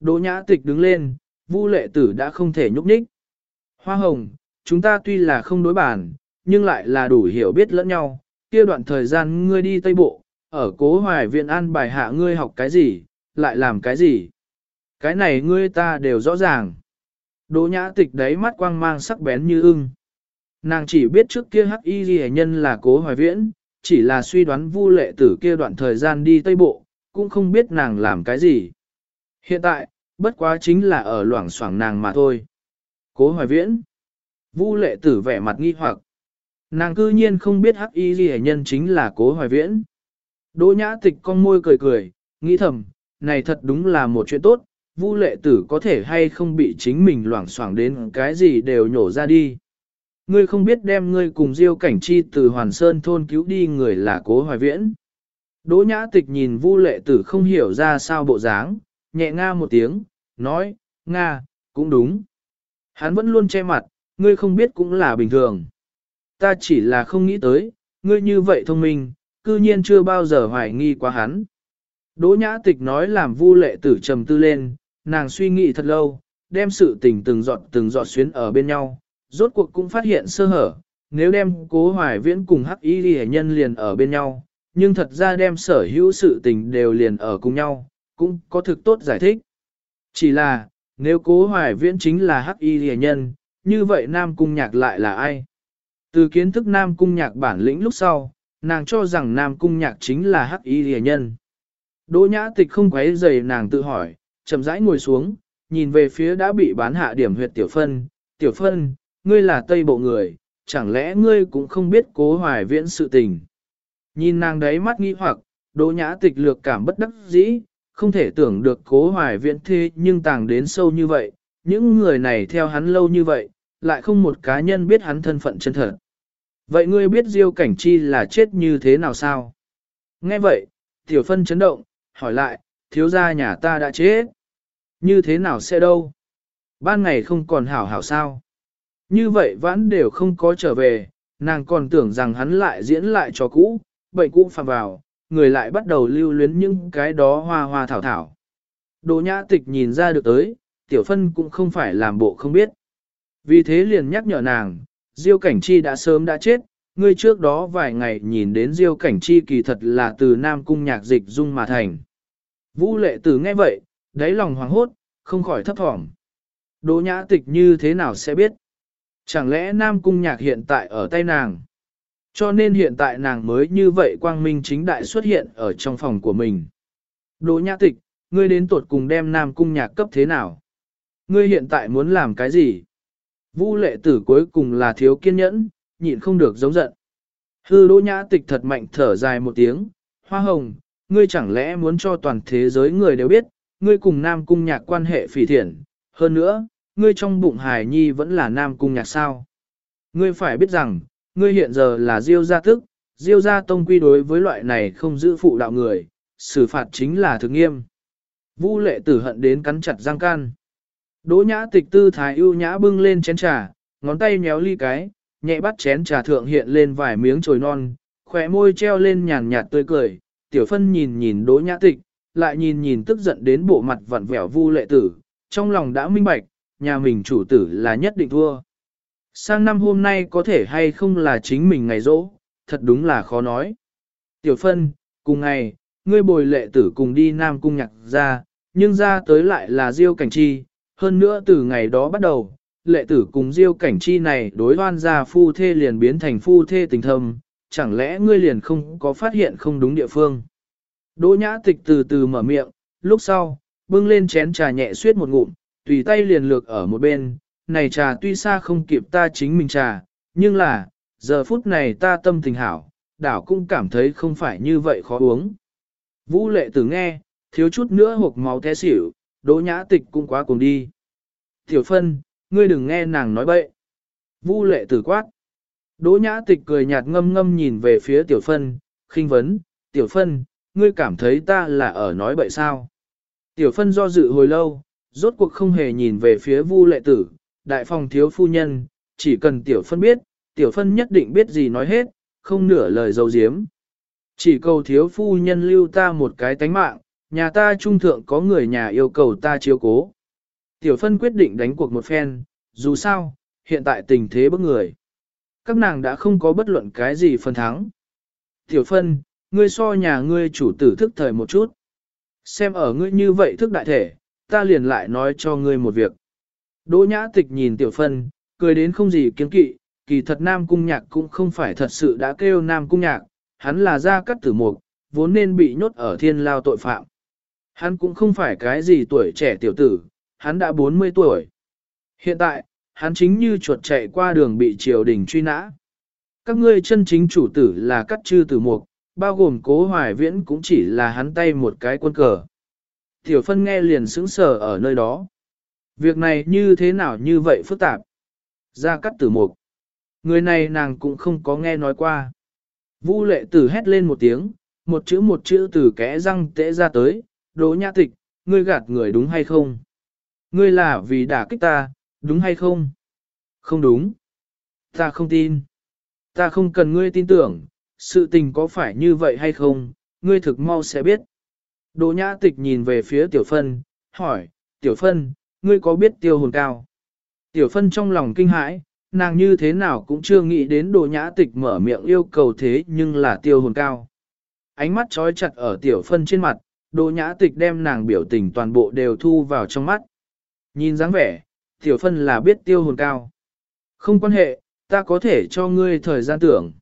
Đỗ nhã tịch đứng lên, vu lệ tử đã không thể nhúc nhích. Hoa hồng, chúng ta tuy là không đối bản, nhưng lại là đủ hiểu biết lẫn nhau, kia đoạn thời gian ngươi đi Tây Bộ, ở cố hoài viện an bài hạ ngươi học cái gì, lại làm cái gì. Cái này ngươi ta đều rõ ràng. Đỗ nhã tịch đấy mắt quang mang sắc bén như ưng. Nàng chỉ biết trước kia hắc y ghi nhân là cố hoài viễn, chỉ là suy đoán vu lệ tử kia đoạn thời gian đi Tây Bộ, cũng không biết nàng làm cái gì. Hiện tại, bất quá chính là ở loảng xoảng nàng mà thôi. Cố hoài viễn. Vu lệ tử vẻ mặt nghi hoặc. Nàng cư nhiên không biết hắc y ghi nhân chính là cố hoài viễn. Đỗ nhã tịch con môi cười cười, nghĩ thầm, này thật đúng là một chuyện tốt, Vu lệ tử có thể hay không bị chính mình loảng xoảng đến cái gì đều nhổ ra đi. Ngươi không biết đem ngươi cùng Diêu Cảnh Chi từ Hoàn Sơn thôn cứu đi người là Cố Hoài Viễn. Đỗ Nhã Tịch nhìn Vu Lệ Tử không hiểu ra sao bộ dáng, nhẹ nga một tiếng, nói, nga, cũng đúng. Hắn vẫn luôn che mặt, ngươi không biết cũng là bình thường. Ta chỉ là không nghĩ tới, ngươi như vậy thông minh, cư nhiên chưa bao giờ hoài nghi quá hắn. Đỗ Nhã Tịch nói làm Vu Lệ Tử trầm tư lên, nàng suy nghĩ thật lâu, đem sự tình từng giọt từng giọt xuyến ở bên nhau, rốt cuộc cũng phát hiện sơ hở, nếu đem cố hoài viễn cùng hắc y ghi nhân liền ở bên nhau, nhưng thật ra đem sở hữu sự tình đều liền ở cùng nhau, cũng có thực tốt giải thích. Chỉ là, nếu cố hoài viễn chính là hắc y ghi nhân, như vậy nam cung nhạc lại là ai? Từ kiến thức nam cung nhạc bản lĩnh lúc sau, nàng cho rằng nam cung nhạc chính là hắc y ghi nhân. Đỗ nhã tịch không quấy dày nàng tự hỏi, chậm rãi ngồi xuống, nhìn về phía đã bị bán hạ điểm huyệt tiểu phân, tiểu phân, ngươi là tây bộ người, chẳng lẽ ngươi cũng không biết cố hoài viễn sự tình. Nhìn nàng đấy mắt nghi hoặc, đỗ nhã tịch lược cảm bất đắc dĩ, không thể tưởng được cố hoài viễn thế nhưng tàng đến sâu như vậy, những người này theo hắn lâu như vậy, lại không một cá nhân biết hắn thân phận chân thật. Vậy ngươi biết Diêu Cảnh Chi là chết như thế nào sao? Nghe vậy, tiểu phân chấn động, hỏi lại, thiếu gia nhà ta đã chết. Như thế nào sẽ đâu? Ban ngày không còn hảo hảo sao? Như vậy vãn đều không có trở về, nàng còn tưởng rằng hắn lại diễn lại cho cũ, bệnh cũ phạm vào, người lại bắt đầu lưu luyến những cái đó hoa hoa thảo thảo. Đồ nhã tịch nhìn ra được tới, tiểu phân cũng không phải làm bộ không biết. Vì thế liền nhắc nhở nàng, Diêu Cảnh Chi đã sớm đã chết, ngươi trước đó vài ngày nhìn đến Diêu Cảnh Chi kỳ thật là từ Nam Cung nhạc dịch dung mà thành. Vũ lệ tử nghe vậy, đáy lòng hoảng hốt, không khỏi thấp thỏm. Đỗ nhã tịch như thế nào sẽ biết? Chẳng lẽ Nam Cung Nhạc hiện tại ở tay nàng? Cho nên hiện tại nàng mới như vậy quang minh chính đại xuất hiện ở trong phòng của mình. Đỗ nhã tịch, ngươi đến tuột cùng đem Nam Cung Nhạc cấp thế nào? Ngươi hiện tại muốn làm cái gì? Vu lệ tử cuối cùng là thiếu kiên nhẫn, nhịn không được giống giận. Hư đỗ nhã tịch thật mạnh thở dài một tiếng, hoa hồng, ngươi chẳng lẽ muốn cho toàn thế giới người đều biết, ngươi cùng Nam Cung Nhạc quan hệ phỉ thiện, hơn nữa, ngươi trong bụng hài nhi vẫn là nam cung nhạc sao. Ngươi phải biết rằng, ngươi hiện giờ là diêu gia tức, diêu gia tông quy đối với loại này không giữ phụ đạo người, xử phạt chính là thực nghiêm. Vu lệ tử hận đến cắn chặt răng can. Đỗ nhã tịch tư thái ưu nhã bưng lên chén trà, ngón tay nhéo ly cái, nhẹ bắt chén trà thượng hiện lên vài miếng trồi non, khỏe môi treo lên nhàn nhạt tươi cười, tiểu phân nhìn nhìn đỗ nhã tịch, lại nhìn nhìn tức giận đến bộ mặt vặn vẹo vu lệ tử, trong lòng đã minh bạch, nhà mình chủ tử là nhất định thua. Sang năm hôm nay có thể hay không là chính mình ngày rỗ, thật đúng là khó nói. Tiểu phân, cùng ngày, ngươi bồi lệ tử cùng đi Nam Cung nhạc ra, nhưng ra tới lại là Diêu Cảnh Chi, hơn nữa từ ngày đó bắt đầu, lệ tử cùng Diêu Cảnh Chi này đối hoan ra phu thê liền biến thành phu thê tình thâm, chẳng lẽ ngươi liền không có phát hiện không đúng địa phương. Đỗ nhã tịch từ từ mở miệng, lúc sau, bưng lên chén trà nhẹ suyết một ngụm, tùy tay liền lược ở một bên, này trà tuy xa không kịp ta chính mình trà, nhưng là, giờ phút này ta tâm tình hảo, đảo cũng cảm thấy không phải như vậy khó uống. Vũ lệ tử nghe, thiếu chút nữa hộp máu té xỉu, đỗ nhã tịch cũng quá cùng đi. Tiểu phân, ngươi đừng nghe nàng nói bậy. Vũ lệ tử quát. Đỗ nhã tịch cười nhạt ngâm ngâm nhìn về phía tiểu phân, khinh vấn, tiểu phân, ngươi cảm thấy ta là ở nói bậy sao? Tiểu phân do dự hồi lâu, rốt cuộc không hề nhìn về phía vu lệ tử, đại phòng thiếu phu nhân, chỉ cần tiểu phân biết, tiểu phân nhất định biết gì nói hết, không nửa lời dấu diếm. Chỉ cầu thiếu phu nhân lưu ta một cái tánh mạng, nhà ta trung thượng có người nhà yêu cầu ta chiếu cố. Tiểu phân quyết định đánh cuộc một phen, dù sao, hiện tại tình thế bức người. Các nàng đã không có bất luận cái gì phần thắng. Tiểu phân, ngươi so nhà ngươi chủ tử thức thời một chút. Xem ở ngươi như vậy thức đại thể, ta liền lại nói cho ngươi một việc. Đỗ nhã tịch nhìn tiểu phân, cười đến không gì kiến kỵ, kỳ thật nam cung nhạc cũng không phải thật sự đã kêu nam cung nhạc, hắn là gia cắt tử mục, vốn nên bị nhốt ở thiên lao tội phạm. Hắn cũng không phải cái gì tuổi trẻ tiểu tử, hắn đã 40 tuổi. Hiện tại, hắn chính như chuột chạy qua đường bị triều đình truy nã. Các ngươi chân chính chủ tử là cắt chư tử mục, bao gồm cố hoài viễn cũng chỉ là hắn tay một cái quân cờ. Tiểu phân nghe liền sững sờ ở nơi đó. Việc này như thế nào như vậy phức tạp? Ra cắt tử mục. Người này nàng cũng không có nghe nói qua. Vu lệ tử hét lên một tiếng, một chữ một chữ từ kẽ răng tễ ra tới, đỗ nhã tịch, ngươi gạt người đúng hay không? Ngươi là vì đả kích ta, đúng hay không? Không đúng. Ta không tin. Ta không cần ngươi tin tưởng, sự tình có phải như vậy hay không, ngươi thực mau sẽ biết. Đỗ nhã tịch nhìn về phía tiểu phân, hỏi, tiểu phân, ngươi có biết tiêu hồn cao? Tiểu phân trong lòng kinh hãi, nàng như thế nào cũng chưa nghĩ đến đồ nhã tịch mở miệng yêu cầu thế nhưng là tiêu hồn cao. Ánh mắt trói chặt ở tiểu phân trên mặt, đồ nhã tịch đem nàng biểu tình toàn bộ đều thu vào trong mắt. Nhìn dáng vẻ, tiểu phân là biết tiêu hồn cao. Không quan hệ, ta có thể cho ngươi thời gian tưởng.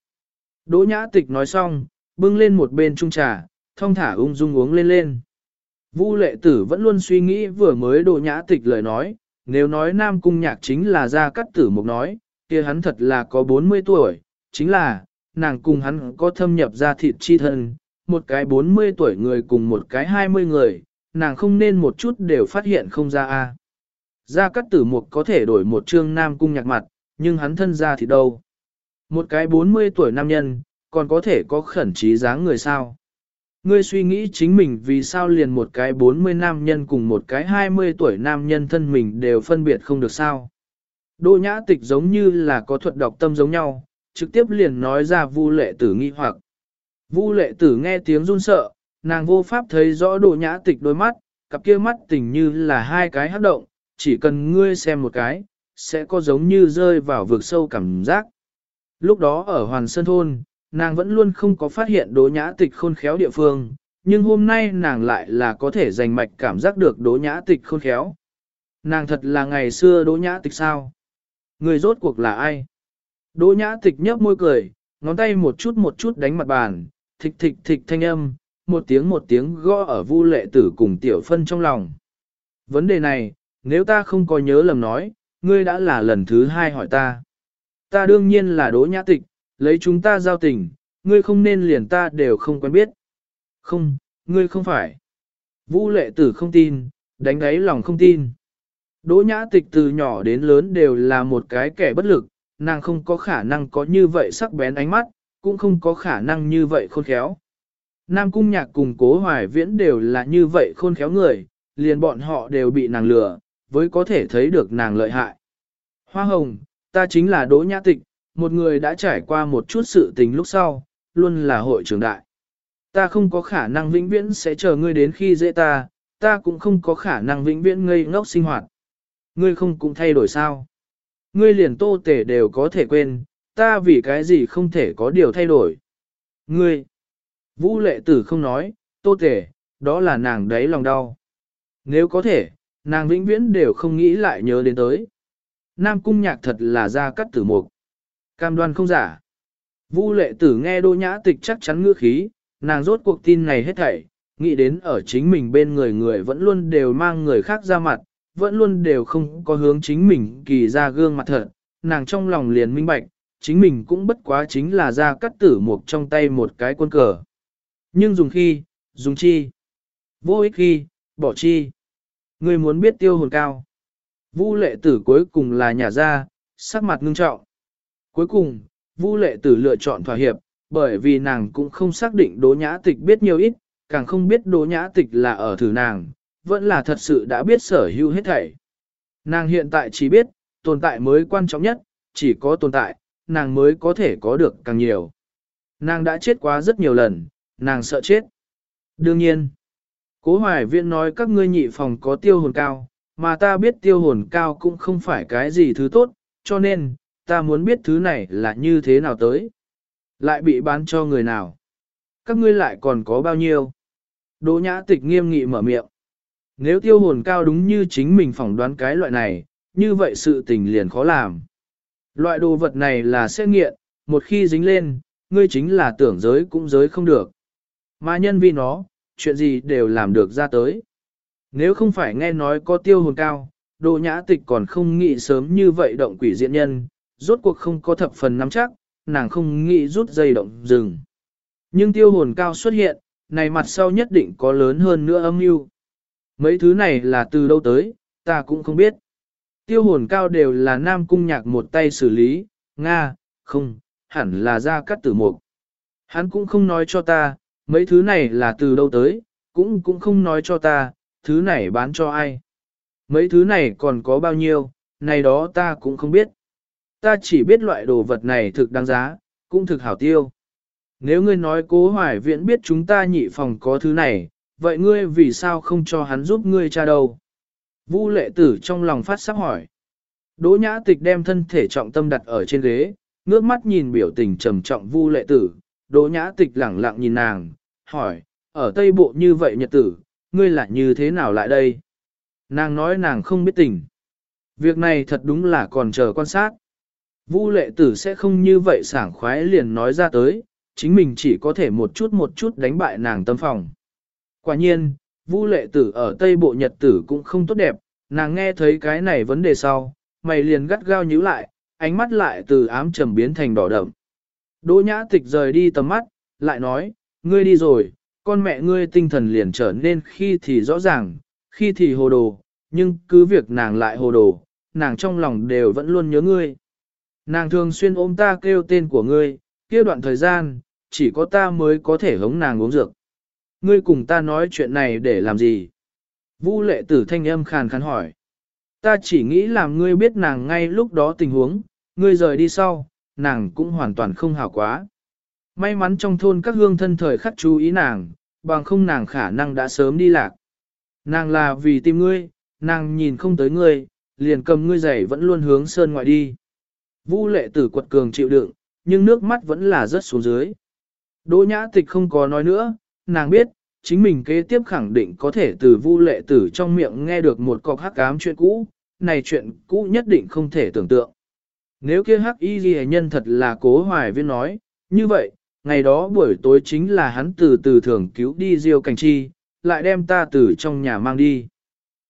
Đỗ nhã tịch nói xong, bưng lên một bên trung trà, thong thả ung dung uống lên lên. Vu lệ tử vẫn luôn suy nghĩ vừa mới đồ nhã tịch lời nói, nếu nói nam cung nhạc chính là gia cắt tử mục nói, kia hắn thật là có 40 tuổi, chính là, nàng cùng hắn có thâm nhập ra thịt chi thân, một cái 40 tuổi người cùng một cái 20 người, nàng không nên một chút đều phát hiện không ra a. Gia cắt tử mục có thể đổi một trương nam cung nhạc mặt, nhưng hắn thân ra thì đâu. Một cái 40 tuổi nam nhân, còn có thể có khẩn trí dáng người sao. Ngươi suy nghĩ chính mình vì sao liền một cái 40 nam nhân cùng một cái 20 tuổi nam nhân thân mình đều phân biệt không được sao. Đỗ nhã tịch giống như là có thuật đọc tâm giống nhau, trực tiếp liền nói ra vu lệ tử nghi hoặc. Vu lệ tử nghe tiếng run sợ, nàng vô pháp thấy rõ đỗ nhã tịch đôi mắt, cặp kia mắt tình như là hai cái hấp động, chỉ cần ngươi xem một cái, sẽ có giống như rơi vào vực sâu cảm giác. Lúc đó ở Hoàn Sơn Thôn, nàng vẫn luôn không có phát hiện đố nhã tịch khôn khéo địa phương, nhưng hôm nay nàng lại là có thể giành mạch cảm giác được đố nhã tịch khôn khéo. Nàng thật là ngày xưa đố nhã tịch sao? Người rốt cuộc là ai? Đỗ nhã tịch nhấp môi cười, ngón tay một chút một chút đánh mặt bàn, thịch thịch thịch thanh âm, một tiếng một tiếng gõ ở vu lệ tử cùng tiểu phân trong lòng. Vấn đề này, nếu ta không có nhớ lầm nói, ngươi đã là lần thứ hai hỏi ta. Ta đương nhiên là đỗ nhã tịch, lấy chúng ta giao tình, ngươi không nên liền ta đều không quen biết. Không, ngươi không phải. Vũ lệ tử không tin, đánh đáy lòng không tin. Đỗ nhã tịch từ nhỏ đến lớn đều là một cái kẻ bất lực, nàng không có khả năng có như vậy sắc bén ánh mắt, cũng không có khả năng như vậy khôn khéo. Nam cung nhạc cùng cố hoài viễn đều là như vậy khôn khéo người, liền bọn họ đều bị nàng lừa, với có thể thấy được nàng lợi hại. Hoa hồng, ta chính là Đỗ Nhã Tịch, một người đã trải qua một chút sự tình lúc sau, luôn là hội trưởng đại. Ta không có khả năng vĩnh viễn sẽ chờ ngươi đến khi dễ ta, ta cũng không có khả năng vĩnh viễn ngây ngốc sinh hoạt. Ngươi không cũng thay đổi sao? Ngươi liền tô tể đều có thể quên, ta vì cái gì không thể có điều thay đổi. Ngươi, vũ lệ tử không nói, tô tể, đó là nàng đấy lòng đau. Nếu có thể, nàng vĩnh viễn đều không nghĩ lại nhớ đến tới. Nam cung nhạc thật là ra cắt tử mục. Cam đoan không giả. Vu lệ tử nghe đô nhã tịch chắc chắn ngữ khí, nàng rốt cuộc tin này hết thảy, nghĩ đến ở chính mình bên người người vẫn luôn đều mang người khác ra mặt, vẫn luôn đều không có hướng chính mình kỳ ra gương mặt thật, nàng trong lòng liền minh bạch, chính mình cũng bất quá chính là ra cắt tử mục trong tay một cái quân cờ. Nhưng dùng khi, dùng chi, vô ích khi, bỏ chi. Người muốn biết tiêu hồn cao. Vu lệ tử cuối cùng là nhà ra, sắc mặt ngưng trọng. Cuối cùng, Vu lệ tử lựa chọn thỏa hiệp, bởi vì nàng cũng không xác định đỗ nhã tịch biết nhiều ít, càng không biết đỗ nhã tịch là ở thử nàng, vẫn là thật sự đã biết sở hữu hết thảy. Nàng hiện tại chỉ biết, tồn tại mới quan trọng nhất, chỉ có tồn tại, nàng mới có thể có được càng nhiều. Nàng đã chết quá rất nhiều lần, nàng sợ chết. Đương nhiên, Cố hoài Viễn nói các ngươi nhị phòng có tiêu hồn cao, mà ta biết tiêu hồn cao cũng không phải cái gì thứ tốt, cho nên, ta muốn biết thứ này là như thế nào tới. Lại bị bán cho người nào? Các ngươi lại còn có bao nhiêu? Đỗ nhã tịch nghiêm nghị mở miệng. Nếu tiêu hồn cao đúng như chính mình phỏng đoán cái loại này, như vậy sự tình liền khó làm. Loại đồ vật này là sẽ nghiện, một khi dính lên, ngươi chính là tưởng giới cũng giới không được. Mà nhân vì nó, chuyện gì đều làm được ra tới. Nếu không phải nghe nói có tiêu hồn cao, đồ nhã tịch còn không nghĩ sớm như vậy động quỷ diện nhân, rốt cuộc không có thập phần nắm chắc, nàng không nghĩ rút dây động rừng. Nhưng tiêu hồn cao xuất hiện, này mặt sau nhất định có lớn hơn nữa âm mưu. Mấy thứ này là từ đâu tới, ta cũng không biết. Tiêu hồn cao đều là nam cung nhạc một tay xử lý, Nga, không, hẳn là ra cắt tử mục. Hắn cũng không nói cho ta, mấy thứ này là từ đâu tới, cũng cũng không nói cho ta, thứ này bán cho ai. Mấy thứ này còn có bao nhiêu, này đó ta cũng không biết. Ta chỉ biết loại đồ vật này thực đáng giá, cũng thực hảo tiêu. Nếu ngươi nói cố hoài viện biết chúng ta nhị phòng có thứ này, vậy ngươi vì sao không cho hắn giúp ngươi cha đâu? Vu lệ tử trong lòng phát sắc hỏi. Đỗ nhã tịch đem thân thể trọng tâm đặt ở trên ghế, ngước mắt nhìn biểu tình trầm trọng vu lệ tử. Đỗ nhã tịch lẳng lặng nhìn nàng, hỏi, ở tây bộ như vậy nhật tử, ngươi lại như thế nào lại đây? Nàng nói nàng không biết tình. Việc này thật đúng là còn chờ quan sát. Vu lệ tử sẽ không như vậy sảng khoái liền nói ra tới, chính mình chỉ có thể một chút một chút đánh bại nàng tâm phòng. Quả nhiên, Vu lệ tử ở Tây Bộ Nhật tử cũng không tốt đẹp, nàng nghe thấy cái này vấn đề sau, mày liền gắt gao nhíu lại, ánh mắt lại từ ám trầm biến thành đỏ đậm. Đỗ nhã tịch rời đi tầm mắt, lại nói, ngươi đi rồi, con mẹ ngươi tinh thần liền trở nên khi thì rõ ràng, khi thì hồ đồ, nhưng cứ việc nàng lại hồ đồ, nàng trong lòng đều vẫn luôn nhớ ngươi. Nàng thường xuyên ôm ta kêu tên của ngươi, kia đoạn thời gian, chỉ có ta mới có thể hống nàng uống dược. Ngươi cùng ta nói chuyện này để làm gì? Vu lệ tử thanh âm khàn khàn hỏi. Ta chỉ nghĩ làm ngươi biết nàng ngay lúc đó tình huống, ngươi rời đi sau, nàng cũng hoàn toàn không hảo quá. May mắn trong thôn các hương thân thời khắc chú ý nàng, bằng không nàng khả năng đã sớm đi lạc. Nàng là vì tìm ngươi, nàng nhìn không tới ngươi, liền cầm ngươi giày vẫn luôn hướng sơn ngoại đi. Vu lệ tử quật cường chịu đựng, nhưng nước mắt vẫn là rớt xuống dưới. Đỗ nhã tịch không có nói nữa, nàng biết, chính mình kế tiếp khẳng định có thể từ vu lệ tử trong miệng nghe được một cọc hắc ám chuyện cũ, này chuyện cũ nhất định không thể tưởng tượng. Nếu kia hắc y ghi nhân thật là cố hoài viên nói, như vậy, ngày đó buổi tối chính là hắn từ từ thường cứu đi diêu cảnh chi, lại đem ta từ trong nhà mang đi.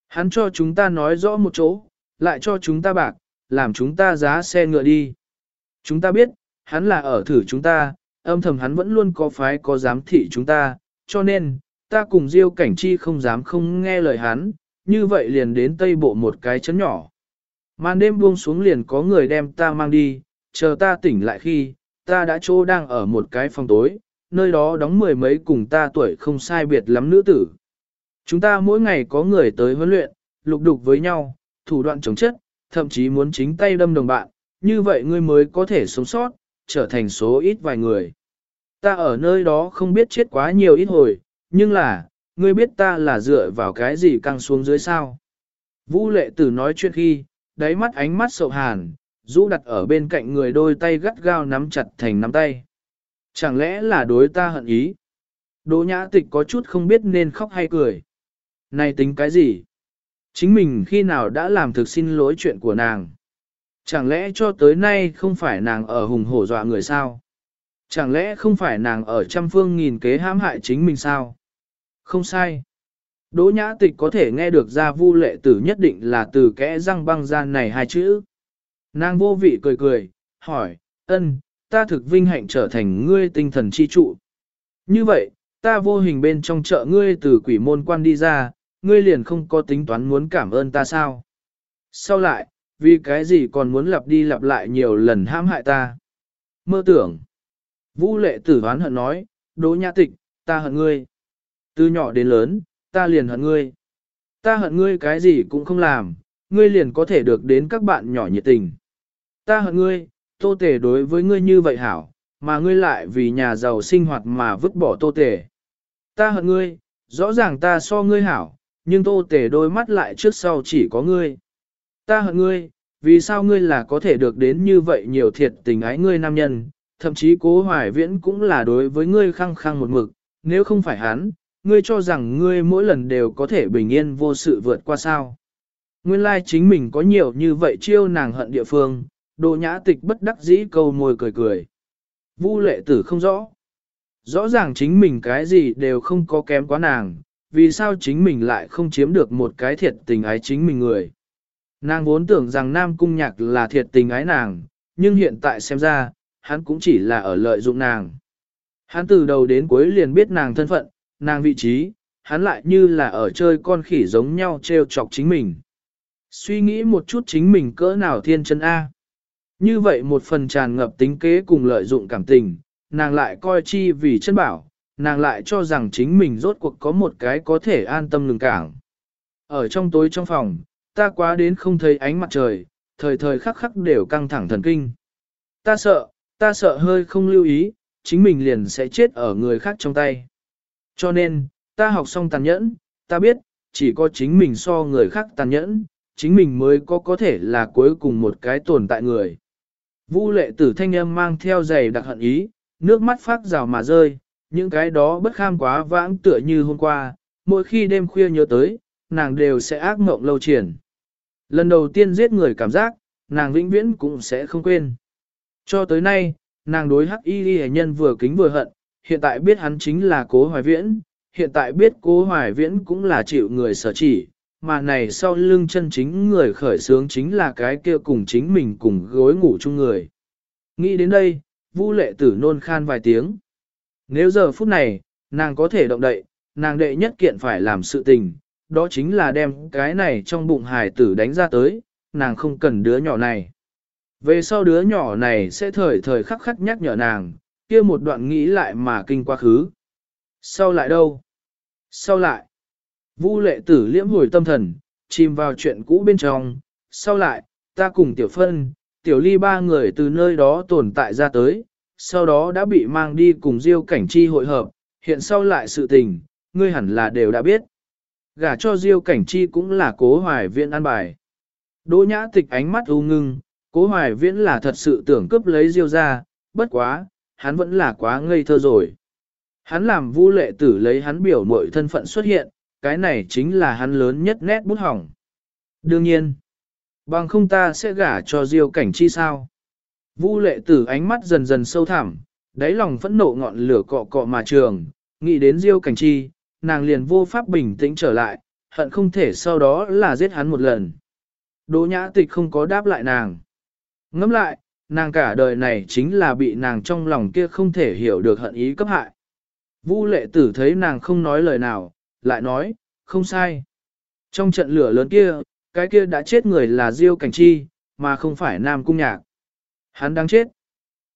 Hắn cho chúng ta nói rõ một chỗ, lại cho chúng ta bạc, làm chúng ta giá xe ngựa đi. Chúng ta biết, hắn là ở thử chúng ta, âm thầm hắn vẫn luôn có phái có giám thị chúng ta, cho nên, ta cùng Diêu Cảnh Chi không dám không nghe lời hắn, như vậy liền đến tây bộ một cái chấn nhỏ. Màn đêm buông xuống liền có người đem ta mang đi, chờ ta tỉnh lại khi, ta đã chỗ đang ở một cái phòng tối, nơi đó đóng mười mấy cùng ta tuổi không sai biệt lắm nữ tử. Chúng ta mỗi ngày có người tới huấn luyện, lục đục với nhau, thủ đoạn chống chất, thậm chí muốn chính tay đâm đồng bạn, như vậy ngươi mới có thể sống sót, trở thành số ít vài người. Ta ở nơi đó không biết chết quá nhiều ít hồi, nhưng là, ngươi biết ta là dựa vào cái gì căng xuống dưới sao. Vũ lệ tử nói chuyện khi, đáy mắt ánh mắt sậu hàn, rũ đặt ở bên cạnh người đôi tay gắt gao nắm chặt thành nắm tay. Chẳng lẽ là đối ta hận ý? Đỗ nhã tịch có chút không biết nên khóc hay cười. Này tính cái gì? Chính mình khi nào đã làm thực xin lỗi chuyện của nàng? Chẳng lẽ cho tới nay không phải nàng ở hùng hổ dọa người sao? Chẳng lẽ không phải nàng ở trăm phương nghìn kế hãm hại chính mình sao? Không sai. Đỗ nhã tịch có thể nghe được ra vu lệ tử nhất định là từ kẽ răng băng gian này hai chữ. Nàng vô vị cười cười, hỏi, ân, ta thực vinh hạnh trở thành ngươi tinh thần chi trụ. Như vậy, ta vô hình bên trong chợ ngươi từ quỷ môn quan đi ra, ngươi liền không có tính toán muốn cảm ơn ta sao? Sau lại, vì cái gì còn muốn lặp đi lặp lại nhiều lần hãm hại ta? Mơ tưởng. Vũ lệ tử hoán hận nói, đỗ nhã tịch, ta hận ngươi. Từ nhỏ đến lớn, ta liền hận ngươi. Ta hận ngươi cái gì cũng không làm, ngươi liền có thể được đến các bạn nhỏ nhiệt tình. Ta hận ngươi, tô tể đối với ngươi như vậy hảo, mà ngươi lại vì nhà giàu sinh hoạt mà vứt bỏ tô tể. Ta hận ngươi, rõ ràng ta so ngươi hảo, nhưng tô tể đôi mắt lại trước sau chỉ có ngươi. Ta hận ngươi, vì sao ngươi là có thể được đến như vậy nhiều thiệt tình ái ngươi nam nhân, thậm chí cố hoài viễn cũng là đối với ngươi khăng khăng một mực, nếu không phải hắn, ngươi cho rằng ngươi mỗi lần đều có thể bình yên vô sự vượt qua sao. Nguyên lai chính mình có nhiều như vậy chiêu nàng hận địa phương, đồ nhã tịch bất đắc dĩ câu môi cười cười. Vu lệ tử không rõ. Rõ ràng chính mình cái gì đều không có kém quá nàng, vì sao chính mình lại không chiếm được một cái thiệt tình ái chính mình người. Nàng vốn tưởng rằng Nam Cung Nhạc là thiệt tình ái nàng, nhưng hiện tại xem ra, hắn cũng chỉ là ở lợi dụng nàng. Hắn từ đầu đến cuối liền biết nàng thân phận, nàng vị trí, hắn lại như là ở chơi con khỉ giống nhau treo chọc chính mình. Suy nghĩ một chút chính mình cỡ nào thiên chân A. Như vậy một phần tràn ngập tính kế cùng lợi dụng cảm tình, nàng lại coi chi vì chân bảo, nàng lại cho rằng chính mình rốt cuộc có một cái có thể an tâm lừng cảng. Ở trong tối trong phòng, ta quá đến không thấy ánh mặt trời, thời thời khắc khắc đều căng thẳng thần kinh. Ta sợ, ta sợ hơi không lưu ý, chính mình liền sẽ chết ở người khác trong tay. Cho nên, ta học xong tàn nhẫn, ta biết, chỉ có chính mình so người khác tàn nhẫn, chính mình mới có có thể là cuối cùng một cái tồn tại người. Vu lệ tử thanh âm mang theo giày đặc hận ý, nước mắt phát rào mà rơi, những cái đó bất kham quá vãng tựa như hôm qua, mỗi khi đêm khuya nhớ tới, nàng đều sẽ ác mộng lâu triển. Lần đầu tiên giết người cảm giác, nàng vĩnh viễn cũng sẽ không quên. Cho tới nay, nàng đối hắc y ghi nhân vừa kính vừa hận, hiện tại biết hắn chính là cố hoài viễn, hiện tại biết cố hoài viễn cũng là chịu người sở chỉ, mà này sau lưng chân chính người khởi sướng chính là cái kia cùng chính mình cùng gối ngủ chung người. Nghĩ đến đây, Vu lệ tử nôn khan vài tiếng. Nếu giờ phút này, nàng có thể động đậy, nàng đệ nhất kiện phải làm sự tình, đó chính là đem cái này trong bụng hài tử đánh ra tới, nàng không cần đứa nhỏ này. Về sau đứa nhỏ này sẽ thời thời khắc khắc nhắc nhở nàng, kia một đoạn nghĩ lại mà kinh quá khứ. Sau lại đâu? Sau lại? Vu lệ tử liễm hồi tâm thần, chìm vào chuyện cũ bên trong, sau lại, ta cùng tiểu phân, tiểu ly ba người từ nơi đó tồn tại ra tới, sau đó đã bị mang đi cùng diêu cảnh chi hội hợp, hiện sau lại sự tình, ngươi hẳn là đều đã biết. Gả cho diêu cảnh chi cũng là cố hoài viễn an bài. Đỗ nhã tịch ánh mắt u ngưng, cố hoài viễn là thật sự tưởng cướp lấy diêu ra, bất quá, hắn vẫn là quá ngây thơ rồi. Hắn làm vu lệ tử lấy hắn biểu mội thân phận xuất hiện, cái này chính là hắn lớn nhất nét bút hỏng. Đương nhiên, bằng không ta sẽ gả cho diêu cảnh chi sao. Vu lệ tử ánh mắt dần dần sâu thẳm, đáy lòng phẫn nộ ngọn lửa cọ cọ mà trường, nghĩ đến diêu cảnh chi, nàng liền vô pháp bình tĩnh trở lại, hận không thể sau đó là giết hắn một lần. Đỗ nhã tịch không có đáp lại nàng. Ngẫm lại, nàng cả đời này chính là bị nàng trong lòng kia không thể hiểu được hận ý cấp hại. Vu lệ tử thấy nàng không nói lời nào, lại nói, không sai. Trong trận lửa lớn kia, cái kia đã chết người là Diêu Cảnh Chi, mà không phải Nam Cung Nhạc. Hắn đang chết.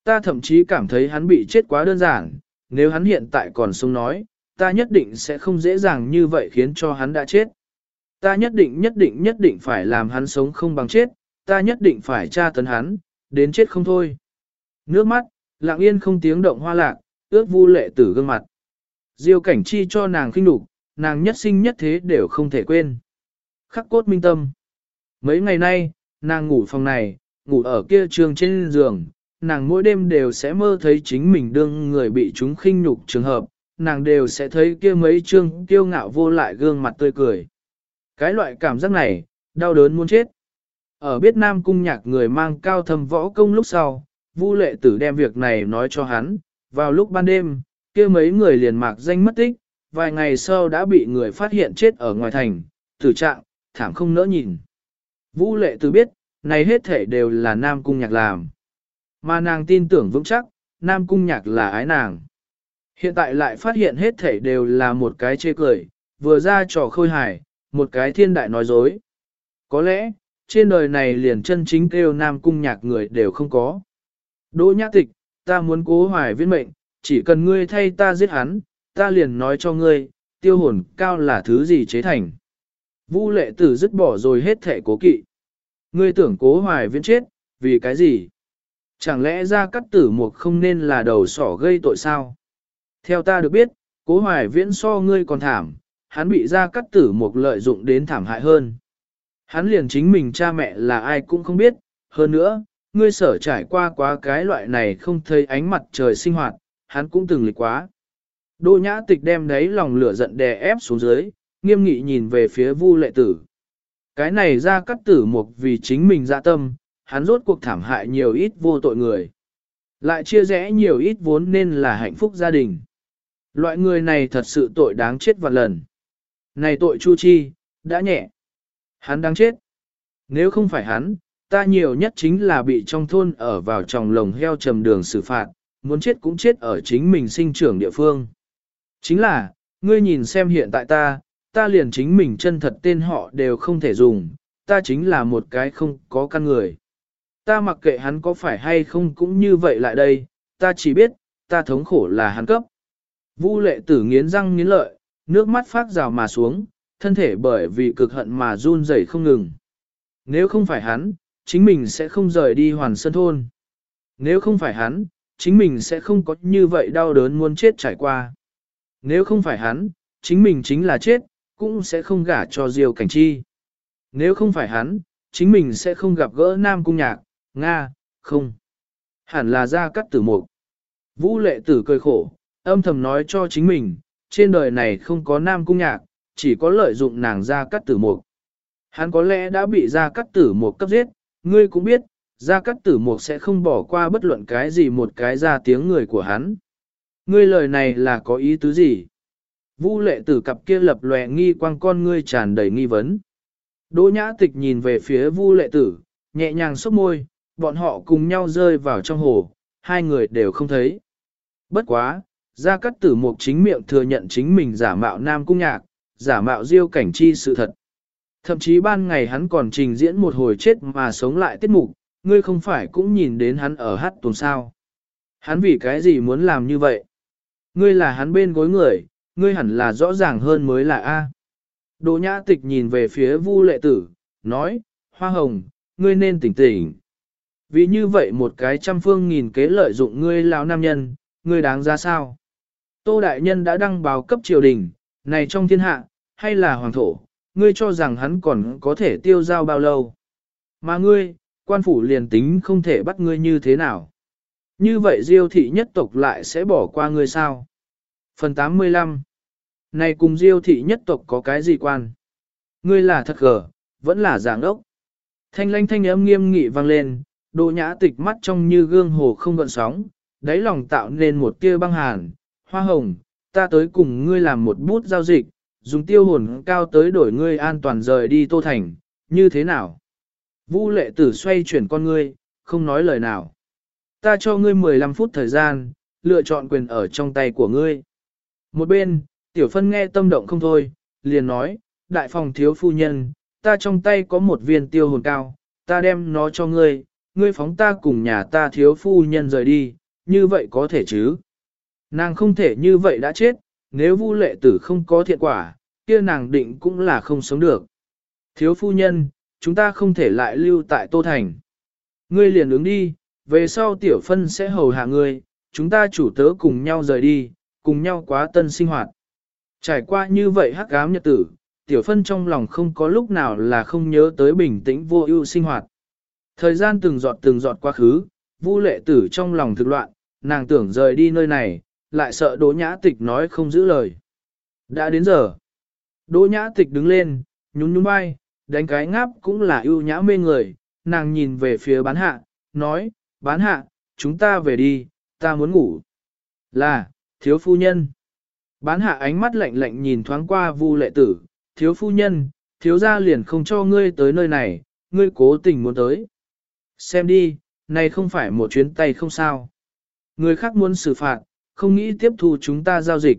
Ta thậm chí cảm thấy hắn bị chết quá đơn giản, nếu hắn hiện tại còn sống nói, ta nhất định sẽ không dễ dàng như vậy khiến cho hắn đã chết. Ta nhất định nhất định nhất định phải làm hắn sống không bằng chết, ta nhất định phải tra tấn hắn, đến chết không thôi. Nước mắt, lặng yên không tiếng động hoa lạc, ướt vu lệ tử gương mặt. Diêu cảnh chi cho nàng khinh đục, nàng nhất sinh nhất thế đều không thể quên. Khắc cốt minh tâm. Mấy ngày nay, nàng ngủ phòng này, ngủ ở kia trường trên giường, nàng mỗi đêm đều sẽ mơ thấy chính mình đương người bị chúng khinh nhục trường hợp, nàng đều sẽ thấy kia mấy trương kiêu ngạo vô lại gương mặt tươi cười. Cái loại cảm giác này, đau đớn muốn chết. Ở biết Nam Cung nhạc người mang cao thầm võ công lúc sau, Vu lệ tử đem việc này nói cho hắn, vào lúc ban đêm, kia mấy người liền mạc danh mất tích, vài ngày sau đã bị người phát hiện chết ở ngoài thành, tử trạng, thảm không nỡ nhìn. Vũ lệ tử biết, này hết thể đều là Nam Cung Nhạc làm. Mà nàng tin tưởng vững chắc, Nam Cung Nhạc là ái nàng. Hiện tại lại phát hiện hết thể đều là một cái chê cười, vừa ra trò khôi hài, một cái thiên đại nói dối. Có lẽ, trên đời này liền chân chính kêu Nam Cung Nhạc người đều không có. Đỗ nhã tịch, ta muốn cố hoài viết mệnh, chỉ cần ngươi thay ta giết hắn, ta liền nói cho ngươi, tiêu hồn cao là thứ gì chế thành. Vu lệ tử dứt bỏ rồi hết thể cố kỵ. Ngươi tưởng cố hoài viễn chết, vì cái gì? Chẳng lẽ ra cắt tử mục không nên là đầu sỏ gây tội sao? Theo ta được biết, cố hoài viễn so ngươi còn thảm, hắn bị ra cắt tử mục lợi dụng đến thảm hại hơn. Hắn liền chính mình cha mẹ là ai cũng không biết, hơn nữa, ngươi sở trải qua quá cái loại này không thấy ánh mặt trời sinh hoạt, hắn cũng từng lịch quá. Đỗ nhã tịch đem đấy lòng lửa giận đè ép xuống dưới, nghiêm nghị nhìn về phía vu lệ tử. Cái này ra cắt tử mục vì chính mình dạ tâm, hắn rốt cuộc thảm hại nhiều ít vô tội người. Lại chia rẽ nhiều ít vốn nên là hạnh phúc gia đình. Loại người này thật sự tội đáng chết vạn lần. Này tội Chu Chi, đã nhẹ. Hắn đáng chết. Nếu không phải hắn, ta nhiều nhất chính là bị trong thôn ở vào trong lồng heo trầm đường xử phạt, muốn chết cũng chết ở chính mình sinh trưởng địa phương. Chính là, ngươi nhìn xem hiện tại ta, ta liền chính mình chân thật tên họ đều không thể dùng, ta chính là một cái không có căn người. Ta mặc kệ hắn có phải hay không cũng như vậy lại đây, ta chỉ biết, ta thống khổ là hắn cấp. Vu lệ tử nghiến răng nghiến lợi, nước mắt phát rào mà xuống, thân thể bởi vì cực hận mà run rẩy không ngừng. Nếu không phải hắn, chính mình sẽ không rời đi hoàn sơn thôn. Nếu không phải hắn, chính mình sẽ không có như vậy đau đớn muốn chết trải qua. Nếu không phải hắn, chính mình chính là chết, cũng sẽ không gả cho Diêu Cảnh Chi. Nếu không phải hắn, chính mình sẽ không gặp gỡ Nam Cung Nhạc, Nga, không. Hẳn là ra cắt tử mục. Vũ lệ tử cười khổ, âm thầm nói cho chính mình, trên đời này không có Nam Cung Nhạc, chỉ có lợi dụng nàng ra cắt tử mục. Hắn có lẽ đã bị ra cắt tử mục cấp giết, ngươi cũng biết, ra cắt tử mục sẽ không bỏ qua bất luận cái gì một cái ra tiếng người của hắn. Ngươi lời này là có ý tứ gì? Vu lệ tử cặp kia lập lòe nghi quang con ngươi tràn đầy nghi vấn. Đỗ nhã tịch nhìn về phía vu lệ tử, nhẹ nhàng xúc môi, bọn họ cùng nhau rơi vào trong hồ, hai người đều không thấy. Bất quá, ra cắt tử mục chính miệng thừa nhận chính mình giả mạo nam cung nhạc, giả mạo diêu cảnh chi sự thật. Thậm chí ban ngày hắn còn trình diễn một hồi chết mà sống lại tiết mục, ngươi không phải cũng nhìn đến hắn ở hát tuần sao. Hắn vì cái gì muốn làm như vậy? Ngươi là hắn bên gối người, ngươi hẳn là rõ ràng hơn mới là A. Đỗ nhã tịch nhìn về phía vu lệ tử, nói, hoa hồng, ngươi nên tỉnh tỉnh. Vì như vậy một cái trăm phương nghìn kế lợi dụng ngươi lão nam nhân, ngươi đáng ra sao? Tô Đại Nhân đã đăng báo cấp triều đình, này trong thiên hạ, hay là hoàng thổ, ngươi cho rằng hắn còn có thể tiêu giao bao lâu? Mà ngươi, quan phủ liền tính không thể bắt ngươi như thế nào? Như vậy diêu thị nhất tộc lại sẽ bỏ qua ngươi sao? Phần 85 Này cùng diêu thị nhất tộc có cái gì quan? Ngươi là thật gở, vẫn là giảng ốc. Thanh lanh thanh âm nghiêm nghị vang lên, đồ nhã tịch mắt trong như gương hồ không gợn sóng, đáy lòng tạo nên một tia băng hàn. Hoa hồng, ta tới cùng ngươi làm một bút giao dịch, dùng tiêu hồn cao tới đổi ngươi an toàn rời đi tô thành, như thế nào? Vũ lệ tử xoay chuyển con ngươi, không nói lời nào. Ta cho ngươi 15 phút thời gian, lựa chọn quyền ở trong tay của ngươi. Một bên, tiểu phân nghe tâm động không thôi, liền nói, đại phòng thiếu phu nhân, ta trong tay có một viên tiêu hồn cao, ta đem nó cho ngươi, ngươi phóng ta cùng nhà ta thiếu phu nhân rời đi, như vậy có thể chứ? Nàng không thể như vậy đã chết, nếu vu lệ tử không có thiện quả, kia nàng định cũng là không sống được. Thiếu phu nhân, chúng ta không thể lại lưu tại Tô Thành. Ngươi liền ứng đi, về sau tiểu phân sẽ hầu hạ ngươi, chúng ta chủ tớ cùng nhau rời đi, cùng nhau quá tân sinh hoạt. Trải qua như vậy hắc ám nhật tử, tiểu phân trong lòng không có lúc nào là không nhớ tới bình tĩnh vô ưu sinh hoạt. Thời gian từng giọt từng giọt quá khứ, vu lệ tử trong lòng thực loạn, nàng tưởng rời đi nơi này, lại sợ đỗ nhã tịch nói không giữ lời. Đã đến giờ. Đỗ nhã tịch đứng lên, nhún nhún vai, đánh cái ngáp cũng là ưu nhã mê người, nàng nhìn về phía bán hạ, nói, bán hạ, chúng ta về đi, ta muốn ngủ. Là, thiếu phu nhân. Bán hạ ánh mắt lạnh lạnh nhìn thoáng qua vu lệ tử, thiếu phu nhân, thiếu gia liền không cho ngươi tới nơi này, ngươi cố tình muốn tới. Xem đi, này không phải một chuyến tay không sao. Người khác muốn xử phạt, không nghĩ tiếp thu chúng ta giao dịch.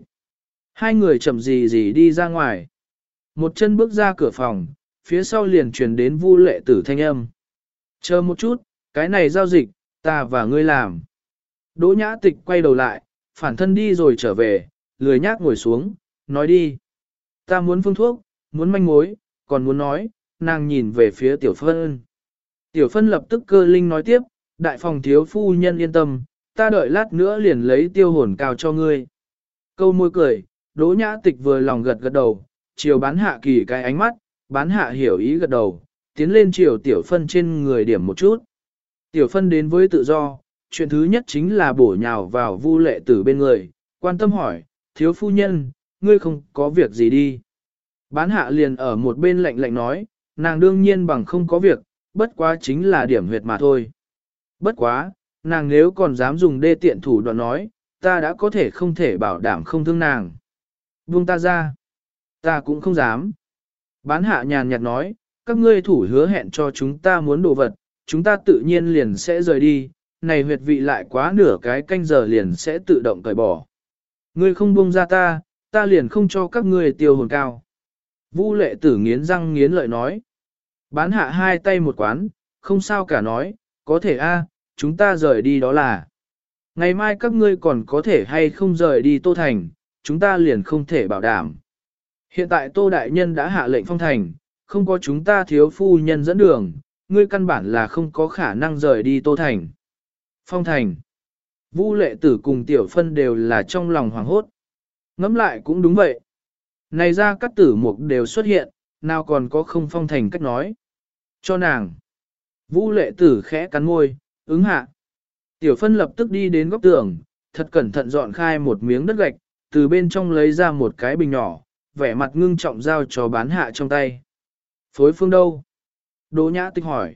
Hai người chậm gì gì đi ra ngoài. Một chân bước ra cửa phòng, phía sau liền truyền đến vu lệ tử thanh âm. Chờ một chút, cái này giao dịch, ta và ngươi làm. Đỗ nhã tịch quay đầu lại, phản thân đi rồi trở về, lười nhác ngồi xuống, nói đi. Ta muốn phương thuốc, muốn manh mối, còn muốn nói, nàng nhìn về phía tiểu phân. Tiểu phân lập tức cơ linh nói tiếp, đại phòng thiếu phu nhân yên tâm, ta đợi lát nữa liền lấy tiêu hồn cao cho ngươi. Câu môi cười, đỗ nhã tịch vừa lòng gật gật đầu, chiều bán hạ kỳ cái ánh mắt, bán hạ hiểu ý gật đầu, tiến lên chiều tiểu phân trên người điểm một chút. Tiểu phân đến với tự do, chuyện thứ nhất chính là bổ nhào vào vu lệ tử bên người, quan tâm hỏi, thiếu phu nhân, ngươi không có việc gì đi. Bán hạ liền ở một bên lạnh lạnh nói, nàng đương nhiên bằng không có việc, bất quá chính là điểm huyệt mà thôi. Bất quá, nàng nếu còn dám dùng đê tiện thủ đoạn nói, ta đã có thể không thể bảo đảm không thương nàng. Buông ta ra. Ta cũng không dám. Bán hạ nhàn nhạt nói, các ngươi thủ hứa hẹn cho chúng ta muốn đồ vật, chúng ta tự nhiên liền sẽ rời đi, này huyệt vị lại quá nửa cái canh giờ liền sẽ tự động cởi bỏ. Ngươi không buông ra ta, ta liền không cho các ngươi tiêu hồn cao. Vu lệ tử nghiến răng nghiến lợi nói. Bán hạ hai tay một quán, không sao cả nói, có thể a, chúng ta rời đi đó là. Ngày mai các ngươi còn có thể hay không rời đi Tô Thành, chúng ta liền không thể bảo đảm. Hiện tại Tô Đại Nhân đã hạ lệnh phong thành, không có chúng ta thiếu phu nhân dẫn đường, ngươi căn bản là không có khả năng rời đi Tô Thành. Phong thành. Vu lệ tử cùng tiểu phân đều là trong lòng hoàng hốt. Ngắm lại cũng đúng vậy. Này ra các tử mục đều xuất hiện, nào còn có không phong thành cách nói. Cho nàng. Vu lệ tử khẽ cắn môi, ứng hạ. Tiểu phân lập tức đi đến góc tường, thật cẩn thận dọn khai một miếng đất gạch, từ bên trong lấy ra một cái bình nhỏ, vẻ mặt ngưng trọng giao cho bán hạ trong tay. Phối phương đâu? Đỗ nhã tinh hỏi.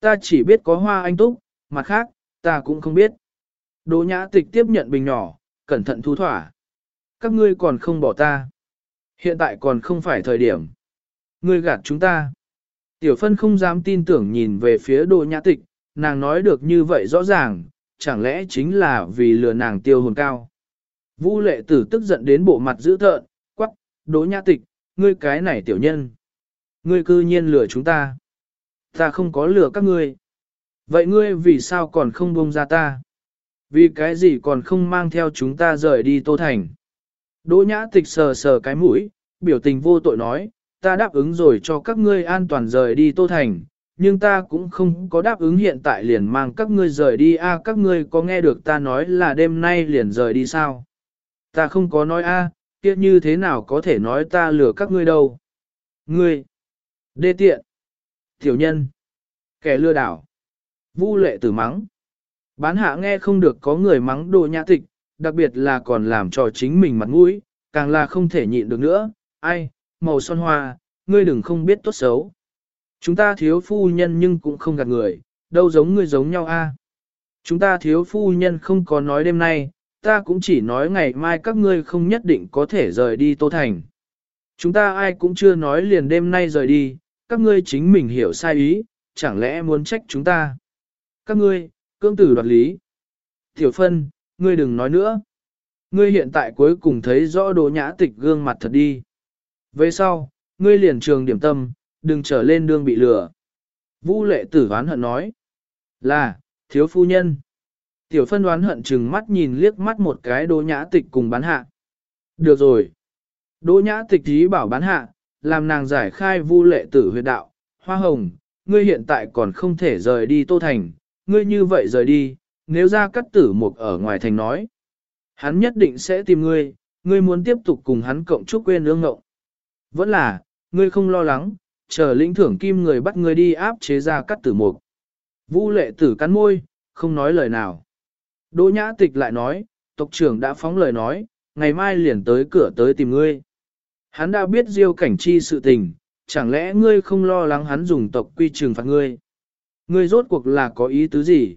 Ta chỉ biết có hoa anh túc, mặt khác, ta cũng không biết. Đỗ nhã tịch tiếp nhận bình nhỏ, cẩn thận thu thỏa. Các ngươi còn không bỏ ta. Hiện tại còn không phải thời điểm. Ngươi gạt chúng ta. Tiểu phân không dám tin tưởng nhìn về phía đỗ nhã tịch, nàng nói được như vậy rõ ràng, chẳng lẽ chính là vì lừa nàng tiêu hồn cao. Vũ lệ tử tức giận đến bộ mặt dữ thợn, quắc, đỗ nhã tịch, ngươi cái này tiểu nhân. Ngươi cư nhiên lừa chúng ta. Ta không có lừa các ngươi. Vậy ngươi vì sao còn không buông ra ta? Vì cái gì còn không mang theo chúng ta rời đi Tô Thành? Đỗ nhã tịch sờ sờ cái mũi, biểu tình vô tội nói, ta đáp ứng rồi cho các ngươi an toàn rời đi Tô Thành, nhưng ta cũng không có đáp ứng hiện tại liền mang các ngươi rời đi a các ngươi có nghe được ta nói là đêm nay liền rời đi sao? Ta không có nói a, à, kia như thế nào có thể nói ta lừa các ngươi đâu? Ngươi! Đê tiện! Tiểu nhân! Kẻ lừa đảo! Vu lệ tử mắng. Bán hạ nghe không được có người mắng đồ nhã tịch, đặc biệt là còn làm cho chính mình mặt mũi, càng là không thể nhịn được nữa. Ai, màu son hoa, ngươi đừng không biết tốt xấu. Chúng ta thiếu phu nhân nhưng cũng không gạt người, đâu giống ngươi giống nhau a. Chúng ta thiếu phu nhân không có nói đêm nay, ta cũng chỉ nói ngày mai các ngươi không nhất định có thể rời đi Tô Thành. Chúng ta ai cũng chưa nói liền đêm nay rời đi, các ngươi chính mình hiểu sai ý, chẳng lẽ muốn trách chúng ta. Các ngươi, cương tử đoạt lý. Tiểu phân, ngươi đừng nói nữa. Ngươi hiện tại cuối cùng thấy rõ đồ nhã tịch gương mặt thật đi. Về sau, ngươi liền trường điểm tâm, đừng trở lên đương bị lừa. Vũ lệ tử oán hận nói. Là, thiếu phu nhân. Tiểu phân đoán hận chừng mắt nhìn liếc mắt một cái đỗ nhã tịch cùng bán hạ. Được rồi. Đỗ nhã tịch ý bảo bán hạ, làm nàng giải khai vu lệ tử huyệt đạo. Hoa hồng, ngươi hiện tại còn không thể rời đi Tô Thành, ngươi như vậy rời đi, nếu ra cắt tử mục ở ngoài thành nói. Hắn nhất định sẽ tìm ngươi, ngươi muốn tiếp tục cùng hắn cộng chúc quên ương ngộng. Vẫn là, ngươi không lo lắng, chờ lĩnh thưởng kim người bắt ngươi đi áp chế ra cắt tử mục. Vũ lệ tử cắn môi, không nói lời nào. Đỗ nhã tịch lại nói, tộc trưởng đã phóng lời nói, ngày mai liền tới cửa tới tìm ngươi. Hắn đã biết diêu cảnh chi sự tình, chẳng lẽ ngươi không lo lắng hắn dùng tộc quy trừng phạt ngươi? Ngươi rốt cuộc là có ý tứ gì?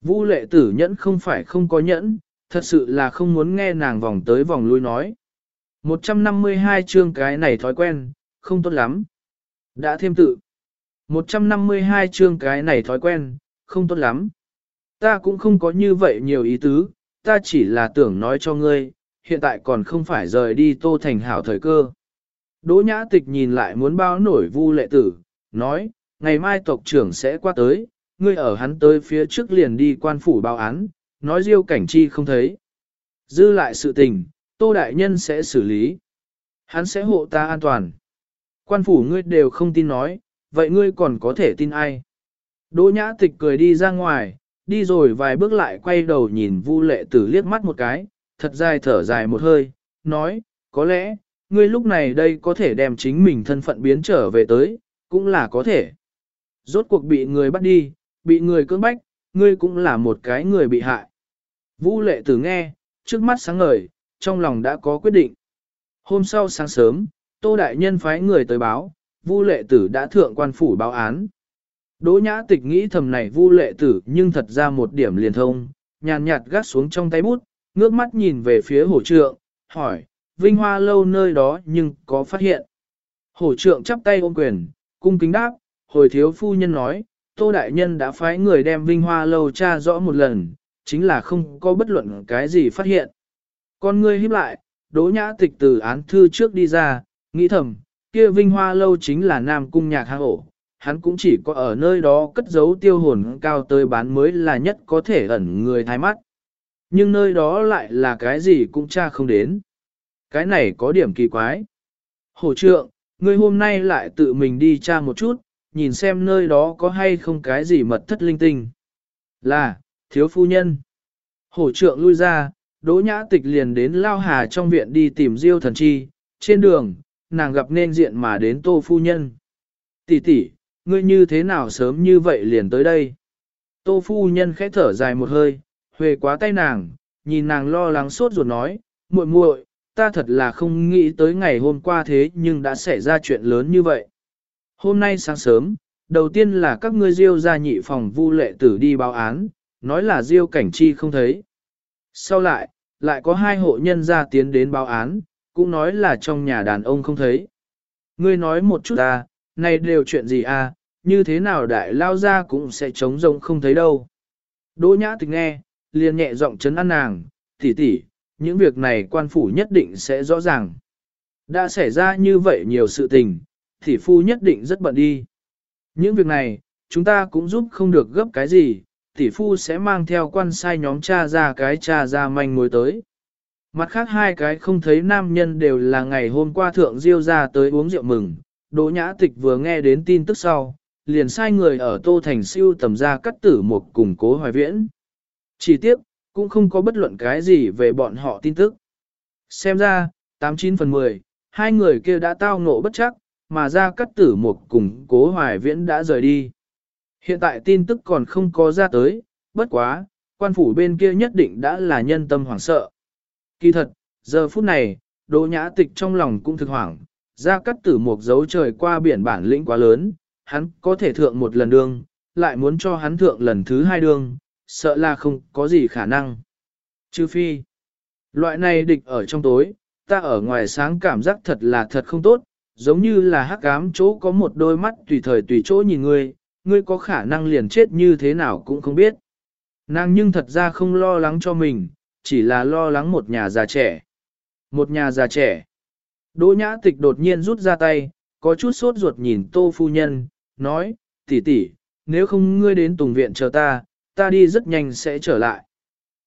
Vu lệ tử nhẫn không phải không có nhẫn, thật sự là không muốn nghe nàng vòng tới vòng lui nói. 152 chương cái này thói quen, không tốt lắm. Đã thêm tự. 152 chương cái này thói quen, không tốt lắm. Ta cũng không có như vậy nhiều ý tứ, ta chỉ là tưởng nói cho ngươi, hiện tại còn không phải rời đi tô thành hảo thời cơ. Đỗ nhã tịch nhìn lại muốn bao nổi vu lệ tử, nói, ngày mai tộc trưởng sẽ qua tới, ngươi ở hắn tới phía trước liền đi quan phủ báo án, nói diêu cảnh chi không thấy. Dư lại sự tình, tô đại nhân sẽ xử lý. Hắn sẽ hộ ta an toàn. Quan phủ ngươi đều không tin nói, vậy ngươi còn có thể tin ai? Đỗ nhã tịch cười đi ra ngoài, đi rồi vài bước lại quay đầu nhìn vu lệ tử liếc mắt một cái, thật dài thở dài một hơi, nói, có lẽ, ngươi lúc này đây có thể đem chính mình thân phận biến trở về tới, cũng là có thể. Rốt cuộc bị người bắt đi, bị người cưỡng bách, ngươi cũng là một cái người bị hại. Vũ lệ tử nghe, trước mắt sáng ngời, trong lòng đã có quyết định. Hôm sau sáng sớm, Tô Đại Nhân phái người tới báo, Vu lệ tử đã thượng quan phủ báo án. Đỗ nhã tịch nghĩ thầm này Vu lệ tử nhưng thật ra một điểm liền thông, nhàn nhạt gắt xuống trong tay bút, ngước mắt nhìn về phía hổ trượng, hỏi, Vinh Hoa lâu nơi đó nhưng có phát hiện. Hổ trượng chắp tay ôm quyền, cung kính đáp, hồi thiếu phu nhân nói, Tô Đại Nhân đã phái người đem Vinh Hoa lâu tra rõ một lần, chính là không có bất luận cái gì phát hiện. Con ngươi híp lại, đỗ nhã tịch từ án thư trước đi ra, nghĩ thầm, kia Vinh Hoa lâu chính là Nam Cung nhạc hang ổ, hắn cũng chỉ có ở nơi đó cất giấu tiêu hồn cao tới bán mới là nhất có thể ẩn người thái mắt. Nhưng nơi đó lại là cái gì cũng tra không đến. Cái này có điểm kỳ quái. Hổ trượng, ngươi hôm nay lại tự mình đi tra một chút, nhìn xem nơi đó có hay không cái gì mật thất linh tinh. Là, thiếu phu nhân. Hổ trượng lui ra, đỗ nhã tịch liền đến lao hà trong viện đi tìm diêu thần chi, trên đường, nàng gặp nên diện mà đến tô phu nhân. Tỷ tỷ, ngươi như thế nào sớm như vậy liền tới đây? Tô phu nhân khẽ thở dài một hơi, huề quá tay nàng, nhìn nàng lo lắng sốt ruột nói, muội muội, ta thật là không nghĩ tới ngày hôm qua thế nhưng đã xảy ra chuyện lớn như vậy. Hôm nay sáng sớm, đầu tiên là các ngươi diêu ra nhị phòng vu lệ tử đi báo án, nói là diêu cảnh chi không thấy. Sau lại, lại có hai hộ nhân ra tiến đến báo án, cũng nói là trong nhà đàn ông không thấy. Ngươi nói một chút ta, này đều chuyện gì à, như thế nào đại lao ra cũng sẽ trống rông không thấy đâu. Đỗ nhã tịch nghe, liền nhẹ giọng chấn an nàng, tỷ tỷ, những việc này quan phủ nhất định sẽ rõ ràng. Đã xảy ra như vậy nhiều sự tình, thì phu nhất định rất bận đi. Những việc này, chúng ta cũng giúp không được gấp cái gì, tỷ phu sẽ mang theo quan sai nhóm cha ra cái cha ra manh mối tới. Mặt khác hai cái không thấy nam nhân đều là ngày hôm qua thượng diêu ra tới uống rượu mừng, Đỗ Nhã Tịch vừa nghe đến tin tức sau, liền sai người ở Tô Thành siêu tầm ra cắt tử một củng cố hoài viễn. Chỉ tiếp, cũng không có bất luận cái gì về bọn họ tin tức. Xem ra, 89 phần 10, hai người kia đã tao ngộ bất chắc, mà ra cắt tử một cùng cố hoài viễn đã rời đi. Hiện tại tin tức còn không có ra tới, bất quá, quan phủ bên kia nhất định đã là nhân tâm hoảng sợ. Kỳ thật, giờ phút này, Đỗ Nhã Tịch trong lòng cũng thực hoảng, ra cắt tử một dấu trời qua biển bản lĩnh quá lớn, hắn có thể thượng một lần đương, lại muốn cho hắn thượng lần thứ hai đương, sợ là không có gì khả năng. Trừ phi, loại này địch ở trong tối, ta ở ngoài sáng cảm giác thật là thật không tốt, giống như là hắc ám chỗ có một đôi mắt tùy thời tùy chỗ nhìn ngươi, ngươi có khả năng liền chết như thế nào cũng không biết. Nàng nhưng thật ra không lo lắng cho mình, chỉ là lo lắng một nhà già trẻ. Một nhà già trẻ. Đỗ nhã tịch đột nhiên rút ra tay, có chút sốt ruột nhìn tô phu nhân, nói, tỷ tỷ, nếu không ngươi đến tùng viện chờ ta, ta đi rất nhanh sẽ trở lại.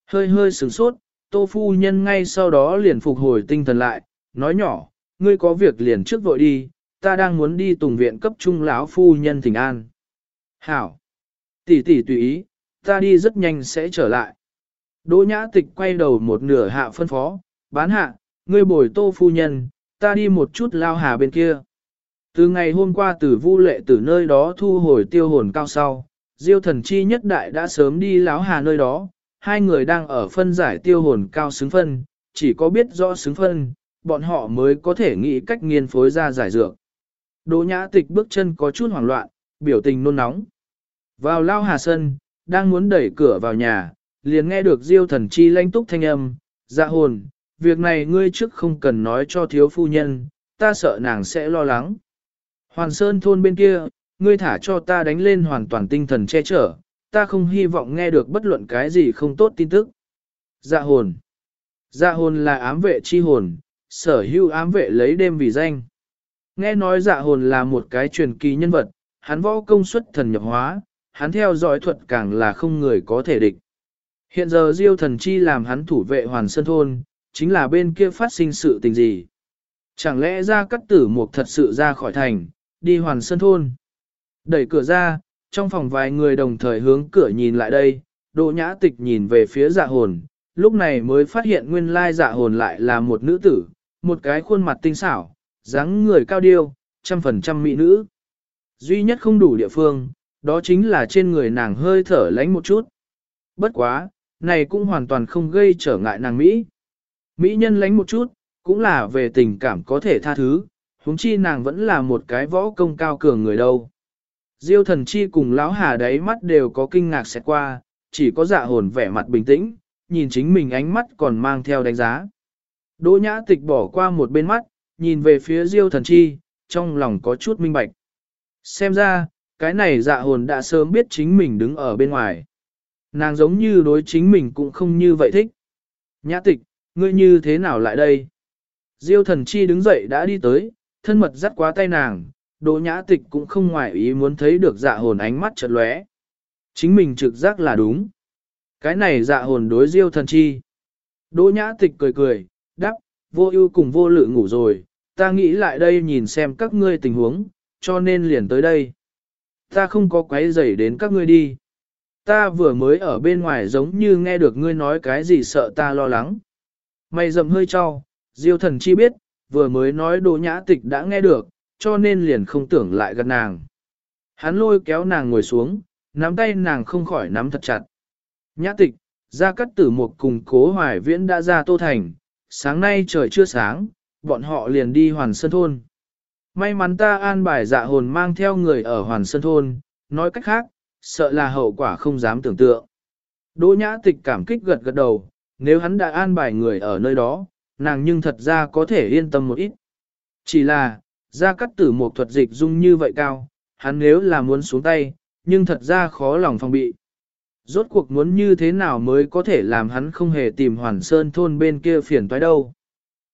Hơi hơi sửng sốt, tô phu nhân ngay sau đó liền phục hồi tinh thần lại, nói nhỏ, ngươi có việc liền trước vội đi, ta đang muốn đi tùng viện cấp trung lão phu nhân thỉnh an. Hảo! Tỷ tỷ tùy ý, ta đi rất nhanh sẽ trở lại. Đỗ nhã tịch quay đầu một nửa hạ phân phó, bán hạ, ngươi bồi tô phu nhân, ta đi một chút lao hà bên kia. Từ ngày hôm qua từ vu lệ từ nơi đó thu hồi tiêu hồn cao sau, diêu thần chi nhất đại đã sớm đi láo hà nơi đó, hai người đang ở phân giải tiêu hồn cao xứng phân, chỉ có biết rõ xứng phân, bọn họ mới có thể nghĩ cách nghiên phối ra giải dược. Đỗ nhã tịch bước chân có chút hoảng loạn, biểu tình nôn nóng. Vào lao hà sân, đang muốn đẩy cửa vào nhà, liền nghe được diêu thần chi lanh túc thanh âm, dạ hồn, việc này ngươi trước không cần nói cho thiếu phu nhân, ta sợ nàng sẽ lo lắng. Hoàn Sơn thôn bên kia, ngươi thả cho ta đánh lên hoàn toàn tinh thần che chở, ta không hy vọng nghe được bất luận cái gì không tốt tin tức. Dạ hồn. Dạ hồn là ám vệ chi hồn, sở hữu ám vệ lấy đêm vì danh. Nghe nói dạ hồn là một cái truyền kỳ nhân vật, hắn võ công suất thần nhập hóa, hắn theo dõi thuật càng là không người có thể địch. Hiện giờ Diêu thần chi làm hắn thủ vệ hoàn sơn thôn, chính là bên kia phát sinh sự tình gì. Chẳng lẽ ra cắt tử mục thật sự ra khỏi thành, đi hoàn sơn thôn. Đẩy cửa ra, trong phòng vài người đồng thời hướng cửa nhìn lại đây, Đỗ nhã tịch nhìn về phía dạ hồn, lúc này mới phát hiện nguyên lai dạ hồn lại là một nữ tử, một cái khuôn mặt tinh xảo, dáng người cao điêu, trăm phần trăm mỹ nữ. Duy nhất không đủ địa phương, đó chính là trên người nàng hơi thở lánh một chút. Bất quá, này cũng hoàn toàn không gây trở ngại nàng Mỹ. Mỹ nhân lánh một chút, cũng là về tình cảm có thể tha thứ, huống chi nàng vẫn là một cái võ công cao cường người đâu. Diêu thần chi cùng lão hà đáy mắt đều có kinh ngạc xẹt qua, chỉ có dạ hồn vẻ mặt bình tĩnh, nhìn chính mình ánh mắt còn mang theo đánh giá. Đỗ nhã tịch bỏ qua một bên mắt, nhìn về phía diêu thần chi, trong lòng có chút minh bạch. Xem ra, cái này dạ hồn đã sớm biết chính mình đứng ở bên ngoài. Nàng giống như đối chính mình cũng không như vậy thích. Nhã tịch, ngươi như thế nào lại đây? Diêu thần chi đứng dậy đã đi tới, thân mật dắt qua tay nàng, đỗ nhã tịch cũng không ngoài ý muốn thấy được dạ hồn ánh mắt chợt lóe. Chính mình trực giác là đúng. Cái này dạ hồn đối diêu thần chi. Đỗ nhã tịch cười cười, vô ưu cùng vô lự ngủ rồi, ta nghĩ lại đây nhìn xem các ngươi tình huống, cho nên liền tới đây. Ta không có quấy rầy đến các ngươi đi. Ta vừa mới ở bên ngoài giống như nghe được ngươi nói cái gì sợ ta lo lắng. Mày dầm hơi cho, diêu thần chi biết, vừa mới nói đồ nhã tịch đã nghe được, cho nên liền không tưởng lại gần nàng. Hắn lôi kéo nàng ngồi xuống, nắm tay nàng không khỏi nắm thật chặt. Nhã tịch, ra cắt tử một cùng cố hoài viễn đã ra tô thành, sáng nay trời chưa sáng, bọn họ liền đi hoàn sơn thôn. May mắn ta an bài dạ hồn mang theo người ở hoàn sơn thôn, nói cách khác, sợ là hậu quả không dám tưởng tượng. Đỗ nhã tịch cảm kích gật gật đầu, nếu hắn đã an bài người ở nơi đó, nàng nhưng thật ra có thể yên tâm một ít. Chỉ là, ra cắt tử một thuật dịch dung như vậy cao, hắn nếu là muốn xuống tay, nhưng thật ra khó lòng phòng bị. Rốt cuộc muốn như thế nào mới có thể làm hắn không hề tìm hoàn sơn thôn bên kia phiền toái đâu.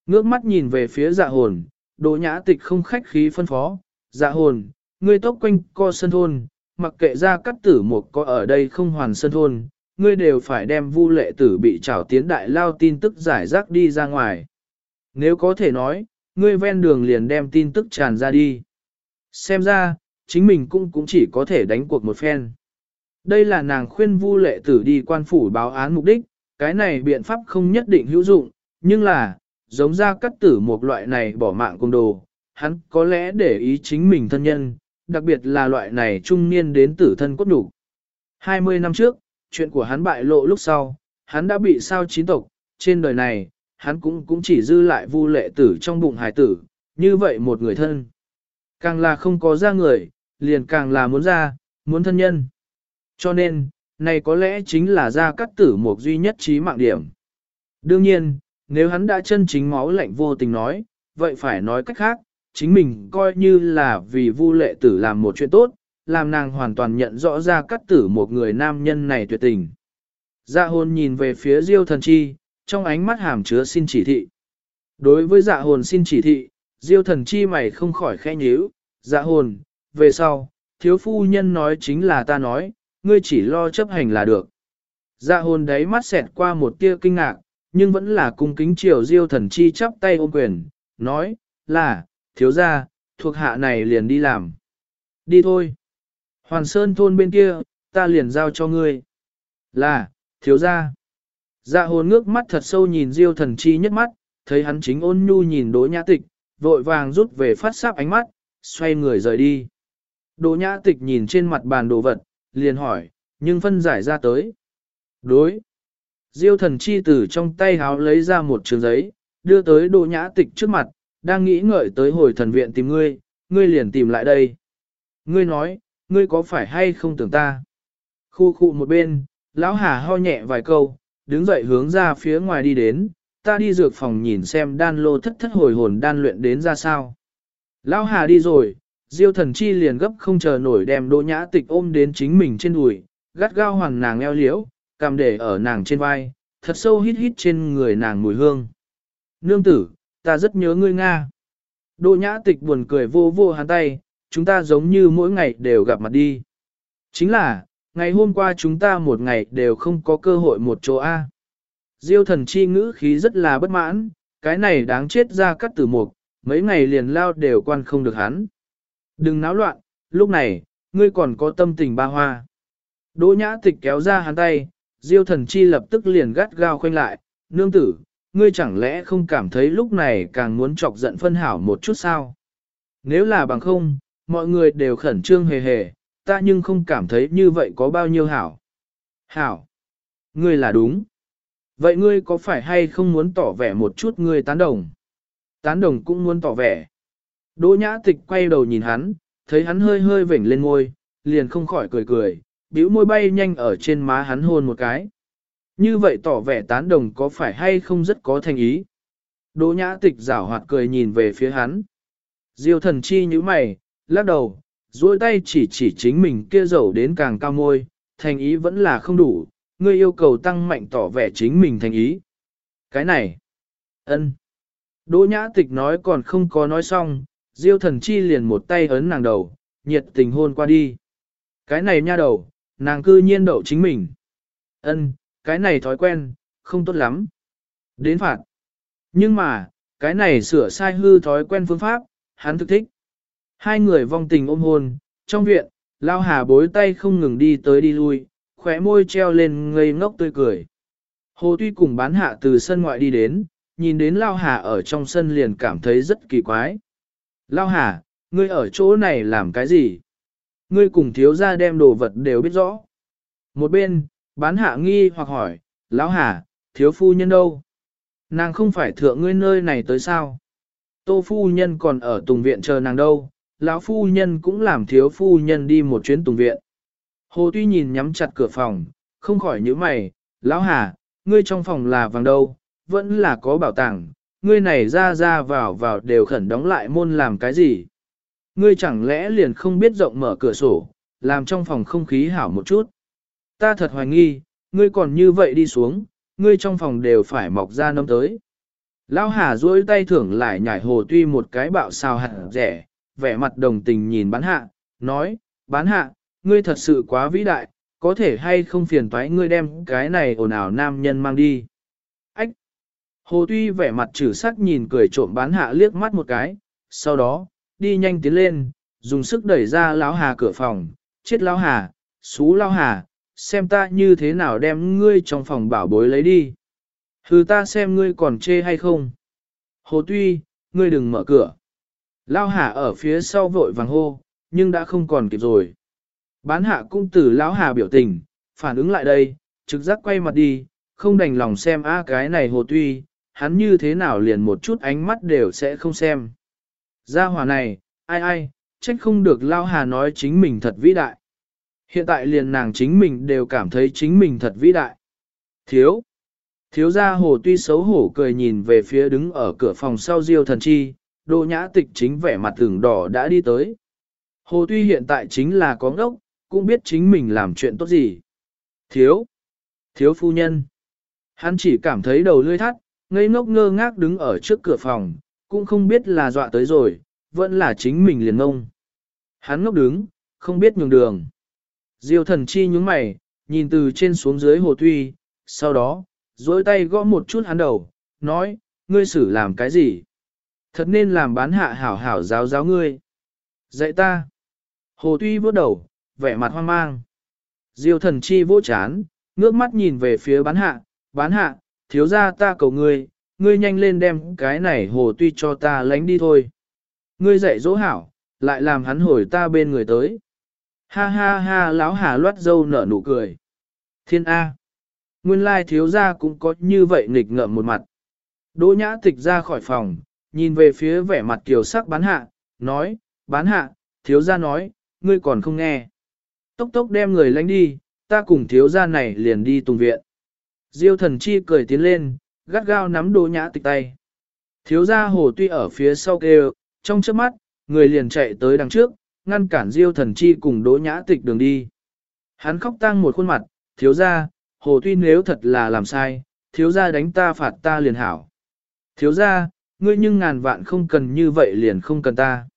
Ngước mắt nhìn về phía dạ hồn, đỗ nhã tịch không khách khí phân phó, dạ hồn, ngươi tốc quanh co sơn thôn, mặc kệ ra cắt tử một có ở đây không hoàn sơn thôn, ngươi đều phải đem vu lệ tử bị trảo tiến đại lao tin tức giải rác đi ra ngoài. Nếu có thể nói, ngươi ven đường liền đem tin tức tràn ra đi. Xem ra, chính mình cũng cũng chỉ có thể đánh cuộc một phen. Đây là nàng khuyên vu lệ tử đi quan phủ báo án mục đích, cái này biện pháp không nhất định hữu dụng, nhưng là, giống ra cắt tử một loại này bỏ mạng cung đồ, hắn có lẽ để ý chính mình thân nhân, đặc biệt là loại này trung niên đến tử thân cốt đủ. 20 năm trước, chuyện của hắn bại lộ lúc sau, hắn đã bị sao chín tộc, trên đời này, hắn cũng cũng chỉ dư lại vu lệ tử trong bụng hải tử, như vậy một người thân. Càng là không có ra người, liền càng là muốn ra, muốn thân nhân. Cho nên, này có lẽ chính là ra cắt tử một duy nhất trí mạng điểm. Đương nhiên, nếu hắn đã chân chính máu lạnh vô tình nói, vậy phải nói cách khác, chính mình coi như là vì vu lệ tử làm một chuyện tốt, làm nàng hoàn toàn nhận rõ ra cắt tử một người nam nhân này tuyệt tình. Dạ hồn nhìn về phía diêu thần chi, trong ánh mắt hàm chứa xin chỉ thị. Đối với dạ hồn xin chỉ thị, diêu thần chi mày không khỏi khẽ nhíu, dạ hồn, về sau, thiếu phu nhân nói chính là ta nói, ngươi chỉ lo chấp hành là được. Dạ hồn đấy mắt xẹt qua một tia kinh ngạc, nhưng vẫn là cung kính triều diêu thần chi chắp tay ôm quyền, nói, là, thiếu gia, thuộc hạ này liền đi làm. Đi thôi. Hoàn Sơn thôn bên kia, ta liền giao cho ngươi. Là, thiếu gia. Dạ hồn ngước mắt thật sâu nhìn Diêu thần chi nhất mắt, thấy hắn chính ôn nhu nhìn Đỗ Nhã Tịch, vội vàng rút về phát sáp ánh mắt, xoay người rời đi. Đỗ Nhã Tịch nhìn trên mặt bàn đồ vật, liền hỏi, nhưng phân giải ra tới. Đối. Diêu thần chi từ trong tay háo lấy ra một trường giấy, đưa tới Đỗ Nhã Tịch trước mặt, đang nghĩ ngợi tới hồi thần viện tìm ngươi, ngươi liền tìm lại đây. Ngươi nói, ngươi có phải hay không tưởng ta? Khu khu một bên, lão hà ho nhẹ vài câu, đứng dậy hướng ra phía ngoài đi đến, ta đi dược phòng nhìn xem đan lô thất thất hồi hồn đan luyện đến ra sao. Lão hà đi rồi, diêu thần chi liền gấp không chờ nổi đem đỗ nhã tịch ôm đến chính mình trên đùi, gắt gao hoàng nàng eo liễu, cầm để ở nàng trên vai, thật sâu hít hít trên người nàng mùi hương. Nương tử, ta rất nhớ ngươi Nga. Đỗ nhã tịch buồn cười vô vô hắn tay, chúng ta giống như mỗi ngày đều gặp mặt đi. Chính là, ngày hôm qua chúng ta một ngày đều không có cơ hội một chỗ A. Diêu thần chi ngữ khí rất là bất mãn, cái này đáng chết ra cắt tử mục, mấy ngày liền lao đều quan không được hắn. Đừng náo loạn, lúc này, ngươi còn có tâm tình ba hoa. Đỗ nhã tịch kéo ra hắn tay, diêu thần chi lập tức liền gắt gao khoanh lại, nương tử, ngươi chẳng lẽ không cảm thấy lúc này càng muốn chọc giận phân hảo một chút sao? Nếu là bằng không, mọi người đều khẩn trương hề hề, ta nhưng không cảm thấy như vậy có bao nhiêu hảo. Hảo, ngươi là đúng. Vậy ngươi có phải hay không muốn tỏ vẻ một chút ngươi tán đồng? Tán đồng cũng muốn tỏ vẻ. Đỗ nhã tịch quay đầu nhìn hắn, thấy hắn hơi hơi vểnh lên ngôi, liền không khỏi cười cười, bĩu môi bay nhanh ở trên má hắn hôn một cái. Như vậy tỏ vẻ tán đồng có phải hay không rất có thành ý. Đỗ nhã tịch rảo hoạt cười nhìn về phía hắn. Diêu thần chi như mày, lắc đầu, duỗi tay chỉ chỉ chính mình kia dầu đến càng cao môi, thành ý vẫn là không đủ, ngươi yêu cầu tăng mạnh tỏ vẻ chính mình thành ý. Cái này, ân. Đỗ nhã tịch nói còn không có nói xong, diêu thần chi liền một tay ấn nàng đầu, nhiệt tình hôn qua đi. Cái này nha đầu, nàng cư nhiên đậu chính mình. Ân, cái này thói quen, không tốt lắm. Đến phạt. Nhưng mà, cái này sửa sai hư thói quen phương pháp, hắn thực thích. Hai người vong tình ôm hôn, trong viện, lao hà bối tay không ngừng đi tới đi lui, khóe môi treo lên ngây ngốc tươi cười. Hồ Tuy cùng bán hạ từ sân ngoại đi đến, nhìn đến Lao Hà ở trong sân liền cảm thấy rất kỳ quái. Lao Hà, ngươi ở chỗ này làm cái gì? Ngươi cùng thiếu gia đem đồ vật đều biết rõ. Một bên, bán hạ nghi hoặc hỏi, Lão Hà, thiếu phu nhân đâu? Nàng không phải thượng ngươi nơi này tới sao? Tô phu nhân còn ở tùng viện chờ nàng đâu, lão phu nhân cũng làm thiếu phu nhân đi một chuyến tùng viện. Hồ Tuy nhìn nhắm chặt cửa phòng, không khỏi nhíu mày, lão hà, ngươi trong phòng là vàng đâu, vẫn là có bảo tàng, ngươi này ra ra vào vào đều khẩn đóng lại môn làm cái gì. Ngươi chẳng lẽ liền không biết rộng mở cửa sổ, làm trong phòng không khí hảo một chút. Ta thật hoài nghi, ngươi còn như vậy đi xuống, ngươi trong phòng đều phải mọc ra nấm tới. Lão Hà duỗi tay thưởng lại nhảy hồ tuy một cái bạo sao hẳn rẻ, vẻ mặt đồng tình nhìn bán hạ, nói, bán hạ, ngươi thật sự quá vĩ đại, có thể hay không phiền toái ngươi đem cái này ồn ào nam nhân mang đi. Hồ Tuy vẻ mặt trừ sắc nhìn cười trộm bán hạ liếc mắt một cái, sau đó, đi nhanh tiến lên, dùng sức đẩy ra lão hà cửa phòng, chết lão hà, xú lão hà, xem ta như thế nào đem ngươi trong phòng bảo bối lấy đi. Hừ ta xem ngươi còn chê hay không. Hồ Tuy, ngươi đừng mở cửa. Lão hà ở phía sau vội vàng hô, nhưng đã không còn kịp rồi. Bán hạ cung tử lão hà biểu tình, phản ứng lại đây, trực giác quay mặt đi, không đành lòng xem a cái này hồ tuy, hắn như thế nào liền một chút ánh mắt đều sẽ không xem. Gia hỏa này, ai ai, trách không được lao hà nói chính mình thật vĩ đại. Hiện tại liền nàng chính mình đều cảm thấy chính mình thật vĩ đại. Thiếu. Thiếu gia hồ tuy xấu hổ cười nhìn về phía đứng ở cửa phòng sau diêu thần chi, đô nhã tịch chính vẻ mặt tưởng đỏ đã đi tới. Hồ tuy hiện tại chính là có ngốc, cũng biết chính mình làm chuyện tốt gì. Thiếu, thiếu phu nhân. Hắn chỉ cảm thấy đầu lưỡi thắt, ngây ngốc ngơ ngác đứng ở trước cửa phòng, cũng không biết là dọa tới rồi, vẫn là chính mình liền ngông. Hắn ngốc đứng, không biết nhường đường. Diêu thần chi nhướng mày, nhìn từ trên xuống dưới hồ tuy, sau đó, dối tay gõ một chút hắn đầu, nói, ngươi xử làm cái gì? Thật nên làm bán hạ hảo hảo giáo giáo ngươi. Dạy ta. Hồ tuy bước đầu, vẻ mặt hoang mang. Diêu thần chi vỗ chán, ngước mắt nhìn về phía bán hạ, bán hạ, thiếu ra ta cầu ngươi, ngươi nhanh lên đem cái này hồ tuy cho ta lánh đi thôi. Ngươi dạy dỗ hảo, lại làm hắn hồi ta bên người tới. Ha ha ha lão hà loát dâu nở nụ cười. Thiên A. Nguyên lai thiếu gia cũng có như vậy nghịch ngợm một mặt. Đỗ nhã tịch ra khỏi phòng, nhìn về phía vẻ mặt kiều sắc bán hạ, nói, bán hạ, thiếu gia nói, ngươi còn không nghe. Tốc tốc đem người lánh đi, ta cùng thiếu gia này liền đi tùng viện. Diêu thần chi cười tiến lên, gắt gao nắm đỗ nhã tịch tay. Thiếu gia hồ tuy ở phía sau kêu, trong trước mắt, người liền chạy tới đằng trước, ngăn cản diêu thần chi cùng đỗ nhã tịch đường đi. Hắn khóc tang một khuôn mặt, thiếu gia, hồ tuy nếu thật là làm sai, thiếu gia đánh ta phạt ta liền hảo. Thiếu gia, ngươi nhưng ngàn vạn không cần như vậy liền không cần ta.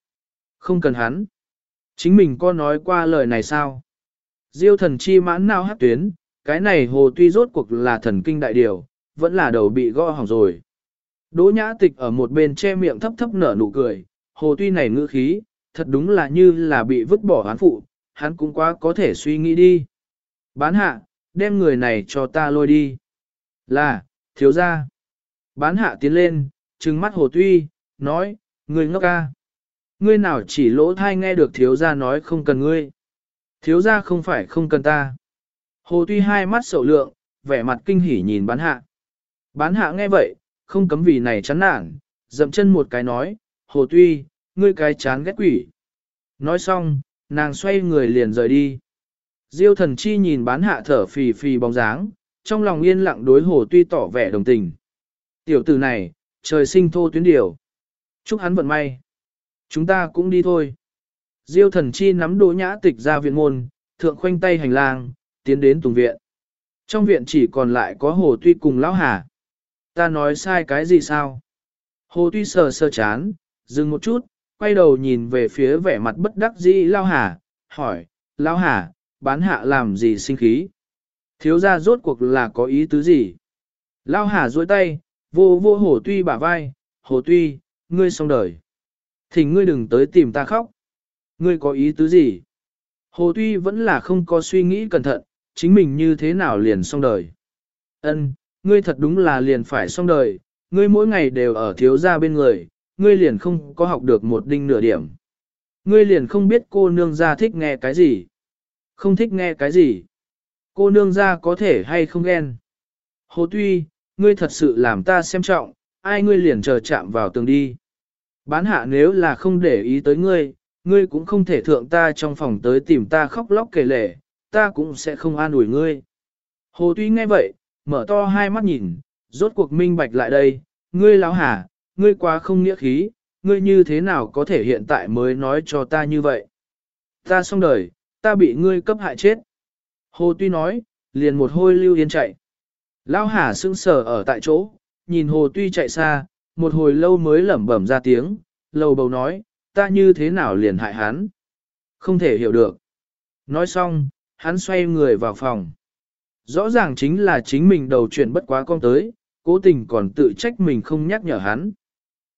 Không cần hắn. Chính mình có nói qua lời này sao? Diêu thần chi mãn nào hát tuyến, cái này hồ tuy rốt cuộc là thần kinh đại điều, vẫn là đầu bị gõ hỏng rồi. Đỗ nhã tịch ở một bên che miệng thấp thấp nở nụ cười, hồ tuy này ngữ khí, thật đúng là như là bị vứt bỏ hán phụ, hắn cũng quá có thể suy nghĩ đi. Bán hạ, đem người này cho ta lôi đi. Là, thiếu ra. Bán hạ tiến lên, trừng mắt hồ tuy, nói, người ngốc ca. Ngươi nào chỉ lỗ thai nghe được thiếu gia nói không cần ngươi. Thiếu gia không phải không cần ta. Hồ tuy hai mắt sầu lượng, vẻ mặt kinh hỉ nhìn bán hạ. Bán hạ nghe vậy, không cấm vì này chán nản, dậm chân một cái nói, hồ tuy, ngươi cái chán ghét quỷ. Nói xong, nàng xoay người liền rời đi. Diêu thần chi nhìn bán hạ thở phì phì bóng dáng, trong lòng yên lặng đối hồ tuy tỏ vẻ đồng tình. Tiểu tử này, trời sinh thô tuyến điều. Chúc hắn vận may. Chúng ta cũng đi thôi. Diêu thần chi nắm đỗ nhã tịch ra viện môn, thượng khoanh tay hành lang, tiến đến tùng viện. Trong viện chỉ còn lại có hồ tuy cùng lão hà. Ta nói sai cái gì sao? Hồ tuy sờ sờ chán, dừng một chút, quay đầu nhìn về phía vẻ mặt bất đắc dĩ lão hà, hỏi, lão hà, bán hạ làm gì sinh khí? Thiếu ra rốt cuộc là có ý tứ gì? lão hà duỗi tay, vô vô hồ tuy bả vai, hồ tuy, ngươi xong đời. Thỉnh ngươi đừng tới tìm ta khóc. Ngươi có ý tứ gì? Hồ tuy vẫn là không có suy nghĩ cẩn thận, chính mình như thế nào liền xong đời. Ân, ngươi thật đúng là liền phải xong đời, ngươi mỗi ngày đều ở thiếu gia bên người, ngươi liền không có học được một đinh nửa điểm. Ngươi liền không biết cô nương gia thích nghe cái gì. Không thích nghe cái gì. Cô nương gia có thể hay không ghen. Hồ tuy, ngươi thật sự làm ta xem trọng, ai ngươi liền chờ chạm vào tường đi. Bán hạ nếu là không để ý tới ngươi, ngươi cũng không thể thượng ta trong phòng tới tìm ta khóc lóc kể lể, ta cũng sẽ không an ủi ngươi. Hồ tuy nghe vậy, mở to hai mắt nhìn, rốt cuộc minh bạch lại đây, ngươi láo hả, ngươi quá không nghĩa khí, ngươi như thế nào có thể hiện tại mới nói cho ta như vậy. Ta xong đời, ta bị ngươi cấp hại chết. Hồ tuy nói, liền một hôi lưu yên chạy. Lão hả sững sờ ở tại chỗ, nhìn hồ tuy chạy xa, một hồi lâu mới lẩm bẩm ra tiếng, lầu bầu nói, ta như thế nào liền hại hắn. Không thể hiểu được. Nói xong, hắn xoay người vào phòng. Rõ ràng chính là chính mình đầu chuyện bất quá con tới, cố tình còn tự trách mình không nhắc nhở hắn.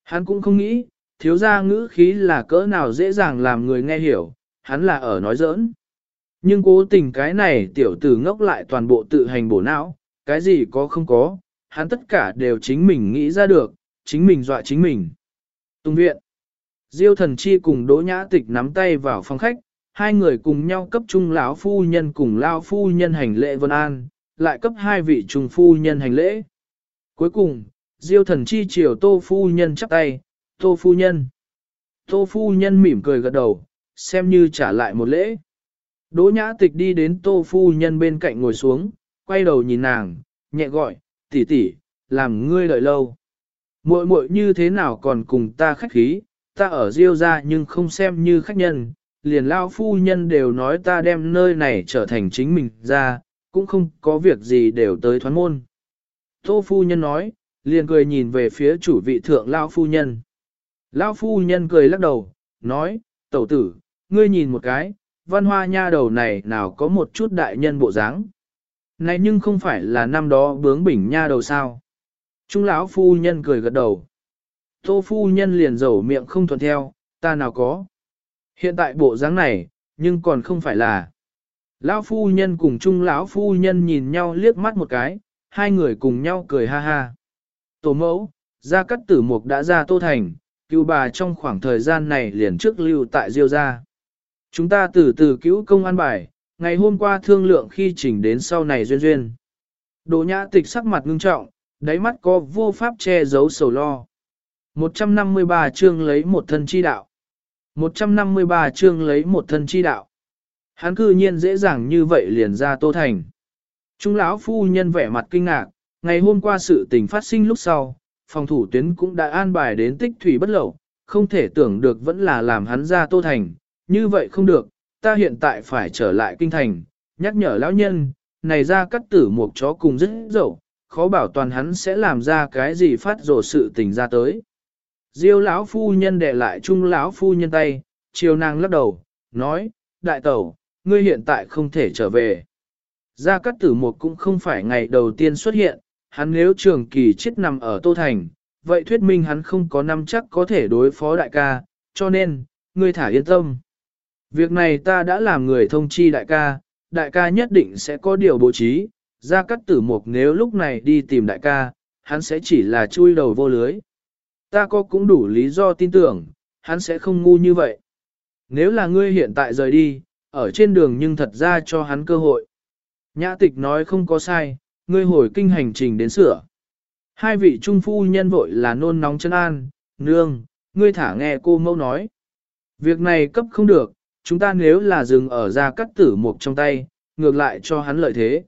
Hắn cũng không nghĩ, thiếu gia ngữ khí là cỡ nào dễ dàng làm người nghe hiểu, hắn là ở nói giỡn. Nhưng cố tình cái này tiểu tử ngốc lại toàn bộ tự hành bổ não, cái gì có không có, hắn tất cả đều chính mình nghĩ ra được, chính mình dọa chính mình. Tùng viện. Diêu thần chi cùng đỗ nhã tịch nắm tay vào phòng khách, hai người cùng nhau cấp trung lão phu nhân cùng lao phu nhân hành lễ vân an, lại cấp hai vị trung phu nhân hành lễ. Cuối cùng, diêu thần chi chiều tô phu nhân chắp tay, tô phu nhân. Tô phu nhân mỉm cười gật đầu, xem như trả lại một lễ. Đỗ nhã tịch đi đến tô phu nhân bên cạnh ngồi xuống, quay đầu nhìn nàng, nhẹ gọi, tỷ tỷ, làm ngươi đợi lâu. Muội muội như thế nào còn cùng ta khách khí, ta ở Diêu ra nhưng không xem như khách nhân, liền lao phu nhân đều nói ta đem nơi này trở thành chính mình ra, cũng không có việc gì đều tới thoán môn. Tô phu nhân nói, liền cười nhìn về phía chủ vị thượng lao phu nhân. Lao phu nhân cười lắc đầu, nói, tẩu tử, ngươi nhìn một cái, văn hoa nha đầu này nào có một chút đại nhân bộ dáng. Này nhưng không phải là năm đó bướng bỉnh nha đầu sao. Trung lão phu nhân cười gật đầu. Tô phu nhân liền dầu miệng không thuận theo, ta nào có. Hiện tại bộ dáng này, nhưng còn không phải là. Lão phu nhân cùng chung lão phu nhân nhìn nhau liếc mắt một cái, hai người cùng nhau cười ha ha. Tổ mẫu, gia cắt tử mục đã ra tô thành, cứu bà trong khoảng thời gian này liền trước lưu tại diêu gia. Chúng ta từ từ cứu công an bài, ngày hôm qua thương lượng khi chỉnh đến sau này duyên duyên. Đồ nhã tịch sắc mặt ngưng trọng, đáy mắt có vô pháp che giấu sầu lo. 153 chương lấy một thân chi đạo. 153 chương lấy một thân chi đạo. Hắn cư nhiên dễ dàng như vậy liền ra Tô Thành. Trung lão phu nhân vẻ mặt kinh ngạc, ngày hôm qua sự tình phát sinh lúc sau, phòng thủ tuyến cũng đã an bài đến tích thủy bất lậu, không thể tưởng được vẫn là làm hắn ra Tô Thành, như vậy không được, ta hiện tại phải trở lại kinh thành, nhắc nhở lão nhân, này ra cắt tử một chó cùng rất dậu, khó bảo toàn hắn sẽ làm ra cái gì phát rồ sự tình ra tới. Diêu lão phu nhân đệ lại trung lão phu nhân tay, chiều nàng lắc đầu, nói, đại tẩu, ngươi hiện tại không thể trở về. Gia Cát Tử Mục cũng không phải ngày đầu tiên xuất hiện, hắn nếu trường kỳ chết nằm ở Tô Thành, vậy thuyết minh hắn không có năm chắc có thể đối phó đại ca, cho nên, ngươi thả yên tâm. Việc này ta đã làm người thông chi đại ca, đại ca nhất định sẽ có điều bố trí, Gia Cát Tử Mục nếu lúc này đi tìm đại ca, hắn sẽ chỉ là chui đầu vô lưới. Ta có cũng đủ lý do tin tưởng, hắn sẽ không ngu như vậy. Nếu là ngươi hiện tại rời đi, ở trên đường nhưng thật ra cho hắn cơ hội. Nhã tịch nói không có sai, ngươi hồi kinh hành trình đến sửa. Hai vị trung phu nhân vội là nôn nóng chân an, nương, ngươi thả nghe cô mẫu nói. Việc này cấp không được, chúng ta nếu là dừng ở ra cắt tử mục trong tay, ngược lại cho hắn lợi thế.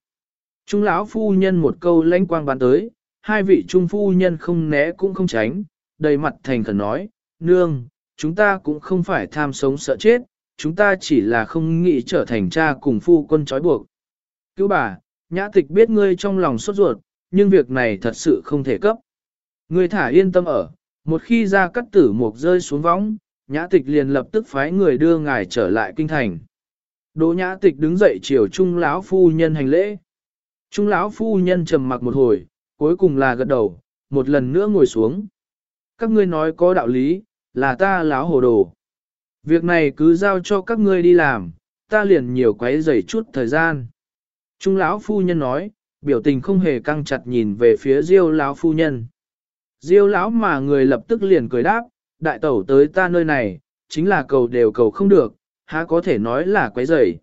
Trung lão phu nhân một câu lãnh quang bàn tới, hai vị trung phu nhân không né cũng không tránh, đầy mặt thành khẩn nói, nương, chúng ta cũng không phải tham sống sợ chết, chúng ta chỉ là không nghĩ trở thành cha cùng phu quân trói buộc. Cứu bà, nhã tịch biết ngươi trong lòng sốt ruột, nhưng việc này thật sự không thể cấp. Ngươi thả yên tâm ở, một khi ra cắt tử mục rơi xuống võng, nhã tịch liền lập tức phái người đưa ngài trở lại kinh thành. Đỗ nhã tịch đứng dậy chiều trung lão phu nhân hành lễ. Trung lão phu nhân trầm mặc một hồi, cuối cùng là gật đầu, một lần nữa ngồi xuống. Các ngươi nói có đạo lý, là ta láo hồ đồ. Việc này cứ giao cho các ngươi đi làm, ta liền nhiều quấy rầy chút thời gian. Trung lão phu nhân nói, biểu tình không hề căng chặt nhìn về phía Diêu lão phu nhân. Diêu lão mà người lập tức liền cười đáp, đại tẩu tới ta nơi này, chính là cầu đều cầu không được, há có thể nói là quấy rầy.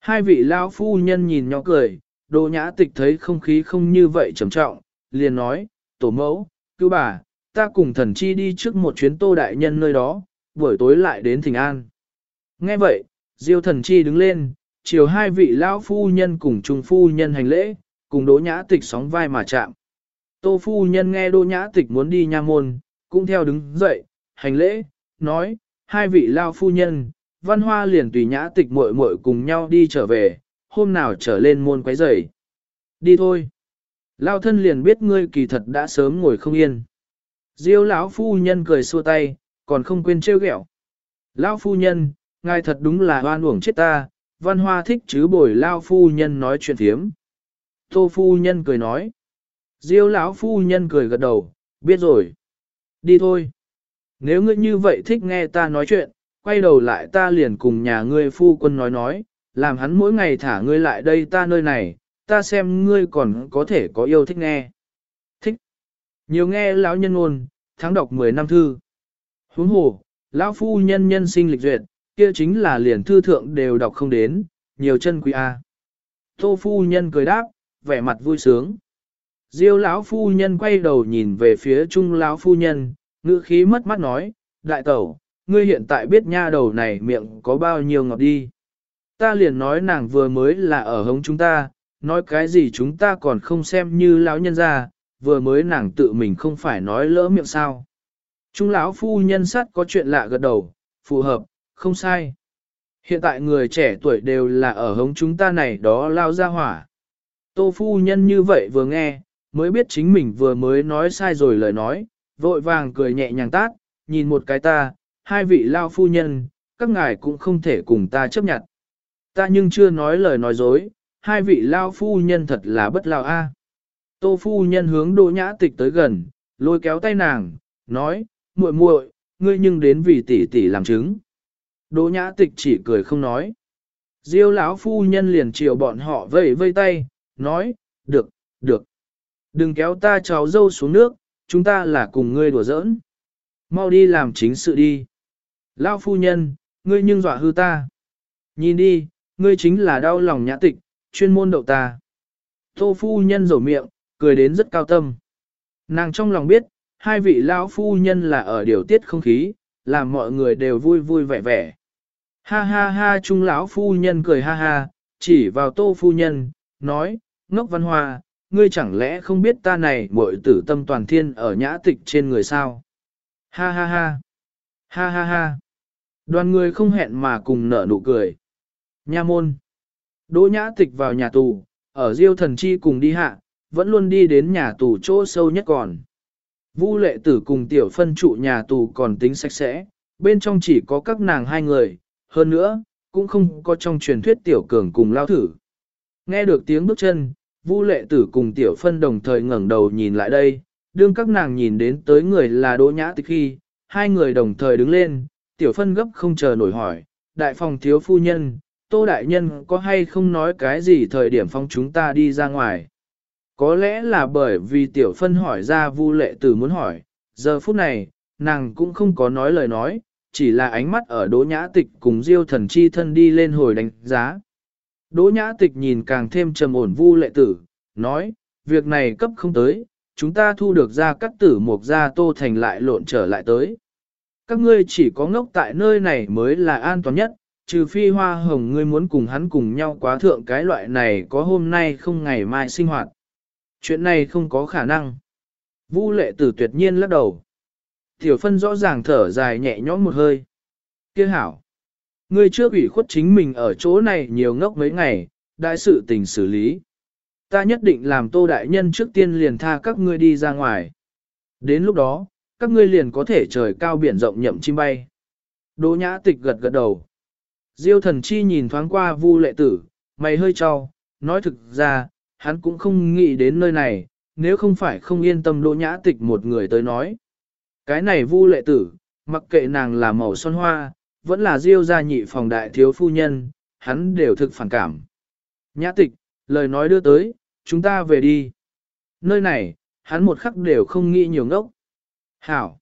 Hai vị lão phu nhân nhìn nhỏ cười, đồ nhã tịch thấy không khí không như vậy trầm trọng, liền nói, tổ mẫu, cứu bà, ta cùng thần chi đi trước một chuyến tô đại nhân nơi đó, buổi tối lại đến thỉnh an. Nghe vậy, diêu thần chi đứng lên, chiều hai vị lão phu nhân cùng trung phu nhân hành lễ, cùng đỗ nhã tịch sóng vai mà chạm. Tô phu nhân nghe đỗ nhã tịch muốn đi nha môn, cũng theo đứng dậy, hành lễ, nói, hai vị lao phu nhân, văn hoa liền tùy nhã tịch muội muội cùng nhau đi trở về, hôm nào trở lên môn quấy rầy. Đi thôi. Lao thân liền biết ngươi kỳ thật đã sớm ngồi không yên. Diêu lão phu nhân cười xua tay, còn không quên trêu ghẹo. Lão phu nhân, ngài thật đúng là oan uổng chết ta, văn hoa thích chứ bồi lão phu nhân nói chuyện thiếm. Tô phu nhân cười nói. Diêu lão phu nhân cười gật đầu, biết rồi. Đi thôi. Nếu ngươi như vậy thích nghe ta nói chuyện, quay đầu lại ta liền cùng nhà ngươi phu quân nói nói, làm hắn mỗi ngày thả ngươi lại đây ta nơi này, ta xem ngươi còn có thể có yêu thích nghe. Nhiều nghe lão nhân ngôn, tháng đọc 10 năm thư. Huống hồ, lão phu nhân nhân sinh lịch duyệt, kia chính là liền thư thượng đều đọc không đến, nhiều chân quý a. Tô phu nhân cười đáp, vẻ mặt vui sướng. Diêu lão phu nhân quay đầu nhìn về phía trung lão phu nhân, ngữ khí mất mắt nói, đại tẩu, ngươi hiện tại biết nha đầu này miệng có bao nhiêu ngọt đi. Ta liền nói nàng vừa mới là ở hống chúng ta, nói cái gì chúng ta còn không xem như lão nhân ra, vừa mới nàng tự mình không phải nói lỡ miệng sao. Trung lão phu nhân sát có chuyện lạ gật đầu, phù hợp, không sai. Hiện tại người trẻ tuổi đều là ở hống chúng ta này đó lao ra hỏa. Tô phu nhân như vậy vừa nghe, mới biết chính mình vừa mới nói sai rồi lời nói, vội vàng cười nhẹ nhàng tát, nhìn một cái ta, hai vị lao phu nhân, các ngài cũng không thể cùng ta chấp nhận. Ta nhưng chưa nói lời nói dối, hai vị lao phu nhân thật là bất lao a. Tô phu nhân hướng Đỗ Nhã Tịch tới gần, lôi kéo tay nàng, nói, muội muội, ngươi nhưng đến vì tỷ tỷ làm chứng. Đỗ Nhã Tịch chỉ cười không nói. Diêu lão phu nhân liền chiều bọn họ vẫy vây tay, nói, được, được. Đừng kéo ta cháu dâu xuống nước, chúng ta là cùng ngươi đùa giỡn. Mau đi làm chính sự đi. Lão phu nhân, ngươi nhưng dọa hư ta. Nhìn đi, ngươi chính là đau lòng nhã tịch, chuyên môn đậu ta. Tô phu nhân rầu miệng, cười đến rất cao tâm. Nàng trong lòng biết, hai vị lão phu nhân là ở điều tiết không khí, làm mọi người đều vui vui vẻ vẻ. Ha ha ha trung lão phu nhân cười ha ha, chỉ vào tô phu nhân, nói, ngốc văn hoa, ngươi chẳng lẽ không biết ta này muội tử tâm toàn thiên ở nhã tịch trên người sao? Ha ha ha, ha ha ha. Đoàn người không hẹn mà cùng nở nụ cười. Nha môn. Đỗ nhã tịch vào nhà tù, ở diêu thần chi cùng đi hạ, vẫn luôn đi đến nhà tù chỗ sâu nhất còn. Vu lệ tử cùng tiểu phân trụ nhà tù còn tính sạch sẽ, bên trong chỉ có các nàng hai người, hơn nữa, cũng không có trong truyền thuyết tiểu cường cùng lao thử. Nghe được tiếng bước chân, Vu lệ tử cùng tiểu phân đồng thời ngẩng đầu nhìn lại đây, đương các nàng nhìn đến tới người là đỗ nhã tịch khi, hai người đồng thời đứng lên, tiểu phân gấp không chờ nổi hỏi, đại phòng thiếu phu nhân, tô đại nhân có hay không nói cái gì thời điểm phong chúng ta đi ra ngoài. Có lẽ là bởi vì tiểu phân hỏi ra vu lệ tử muốn hỏi, giờ phút này, nàng cũng không có nói lời nói, chỉ là ánh mắt ở đỗ nhã tịch cùng diêu thần chi thân đi lên hồi đánh giá. Đỗ nhã tịch nhìn càng thêm trầm ổn vu lệ tử, nói, việc này cấp không tới, chúng ta thu được ra các tử một gia tô thành lại lộn trở lại tới. Các ngươi chỉ có ngốc tại nơi này mới là an toàn nhất, trừ phi hoa hồng ngươi muốn cùng hắn cùng nhau quá thượng cái loại này có hôm nay không ngày mai sinh hoạt. Chuyện này không có khả năng. Vu lệ tử tuyệt nhiên lắc đầu. Tiểu phân rõ ràng thở dài nhẹ nhõm một hơi. Kia hảo. Ngươi trước ủy khuất chính mình ở chỗ này nhiều ngốc mấy ngày, đại sự tình xử lý. Ta nhất định làm tô đại nhân trước tiên liền tha các ngươi đi ra ngoài. Đến lúc đó, các ngươi liền có thể trời cao biển rộng nhậm chim bay. Đỗ nhã tịch gật gật đầu. Diêu thần chi nhìn thoáng qua vu lệ tử, mày hơi cho, nói thực ra, hắn cũng không nghĩ đến nơi này, nếu không phải không yên tâm đỗ nhã tịch một người tới nói. Cái này vu lệ tử, mặc kệ nàng là màu son hoa, vẫn là diêu gia nhị phòng đại thiếu phu nhân, hắn đều thực phản cảm. Nhã tịch, lời nói đưa tới, chúng ta về đi. Nơi này, hắn một khắc đều không nghĩ nhiều ngốc. Hảo.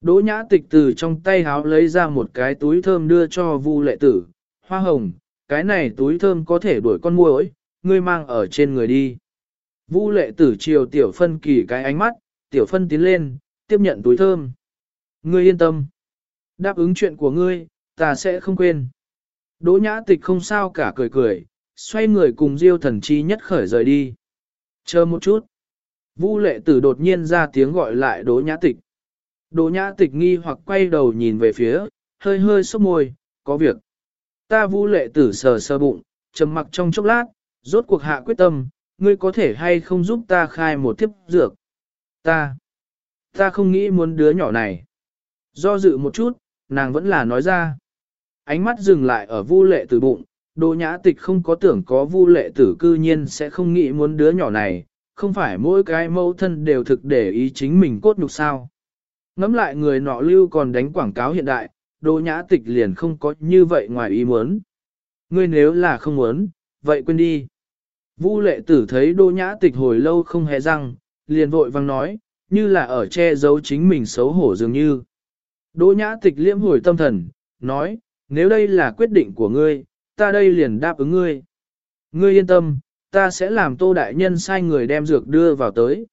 Đỗ nhã tịch từ trong tay háo lấy ra một cái túi thơm đưa cho vu lệ tử, hoa hồng, cái này túi thơm có thể đuổi con muỗi, ngươi mang ở trên người đi. Vu lệ tử chiều tiểu phân kỳ cái ánh mắt, tiểu phân tiến lên, tiếp nhận túi thơm. Ngươi yên tâm. Đáp ứng chuyện của ngươi, ta sẽ không quên. Đỗ nhã tịch không sao cả cười cười, xoay người cùng diêu thần chi nhất khởi rời đi. Chờ một chút. Vu lệ tử đột nhiên ra tiếng gọi lại đỗ nhã tịch. Đỗ nhã tịch nghi hoặc quay đầu nhìn về phía, hơi hơi sốc môi, có việc. Ta vu lệ tử sờ sờ bụng, trầm mặc trong chốc lát, rốt cuộc hạ quyết tâm, ngươi có thể hay không giúp ta khai một thiếp dược. Ta, ta không nghĩ muốn đứa nhỏ này. Do dự một chút, nàng vẫn là nói ra. Ánh mắt dừng lại ở vu lệ tử bụng, Đỗ nhã tịch không có tưởng có vu lệ tử cư nhiên sẽ không nghĩ muốn đứa nhỏ này, không phải mỗi cái mẫu thân đều thực để ý chính mình cốt nhục sao. Ngắm lại người nọ lưu còn đánh quảng cáo hiện đại, Đỗ nhã tịch liền không có như vậy ngoài ý muốn. Ngươi nếu là không muốn, vậy quên đi. Vu lệ tử thấy Đỗ nhã tịch hồi lâu không hề răng, liền vội vang nói, như là ở che giấu chính mình xấu hổ dường như. Đỗ nhã tịch liễm hồi tâm thần, nói, nếu đây là quyết định của ngươi, ta đây liền đáp ứng ngươi. Ngươi yên tâm, ta sẽ làm tô đại nhân sai người đem dược đưa vào tới.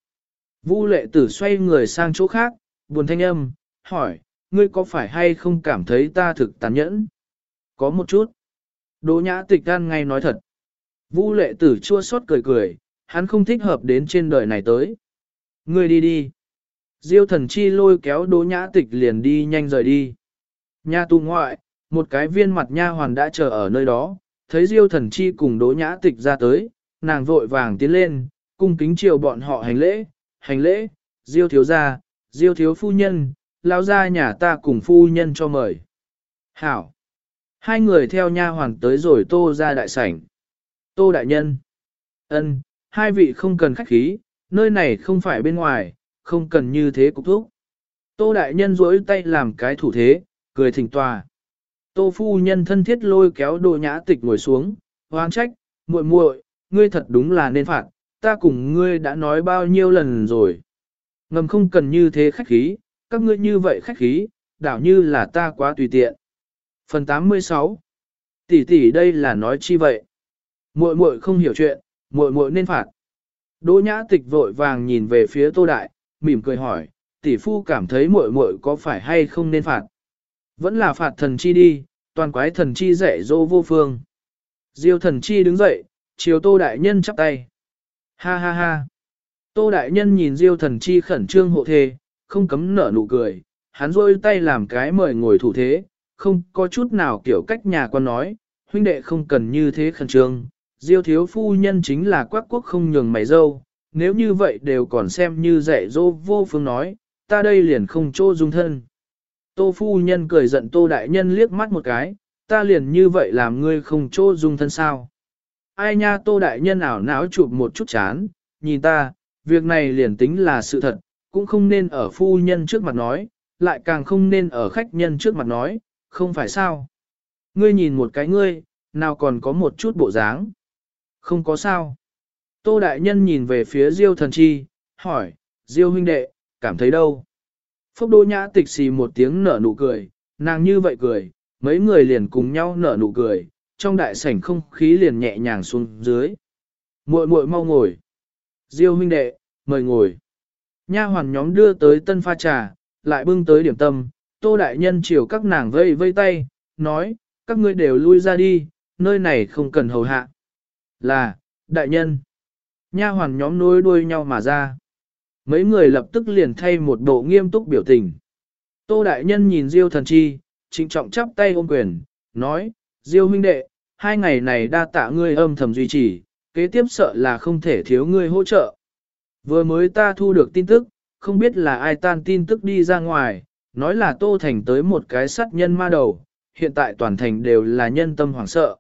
Vu lệ tử xoay người sang chỗ khác, buồn thanh âm, hỏi, ngươi có phải hay không cảm thấy ta thực tàn nhẫn? Có một chút. Đỗ nhã tịch gan ngay nói thật. Vu lệ tử chua xót cười cười, hắn không thích hợp đến trên đời này tới. Ngươi đi đi. Diêu thần chi lôi kéo đỗ nhã tịch liền đi nhanh rời đi. Nhà tù ngoại, một cái viên mặt nha hoàn đã chờ ở nơi đó, thấy Diêu thần chi cùng đỗ nhã tịch ra tới, nàng vội vàng tiến lên, cung kính chiều bọn họ hành lễ, hành lễ, Diêu thiếu gia, Diêu thiếu phu nhân, lao ra nhà ta cùng phu nhân cho mời. Hảo! Hai người theo nha hoàn tới rồi tô ra đại sảnh. Tô đại nhân! ân, hai vị không cần khách khí, nơi này không phải bên ngoài, không cần như thế cục thúc. Tô đại nhân duỗi tay làm cái thủ thế, cười thỉnh tòa. Tô phu nhân thân thiết lôi kéo đồ nhã tịch ngồi xuống, hoang trách, muội muội, ngươi thật đúng là nên phạt, ta cùng ngươi đã nói bao nhiêu lần rồi. Ngầm không cần như thế khách khí, các ngươi như vậy khách khí, đảo như là ta quá tùy tiện. Phần 86 Tỷ tỷ đây là nói chi vậy? Muội muội không hiểu chuyện, muội muội nên phạt. Đỗ nhã tịch vội vàng nhìn về phía tô đại, mỉm cười hỏi, tỷ phu cảm thấy muội muội có phải hay không nên phạt? Vẫn là phạt thần chi đi, toàn quái thần chi dạy dỗ vô phương. Diêu thần chi đứng dậy, chiều tô đại nhân chắp tay. Ha ha ha. Tô đại nhân nhìn diêu thần chi khẩn trương hộ thề, không cấm nở nụ cười, hắn rôi tay làm cái mời ngồi thủ thế, không có chút nào kiểu cách nhà quan nói, huynh đệ không cần như thế khẩn trương, diêu thiếu phu nhân chính là quắc quốc không nhường mày dâu, nếu như vậy đều còn xem như dạy dỗ vô phương nói, ta đây liền không chỗ dung thân. Tô phu nhân cười giận tô đại nhân liếc mắt một cái, ta liền như vậy làm ngươi không chỗ dung thân sao. Ai nha tô đại nhân ảo não chụp một chút chán, nhìn ta, việc này liền tính là sự thật, cũng không nên ở phu nhân trước mặt nói, lại càng không nên ở khách nhân trước mặt nói, không phải sao. Ngươi nhìn một cái ngươi, nào còn có một chút bộ dáng. Không có sao. Tô Đại Nhân nhìn về phía Diêu thần chi, hỏi, Diêu huynh đệ, cảm thấy đâu? Phúc Đô Nhã tịch xì một tiếng nở nụ cười, nàng như vậy cười, mấy người liền cùng nhau nở nụ cười, trong đại sảnh không khí liền nhẹ nhàng xuống dưới. Muội muội mau ngồi. Diêu huynh đệ, mời ngồi. Nha hoàn nhóm đưa tới tân pha trà, lại bưng tới điểm tâm, Tô Đại Nhân chiều các nàng vây vây tay, nói, các ngươi đều lui ra đi, nơi này không cần hầu hạ. Là, Đại Nhân. Nha hoàn nhóm nối đuôi nhau mà ra. Mấy người lập tức liền thay một bộ nghiêm túc biểu tình. Tô Đại Nhân nhìn Diêu thần chi, trịnh trọng chắp tay ôm quyền, nói, Diêu huynh đệ, hai ngày này đa tạ ngươi âm thầm duy trì, kế tiếp sợ là không thể thiếu ngươi hỗ trợ. Vừa mới ta thu được tin tức, không biết là ai tan tin tức đi ra ngoài, nói là Tô Thành tới một cái sát nhân ma đầu, hiện tại toàn thành đều là nhân tâm hoảng sợ.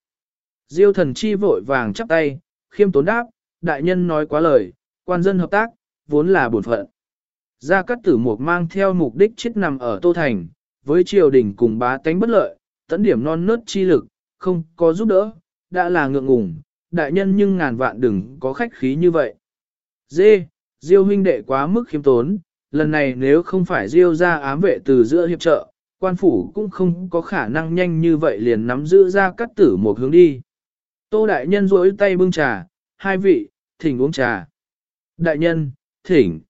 Diêu thần chi vội vàng chắp tay, khiêm tốn đáp, đại nhân nói quá lời, quan dân hợp tác, vốn là bổn phận. Gia Cát Tử Mục mang theo mục đích chết nằm ở Tô Thành, với triều đình cùng bá tánh bất lợi, tấn điểm non nớt chi lực, không có giúp đỡ, đã là ngượng ngùng, đại nhân nhưng ngàn vạn đừng có khách khí như vậy. Dê, Diêu huynh đệ quá mức khiêm tốn, lần này nếu không phải Diêu ra ám vệ từ giữa hiệp trợ, quan phủ cũng không có khả năng nhanh như vậy liền nắm giữ Gia Cát tử một hướng đi. Tô đại nhân duỗi tay bưng trà, hai vị, thỉnh uống trà. Đại nhân, thỉnh.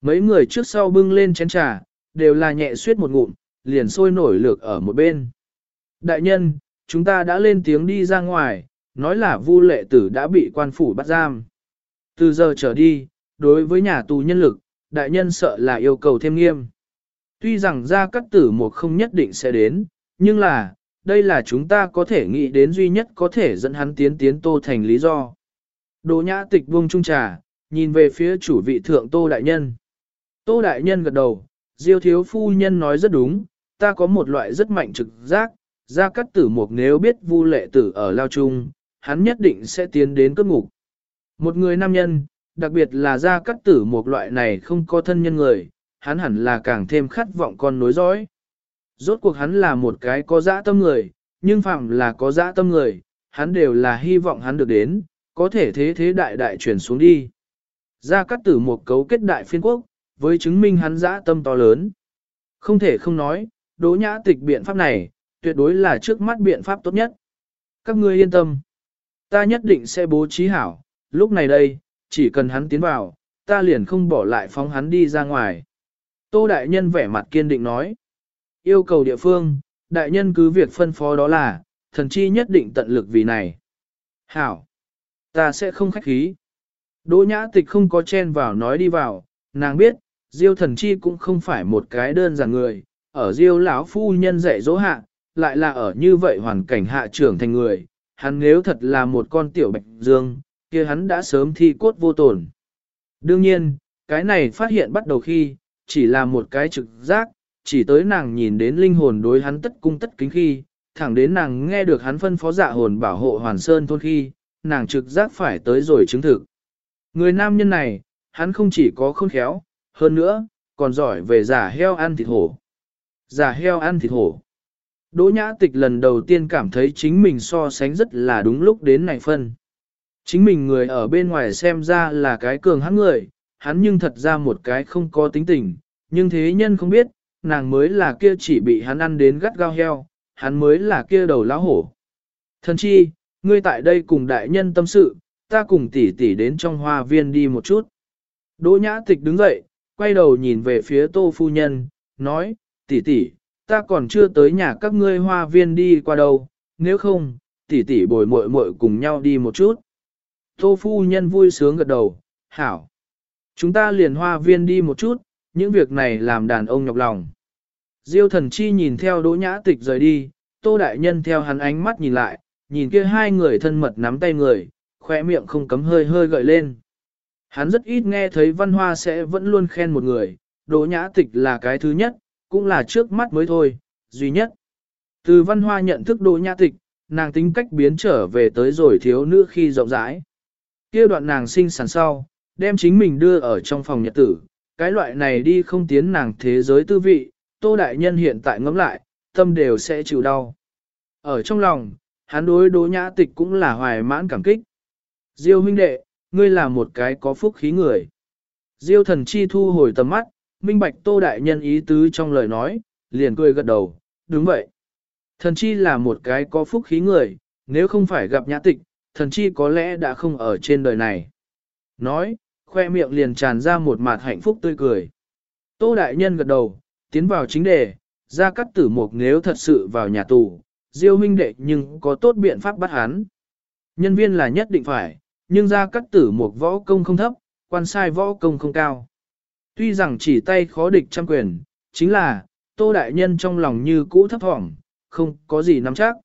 Mấy người trước sau bưng lên chén trà, đều là nhẹ suyết một ngụm, liền sôi nổi lược ở một bên. Đại nhân, chúng ta đã lên tiếng đi ra ngoài, nói là vu lệ tử đã bị quan phủ bắt giam. Từ giờ trở đi, đối với nhà tù nhân lực, đại nhân sợ là yêu cầu thêm nghiêm. Tuy rằng ra các tử một không nhất định sẽ đến, nhưng là, đây là chúng ta có thể nghĩ đến duy nhất có thể dẫn hắn tiến tiến tô thành lý do. Đồ nhã tịch buông trung trà, nhìn về phía chủ vị thượng tô đại nhân. Tô đại nhân gật đầu, diêu thiếu phu nhân nói rất đúng, ta có một loại rất mạnh trực giác, ra cắt tử mục nếu biết vu lệ tử ở lao trung, hắn nhất định sẽ tiến đến cướp ngục. Một người nam nhân, đặc biệt là ra cắt tử một loại này không có thân nhân người, hắn hẳn là càng thêm khát vọng con nối dõi. Rốt cuộc hắn là một cái có dã tâm người, nhưng phạm là có dã tâm người, hắn đều là hy vọng hắn được đến, có thể thế thế đại đại chuyển xuống đi. Ra Cát tử một cấu kết đại phiên quốc, với chứng minh hắn dã tâm to lớn. Không thể không nói, đỗ nhã tịch biện pháp này, tuyệt đối là trước mắt biện pháp tốt nhất. Các ngươi yên tâm. Ta nhất định sẽ bố trí hảo, lúc này đây, chỉ cần hắn tiến vào, ta liền không bỏ lại phóng hắn đi ra ngoài. Tô Đại Nhân vẻ mặt kiên định nói. Yêu cầu địa phương, Đại Nhân cứ việc phân phó đó là, thần chi nhất định tận lực vì này. Hảo! Ta sẽ không khách khí. Đỗ nhã tịch không có chen vào nói đi vào, nàng biết, Diêu thần chi cũng không phải một cái đơn giản người, ở Diêu lão phu nhân dạy dỗ hạ, lại là ở như vậy hoàn cảnh hạ trưởng thành người, hắn nếu thật là một con tiểu bạch dương, kia hắn đã sớm thi cốt vô tổn. Đương nhiên, cái này phát hiện bắt đầu khi, chỉ là một cái trực giác, chỉ tới nàng nhìn đến linh hồn đối hắn tất cung tất kính khi, thẳng đến nàng nghe được hắn phân phó dạ hồn bảo hộ hoàn sơn thôn khi, nàng trực giác phải tới rồi chứng thực. Người nam nhân này, hắn không chỉ có khôn khéo, hơn nữa, còn giỏi về giả heo ăn thịt hổ. Giả heo ăn thịt hổ. Đỗ nhã tịch lần đầu tiên cảm thấy chính mình so sánh rất là đúng lúc đến này phân. Chính mình người ở bên ngoài xem ra là cái cường hắn người, hắn nhưng thật ra một cái không có tính tình, nhưng thế nhân không biết, nàng mới là kia chỉ bị hắn ăn đến gắt gao heo, hắn mới là kia đầu lão hổ. Thần chi, ngươi tại đây cùng đại nhân tâm sự, ta cùng tỷ tỷ đến trong hoa viên đi một chút. Đỗ nhã tịch đứng dậy, quay đầu nhìn về phía tô phu nhân, nói, tỷ tỷ, ta còn chưa tới nhà các ngươi hoa viên đi qua đâu, nếu không, tỷ tỷ bồi muội muội cùng nhau đi một chút. Tô phu nhân vui sướng gật đầu, hảo. Chúng ta liền hoa viên đi một chút, những việc này làm đàn ông nhọc lòng. Diêu thần chi nhìn theo đỗ nhã tịch rời đi, tô đại nhân theo hắn ánh mắt nhìn lại, nhìn kia hai người thân mật nắm tay người, khỏe miệng không cấm hơi hơi gợi lên. Hắn rất ít nghe thấy văn hoa sẽ vẫn luôn khen một người, đỗ nhã tịch là cái thứ nhất, cũng là trước mắt mới thôi, duy nhất. Từ văn hoa nhận thức đỗ nhã tịch, nàng tính cách biến trở về tới rồi thiếu nữ khi rộng rãi. kia đoạn nàng sinh sản sau, đem chính mình đưa ở trong phòng nhật tử, cái loại này đi không tiến nàng thế giới tư vị, tô đại nhân hiện tại ngẫm lại, tâm đều sẽ chịu đau. Ở trong lòng, hắn đối đỗ nhã tịch cũng là hoài mãn cảm kích. Diêu huynh đệ, ngươi là một cái có phúc khí người. Diêu thần chi thu hồi tầm mắt, minh bạch tô đại nhân ý tứ trong lời nói, liền cười gật đầu, đúng vậy. Thần chi là một cái có phúc khí người, nếu không phải gặp nhã tịch, thần chi có lẽ đã không ở trên đời này. Nói, khoe miệng liền tràn ra một mặt hạnh phúc tươi cười. Tô đại nhân gật đầu, tiến vào chính đề, ra cắt tử mục nếu thật sự vào nhà tù, diêu huynh đệ nhưng có tốt biện pháp bắt hắn. Nhân viên là nhất định phải, nhưng ra cắt tử mục võ công không thấp, quan sai võ công không cao. Tuy rằng chỉ tay khó địch trăm quyền, chính là, tô đại nhân trong lòng như cũ thấp thỏm, không có gì nắm chắc.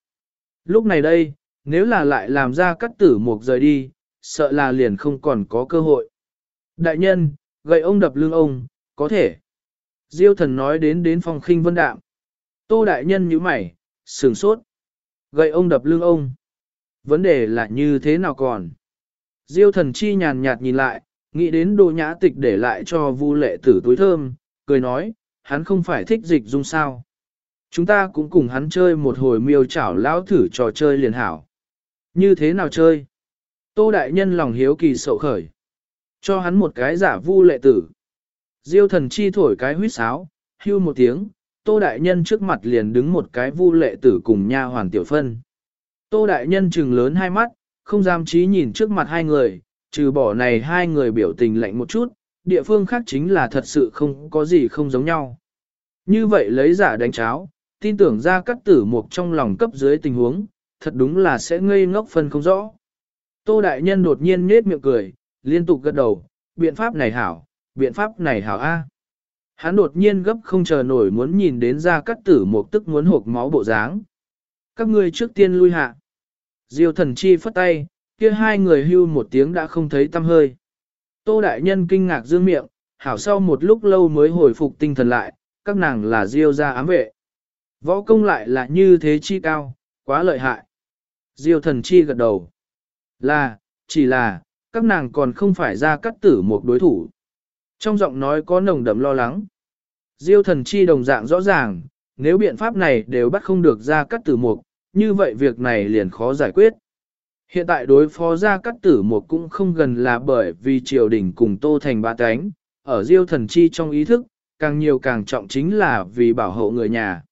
Lúc này đây, nếu là lại làm ra cắt tử mục rời đi, sợ là liền không còn có cơ hội. Đại nhân, gậy ông đập lưng ông, có thể. Diêu thần nói đến đến phòng khinh vân đạm. Tô đại nhân như mày, sừng sốt. Gậy ông đập lưng ông. Vấn đề là như thế nào còn? Diêu thần chi nhàn nhạt nhìn lại, nghĩ đến đồ nhã tịch để lại cho vu lệ tử túi thơm, cười nói, hắn không phải thích dịch dung sao. Chúng ta cũng cùng hắn chơi một hồi miêu chảo lão thử trò chơi liền hảo. Như thế nào chơi? Tô đại nhân lòng hiếu kỳ sậu khởi. Cho hắn một cái giả vu lệ tử. Diêu thần chi thổi cái huýt sáo, hưu một tiếng, tô đại nhân trước mặt liền đứng một cái vu lệ tử cùng nha hoàn tiểu phân. Tô đại nhân trừng lớn hai mắt, không dám trí nhìn trước mặt hai người, trừ bỏ này hai người biểu tình lạnh một chút, địa phương khác chính là thật sự không có gì không giống nhau. Như vậy lấy giả đánh cháo, tin tưởng ra các tử mục trong lòng cấp dưới tình huống, thật đúng là sẽ ngây ngốc phân không rõ. Tô Đại Nhân đột nhiên nết miệng cười, liên tục gật đầu, biện pháp này hảo, biện pháp này hảo A. Hắn đột nhiên gấp không chờ nổi muốn nhìn đến ra cắt tử một tức muốn hộp máu bộ dáng. Các ngươi trước tiên lui hạ. Diêu thần chi phất tay, kia hai người hưu một tiếng đã không thấy tâm hơi. Tô Đại Nhân kinh ngạc dương miệng, hảo sau một lúc lâu mới hồi phục tinh thần lại, các nàng là Diêu gia ám vệ. Võ công lại là như thế chi cao, quá lợi hại. Diêu thần chi gật đầu. Là, chỉ là, các nàng còn không phải ra cắt tử một đối thủ. Trong giọng nói có nồng đậm lo lắng. Diêu thần chi đồng dạng rõ ràng, nếu biện pháp này đều bắt không được ra cắt tử mục, như vậy việc này liền khó giải quyết. Hiện tại đối phó ra cắt tử mục cũng không gần là bởi vì triều đình cùng tô thành ba cánh, ở diêu thần chi trong ý thức, càng nhiều càng trọng chính là vì bảo hộ người nhà.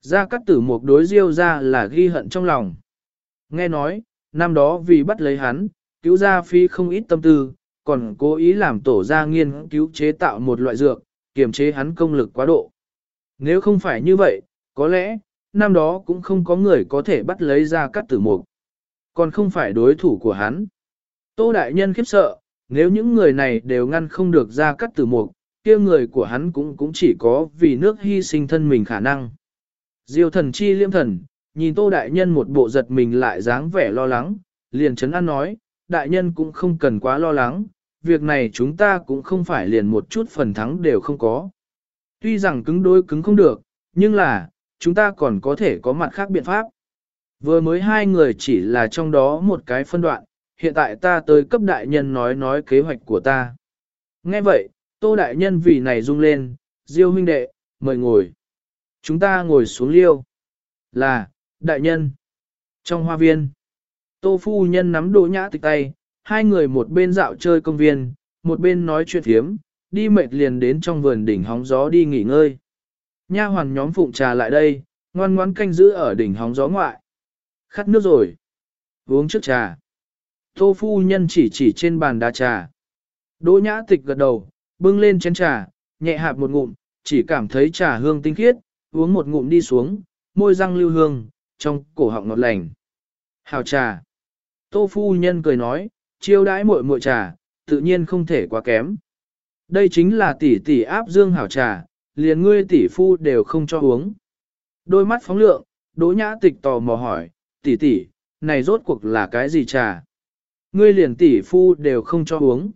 Gia cắt tử mục đối diêu ra là ghi hận trong lòng. Nghe nói, năm đó vì bắt lấy hắn, cứu gia phi không ít tâm tư, còn cố ý làm tổ gia nghiên cứu chế tạo một loại dược, kiềm chế hắn công lực quá độ. Nếu không phải như vậy, có lẽ, năm đó cũng không có người có thể bắt lấy ra cắt tử mục. Còn không phải đối thủ của hắn. Tô Đại Nhân khiếp sợ, nếu những người này đều ngăn không được ra cắt tử mục, kia người của hắn cũng cũng chỉ có vì nước hy sinh thân mình khả năng. Diêu thần chi liêm thần, nhìn Tô Đại Nhân một bộ giật mình lại dáng vẻ lo lắng, liền chấn an nói, Đại Nhân cũng không cần quá lo lắng, việc này chúng ta cũng không phải liền một chút phần thắng đều không có. Tuy rằng cứng đối cứng không được, nhưng là, chúng ta còn có thể có mặt khác biện pháp. Vừa mới hai người chỉ là trong đó một cái phân đoạn, hiện tại ta tới cấp đại nhân nói nói kế hoạch của ta. Nghe vậy, tô đại nhân vì này rung lên, diêu huynh đệ, mời ngồi. Chúng ta ngồi xuống liêu. Là, đại nhân. Trong hoa viên, tô phu nhân nắm đỗ nhã tịch tay, hai người một bên dạo chơi công viên, một bên nói chuyện thiếm, đi mệt liền đến trong vườn đỉnh hóng gió đi nghỉ ngơi. Nha hoàn nhóm phụng trà lại đây, ngoan ngoãn canh giữ ở đỉnh hóng gió ngoại. Khát nước rồi. Uống trước trà. Tô phu nhân chỉ chỉ trên bàn đá trà. Đỗ nhã tịch gật đầu, bưng lên chén trà, nhẹ hạp một ngụm, chỉ cảm thấy trà hương tinh khiết, uống một ngụm đi xuống, môi răng lưu hương, trong cổ họng ngọt lành. Hào trà. Tô phu nhân cười nói, chiêu đãi muội muội trà, tự nhiên không thể quá kém. Đây chính là tỷ tỷ áp dương hảo trà, liền ngươi tỷ phu đều không cho uống. Đôi mắt phóng lượng, đỗ nhã tịch tò mò hỏi, tỷ tỷ, này rốt cuộc là cái gì trà? Ngươi liền tỷ phu đều không cho uống.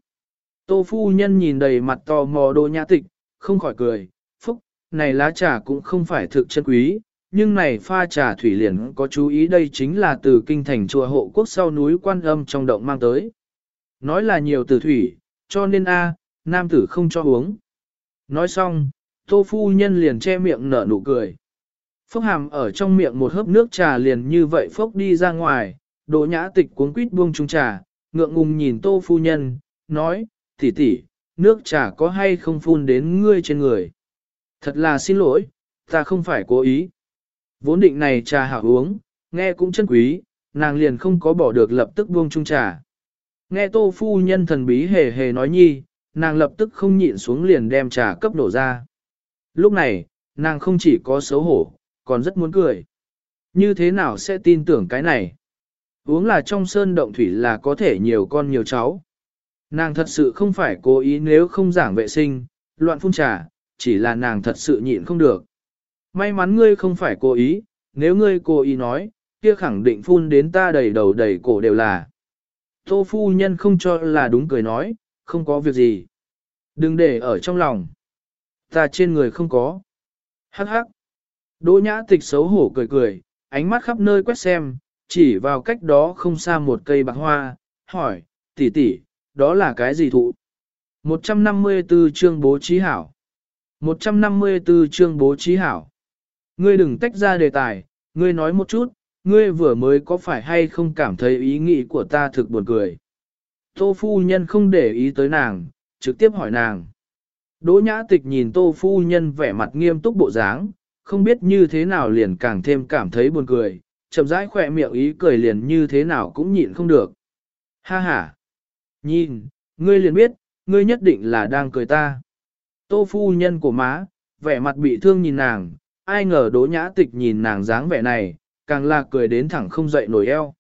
Tô phu nhân nhìn đầy mặt tò mò đỗ nhã tịch, không khỏi cười, phúc, này lá trà cũng không phải thực chân quý, nhưng này pha trà thủy liền có chú ý đây chính là từ kinh thành chùa hộ quốc sau núi quan âm trong động mang tới. Nói là nhiều từ thủy, cho nên a nam tử không cho uống. Nói xong, tô phu nhân liền che miệng nở nụ cười. Phốc hàm ở trong miệng một hớp nước trà liền như vậy phốc đi ra ngoài, đỗ nhã tịch cuốn quýt buông chung trà, ngượng ngùng nhìn tô phu nhân, nói, tỷ tỷ, nước trà có hay không phun đến ngươi trên người. Thật là xin lỗi, ta không phải cố ý. Vốn định này trà hảo uống, nghe cũng chân quý, nàng liền không có bỏ được lập tức buông chung trà. Nghe tô phu nhân thần bí hề hề nói nhi, nàng lập tức không nhịn xuống liền đem trà cấp đổ ra. Lúc này, nàng không chỉ có xấu hổ, còn rất muốn cười. Như thế nào sẽ tin tưởng cái này? Uống là trong sơn động thủy là có thể nhiều con nhiều cháu. Nàng thật sự không phải cố ý nếu không giảng vệ sinh, loạn phun trà, chỉ là nàng thật sự nhịn không được. May mắn ngươi không phải cố ý, nếu ngươi cố ý nói, kia khẳng định phun đến ta đầy đầu đầy cổ đều là. Tô phu nhân không cho là đúng cười nói, không có việc gì. Đừng để ở trong lòng. Ta trên người không có. Hắc hắc. Đỗ nhã tịch xấu hổ cười cười, ánh mắt khắp nơi quét xem, chỉ vào cách đó không xa một cây bạc hoa, hỏi, tỷ tỷ, đó là cái gì thụ? 154 chương bố trí hảo. 154 chương bố trí hảo. Ngươi đừng tách ra đề tài, ngươi nói một chút, ngươi vừa mới có phải hay không cảm thấy ý nghĩ của ta thực buồn cười. Tô phu nhân không để ý tới nàng, trực tiếp hỏi nàng. Đỗ nhã tịch nhìn tô phu nhân vẻ mặt nghiêm túc bộ dáng, không biết như thế nào liền càng thêm cảm thấy buồn cười, chậm rãi khỏe miệng ý cười liền như thế nào cũng nhịn không được. Ha ha! Nhìn, ngươi liền biết, ngươi nhất định là đang cười ta. Tô phu nhân của má, vẻ mặt bị thương nhìn nàng, ai ngờ đỗ nhã tịch nhìn nàng dáng vẻ này, càng là cười đến thẳng không dậy nổi eo.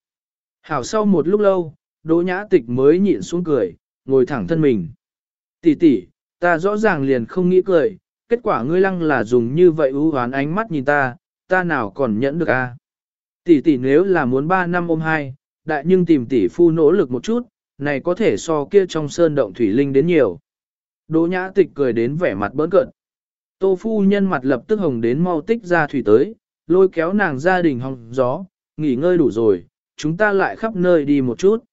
Hảo sau một lúc lâu, đỗ nhã tịch mới nhịn xuống cười, ngồi thẳng thân mình. Tỷ tỷ, ta rõ ràng liền không nghĩ cười, kết quả ngươi lăng là dùng như vậy ưu hoán ánh mắt nhìn ta, ta nào còn nhẫn được a? Tỷ tỷ nếu là muốn ba năm ôm hai, đại nhưng tìm tỷ phu nỗ lực một chút, này có thể so kia trong sơn động thủy linh đến nhiều. Đỗ nhã tịch cười đến vẻ mặt bỡn cợt. Tô phu nhân mặt lập tức hồng đến mau tích ra thủy tới, lôi kéo nàng gia đình hòng gió, nghỉ ngơi đủ rồi, chúng ta lại khắp nơi đi một chút.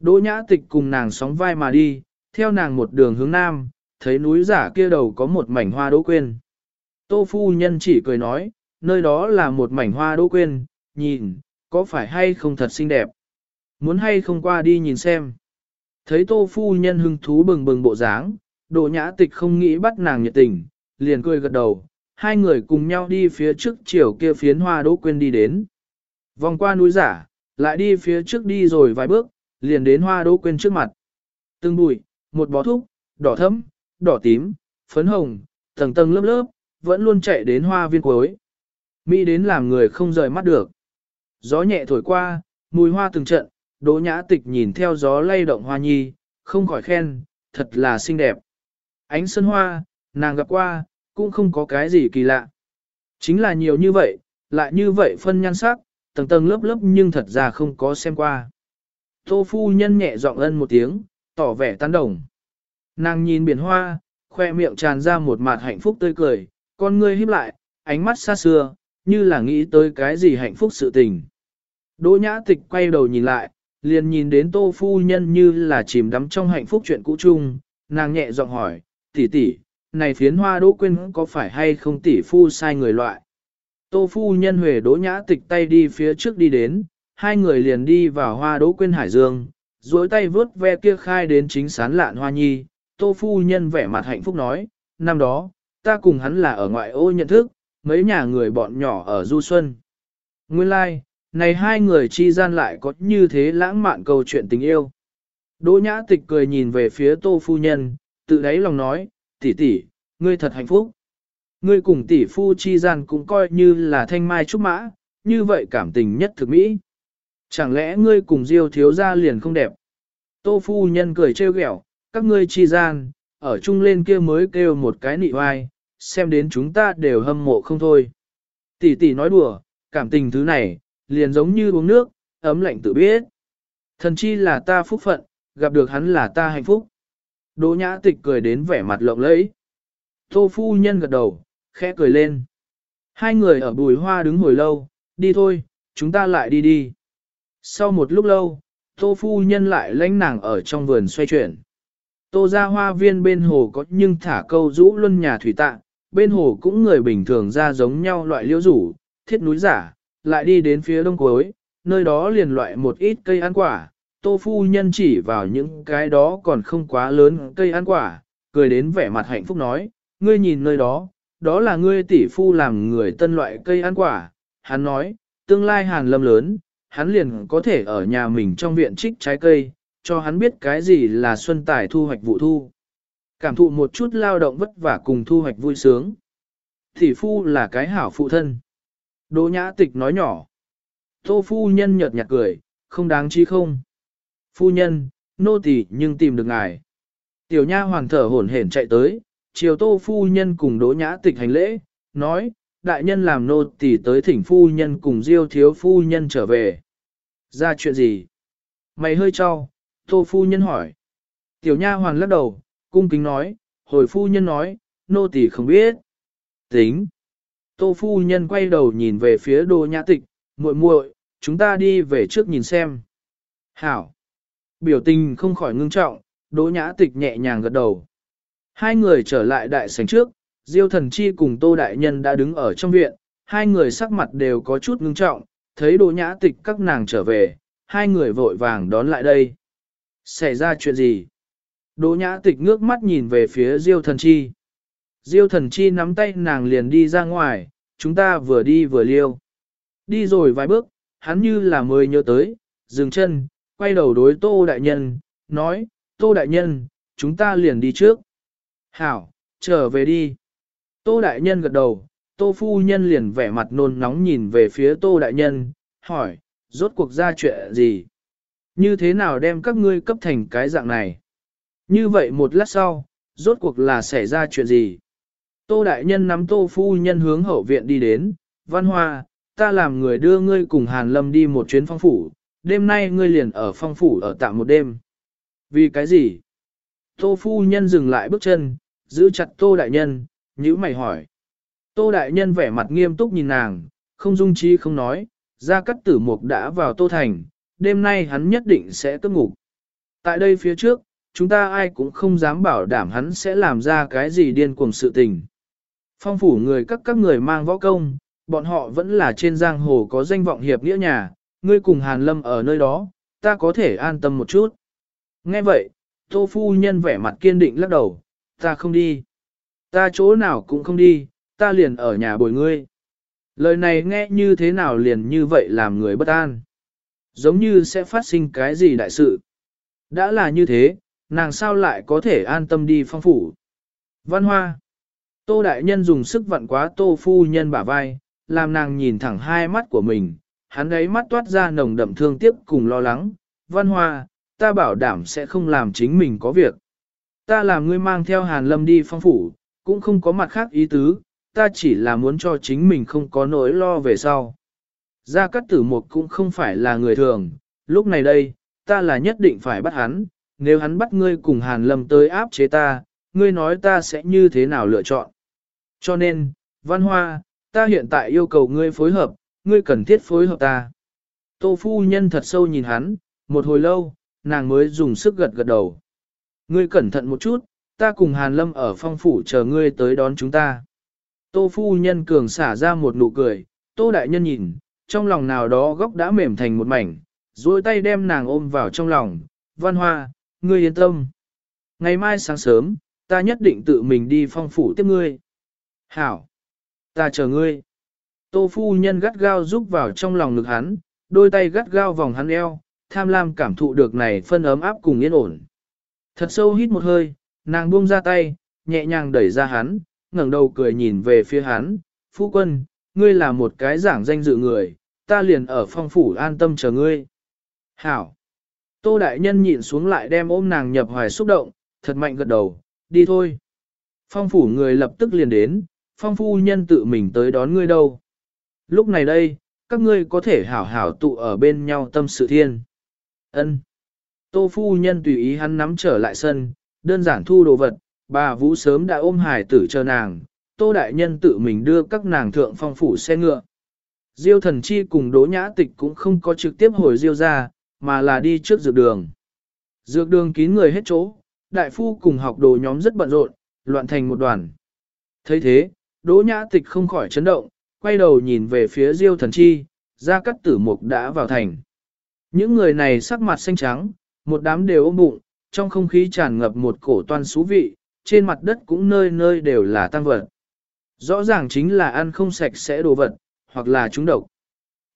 Đỗ nhã tịch cùng nàng sóng vai mà đi, theo nàng một đường hướng nam, thấy núi giả kia đầu có một mảnh hoa đỗ quên. Tô phu nhân chỉ cười nói, nơi đó là một mảnh hoa đỗ quên, nhìn, có phải hay không thật xinh đẹp. Muốn hay không qua đi nhìn xem. Thấy tô phu nhân hưng thú bừng bừng bộ dáng, Đỗ nhã tịch không nghĩ bắt nàng nhiệt tình, liền cười gật đầu, hai người cùng nhau đi phía trước chiều kia phiến hoa đỗ quên đi đến. Vòng qua núi giả, lại đi phía trước đi rồi vài bước, liền đến hoa đỗ quên trước mặt. Từng bụi, một bó thúc, đỏ thẫm, đỏ tím, phấn hồng, tầng tầng lớp lớp, vẫn luôn chạy đến hoa viên cuối. Mỹ đến làm người không rời mắt được. Gió nhẹ thổi qua, mùi hoa từng trận, đỗ nhã tịch nhìn theo gió lay động hoa nhi, không khỏi khen, thật là xinh đẹp. Ánh sân hoa, nàng gặp qua, cũng không có cái gì kỳ lạ. Chính là nhiều như vậy, lại như vậy phân nhan sắc, tầng tầng lớp lớp nhưng thật ra không có xem qua. Tô phu nhân nhẹ giọng ân một tiếng, tỏ vẻ tán đồng. Nàng nhìn biển hoa, khoe miệng tràn ra một mặt hạnh phúc tươi cười, con ngươi híp lại, ánh mắt xa xưa, như là nghĩ tới cái gì hạnh phúc sự tình. Đỗ nhã tịch quay đầu nhìn lại, liền nhìn đến tô phu nhân như là chìm đắm trong hạnh phúc chuyện cũ chung, nàng nhẹ giọng hỏi, tỷ tỷ, này phiến hoa đỗ Quyên có phải hay không tỷ phu sai người loại. Tô phu nhân huề đỗ nhã tịch tay đi phía trước đi đến, hai người liền đi vào hoa đỗ Quyên hải dương, duỗi tay vớt ve kia khai đến chính sán lạn hoa nhi, tô phu nhân vẻ mặt hạnh phúc nói, năm đó, ta cùng hắn là ở ngoại ô nhận thức, mấy nhà người bọn nhỏ ở du xuân. Nguyên lai, like, này hai người chi gian lại có như thế lãng mạn câu chuyện tình yêu. Đỗ nhã tịch cười nhìn về phía tô phu nhân, tự đáy lòng nói, tỷ tỷ, ngươi thật hạnh phúc. Ngươi cùng tỷ phu chi gian cũng coi như là thanh mai trúc mã, như vậy cảm tình nhất thực mỹ. Chẳng lẽ ngươi cùng diêu thiếu gia liền không đẹp? Tô phu nhân cười trêu ghẹo, các ngươi chi gian, ở chung lên kia mới kêu một cái nị oai, xem đến chúng ta đều hâm mộ không thôi. Tỷ tỷ nói đùa, cảm tình thứ này, liền giống như uống nước, ấm lạnh tự biết. Thần chi là ta phúc phận, gặp được hắn là ta hạnh phúc. Đỗ nhã tịch cười đến vẻ mặt lộng lẫy. Tô phu nhân gật đầu, khẽ cười lên. Hai người ở bùi hoa đứng hồi lâu, đi thôi, chúng ta lại đi đi. Sau một lúc lâu, tô phu nhân lại lãnh nàng ở trong vườn xoay chuyển. Tô ra hoa viên bên hồ có nhưng thả câu rũ luân nhà thủy tạ, bên hồ cũng người bình thường ra giống nhau loại liễu rủ, thiết núi giả, lại đi đến phía đông cuối, nơi đó liền loại một ít cây ăn quả, tô phu nhân chỉ vào những cái đó còn không quá lớn cây ăn quả, cười đến vẻ mặt hạnh phúc nói, ngươi nhìn nơi đó, đó là ngươi tỷ phu làm người tân loại cây ăn quả, hắn nói, tương lai hàn lâm lớn, hắn liền có thể ở nhà mình trong viện trích trái cây, cho hắn biết cái gì là xuân tài thu hoạch vụ thu. Cảm thụ một chút lao động vất vả cùng thu hoạch vui sướng. Tỷ phu là cái hảo phụ thân. Đỗ nhã tịch nói nhỏ. Tô phu nhân nhợt nhạt cười, không đáng chi không. Phu nhân, nô tỳ nhưng tìm được ngài. Tiểu nha hoàng thở hổn hển chạy tới, chiều tô phu nhân cùng đỗ nhã tịch hành lễ, nói, đại nhân làm nô tỳ tới thỉnh phu nhân cùng diêu thiếu phu nhân trở về. Ra chuyện gì? Mày hơi cho, tô phu nhân hỏi. Tiểu nha hoàng lắc đầu, cung kính nói, hồi phu nhân nói, nô tỳ không biết. Tính. Tô phu nhân quay đầu nhìn về phía đô nhã tịch, muội muội, chúng ta đi về trước nhìn xem. Hảo. Biểu tình không khỏi ngưng trọng, đỗ nhã tịch nhẹ nhàng gật đầu. Hai người trở lại đại sảnh trước, Diêu thần chi cùng Tô Đại Nhân đã đứng ở trong viện, hai người sắc mặt đều có chút ngưng trọng, thấy đỗ nhã tịch các nàng trở về, hai người vội vàng đón lại đây. Xảy ra chuyện gì? Đỗ nhã tịch ngước mắt nhìn về phía Diêu thần chi. Diêu thần chi nắm tay nàng liền đi ra ngoài, chúng ta vừa đi vừa liêu. Đi rồi vài bước, hắn như là mới nhớ tới, dừng chân, quay đầu đối Tô Đại Nhân, nói, Tô Đại Nhân, chúng ta liền đi trước. Hảo, trở về đi. Tô Đại Nhân gật đầu, Tô Phu Nhân liền vẻ mặt nôn nóng nhìn về phía Tô Đại Nhân, hỏi, rốt cuộc ra chuyện gì? Như thế nào đem các ngươi cấp thành cái dạng này? Như vậy một lát sau, rốt cuộc là xảy ra chuyện gì? Tô Đại Nhân nắm Tô Phu Nhân hướng hậu viện đi đến, văn hoa, ta làm người đưa ngươi cùng Hàn Lâm đi một chuyến phong phủ, đêm nay ngươi liền ở phong phủ ở tạm một đêm. Vì cái gì? Tô Phu Nhân dừng lại bước chân, giữ chặt Tô Đại Nhân, nhữ mày hỏi. Tô Đại Nhân vẻ mặt nghiêm túc nhìn nàng, không dung trí không nói, ra cắt tử mục đã vào Tô Thành, đêm nay hắn nhất định sẽ cất ngục. Tại đây phía trước, chúng ta ai cũng không dám bảo đảm hắn sẽ làm ra cái gì điên cuồng sự tình. Phong phủ người các các người mang võ công, bọn họ vẫn là trên giang hồ có danh vọng hiệp nghĩa nhà, ngươi cùng Hàn Lâm ở nơi đó, ta có thể an tâm một chút. Nghe vậy, Tô Phu Nhân vẻ mặt kiên định lắc đầu, ta không đi. Ta chỗ nào cũng không đi, ta liền ở nhà bồi ngươi. Lời này nghe như thế nào liền như vậy làm người bất an. Giống như sẽ phát sinh cái gì đại sự. Đã là như thế, nàng sao lại có thể an tâm đi phong phủ. Văn Hoa Tô Đại Nhân dùng sức vặn quá Tô Phu Nhân bả vai, làm nàng nhìn thẳng hai mắt của mình, hắn ấy mắt toát ra nồng đậm thương tiếc cùng lo lắng. Văn Hoa, ta bảo đảm sẽ không làm chính mình có việc. Ta làm ngươi mang theo Hàn Lâm đi phong phủ, cũng không có mặt khác ý tứ, ta chỉ là muốn cho chính mình không có nỗi lo về sau. Gia Cát Tử Mục cũng không phải là người thường, lúc này đây, ta là nhất định phải bắt hắn, nếu hắn bắt ngươi cùng Hàn Lâm tới áp chế ta, ngươi nói ta sẽ như thế nào lựa chọn. Cho nên, Văn Hoa, ta hiện tại yêu cầu ngươi phối hợp, ngươi cần thiết phối hợp ta. Tô phu nhân thật sâu nhìn hắn, một hồi lâu, nàng mới dùng sức gật gật đầu. Ngươi cẩn thận một chút, ta cùng Hàn Lâm ở phong phủ chờ ngươi tới đón chúng ta. Tô phu nhân cường xả ra một nụ cười, tô đại nhân nhìn, trong lòng nào đó góc đã mềm thành một mảnh, duỗi tay đem nàng ôm vào trong lòng, văn hoa, ngươi yên tâm. Ngày mai sáng sớm, ta nhất định tự mình đi phong phủ tiếp ngươi. Hảo! Ta chờ ngươi. Tô phu nhân gắt gao rúc vào trong lòng ngực hắn, đôi tay gắt gao vòng hắn eo, tham lam cảm thụ được này phân ấm áp cùng yên ổn. Thật sâu hít một hơi, nàng buông ra tay, nhẹ nhàng đẩy ra hắn, ngẩng đầu cười nhìn về phía hắn, phu quân, ngươi là một cái giảng danh dự người, ta liền ở phong phủ an tâm chờ ngươi. Hảo! Tô đại nhân nhịn xuống lại đem ôm nàng nhập hoài xúc động, thật mạnh gật đầu, đi thôi. Phong phủ người lập tức liền đến, phong phu nhân tự mình tới đón ngươi đâu. Lúc này đây, các ngươi có thể hảo hảo tụ ở bên nhau tâm sự thiên. Ân. Tô phu nhân tùy ý hắn nắm trở lại sân, đơn giản thu đồ vật, bà Vũ sớm đã ôm hải tử chờ nàng, Tô đại nhân tự mình đưa các nàng thượng phong phủ xe ngựa. Diêu thần chi cùng đỗ nhã tịch cũng không có trực tiếp hồi diêu ra, mà là đi trước dược đường. Dược đường kín người hết chỗ, đại phu cùng học đồ nhóm rất bận rộn, loạn thành một đoàn. thấy thế, Đỗ Nhã Tịch không khỏi chấn động, quay đầu nhìn về phía Diêu Thần Chi, ra cắt tử mục đã vào thành. Những người này sắc mặt xanh trắng, một đám đều ôm bụng, trong không khí tràn ngập một cổ toan xú vị, trên mặt đất cũng nơi nơi đều là tăng vật. Rõ ràng chính là ăn không sạch sẽ đồ vật, hoặc là trúng độc.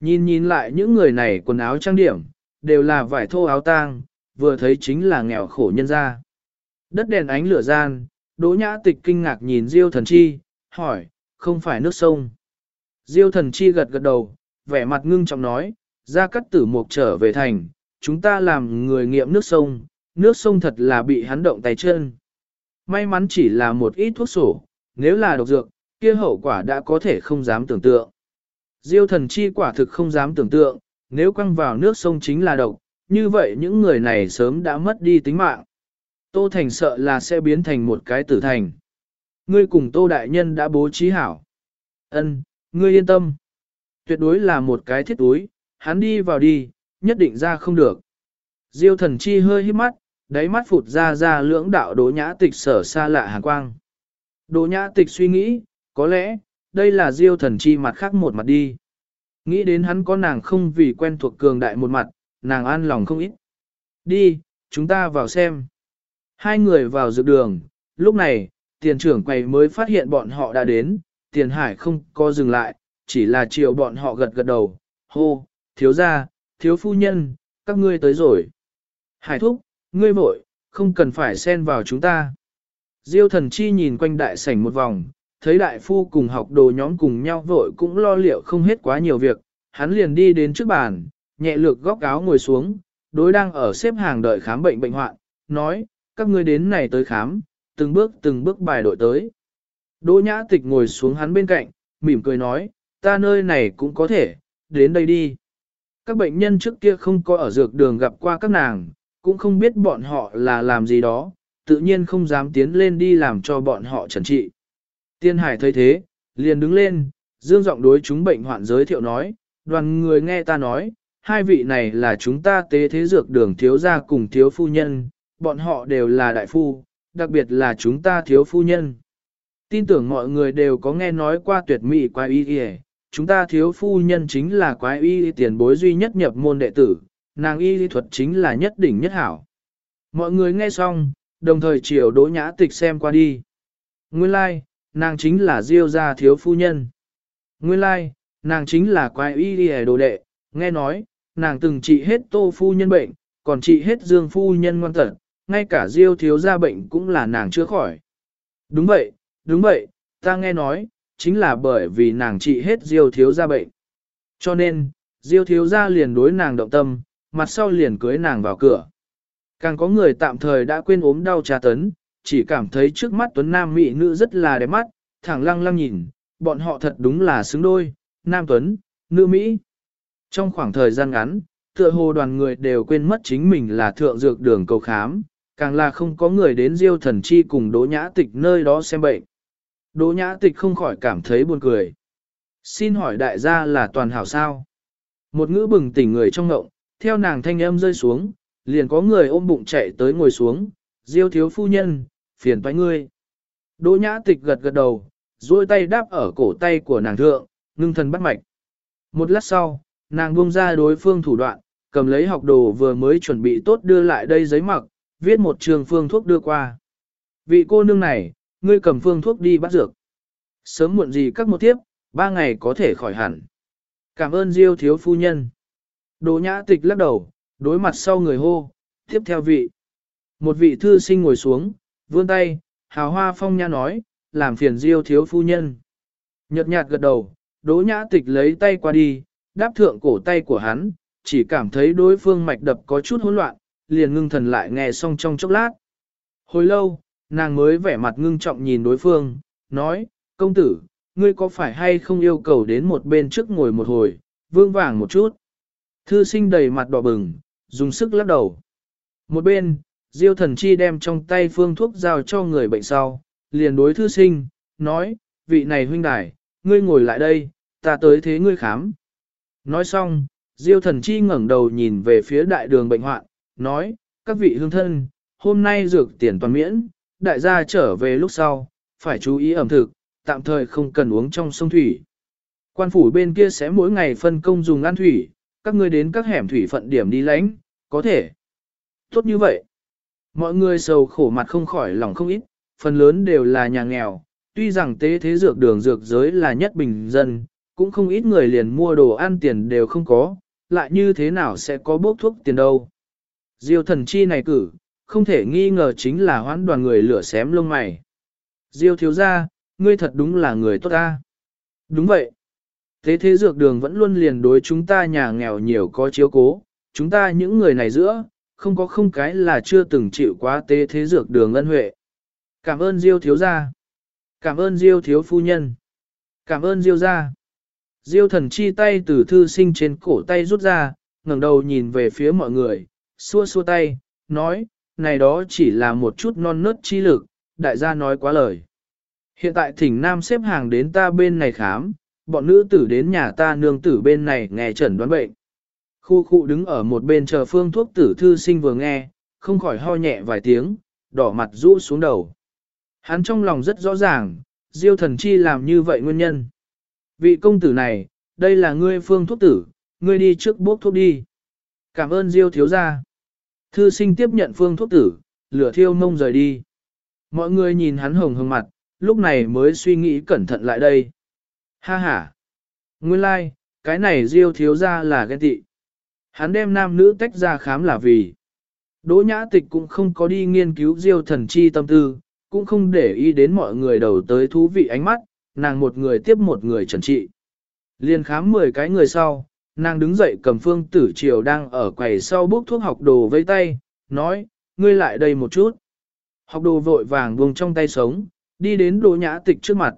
Nhìn nhìn lại những người này quần áo trang điểm, đều là vải thô áo tang, vừa thấy chính là nghèo khổ nhân gia. Đất đèn ánh lửa gian, Đỗ Nhã Tịch kinh ngạc nhìn Diêu Thần Chi, hỏi, không phải nước sông. Diêu Thần Chi gật gật đầu, vẻ mặt ngưng trọng nói, ra cắt tử mục trở về thành, chúng ta làm người nghiệm nước sông, nước sông thật là bị hắn động tay chân. May mắn chỉ là một ít thuốc sổ, nếu là độc dược, kia hậu quả đã có thể không dám tưởng tượng. Diêu thần chi quả thực không dám tưởng tượng, nếu quăng vào nước sông chính là độc, như vậy những người này sớm đã mất đi tính mạng. Tô Thành sợ là sẽ biến thành một cái tử thành. Ngươi cùng Tô Đại Nhân đã bố trí hảo. Ân, ngươi yên tâm. Tuyệt đối là một cái thiết túi, hắn đi vào đi, nhất định ra không được. Diêu thần chi hơi hít mắt, đáy mắt phụt ra ra lưỡng đạo đỗ nhã tịch sở xa lạ hàn quang. Đỗ nhã tịch suy nghĩ, có lẽ, đây là diêu thần chi mặt khác một mặt đi. Nghĩ đến hắn có nàng không vì quen thuộc cường đại một mặt, nàng an lòng không ít. Đi, chúng ta vào xem. Hai người vào dược đường, lúc này, tiền trưởng quầy mới phát hiện bọn họ đã đến, tiền hải không có dừng lại, chỉ là chiều bọn họ gật gật đầu, hô, thiếu gia, thiếu phu nhân, các ngươi tới rồi. Hải thúc, ngươi vội, không cần phải xen vào chúng ta. Diêu thần chi nhìn quanh đại sảnh một vòng, thấy đại phu cùng học đồ nhóm cùng nhau vội cũng lo liệu không hết quá nhiều việc, hắn liền đi đến trước bàn, nhẹ lược góc áo ngồi xuống, đối đang ở xếp hàng đợi khám bệnh bệnh hoạn, nói, các ngươi đến này tới khám, từng bước từng bước bài đội tới. Đỗ nhã tịch ngồi xuống hắn bên cạnh, mỉm cười nói, ta nơi này cũng có thể, đến đây đi. Các bệnh nhân trước kia không có ở dược đường gặp qua các nàng, cũng không biết bọn họ là làm gì đó, tự nhiên không dám tiến lên đi làm cho bọn họ trần trị. Tiên Hải thấy thế, liền đứng lên, dương giọng đối chúng bệnh hoạn giới thiệu nói, đoàn người nghe ta nói, hai vị này là chúng ta tế thế dược đường thiếu gia cùng thiếu phu nhân, bọn họ đều là đại phu, đặc biệt là chúng ta thiếu phu nhân. Tin tưởng mọi người đều có nghe nói qua tuyệt mỹ quái y y, chúng ta thiếu phu nhân chính là quái y tiền bối duy nhất nhập môn đệ tử, nàng y lý thuật chính là nhất đỉnh nhất hảo. Mọi người nghe xong, đồng thời chiều đỗ nhã tịch xem qua đi. Nguyên lai, like, nàng chính là diêu gia thiếu phu nhân. Nguyên lai, like, nàng chính là quái y lý đồ đệ, nghe nói, nàng từng trị hết tô phu nhân bệnh, còn trị hết dương phu nhân ngoan tật, ngay cả diêu thiếu gia bệnh cũng là nàng chưa khỏi. Đúng vậy, đúng vậy, ta nghe nói, chính là bởi vì nàng trị hết diêu thiếu gia bệnh. Cho nên, diêu thiếu gia liền đối nàng động tâm, mặt sau liền cưới nàng vào cửa. Càng có người tạm thời đã quên ốm đau trà tấn, chỉ cảm thấy trước mắt tuấn nam mỹ nữ rất là đẹp mắt, thẳng lăng lăng nhìn, bọn họ thật đúng là xứng đôi, nam tuấn, nữ mỹ. Trong khoảng thời gian ngắn, tựa hồ đoàn người đều quên mất chính mình là thượng dược đường cầu khám, càng là không có người đến diêu thần chi cùng đỗ nhã tịch nơi đó xem bệnh. Đỗ nhã tịch không khỏi cảm thấy buồn cười. Xin hỏi đại gia là toàn hảo sao? Một ngữ bừng tỉnh người trong ngộng, theo nàng thanh âm rơi xuống, liền có người ôm bụng chạy tới ngồi xuống, diêu thiếu phu nhân, phiền toái ngươi. Đỗ nhã tịch gật gật đầu, duỗi tay đáp ở cổ tay của nàng thượng, ngưng thần bắt mạch. Một lát sau, nàng buông ra đối phương thủ đoạn, cầm lấy học đồ vừa mới chuẩn bị tốt đưa lại đây giấy mặc, viết một trường phương thuốc đưa qua. Vị cô nương này, ngươi cầm phương thuốc đi bắt dược. Sớm muộn gì các một tiếp, ba ngày có thể khỏi hẳn. Cảm ơn Diêu thiếu phu nhân. Đỗ nhã tịch lắc đầu, đối mặt sau người hô, tiếp theo vị. Một vị thư sinh ngồi xuống, vươn tay, hào hoa phong nha nói, làm phiền Diêu thiếu phu nhân. Nhật nhạt gật đầu, đỗ nhã tịch lấy tay qua đi, đáp thượng cổ tay của hắn, chỉ cảm thấy đối phương mạch đập có chút hỗn loạn, liền ngưng thần lại nghe xong trong chốc lát. Hồi lâu, nàng mới vẻ mặt ngưng trọng nhìn đối phương, nói, công tử, ngươi có phải hay không yêu cầu đến một bên trước ngồi một hồi, vương vàng một chút. Thư sinh đầy mặt đỏ bừng, dùng sức lắc đầu. Một bên, Diêu thần chi đem trong tay phương thuốc giao cho người bệnh sau, liền đối thư sinh, nói, vị này huynh đài, ngươi ngồi lại đây, ta tới thế ngươi khám. Nói xong, Diêu thần chi ngẩng đầu nhìn về phía đại đường bệnh hoạn, nói, các vị hương thân, hôm nay dược tiền toàn miễn, đại gia trở về lúc sau, phải chú ý ẩm thực, tạm thời không cần uống trong sông thủy. Quan phủ bên kia sẽ mỗi ngày phân công dùng ăn thủy, các ngươi đến các hẻm thủy phận điểm đi lánh, có thể. Tốt như vậy. Mọi người sầu khổ mặt không khỏi lòng không ít, phần lớn đều là nhà nghèo, tuy rằng tế thế dược đường dược giới là nhất bình dân, cũng không ít người liền mua đồ ăn tiền đều không có, lại như thế nào sẽ có bốc thuốc tiền đâu. Diêu thần chi này cử, không thể nghi ngờ chính là hoãn đoàn người lửa xém lông mày. Diêu thiếu ra, ngươi thật đúng là người tốt ta. Đúng vậy. Thế thế dược đường vẫn luôn liền đối chúng ta nhà nghèo nhiều có chiếu cố, chúng ta những người này giữa, không có không cái là chưa từng chịu quá tế thế dược đường ân huệ. Cảm ơn Diêu thiếu gia. Cảm ơn Diêu thiếu phu nhân. Cảm ơn Diêu gia. Diêu thần chi tay từ thư sinh trên cổ tay rút ra, ngẩng đầu nhìn về phía mọi người, xua xua tay, nói, này đó chỉ là một chút non nớt chi lực, đại gia nói quá lời. Hiện tại thỉnh nam xếp hàng đến ta bên này khám, bọn nữ tử đến nhà ta nương tử bên này nghe chẩn đoán bệnh. Khu khu đứng ở một bên chờ phương thuốc tử thư sinh vừa nghe, không khỏi ho nhẹ vài tiếng, đỏ mặt rũ xuống đầu. Hắn trong lòng rất rõ ràng, diêu thần chi làm như vậy nguyên nhân. Vị công tử này, đây là ngươi phương thuốc tử, ngươi đi trước bốc thuốc đi. Cảm ơn diêu thiếu gia. Thư sinh tiếp nhận phương thuốc tử, lửa thiêu mông rời đi. Mọi người nhìn hắn hồng hồng mặt, lúc này mới suy nghĩ cẩn thận lại đây. Ha ha! Nguyên lai, like, cái này diêu thiếu ra là ghen tị. Hắn đem nam nữ tách ra khám là vì. Đỗ nhã tịch cũng không có đi nghiên cứu diêu thần chi tâm tư, cũng không để ý đến mọi người đầu tới thú vị ánh mắt, nàng một người tiếp một người trần trị. Liên khám 10 cái người sau, nàng đứng dậy cầm phương tử triều đang ở quầy sau bốc thuốc học đồ với tay, nói, ngươi lại đây một chút. Học đồ vội vàng buông trong tay sống, đi đến đỗ nhã tịch trước mặt.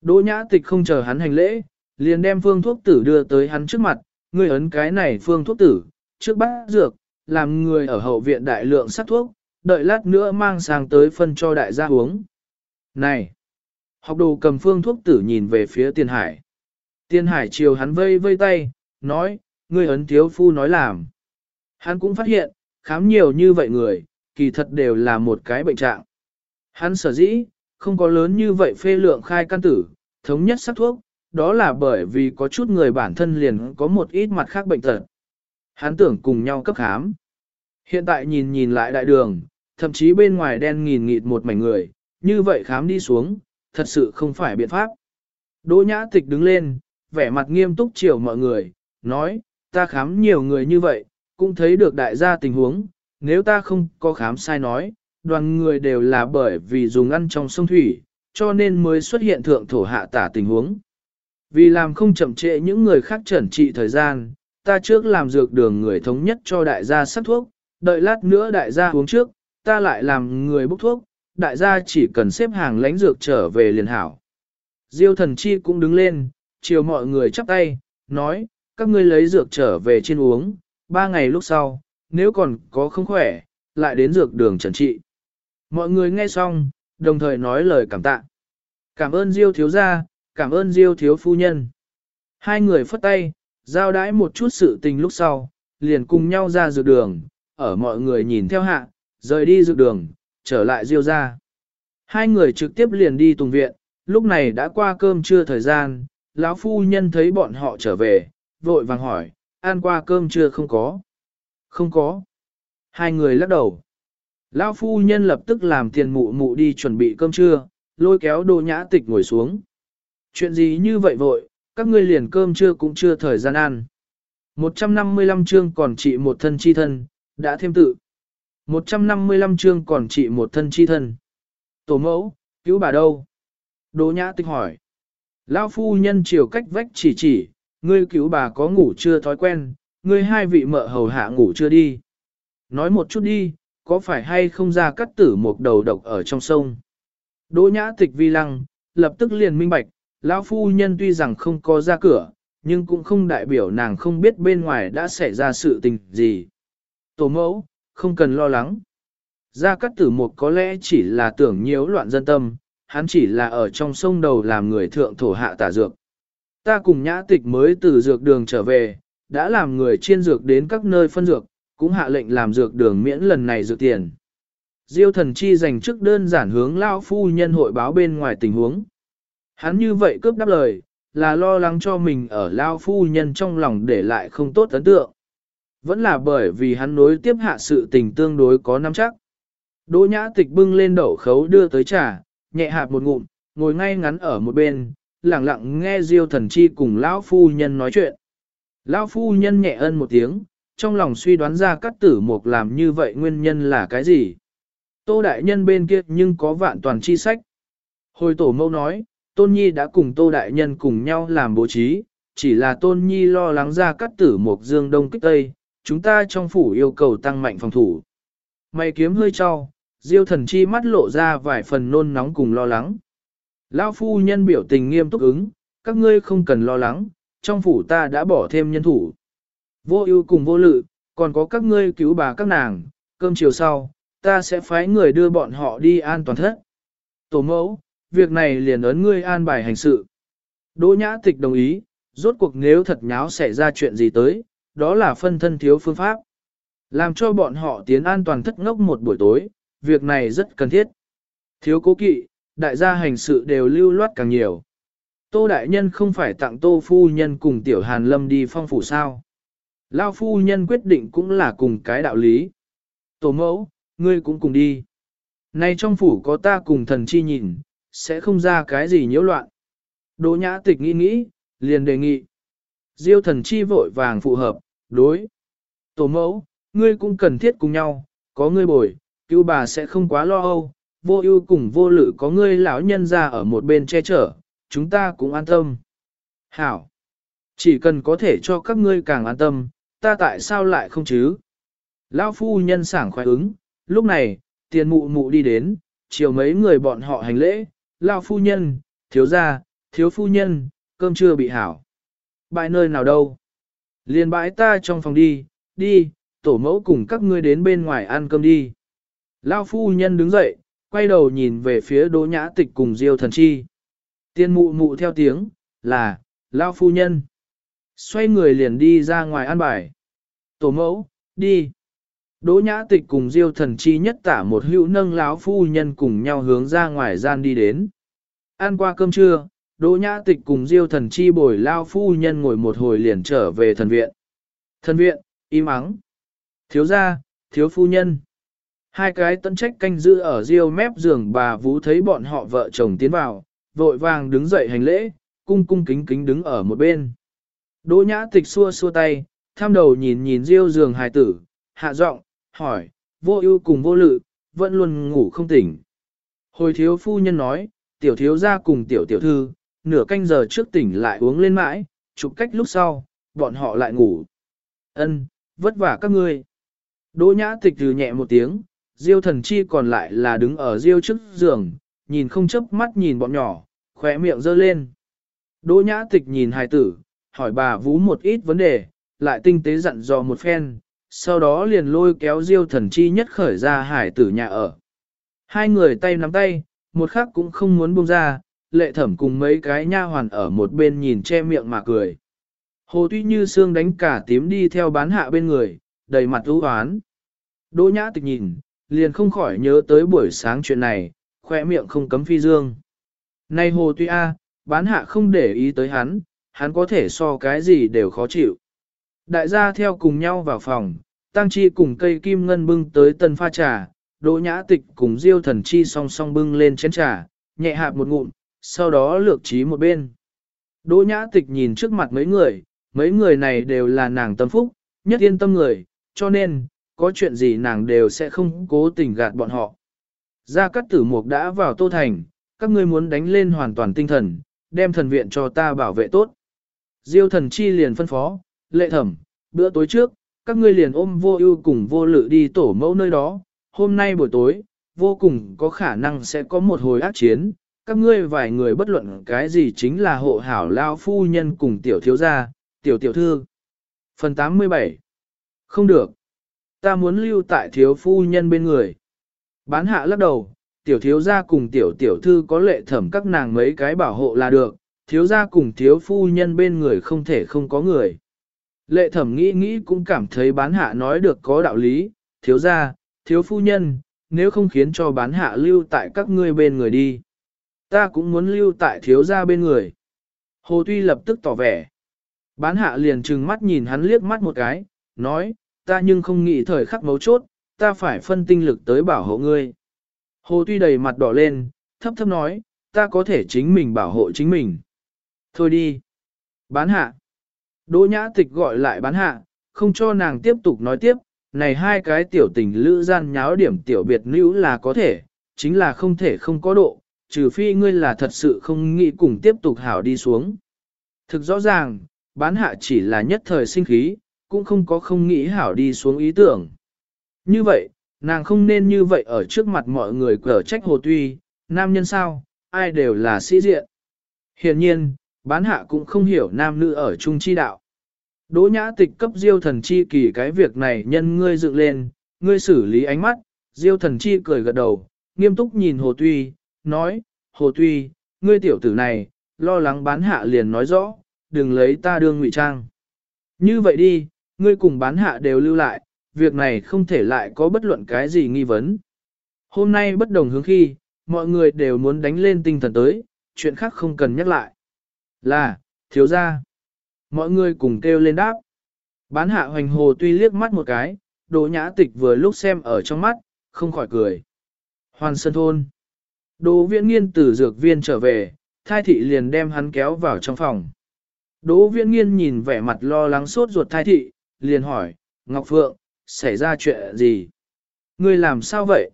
Đỗ nhã tịch không chờ hắn hành lễ, liền đem phương thuốc tử đưa tới hắn trước mặt, ngươi ấn cái này phương thuốc tử, trước bát dược, làm người ở hậu viện đại lượng sắc thuốc, đợi lát nữa mang sang tới phân cho đại gia uống. Này! Học đồ cầm phương thuốc tử nhìn về phía tiền hải. Tiền hải chiều hắn vây vây tay, nói, ngươi ấn thiếu phu nói làm. Hắn cũng phát hiện, khám nhiều như vậy người, kỳ thật đều là một cái bệnh trạng. Hắn sở dĩ, không có lớn như vậy phê lượng khai căn tử, thống nhất sắc thuốc, đó là bởi vì có chút người bản thân liền có một ít mặt khác bệnh tật. Hắn tưởng cùng nhau cấp khám. Hiện tại nhìn nhìn lại đại đường, thậm chí bên ngoài đen nghìn nghịt một mảnh người, như vậy khám đi xuống, thật sự không phải biện pháp. Đỗ nhã tịch đứng lên, vẻ mặt nghiêm túc chiều mọi người, nói, ta khám nhiều người như vậy, cũng thấy được đại gia tình huống, nếu ta không có khám sai nói, đoàn người đều là bởi vì dùng ăn trong sông thủy, cho nên mới xuất hiện thượng thổ hạ tả tình huống. Vì làm không chậm trễ những người khác chuẩn trị thời gian, ta trước làm dược đường người thống nhất cho đại gia sắc thuốc, đợi lát nữa đại gia uống trước, ta lại làm người bốc thuốc, đại gia chỉ cần xếp hàng lãnh dược trở về liền hảo. Diêu thần chi cũng đứng lên, chiều mọi người chắp tay, nói, các ngươi lấy dược trở về trên uống, ba ngày lúc sau, nếu còn có không khỏe, lại đến dược đường trần trị. Mọi người nghe xong, đồng thời nói lời cảm tạ. Cảm ơn Diêu thiếu gia, cảm ơn Diêu thiếu phu nhân. Hai người phất tay, giao đãi một chút sự tình lúc sau, liền cùng nhau ra dược đường, ở mọi người nhìn theo hạ, rời đi dược đường, trở lại Diêu ra. Hai người trực tiếp liền đi tùng viện, lúc này đã qua cơm trưa thời gian, lão phu nhân thấy bọn họ trở về, vội vàng hỏi, ăn qua cơm chưa không có? Không có. Hai người lắc đầu. Lão phu nhân lập tức làm tiền mụ mụ đi chuẩn bị cơm trưa, lôi kéo đồ nhã tịch ngồi xuống. Chuyện gì như vậy vội, các ngươi liền cơm trưa cũng chưa thời gian ăn. 155 chương còn trị một thân chi thân, đã thêm tự. 155 chương còn trị một thân chi thân. Tổ mẫu, cứu bà đâu? Đỗ nhã tịch hỏi. Lão phu nhân chiều cách vách chỉ chỉ, ngươi cứu bà có ngủ chưa thói quen, ngươi hai vị mợ hầu hạ ngủ chưa đi. Nói một chút đi, có phải hay không ra cắt tử một đầu độc ở trong sông. Đỗ nhã tịch vi lăng, lập tức liền minh bạch, lão phu nhân tuy rằng không có ra cửa, nhưng cũng không đại biểu nàng không biết bên ngoài đã xảy ra sự tình gì. Tổ mẫu, không cần lo lắng. Gia Cát Tử Mục có lẽ chỉ là tưởng nhiễu loạn dân tâm, hắn chỉ là ở trong sông đầu làm người thượng thổ hạ tả dược. Ta cùng nhã tịch mới từ dược đường trở về, đã làm người chiên dược đến các nơi phân dược, cũng hạ lệnh làm dược đường miễn lần này dược tiền. Diêu thần chi dành trước đơn giản hướng lao phu nhân hội báo bên ngoài tình huống. Hắn như vậy cướp đáp lời, là lo lắng cho mình ở lao phu nhân trong lòng để lại không tốt ấn tượng. Vẫn là bởi vì hắn nối tiếp hạ sự tình tương đối có nắm chắc. Đỗ nhã tịch bưng lên đậu khấu đưa tới trà, nhẹ hạt một ngụm, ngồi ngay ngắn ở một bên, lặng lặng nghe Diêu thần chi cùng lão phu nhân nói chuyện. Lão phu nhân nhẹ ân một tiếng, trong lòng suy đoán ra các tử mục làm như vậy nguyên nhân là cái gì. Tô đại nhân bên kia nhưng có vạn toàn chi sách. Hồi tổ mâu nói, Tôn Nhi đã cùng Tô đại nhân cùng nhau làm bố trí, chỉ là Tôn Nhi lo lắng ra các tử mục dương đông kích tây, chúng ta trong phủ yêu cầu tăng mạnh phòng thủ. Mày kiếm hơi cho, Diêu thần chi mắt lộ ra vài phần nôn nóng cùng lo lắng. Lão phu nhân biểu tình nghiêm túc ứng, các ngươi không cần lo lắng, trong phủ ta đã bỏ thêm nhân thủ. Vô ưu cùng vô lự, còn có các ngươi cứu bà các nàng, cơm chiều sau, ta sẽ phái người đưa bọn họ đi an toàn thất. Tổ mẫu, việc này liền ấn ngươi an bài hành sự. Đỗ nhã tịch đồng ý, rốt cuộc nếu thật nháo xảy ra chuyện gì tới, đó là phân thân thiếu phương pháp. Làm cho bọn họ tiến an toàn thất ngốc một buổi tối, việc này rất cần thiết. Thiếu cố kỵ, đại gia hành sự đều lưu loát càng nhiều. Tô đại nhân không phải tặng tô phu nhân cùng tiểu hàn lâm đi phong phủ sao. Lao phu nhân quyết định cũng là cùng cái đạo lý. Tổ mẫu, ngươi cũng cùng đi. Nay trong phủ có ta cùng thần chi nhìn, sẽ không ra cái gì nhiễu loạn. Đỗ nhã tịch nghĩ nghĩ, liền đề nghị. Diêu thần chi vội vàng phù hợp, đối. Tổ mẫu, ngươi cũng cần thiết cùng nhau, có ngươi bồi, cứu bà sẽ không quá lo âu, vô ưu cùng vô lự có ngươi lão nhân ra ở một bên che chở, chúng ta cũng an tâm. Hảo! Chỉ cần có thể cho các ngươi càng an tâm, ta tại sao lại không chứ? Lão phu nhân sảng khoái ứng, lúc này, tiền mụ mụ đi đến, chiều mấy người bọn họ hành lễ, lão phu nhân, thiếu gia, thiếu phu nhân, cơm chưa bị hảo. Bãi nơi nào đâu? Liên bãi ta trong phòng đi, đi, tổ mẫu cùng các ngươi đến bên ngoài ăn cơm đi. Lão phu nhân đứng dậy, quay đầu nhìn về phía đỗ nhã tịch cùng diêu thần chi. Tiên mụ mụ theo tiếng, là, Lão phu nhân. Xoay người liền đi ra ngoài ăn bài. Tổ mẫu, đi. Đỗ nhã tịch cùng diêu thần chi nhất tả một hữu nâng lão phu nhân cùng nhau hướng ra ngoài gian đi đến. Ăn qua cơm trưa, đỗ nhã tịch cùng diêu thần chi bồi lao phu nhân ngồi một hồi liền trở về thần viện. Thần viện, im ắng. Thiếu gia, thiếu phu nhân. Hai cái tận trách canh giữ ở riêu mép giường bà Vũ thấy bọn họ vợ chồng tiến vào, vội vàng đứng dậy hành lễ, cung cung kính kính đứng ở một bên. Đỗ nhã tịch xua xua tay, tham đầu nhìn nhìn riêu giường hài tử, hạ giọng, hỏi, vô ưu cùng vô lự, vẫn luôn ngủ không tỉnh. Hồi thiếu phu nhân nói, tiểu thiếu ra cùng tiểu tiểu thư, nửa canh giờ trước tỉnh lại uống lên mãi, chụp cách lúc sau, bọn họ lại ngủ. Ân, vất vả các ngươi. Đỗ nhã tịch từ nhẹ một tiếng, Diêu thần chi còn lại là đứng ở Diêu trước giường, nhìn không chớp mắt nhìn bọn nhỏ, khỏe miệng giơ lên. Đỗ nhã tịch nhìn hài tử, hỏi bà vú một ít vấn đề, lại tinh tế dặn dò một phen, sau đó liền lôi kéo Diêu thần chi nhất khởi ra hải tử nhà ở. Hai người tay nắm tay, một khắc cũng không muốn buông ra, lệ thẩm cùng mấy cái nha hoàn ở một bên nhìn che miệng mà cười. Hồ tuy như xương đánh cả tím đi theo bán hạ bên người, đầy mặt ưu hoán. Đỗ nhã tịch nhìn, liền không khỏi nhớ tới buổi sáng chuyện này, khỏe miệng không cấm phi dương. Này hồ tuy a, bán hạ không để ý tới hắn, hắn có thể so cái gì đều khó chịu. Đại gia theo cùng nhau vào phòng, tăng chi cùng cây kim ngân bưng tới tân pha trà, đỗ nhã tịch cùng diêu thần chi song song bưng lên chén trà, nhẹ hạp một ngụm, sau đó lược trí một bên. Đỗ nhã tịch nhìn trước mặt mấy người, mấy người này đều là nàng tâm phúc, nhất yên tâm người, cho nên, có chuyện gì nàng đều sẽ không cố tình gạt bọn họ. Gia Cát Tử Mục đã vào Tô Thành, các ngươi muốn đánh lên hoàn toàn tinh thần, đem thần viện cho ta bảo vệ tốt. Diêu thần chi liền phân phó, lệ thẩm, bữa tối trước, các ngươi liền ôm vô ưu cùng vô lự đi tổ mẫu nơi đó, hôm nay buổi tối, vô cùng có khả năng sẽ có một hồi ác chiến, các ngươi vài người bất luận cái gì chính là hộ hảo lao phu nhân cùng tiểu thiếu gia, tiểu tiểu thư. Phần 87 Không được. Ta muốn lưu tại thiếu phu nhân bên người. Bán hạ lắc đầu, tiểu thiếu gia cùng tiểu tiểu thư có lệ thẩm các nàng mấy cái bảo hộ là được, thiếu gia cùng thiếu phu nhân bên người không thể không có người. Lệ thẩm nghĩ nghĩ cũng cảm thấy bán hạ nói được có đạo lý, thiếu gia, thiếu phu nhân, nếu không khiến cho bán hạ lưu tại các ngươi bên người đi. Ta cũng muốn lưu tại thiếu gia bên người. Hồ Tuy lập tức tỏ vẻ. Bán hạ liền trừng mắt nhìn hắn liếc mắt một cái, nói, ta nhưng không nghĩ thời khắc mấu chốt, ta phải phân tinh lực tới bảo hộ ngươi. Hồ Tuy đầy mặt đỏ lên, thấp thấp nói, ta có thể chính mình bảo hộ chính mình. Thôi đi. Bán hạ. Đỗ nhã tịch gọi lại bán hạ, không cho nàng tiếp tục nói tiếp, này hai cái tiểu tình lữ gian nháo điểm tiểu biệt nữ là có thể, chính là không thể không có độ, trừ phi ngươi là thật sự không nghĩ cùng tiếp tục hảo đi xuống. Thực rõ ràng, bán hạ chỉ là nhất thời sinh khí, cũng không có không nghĩ hảo đi xuống ý tưởng. Như vậy, nàng không nên như vậy ở trước mặt mọi người cở trách hồ tuy, nam nhân sao, ai đều là sĩ diện. Hiện nhiên, bán hạ cũng không hiểu nam nữ ở chung chi đạo. Đỗ nhã tịch cấp diêu thần chi kỳ cái việc này nhân ngươi dựng lên, ngươi xử lý ánh mắt, diêu thần chi cười gật đầu, nghiêm túc nhìn hồ tuy, nói, hồ tuy, ngươi tiểu tử này, lo lắng bán hạ liền nói rõ, đừng lấy ta đương ngụy trang. Như vậy đi, ngươi cùng bán hạ đều lưu lại, việc này không thể lại có bất luận cái gì nghi vấn. Hôm nay bất đồng hướng khi, mọi người đều muốn đánh lên tinh thần tới, chuyện khác không cần nhắc lại. Là, thiếu gia. Mọi người cùng kêu lên đáp. Bán hạ hoành hồ tuy liếc mắt một cái, đồ nhã tịch vừa lúc xem ở trong mắt, không khỏi cười. Hoàn sân thôn. đỗ viễn nghiên từ dược viên trở về, thai thị liền đem hắn kéo vào trong phòng. Đỗ viễn nghiên nhìn vẻ mặt lo lắng sốt ruột thai thị, liền hỏi, Ngọc Phượng, xảy ra chuyện gì? Ngươi làm sao vậy?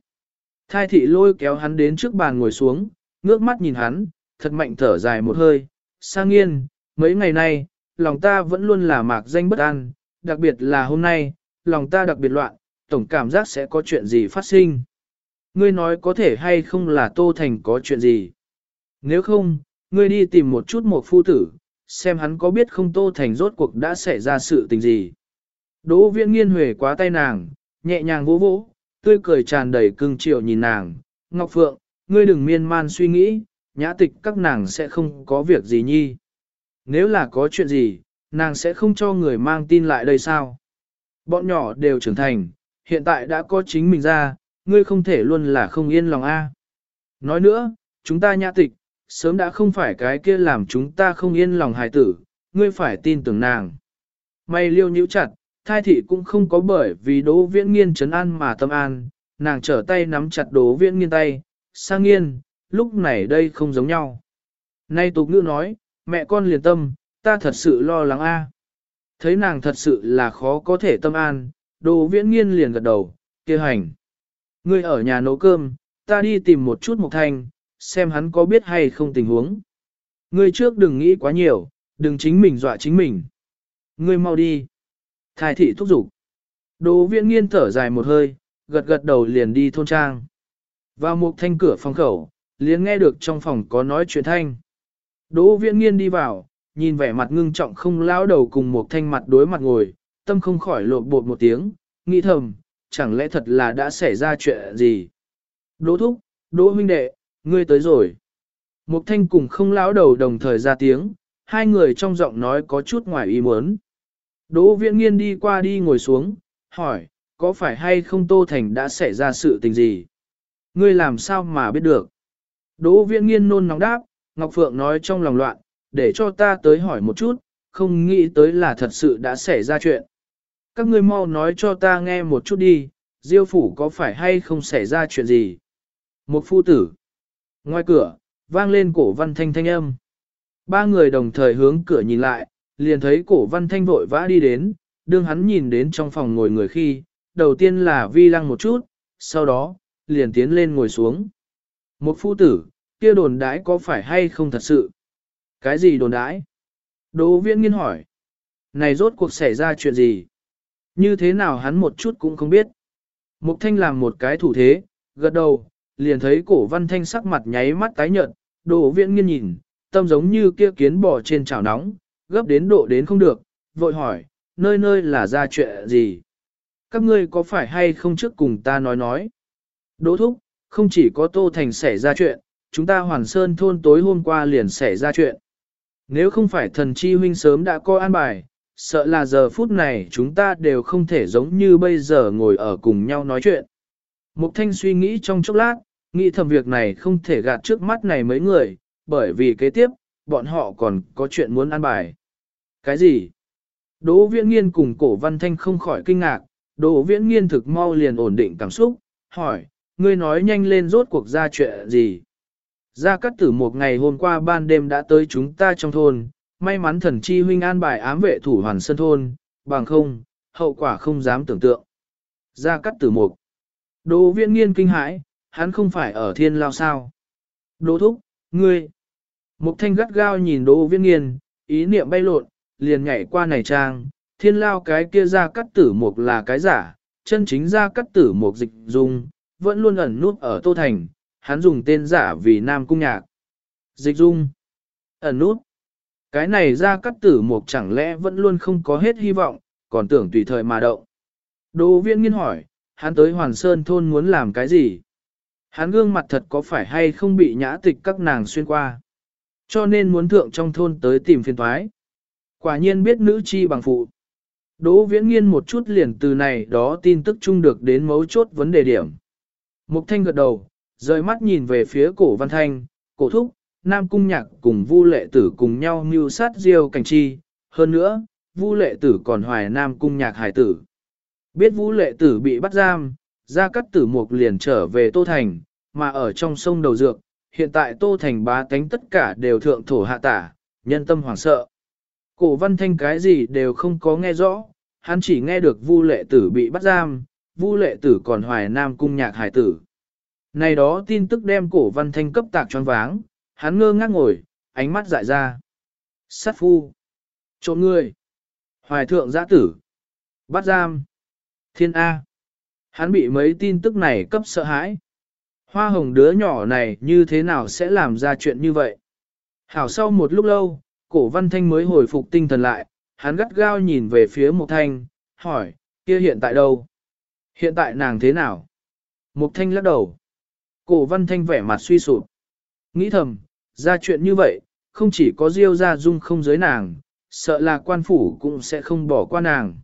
Thai thị lôi kéo hắn đến trước bàn ngồi xuống, ngước mắt nhìn hắn, thật mạnh thở dài một hơi. Sang nghiên, mấy ngày nay, lòng ta vẫn luôn là mạc danh bất an, đặc biệt là hôm nay, lòng ta đặc biệt loạn, tổng cảm giác sẽ có chuyện gì phát sinh. Ngươi nói có thể hay không là Tô Thành có chuyện gì? Nếu không, ngươi đi tìm một chút một phu tử, xem hắn có biết không Tô Thành rốt cuộc đã xảy ra sự tình gì. Đỗ viễn nghiên huề quá tay nàng, nhẹ nhàng vỗ vỗ, tươi cười tràn đầy cưng chiều nhìn nàng. Ngọc Phượng, ngươi đừng miên man suy nghĩ, nhã tịch các nàng sẽ không có việc gì nhi. Nếu là có chuyện gì, nàng sẽ không cho người mang tin lại đây sao? Bọn nhỏ đều trưởng thành, hiện tại đã có chính mình ra, ngươi không thể luôn là không yên lòng a. Nói nữa, chúng ta nhã tịch, sớm đã không phải cái kia làm chúng ta không yên lòng hài tử, ngươi phải tin tưởng nàng. May liêu nhíu chặt, thai thị cũng không có bởi vì đỗ viễn nghiên trấn an mà tâm an, nàng trở tay nắm chặt đỗ viễn nghiên tay, sang nghiên, lúc này đây không giống nhau. Nay tục ngữ nói, mẹ con liền tâm, ta thật sự lo lắng a. Thấy nàng thật sự là khó có thể tâm an, Đỗ viễn nghiên liền gật đầu, kia hành. Ngươi ở nhà nấu cơm, ta đi tìm một chút Mộc Thanh, xem hắn có biết hay không tình huống. Ngươi trước đừng nghĩ quá nhiều, đừng chính mình dọa chính mình. Ngươi mau đi. Thái thị thúc giục. Đồ viễn nghiên thở dài một hơi, gật gật đầu liền đi thôn trang. Vào một thanh cửa phòng khẩu, liền nghe được trong phòng có nói chuyện thanh. Đỗ viễn nghiên đi vào, nhìn vẻ mặt ngưng trọng không lao đầu cùng một thanh mặt đối mặt ngồi, tâm không khỏi lộn bột một tiếng, nghĩ thầm, chẳng lẽ thật là đã xảy ra chuyện gì. Đỗ thúc, đỗ huynh đệ, ngươi tới rồi. Mục thanh cùng không lão đầu đồng thời ra tiếng, hai người trong giọng nói có chút ngoài ý muốn. Đỗ viễn nghiên đi qua đi ngồi xuống, hỏi, có phải hay không Tô Thành đã xảy ra sự tình gì? Ngươi làm sao mà biết được? Đỗ viễn nghiên nôn nóng đáp, Ngọc Phượng nói trong lòng loạn, để cho ta tới hỏi một chút, không nghĩ tới là thật sự đã xảy ra chuyện. Các ngươi mau nói cho ta nghe một chút đi, Diêu phủ có phải hay không xảy ra chuyện gì? Một phu tử. Ngoài cửa, vang lên cổ văn thanh thanh âm. Ba người đồng thời hướng cửa nhìn lại, liền thấy cổ văn thanh vội vã đi đến, đương hắn nhìn đến trong phòng ngồi người khi, đầu tiên là vi lăng một chút, sau đó, liền tiến lên ngồi xuống. Một phu tử, kia đồn đãi có phải hay không thật sự? Cái gì đồn đãi? Đỗ viễn nghiên hỏi. Này rốt cuộc xảy ra chuyện gì? Như thế nào hắn một chút cũng không biết. Mục thanh làm một cái thủ thế, gật đầu, liền thấy cổ văn thanh sắc mặt nháy mắt tái nhợt, đỗ viễn nghiên nhìn, tâm giống như kia kiến bò trên chảo nóng, gấp đến độ đến không được, vội hỏi, nơi nơi là ra chuyện gì? Các ngươi có phải hay không trước cùng ta nói nói? Đỗ thúc, không chỉ có Tô Thành xảy ra chuyện, chúng ta Hoàn Sơn thôn tối hôm qua liền xảy ra chuyện. Nếu không phải thần chi huynh sớm đã coi an bài, sợ là giờ phút này chúng ta đều không thể giống như bây giờ ngồi ở cùng nhau nói chuyện. Mục Thanh suy nghĩ trong chốc lát, nghĩ thầm việc này không thể gạt trước mắt này mấy người, bởi vì kế tiếp, bọn họ còn có chuyện muốn ăn bài. Cái gì? Đỗ viễn nghiên cùng cổ văn thanh không khỏi kinh ngạc, Đỗ viễn nghiên thực mau liền ổn định cảm xúc, hỏi, ngươi nói nhanh lên rốt cuộc ra chuyện gì? Gia Cát Tử một ngày hôm qua ban đêm đã tới chúng ta trong thôn, may mắn thần chi huynh an bài ám vệ thủ hoàn sân thôn, bằng không, hậu quả không dám tưởng tượng. Gia Cát Tử một. Đỗ viễn nghiên kinh hãi, hắn không phải ở thiên lao sao? Đỗ thúc, ngươi. Mục thanh gắt gao nhìn Đỗ viễn nghiên, ý niệm bay lộn, liền nhảy qua này trang, thiên lao cái kia ra Cát Tử mục là cái giả, chân chính ra Cát Tử mục dịch dung, vẫn luôn ẩn nút ở Tô Thành, hắn dùng tên giả vì Nam Cung Nhạc. Dịch dung. Ẩn nút. Cái này ra cắt tử mục chẳng lẽ vẫn luôn không có hết hy vọng, còn tưởng tùy thời mà động. Đỗ viên nghiên hỏi, hắn tới Hoàn Sơn thôn muốn làm cái gì? Hắn gương mặt thật có phải hay không bị nhã tịch các nàng xuyên qua? Cho nên muốn thượng trong thôn tới tìm phiền thoái. Quả nhiên biết nữ chi bằng phụ. Đỗ viễn nghiên một chút liền từ này đó tin tức chung được đến mấu chốt vấn đề điểm. Mục thanh gật đầu, rời mắt nhìn về phía cổ văn thanh, cổ thúc, nam cung nhạc cùng vu lệ tử cùng nhau mưu sát diêu cảnh chi, hơn nữa, vu lệ tử còn hoài nam cung nhạc hải tử. Biết vu lệ tử bị bắt giam, ra cắt tử mục liền trở về Tô Thành, mà ở trong sông đầu dược, hiện tại Tô Thành bá tánh tất cả đều thượng thổ hạ tả, nhân tâm hoảng sợ. Cổ văn thanh cái gì đều không có nghe rõ, hắn chỉ nghe được vu lệ tử bị bắt giam, vu lệ tử còn hoài nam cung nhạc hải tử. Này đó tin tức đem cổ văn thanh cấp tạc choáng váng, hắn ngơ ngác ngồi, ánh mắt dại ra. Sát phu. Trộm người. Hoài thượng giã tử. Bắt giam. Thiên A. Hắn bị mấy tin tức này cấp sợ hãi. Hoa hồng đứa nhỏ này như thế nào sẽ làm ra chuyện như vậy? Hảo sau một lúc lâu, cổ văn thanh mới hồi phục tinh thần lại, hắn gắt gao nhìn về phía Mục Thanh, hỏi, kia hiện tại đâu? Hiện tại nàng thế nào? Mục Thanh lắc đầu. Cổ văn thanh vẻ mặt suy sụp. Nghĩ thầm, ra chuyện như vậy, không chỉ có Diêu ra dung không giới nàng, sợ là quan phủ cũng sẽ không bỏ qua nàng.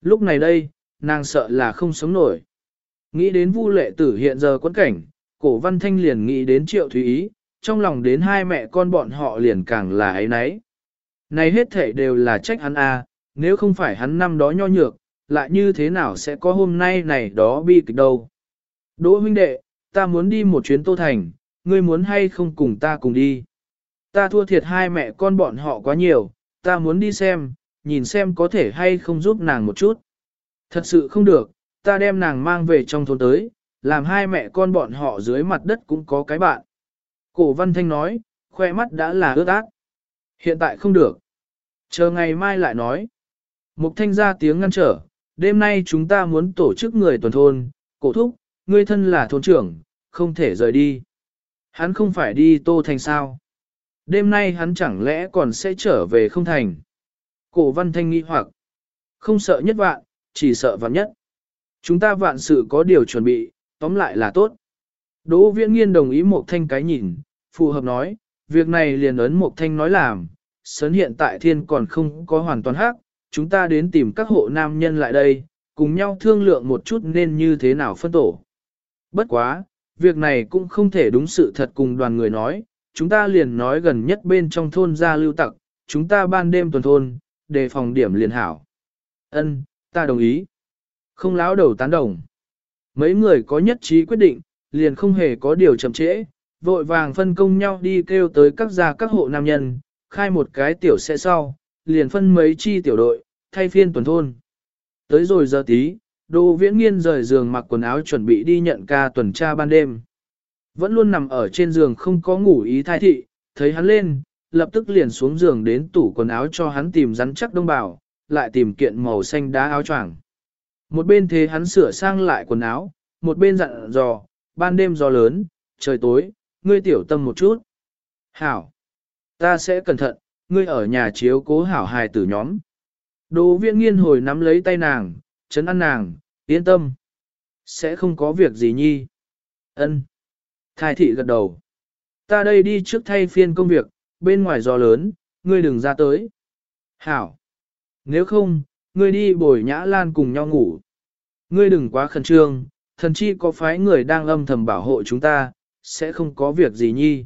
Lúc này đây, nàng sợ là không sống nổi. Nghĩ đến vu lệ tử hiện giờ quấn cảnh, cổ văn thanh liền nghĩ đến triệu thúy ý, trong lòng đến hai mẹ con bọn họ liền càng là ấy nấy. Này hết thể đều là trách hắn a, à, nếu không phải hắn năm đó nho nhược, lại như thế nào sẽ có hôm nay này đó bi kịch đâu. Đỗ huynh đệ, ta muốn đi một chuyến Tô Thành, ngươi muốn hay không cùng ta cùng đi. Ta thua thiệt hai mẹ con bọn họ quá nhiều, ta muốn đi xem, nhìn xem có thể hay không giúp nàng một chút. Thật sự không được, ta đem nàng mang về trong thôn tới, làm hai mẹ con bọn họ dưới mặt đất cũng có cái bạn. Cổ văn thanh nói, khoe mắt đã là ướt ác. Hiện tại không được. Chờ ngày mai lại nói. Mục thanh ra tiếng ngăn trở, đêm nay chúng ta muốn tổ chức người tuần thôn, cổ thúc, ngươi thân là thôn trưởng, không thể rời đi. Hắn không phải đi Tô Thành sao? Đêm nay hắn chẳng lẽ còn sẽ trở về không thành? Cổ văn thanh nghi hoặc, không sợ nhất vạn, chỉ sợ vạn nhất. Chúng ta vạn sự có điều chuẩn bị, tóm lại là tốt. Đỗ viễn nghiên đồng ý một thanh cái nhìn, phù hợp nói, việc này liền ấn một thanh nói làm, sớn hiện tại thiên còn không có hoàn toàn hắc, chúng ta đến tìm các hộ nam nhân lại đây, cùng nhau thương lượng một chút nên như thế nào phân tổ. Bất quá, việc này cũng không thể đúng sự thật cùng đoàn người nói, chúng ta liền nói gần nhất bên trong thôn ra lưu tặc, chúng ta ban đêm tuần thôn, đề phòng điểm liền hảo. Ân, ta đồng ý. Không láo đầu tán đồng. Mấy người có nhất trí quyết định, liền không hề có điều chậm trễ, vội vàng phân công nhau đi kêu tới các gia các hộ nam nhân, khai một cái tiểu xe sau, liền phân mấy chi tiểu đội, thay phiên tuần thôn. Tới rồi giờ tí, Đỗ viễn nghiên rời giường mặc quần áo chuẩn bị đi nhận ca tuần tra ban đêm. Vẫn luôn nằm ở trên giường không có ngủ ý thai thị, thấy hắn lên, lập tức liền xuống giường đến tủ quần áo cho hắn tìm rắn chắc đông bảo, lại tìm kiện màu xanh đá áo choàng. Một bên thế hắn sửa sang lại quần áo, một bên dặn dò, ban đêm gió lớn, trời tối, ngươi tiểu tâm một chút. Hảo! Ta sẽ cẩn thận, ngươi ở nhà chiếu cố hảo hài tử nhóm. Đỗ viện nghiên hồi nắm lấy tay nàng, chấn an nàng, yên tâm. Sẽ không có việc gì nhi. Ân. Thái thị gật đầu. Ta đây đi trước thay phiên công việc, bên ngoài gió lớn, ngươi đừng ra tới. Hảo. Nếu không, ngươi đi bồi nhã lan cùng nhau ngủ. Ngươi đừng quá khẩn trương, thần chi có phái người đang âm thầm bảo hộ chúng ta, sẽ không có việc gì nhi.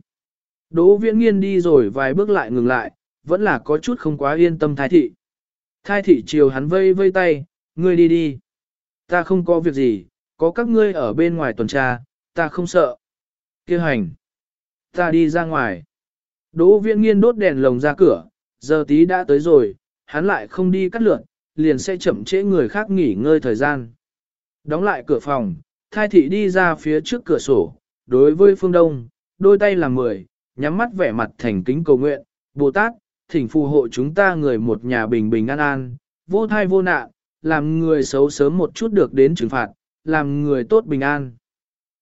Đỗ viễn nghiên đi rồi vài bước lại ngừng lại, vẫn là có chút không quá yên tâm thái thị. Thái thị chiều hắn vây vây tay, ngươi đi đi. Ta không có việc gì, có các ngươi ở bên ngoài tuần tra, ta không sợ. Kêu hành. Ta đi ra ngoài. Đỗ viễn nghiên đốt đèn lồng ra cửa, giờ tí đã tới rồi, hắn lại không đi cắt lượn, liền sẽ chậm trễ người khác nghỉ ngơi thời gian. Đóng lại cửa phòng, thai thị đi ra phía trước cửa sổ, đối với phương đông, đôi tay làm mười, nhắm mắt vẻ mặt thành kính cầu nguyện, Bồ Tát, thỉnh phù hộ chúng ta người một nhà bình bình an an, vô thai vô nạn, làm người xấu sớm một chút được đến trừng phạt, làm người tốt bình an.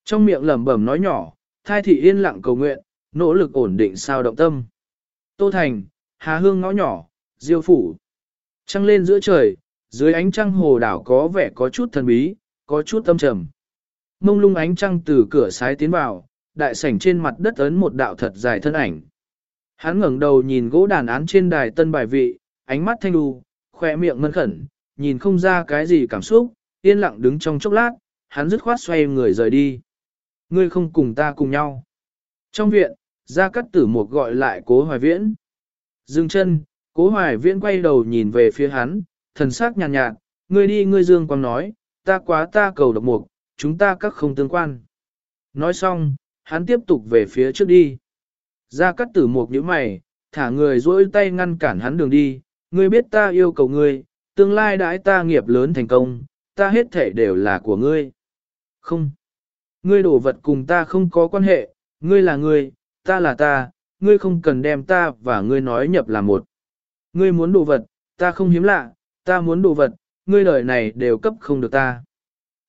Trong miệng lẩm bẩm nói nhỏ, thai thị yên lặng cầu nguyện, nỗ lực ổn định sao động tâm. Tô Thành, Hà Hương ngõ nhỏ, Diêu Phủ. Trăng lên giữa trời, dưới ánh trăng hồ đảo có vẻ có chút thần bí, có chút tâm trầm. Mông lung ánh trăng từ cửa sái tiến vào, đại sảnh trên mặt đất ấn một đạo thật dài thân ảnh. Hắn ngẩng đầu nhìn gỗ đàn án trên đài tân bài vị, ánh mắt thanh đu, khỏe miệng mân khẩn, nhìn không ra cái gì cảm xúc, yên lặng đứng trong chốc lát, hắn dứt khoát xoay người rời đi. Ngươi không cùng ta cùng nhau. Trong viện, ra cắt tử một gọi lại cố hoài viễn. Dừng chân, cố hoài viễn quay đầu nhìn về phía hắn, thần sắc nhàn nhạt, nhạt, ngươi đi ngươi dương quang nói, ta quá ta cầu độc mục, chúng ta các không tương quan. Nói xong, hắn tiếp tục về phía trước đi. Ra cắt tử mục nhíu mày, thả người duỗi tay ngăn cản hắn đường đi, ngươi biết ta yêu cầu ngươi, tương lai đãi ta nghiệp lớn thành công, ta hết thể đều là của ngươi. Không. Ngươi đổ vật cùng ta không có quan hệ, ngươi là ngươi, ta là ta, ngươi không cần đem ta và ngươi nói nhập là một. Ngươi muốn đồ vật, ta không hiếm lạ, ta muốn đồ vật, ngươi đời này đều cấp không được ta.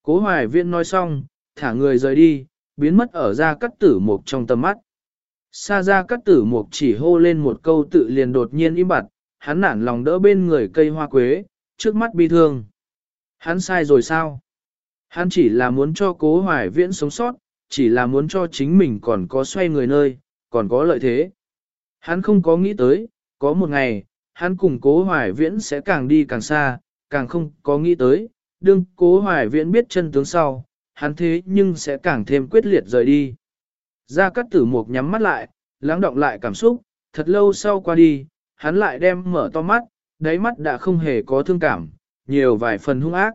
Cố hoài viên nói xong, thả người rời đi, biến mất ở ra cắt tử mục trong tầm mắt. Xa ra cắt tử mục chỉ hô lên một câu tự liền đột nhiên im bặt, hắn nản lòng đỡ bên người cây hoa quế, trước mắt bi thương. Hắn sai rồi sao? Hắn chỉ là muốn cho cố hoài viễn sống sót, chỉ là muốn cho chính mình còn có xoay người nơi, còn có lợi thế. Hắn không có nghĩ tới, có một ngày, hắn cùng cố hoài viễn sẽ càng đi càng xa, càng không có nghĩ tới, đương cố hoài viễn biết chân tướng sau, hắn thế nhưng sẽ càng thêm quyết liệt rời đi. Gia Cát Tử Mục nhắm mắt lại, lắng động lại cảm xúc, thật lâu sau qua đi, hắn lại đem mở to mắt, đáy mắt đã không hề có thương cảm, nhiều vài phần hung ác.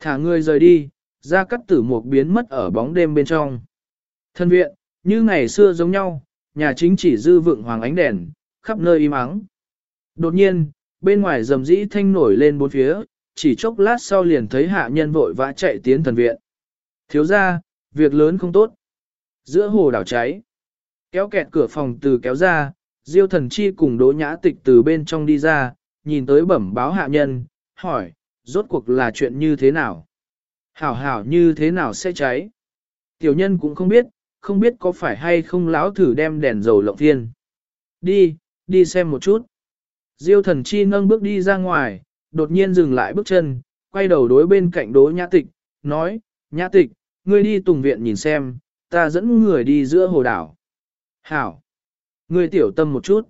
Thả người rời đi, Gia Cát Tử Mục biến mất ở bóng đêm bên trong. Thân viện, như ngày xưa giống nhau, nhà chính chỉ dư vượng hoàng ánh đèn, khắp nơi im ắng. Đột nhiên, bên ngoài rầm rĩ thanh nổi lên bốn phía, chỉ chốc lát sau liền thấy hạ nhân vội vã chạy tiến thần viện. Thiếu ra, việc lớn không tốt. Giữa hồ đảo cháy, kéo kẹt cửa phòng từ kéo ra, diêu thần chi cùng đỗ nhã tịch từ bên trong đi ra, nhìn tới bẩm báo hạ nhân, hỏi, rốt cuộc là chuyện như thế nào? Hảo hảo như thế nào sẽ cháy? Tiểu nhân cũng không biết, không biết có phải hay không lão thử đem đèn dầu lộng thiên. Đi, đi xem một chút. Diêu thần chi nâng bước đi ra ngoài, đột nhiên dừng lại bước chân, quay đầu đối bên cạnh đỗ nhã tịch, nói, nhã tịch, ngươi đi tùng viện nhìn xem, ta dẫn người đi giữa hồ đảo. Hảo! Ngươi tiểu tâm một chút.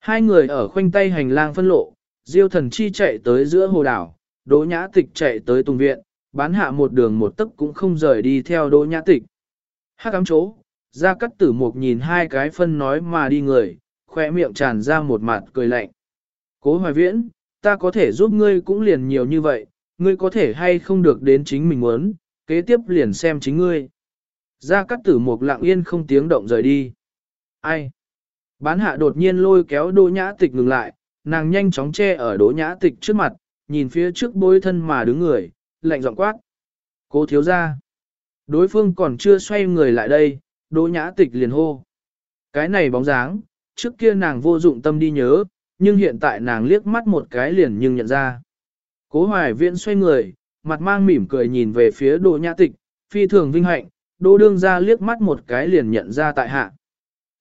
Hai người ở khoanh tay hành lang phân lộ, diêu thần chi chạy tới giữa hồ đảo, đỗ nhã tịch chạy tới tùng viện, bán hạ một đường một tấc cũng không rời đi theo đỗ nhã tịch. Hát cắm chỗ, ra cắt tử mục nhìn hai cái phân nói mà đi người, khỏe miệng tràn ra một mặt cười lạnh. Cố hoài viễn, ta có thể giúp ngươi cũng liền nhiều như vậy, ngươi có thể hay không được đến chính mình muốn, kế tiếp liền xem chính ngươi. Ra cắt tử mục lặng yên không tiếng động rời đi. Ai? Bán hạ đột nhiên lôi kéo đỗ nhã tịch ngừng lại, nàng nhanh chóng che ở đỗ nhã tịch trước mặt, nhìn phía trước bối thân mà đứng người, lạnh giọng quát. Cố thiếu ra. Đối phương còn chưa xoay người lại đây, đỗ nhã tịch liền hô. Cái này bóng dáng, trước kia nàng vô dụng tâm đi nhớ, nhưng hiện tại nàng liếc mắt một cái liền nhưng nhận ra. Cố hoài viễn xoay người, mặt mang mỉm cười nhìn về phía đỗ nhã tịch, phi thường vinh hạnh, đỗ đương ra liếc mắt một cái liền nhận ra tại hạ.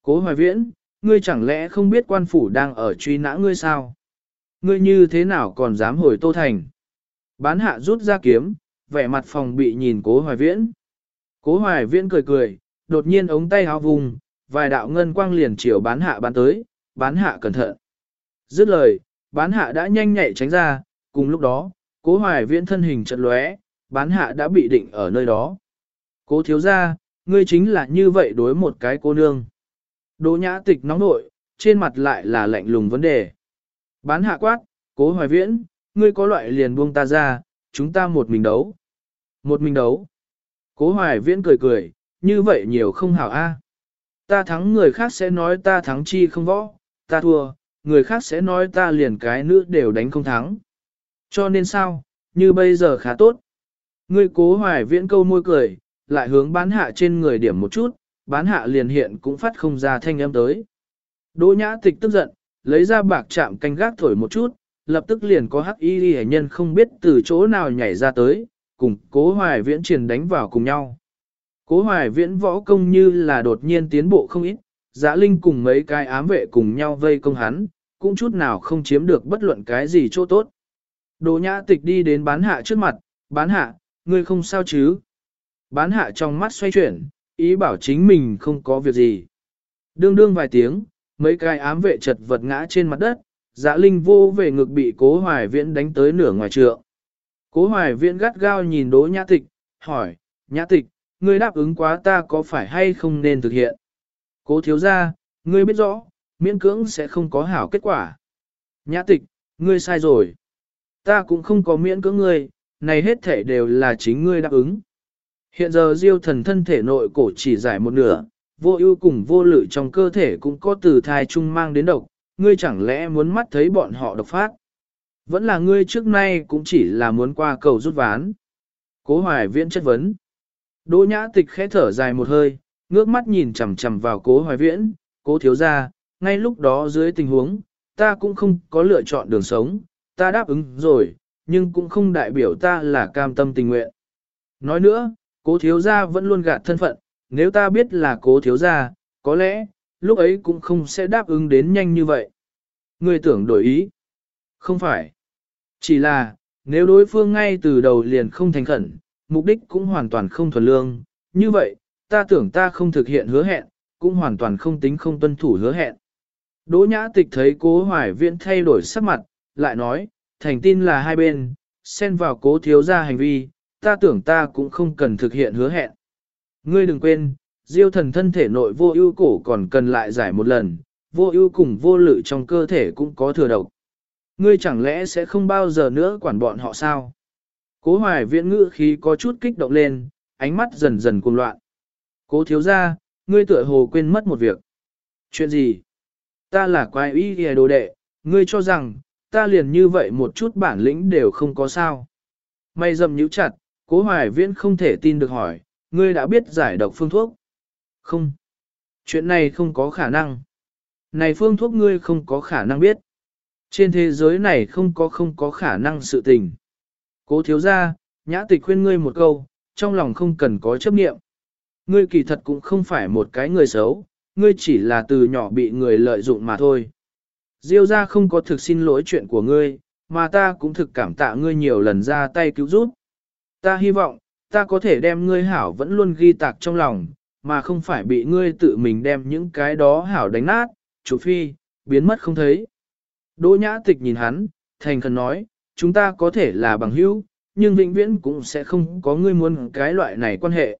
Cố hoài viễn, ngươi chẳng lẽ không biết quan phủ đang ở truy nã ngươi sao? Ngươi như thế nào còn dám hồi tô thành? Bán hạ rút ra kiếm, vẻ mặt phòng bị nhìn cố hoài viễn. Cố hoài viễn cười cười, đột nhiên ống tay háo vùng, vài đạo ngân quang liền chiều bán hạ bán tới, bán hạ cẩn thận. Dứt lời, bán hạ đã nhanh nhạy tránh ra, cùng lúc đó, cố hoài viễn thân hình chật lóe, bán hạ đã bị định ở nơi đó. Cố thiếu ra, ngươi chính là như vậy đối một cái cô nương. Đỗ nhã tịch nóng nội, trên mặt lại là lạnh lùng vấn đề. Bán hạ quát, cố hoài viễn, ngươi có loại liền buông ta ra, chúng ta một mình đấu. Một mình đấu. Cố hoài viễn cười cười, như vậy nhiều không hảo a. Ta thắng người khác sẽ nói ta thắng chi không võ, ta thua, người khác sẽ nói ta liền cái nữ đều đánh không thắng. Cho nên sao, như bây giờ khá tốt. Ngươi cố hoài viễn câu môi cười, lại hướng bán hạ trên người điểm một chút, bán hạ liền hiện cũng phát không ra thanh âm tới. Đỗ nhã tịch tức giận, lấy ra bạc chạm canh gác thổi một chút, lập tức liền có hắc y hệ nhân không biết từ chỗ nào nhảy ra tới, cùng cố hoài viễn triển đánh vào cùng nhau. Cố hoài viễn võ công như là đột nhiên tiến bộ không ít, giã linh cùng mấy cái ám vệ cùng nhau vây công hắn, cũng chút nào không chiếm được bất luận cái gì chỗ tốt. Đỗ nhã tịch đi đến bán hạ trước mặt, bán hạ, ngươi không sao chứ? Bán hạ trong mắt xoay chuyển, ý bảo chính mình không có việc gì. Đương đương vài tiếng, mấy cái ám vệ chật vật ngã trên mặt đất, dạ linh vô về ngực bị cố hoài viễn đánh tới nửa ngoài trượng. Cố hoài viễn gắt gao nhìn đỗ nhã tịch, hỏi, nhã tịch, ngươi đáp ứng quá ta có phải hay không nên thực hiện? Cố thiếu ra, ngươi biết rõ, miễn cưỡng sẽ không có hảo kết quả. Nhã tịch, ngươi sai rồi. Ta cũng không có miễn cưỡng ngươi, này hết thể đều là chính ngươi đáp ứng. Hiện giờ diêu thần thân thể nội cổ chỉ giải một nửa, vô ưu cùng vô lự trong cơ thể cũng có từ thai chung mang đến độc, ngươi chẳng lẽ muốn mắt thấy bọn họ độc phát. Vẫn là ngươi trước nay cũng chỉ là muốn qua cầu rút ván. Cố hoài viễn chất vấn. Đỗ nhã tịch khẽ thở dài một hơi, ngước mắt nhìn chằm chằm vào cố hoài viễn, cố thiếu ra, ngay lúc đó dưới tình huống, ta cũng không có lựa chọn đường sống, ta đáp ứng rồi, nhưng cũng không đại biểu ta là cam tâm tình nguyện. Nói nữa, cố thiếu gia vẫn luôn gạt thân phận, nếu ta biết là cố thiếu gia, có lẽ, lúc ấy cũng không sẽ đáp ứng đến nhanh như vậy. Người tưởng đổi ý. Không phải. Chỉ là, nếu đối phương ngay từ đầu liền không thành khẩn, mục đích cũng hoàn toàn không thuần lương, như vậy, ta tưởng ta không thực hiện hứa hẹn, cũng hoàn toàn không tính không tuân thủ hứa hẹn. Đỗ nhã tịch thấy cố hoài viễn thay đổi sắc mặt, lại nói, thành tin là hai bên, xen vào cố thiếu gia hành vi, ta tưởng ta cũng không cần thực hiện hứa hẹn. Ngươi đừng quên, diêu thần thân thể nội vô ưu cổ còn cần lại giải một lần, vô ưu cùng vô lự trong cơ thể cũng có thừa độc. Ngươi chẳng lẽ sẽ không bao giờ nữa quản bọn họ sao? Cố hoài viễn ngữ khí có chút kích động lên, ánh mắt dần dần cuồng loạn. Cố thiếu gia, ngươi tựa hồ quên mất một việc. Chuyện gì? Ta là quái y hề đồ đệ, ngươi cho rằng, ta liền như vậy một chút bản lĩnh đều không có sao. Mày dầm nhíu chặt, cố hoài viễn không thể tin được hỏi, ngươi đã biết giải độc phương thuốc? Không. Chuyện này không có khả năng. Này phương thuốc ngươi không có khả năng biết. Trên thế giới này không có không có khả năng sự tình. Cố thiếu ra, nhã tịch khuyên ngươi một câu, trong lòng không cần có chấp niệm. Ngươi kỳ thật cũng không phải một cái người xấu, ngươi chỉ là từ nhỏ bị người lợi dụng mà thôi. Diêu ra không có thực xin lỗi chuyện của ngươi, mà ta cũng thực cảm tạ ngươi nhiều lần ra tay cứu giúp. Ta hy vọng, ta có thể đem ngươi hảo vẫn luôn ghi tạc trong lòng, mà không phải bị ngươi tự mình đem những cái đó hảo đánh nát, chủ phi, biến mất không thấy. Đỗ nhã tịch nhìn hắn, thành khẩn nói, chúng ta có thể là bằng hữu, nhưng vĩnh viễn cũng sẽ không có ngươi muốn cái loại này quan hệ.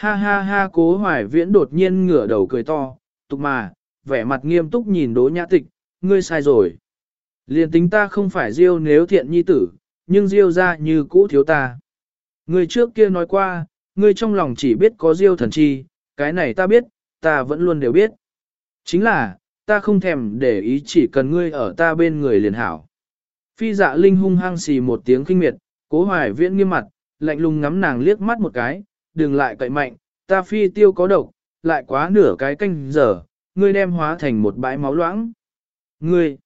Ha ha ha cố hoài viễn đột nhiên ngửa đầu cười to, tục mà, vẻ mặt nghiêm túc nhìn đỗ nhã tịch, ngươi sai rồi. Liên tính ta không phải diêu nếu thiện nhi tử, nhưng diêu ra như cũ thiếu ta. Ngươi trước kia nói qua, ngươi trong lòng chỉ biết có diêu thần chi, cái này ta biết, ta vẫn luôn đều biết. Chính là, ta không thèm để ý chỉ cần ngươi ở ta bên người liền hảo. Phi dạ linh hung hăng xì một tiếng kinh miệt, cố hoài viễn nghiêm mặt, lạnh lùng ngắm nàng liếc mắt một cái, đừng lại cậy mạnh, ta phi tiêu có độc, lại quá nửa cái canh giờ, ngươi đem hóa thành một bãi máu loãng. Ngươi,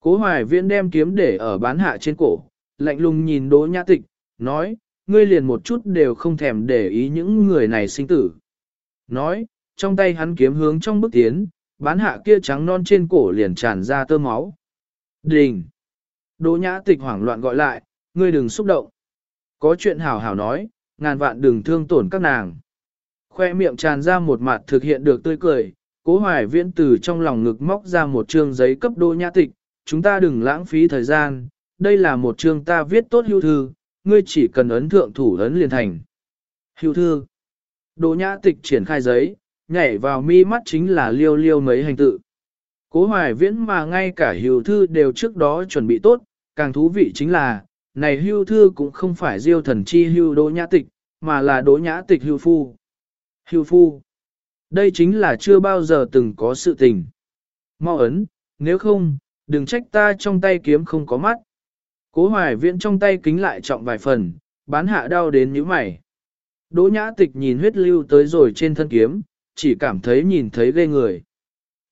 cố hoài viễn đem kiếm để ở bán hạ trên cổ, lạnh lùng nhìn đỗ nhã tịch, nói, ngươi liền một chút đều không thèm để ý những người này sinh tử. Nói, trong tay hắn kiếm hướng trong bước tiến, bán hạ kia trắng non trên cổ liền tràn ra tơ máu. Đình! Đỗ nhã tịch hoảng loạn gọi lại, ngươi đừng xúc động. Có chuyện hảo hảo nói, ngàn vạn đừng thương tổn các nàng. Khoe miệng tràn ra một mặt thực hiện được tươi cười, cố hoài viễn từ trong lòng ngực móc ra một chương giấy cấp đô nhã tịch, chúng ta đừng lãng phí thời gian, đây là một chương ta viết tốt hưu thư, ngươi chỉ cần ấn thượng thủ ấn liền thành. Hưu thư. Đỗ nhã tịch triển khai giấy, nhảy vào mi mắt chính là liêu liêu mấy hành tự. Cố hoài viễn mà ngay cả hưu thư đều trước đó chuẩn bị tốt, càng thú vị chính là, này hưu thư cũng không phải diêu thần chi hưu đỗ nhã tịch, mà là đỗ nhã tịch hưu phu. Hưu phu. Đây chính là chưa bao giờ từng có sự tình. Mau ấn, nếu không, đừng trách ta trong tay kiếm không có mắt. Cố hoài viễn trong tay kính lại trọng vài phần, bán hạ đau đến như mày. Đỗ nhã tịch nhìn huyết lưu tới rồi trên thân kiếm, chỉ cảm thấy nhìn thấy ghê người.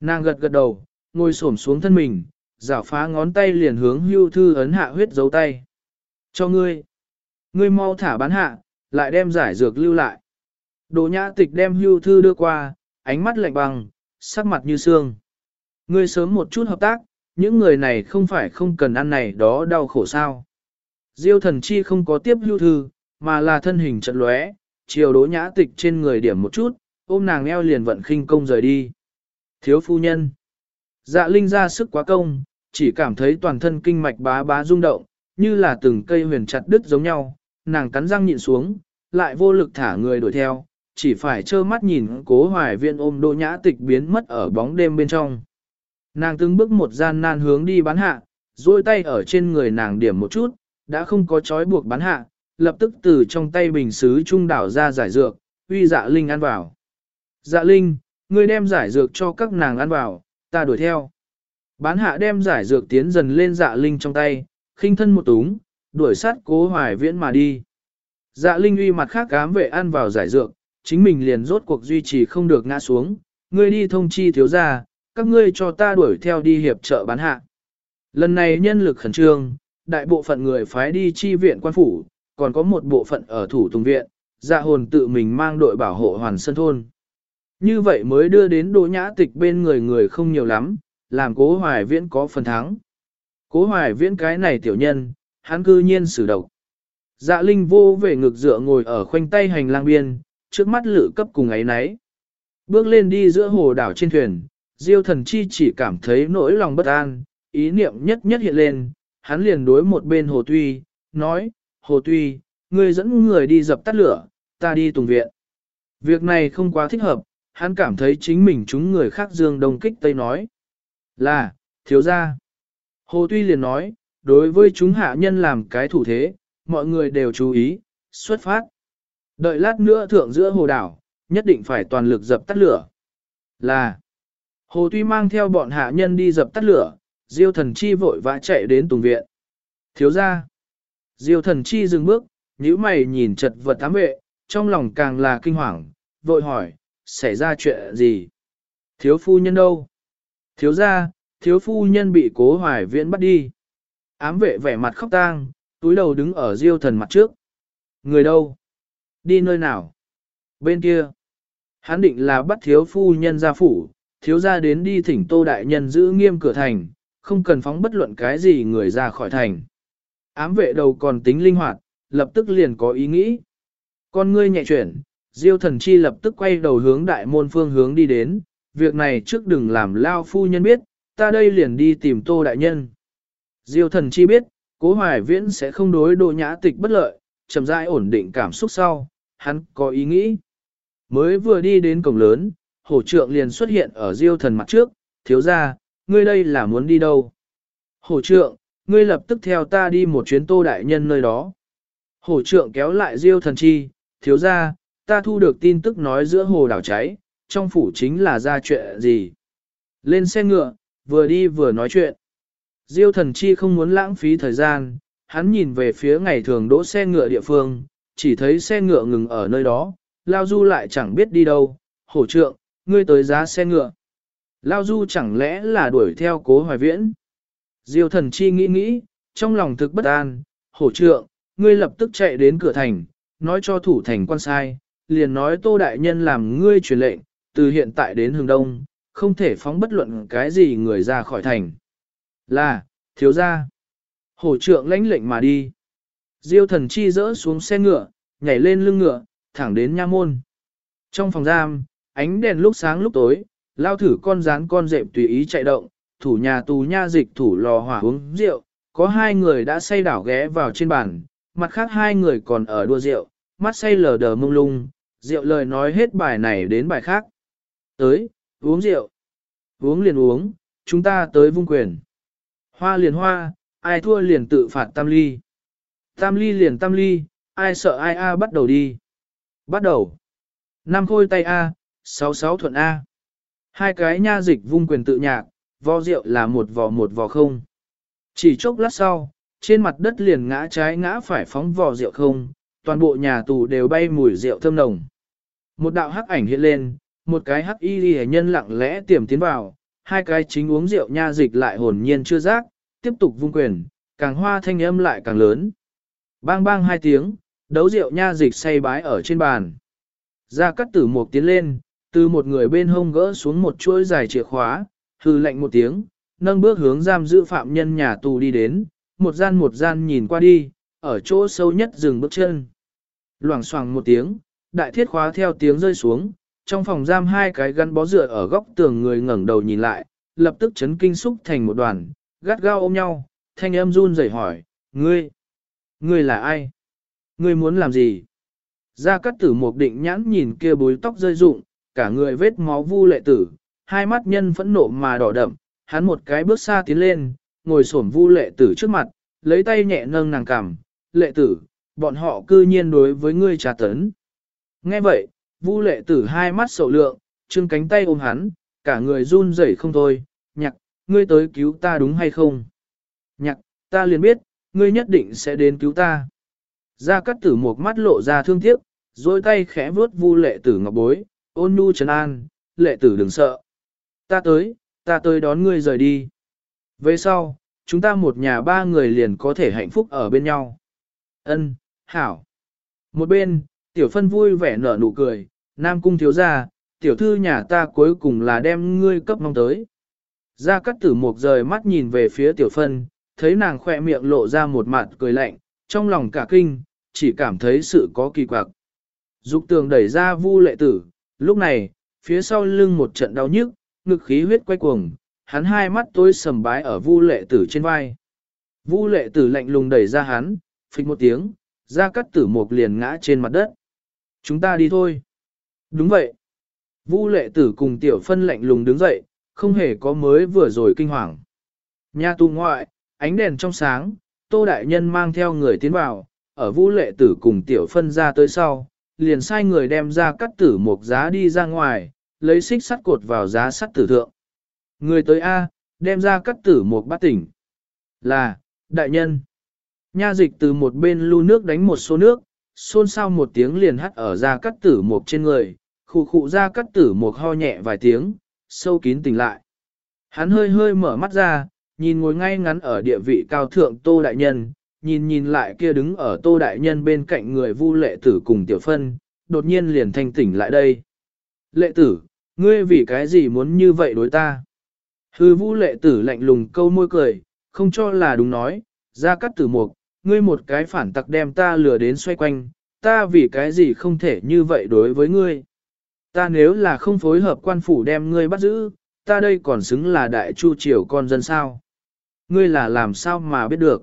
Nàng gật gật đầu, ngồi xổm xuống thân mình, giả phá ngón tay liền hướng hưu thư ấn hạ huyết dấu tay. Cho ngươi. Ngươi mau thả bán hạ, lại đem giải dược lưu lại. Đỗ nhã tịch đem hưu thư đưa qua, ánh mắt lạnh băng, sắc mặt như xương. Ngươi sớm một chút hợp tác, những người này không phải không cần ăn này đó đau khổ sao. Diêu thần chi không có tiếp hưu thư, mà là thân hình trận lóe, chiều đỗ nhã tịch trên người điểm một chút, ôm nàng eo liền vận khinh công rời đi. Thiếu phu nhân. Dạ linh ra sức quá công, chỉ cảm thấy toàn thân kinh mạch bá bá rung động, như là từng cây huyền chặt đứt giống nhau, nàng cắn răng nhịn xuống, lại vô lực thả người đuổi theo, chỉ phải trơ mắt nhìn cố hoài viên ôm đỗ nhã tịch biến mất ở bóng đêm bên trong. Nàng từng bước một gian nan hướng đi bán hạ, duỗi tay ở trên người nàng điểm một chút, đã không có trói buộc bán hạ, lập tức từ trong tay bình xứ trung đảo ra giải dược, uy dạ linh ăn vào. Dạ linh, ngươi đem giải dược cho các nàng ăn vào, ta đuổi theo. Bán hạ đem giải dược tiến dần lên dạ linh trong tay, khinh thân một túng, đuổi sát cố hoài viễn mà đi. Dạ linh uy mặt khác cám vệ ăn vào giải dược, chính mình liền rốt cuộc duy trì không được ngã xuống, ngươi đi thông chi thiếu gia các ngươi cho ta đuổi theo đi hiệp trợ bán hạ. Lần này nhân lực khẩn trương, đại bộ phận người phái đi chi viện quan phủ, còn có một bộ phận ở thủ tùng viện, dạ hồn tự mình mang đội bảo hộ hoàn sân thôn. Như vậy mới đưa đến đỗ nhã tịch bên người người không nhiều lắm, làm cố hoài viễn có phần thắng. Cố hoài viễn cái này tiểu nhân, hắn cư nhiên xử độc. Dạ linh vô về ngực dựa ngồi ở khoanh tay hành lang biên, trước mắt lự cấp cùng ấy nấy. Bước lên đi giữa hồ đảo trên thuyền, diêu thần chi chỉ cảm thấy nỗi lòng bất an, ý niệm nhất nhất hiện lên, hắn liền đối một bên hồ tuy, nói, hồ tuy, ngươi dẫn người đi dập tắt lửa, ta đi tùng viện. Việc này không quá thích hợp, hắn cảm thấy chính mình chúng người khác dương đông kích tây nói. Là, thiếu gia. Hồ Tuy liền nói, đối với chúng hạ nhân làm cái thủ thế, mọi người đều chú ý, xuất phát. Đợi lát nữa thượng giữa hồ đảo, nhất định phải toàn lực dập tắt lửa. Là, Hồ Tuy mang theo bọn hạ nhân đi dập tắt lửa, Diêu thần chi vội vã chạy đến tùng viện. Thiếu gia. Diêu thần chi dừng bước, nhíu mày nhìn chật vật thám vệ, trong lòng càng là kinh hoàng, vội hỏi, xảy ra chuyện gì? Thiếu phu nhân đâu? Thiếu gia, thiếu phu nhân bị cố hoài viễn bắt đi. Ám vệ vẻ mặt khóc tang, túi đầu đứng ở diêu thần mặt trước. Người đâu? Đi nơi nào? Bên kia. Hắn định là bắt thiếu phu nhân ra phủ, thiếu gia đến đi thỉnh tô đại nhân giữ nghiêm cửa thành, không cần phóng bất luận cái gì người ra khỏi thành. Ám vệ đầu còn tính linh hoạt, lập tức liền có ý nghĩ. Con ngươi nhẹ chuyển, Diêu thần chi lập tức quay đầu hướng đại môn phương hướng đi đến, việc này trước đừng làm lao phu nhân biết, ta đây liền đi tìm tô đại nhân. Diêu thần chi biết, cố hoài viễn sẽ không đối đồ nhã tịch bất lợi, chậm rãi ổn định cảm xúc sau, hắn có ý nghĩ. Mới vừa đi đến cổng lớn, hổ trượng liền xuất hiện ở diêu thần mặt trước, thiếu ra, ngươi đây là muốn đi đâu? Hổ trượng, ngươi lập tức theo ta đi một chuyến tô đại nhân nơi đó. Hổ trượng kéo lại diêu thần chi, thiếu ra, ta thu được tin tức nói giữa hồ đảo cháy, trong phủ chính là ra chuyện gì. Lên xe ngựa, vừa đi vừa nói chuyện. Diêu thần chi không muốn lãng phí thời gian, hắn nhìn về phía ngày thường đỗ xe ngựa địa phương, chỉ thấy xe ngựa ngừng ở nơi đó, Lao Du lại chẳng biết đi đâu, hổ trượng, ngươi tới giá xe ngựa. Lao Du chẳng lẽ là đuổi theo cố hoài viễn. Diêu thần chi nghĩ nghĩ, trong lòng thực bất an, hổ trượng, ngươi lập tức chạy đến cửa thành, nói cho thủ thành quan sai, liền nói tô đại nhân làm ngươi truyền lệnh, từ hiện tại đến hướng đông, không thể phóng bất luận cái gì người ra khỏi thành. Là, thiếu gia. Hổ trượng lãnh lệnh mà đi. Diêu thần chi rỡ xuống xe ngựa, nhảy lên lưng ngựa, thẳng đến nha môn. Trong phòng giam, ánh đèn lúc sáng lúc tối, lao thử con rán con dẹp tùy ý chạy động, thủ nhà tù nha dịch thủ lò hỏa uống rượu, có hai người đã say đảo ghé vào trên bàn, mặt khác hai người còn ở đua rượu, mắt say lờ đờ mông lung, rượu lời nói hết bài này đến bài khác. Tới, uống rượu. Uống liền uống, chúng ta tới vung quyền. Hoa liền hoa, ai thua liền tự phạt tam ly. Tam ly liền tam ly, ai sợ ai a bắt đầu đi. Bắt đầu. Năm khôi tay A, sáu sáu thuận A. Hai cái nha dịch vung quyền tự nhạc, vò rượu là một vò một vò không. Chỉ chốc lát sau, trên mặt đất liền ngã trái ngã phải phóng vò rượu không, toàn bộ nhà tù đều bay mùi rượu thơm nồng. Một đạo hắc ảnh hiện lên, một cái hắc y ghi nhân lặng lẽ tiềm tiến vào, hai cái chính uống rượu nha dịch lại hồn nhiên chưa giác, tiếp tục vung quyền, càng hoa thanh âm lại càng lớn. Bang bang hai tiếng, đấu rượu nha dịch say bái ở trên bàn. Ra cắt tử một tiến lên, từ một người bên hông gỡ xuống một chuỗi dài chìa khóa, hư lệnh một tiếng, nâng bước hướng giam giữ phạm nhân nhà tù đi đến, một gian một gian nhìn qua đi, ở chỗ sâu nhất dừng bước chân. Loảng xoảng một tiếng, đại thiết khóa theo tiếng rơi xuống, trong phòng giam hai cái gắn bó dựa ở góc tường người ngẩng đầu nhìn lại, lập tức chấn kinh xúc thành một đoàn, gắt gao ôm nhau, thanh âm run rẩy hỏi, ngươi, ngươi là ai? Ngươi muốn làm gì? Gia Cát Tử một định nhãn nhìn kia bối tóc rơi rụng, cả người vết máu vu lệ tử, hai mắt nhân phẫn nộ mà đỏ đậm, hắn một cái bước xa tiến lên, ngồi xổm vu lệ tử trước mặt, lấy tay nhẹ nâng nàng cằm, lệ tử, bọn họ cư nhiên đối với ngươi trà tấn. Nghe vậy, vu lệ tử hai mắt sầu lượng, trưng cánh tay ôm hắn, cả người run rẩy không thôi, nhạc, ngươi tới cứu ta đúng hay không? Nhạc, ta liền biết, ngươi nhất định sẽ đến cứu ta. Gia Cát Tử một mắt lộ ra thương tiếc, rồi tay khẽ vuốt vu lệ tử ngọc bối, ôn nhu trấn an, lệ tử đừng sợ. Ta tới, ta tới đón ngươi rời đi. Về sau, chúng ta một nhà ba người liền có thể hạnh phúc ở bên nhau. Ân, hảo. Một bên, tiểu phân vui vẻ nở nụ cười, nam cung thiếu gia, tiểu thư nhà ta cuối cùng là đem ngươi cấp mong tới. Gia Cát Tử một rời mắt nhìn về phía tiểu phân, thấy nàng khỏe miệng lộ ra một mặt cười lạnh, trong lòng cả kinh, chỉ cảm thấy sự có kỳ quặc. Dục tường đẩy ra vu lệ tử, lúc này, phía sau lưng một trận đau nhức, ngực khí huyết quay cuồng, hắn hai mắt tối sầm bái ở vu lệ tử trên vai. Vu lệ tử lạnh lùng đẩy ra hắn, phịch một tiếng, ra cắt tử một liền ngã trên mặt đất. Chúng ta đi thôi. Đúng vậy. Vu lệ tử cùng tiểu phân lạnh lùng đứng dậy, không hề có mới vừa rồi kinh hoàng. Nhà tù ngoại, ánh đèn trong sáng, tô đại nhân mang theo người tiến vào, ở vũ lệ tử cùng tiểu phân ra tới sau, liền sai người đem ra cắt tử một giá đi ra ngoài, lấy xích sắt cột vào giá sắt tử thượng. Người tới A, đem ra cắt tử một bát tỉnh. Là, đại nhân. Nha dịch từ một bên lưu nước đánh một số nước, xôn xao một tiếng liền hắt ở ra cắt tử mộc trên người, khụ khụ ra cắt tử mộc ho nhẹ vài tiếng, sâu kín tỉnh lại. Hắn hơi hơi mở mắt ra, nhìn ngồi ngay ngắn ở địa vị cao thượng tô đại nhân, nhìn nhìn lại kia đứng ở tô đại nhân bên cạnh người vu lệ tử cùng tiểu phân, đột nhiên liền thanh tỉnh lại đây. Lệ tử, ngươi vì cái gì muốn như vậy đối ta? Hư vu lệ tử lạnh lùng câu môi cười, không cho là đúng nói, ra cắt tử mục, ngươi một cái phản tặc đem ta lừa đến xoay quanh, ta vì cái gì không thể như vậy đối với ngươi. Ta nếu là không phối hợp quan phủ đem ngươi bắt giữ, ta đây còn xứng là đại chu triều con dân sao. Ngươi là làm sao mà biết được.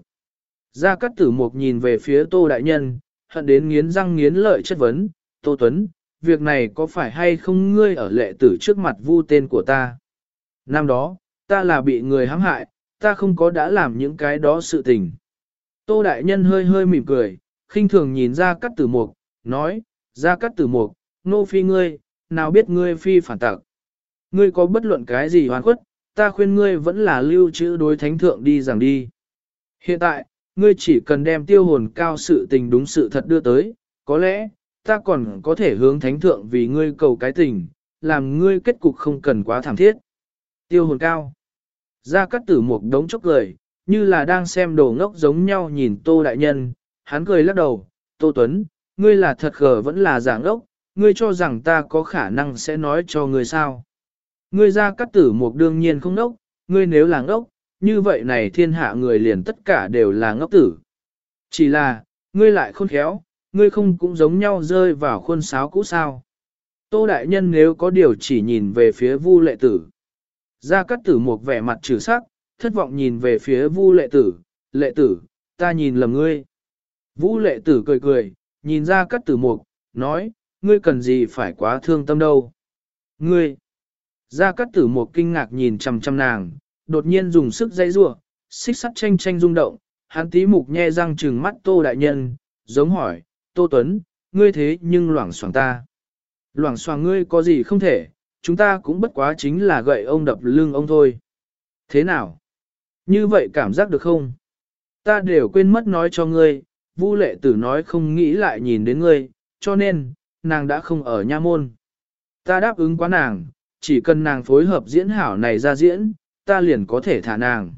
Gia Cát Tử Mục nhìn về phía Tô Đại Nhân, hận đến nghiến răng nghiến lợi chất vấn, Tô Tuấn, việc này có phải hay không ngươi ở lệ tử trước mặt vu tên của ta? Năm đó, ta là bị người hãm hại, ta không có đã làm những cái đó sự tình. Tô Đại Nhân hơi hơi mỉm cười, khinh thường nhìn Gia Cát Tử Mục, nói, Gia Cát Tử Mục, nô phi ngươi, nào biết ngươi phi phản tặc. Ngươi có bất luận cái gì hoàn khuất, ta khuyên ngươi vẫn là lưu trữ đối thánh thượng đi rằng đi. Hiện tại, ngươi chỉ cần đem tiêu hồn cao sự tình đúng sự thật đưa tới, có lẽ, ta còn có thể hướng thánh thượng vì ngươi cầu cái tình, làm ngươi kết cục không cần quá thảm thiết. Tiêu hồn cao. Ra cắt tử một đống chốc cười, như là đang xem đồ ngốc giống nhau nhìn tô đại nhân, hắn cười lắc đầu, tô tuấn, ngươi là thật khờ vẫn là giả ngốc, ngươi cho rằng ta có khả năng sẽ nói cho ngươi sao. Ngươi ra cắt tử một đương nhiên không ngốc, ngươi nếu là ngốc, như vậy này thiên hạ người liền tất cả đều là ngốc tử. Chỉ là, ngươi lại khôn khéo, ngươi không cũng giống nhau rơi vào khuôn sáo cũ sao. Tô đại nhân nếu có điều chỉ nhìn về phía vu lệ tử. Ra cát tử một vẻ mặt trừ sắc, thất vọng nhìn về phía vu lệ tử, lệ tử, ta nhìn lầm ngươi. Vu lệ tử cười cười, nhìn ra Cát tử mục, nói, ngươi cần gì phải quá thương tâm đâu. Ngươi, Gia Cát Tử Mục kinh ngạc nhìn chằm chằm nàng, đột nhiên dùng sức dãy rủa, xích sắt tranh tranh rung động, hắn tí mục nhe răng trừng mắt Tô Đại Nhân, giống hỏi, Tô Tuấn, ngươi thế nhưng loảng xoảng ta. Loảng xoảng ngươi có gì không thể, chúng ta cũng bất quá chính là gậy ông đập lưng ông thôi. Thế nào? Như vậy cảm giác được không? Ta đều quên mất nói cho ngươi, Vu lệ tử nói không nghĩ lại nhìn đến ngươi, cho nên, nàng đã không ở nha môn. Ta đáp ứng quá nàng, chỉ cần nàng phối hợp diễn hảo này ra diễn, ta liền có thể thả nàng.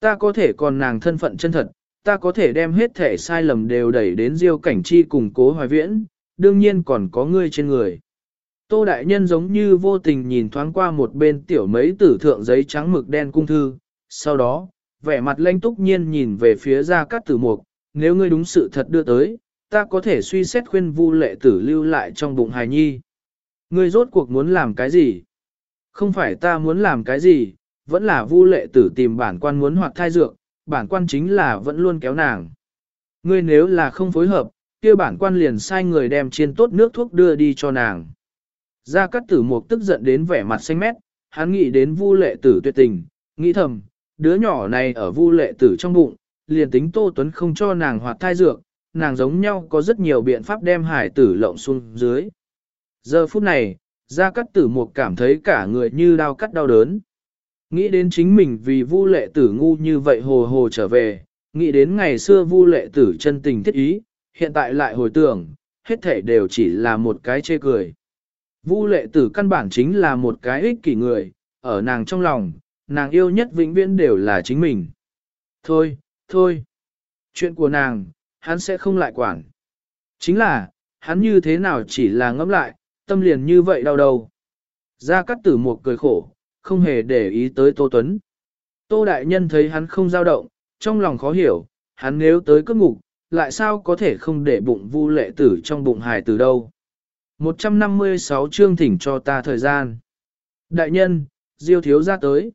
Ta có thể còn nàng thân phận chân thật, ta có thể đem hết thể sai lầm đều đẩy đến diêu cảnh chi cùng cố hoài viễn, đương nhiên còn có ngươi trên người. Tô Đại Nhân giống như vô tình nhìn thoáng qua một bên tiểu mấy tử thượng giấy trắng mực đen cung thư, sau đó, vẻ mặt lanh túc nhiên nhìn về phía ra cát tử mục, nếu ngươi đúng sự thật đưa tới, ta có thể suy xét khuyên vu lệ tử lưu lại trong bụng hài nhi. Ngươi rốt cuộc muốn làm cái gì? Không phải ta muốn làm cái gì, vẫn là vu lệ tử tìm bản quan muốn hoạt thai dược, bản quan chính là vẫn luôn kéo nàng. Ngươi nếu là không phối hợp, kia bản quan liền sai người đem chiên tốt nước thuốc đưa đi cho nàng. Gia Cát Tử Mục tức giận đến vẻ mặt xanh mét, hắn nghĩ đến Vu Lệ Tử tuyệt tình, nghĩ thầm, đứa nhỏ này ở Vu Lệ Tử trong bụng, liền tính Tô Tuấn không cho nàng hoạt thai dược, nàng giống nhau có rất nhiều biện pháp đem hải tử lộng xuống dưới. Giờ phút này, Gia Cát Tử Mục cảm thấy cả người như đau cắt đau đớn. Nghĩ đến chính mình vì Vu Lệ Tử ngu như vậy hồ hồ trở về, nghĩ đến ngày xưa Vu Lệ Tử chân tình thiết ý, hiện tại lại hồi tưởng, hết thể đều chỉ là một cái chê cười. Vu lệ tử căn bản chính là một cái ích kỷ người, ở nàng trong lòng, nàng yêu nhất vĩnh viễn đều là chính mình. Thôi, thôi, chuyện của nàng, hắn sẽ không lại quản. Chính là, hắn như thế nào chỉ là ngẫm lại, tâm liền như vậy đau đầu. Gia Cát tử Mục cười khổ, không hề để ý tới Tô Tuấn. Tô Đại Nhân thấy hắn không dao động, trong lòng khó hiểu, hắn nếu tới cất ngục, lại sao có thể không để bụng vu lệ tử trong bụng hài từ đâu. 156 chương thỉnh cho ta thời gian. Đại nhân, Diêu thiếu ra tới.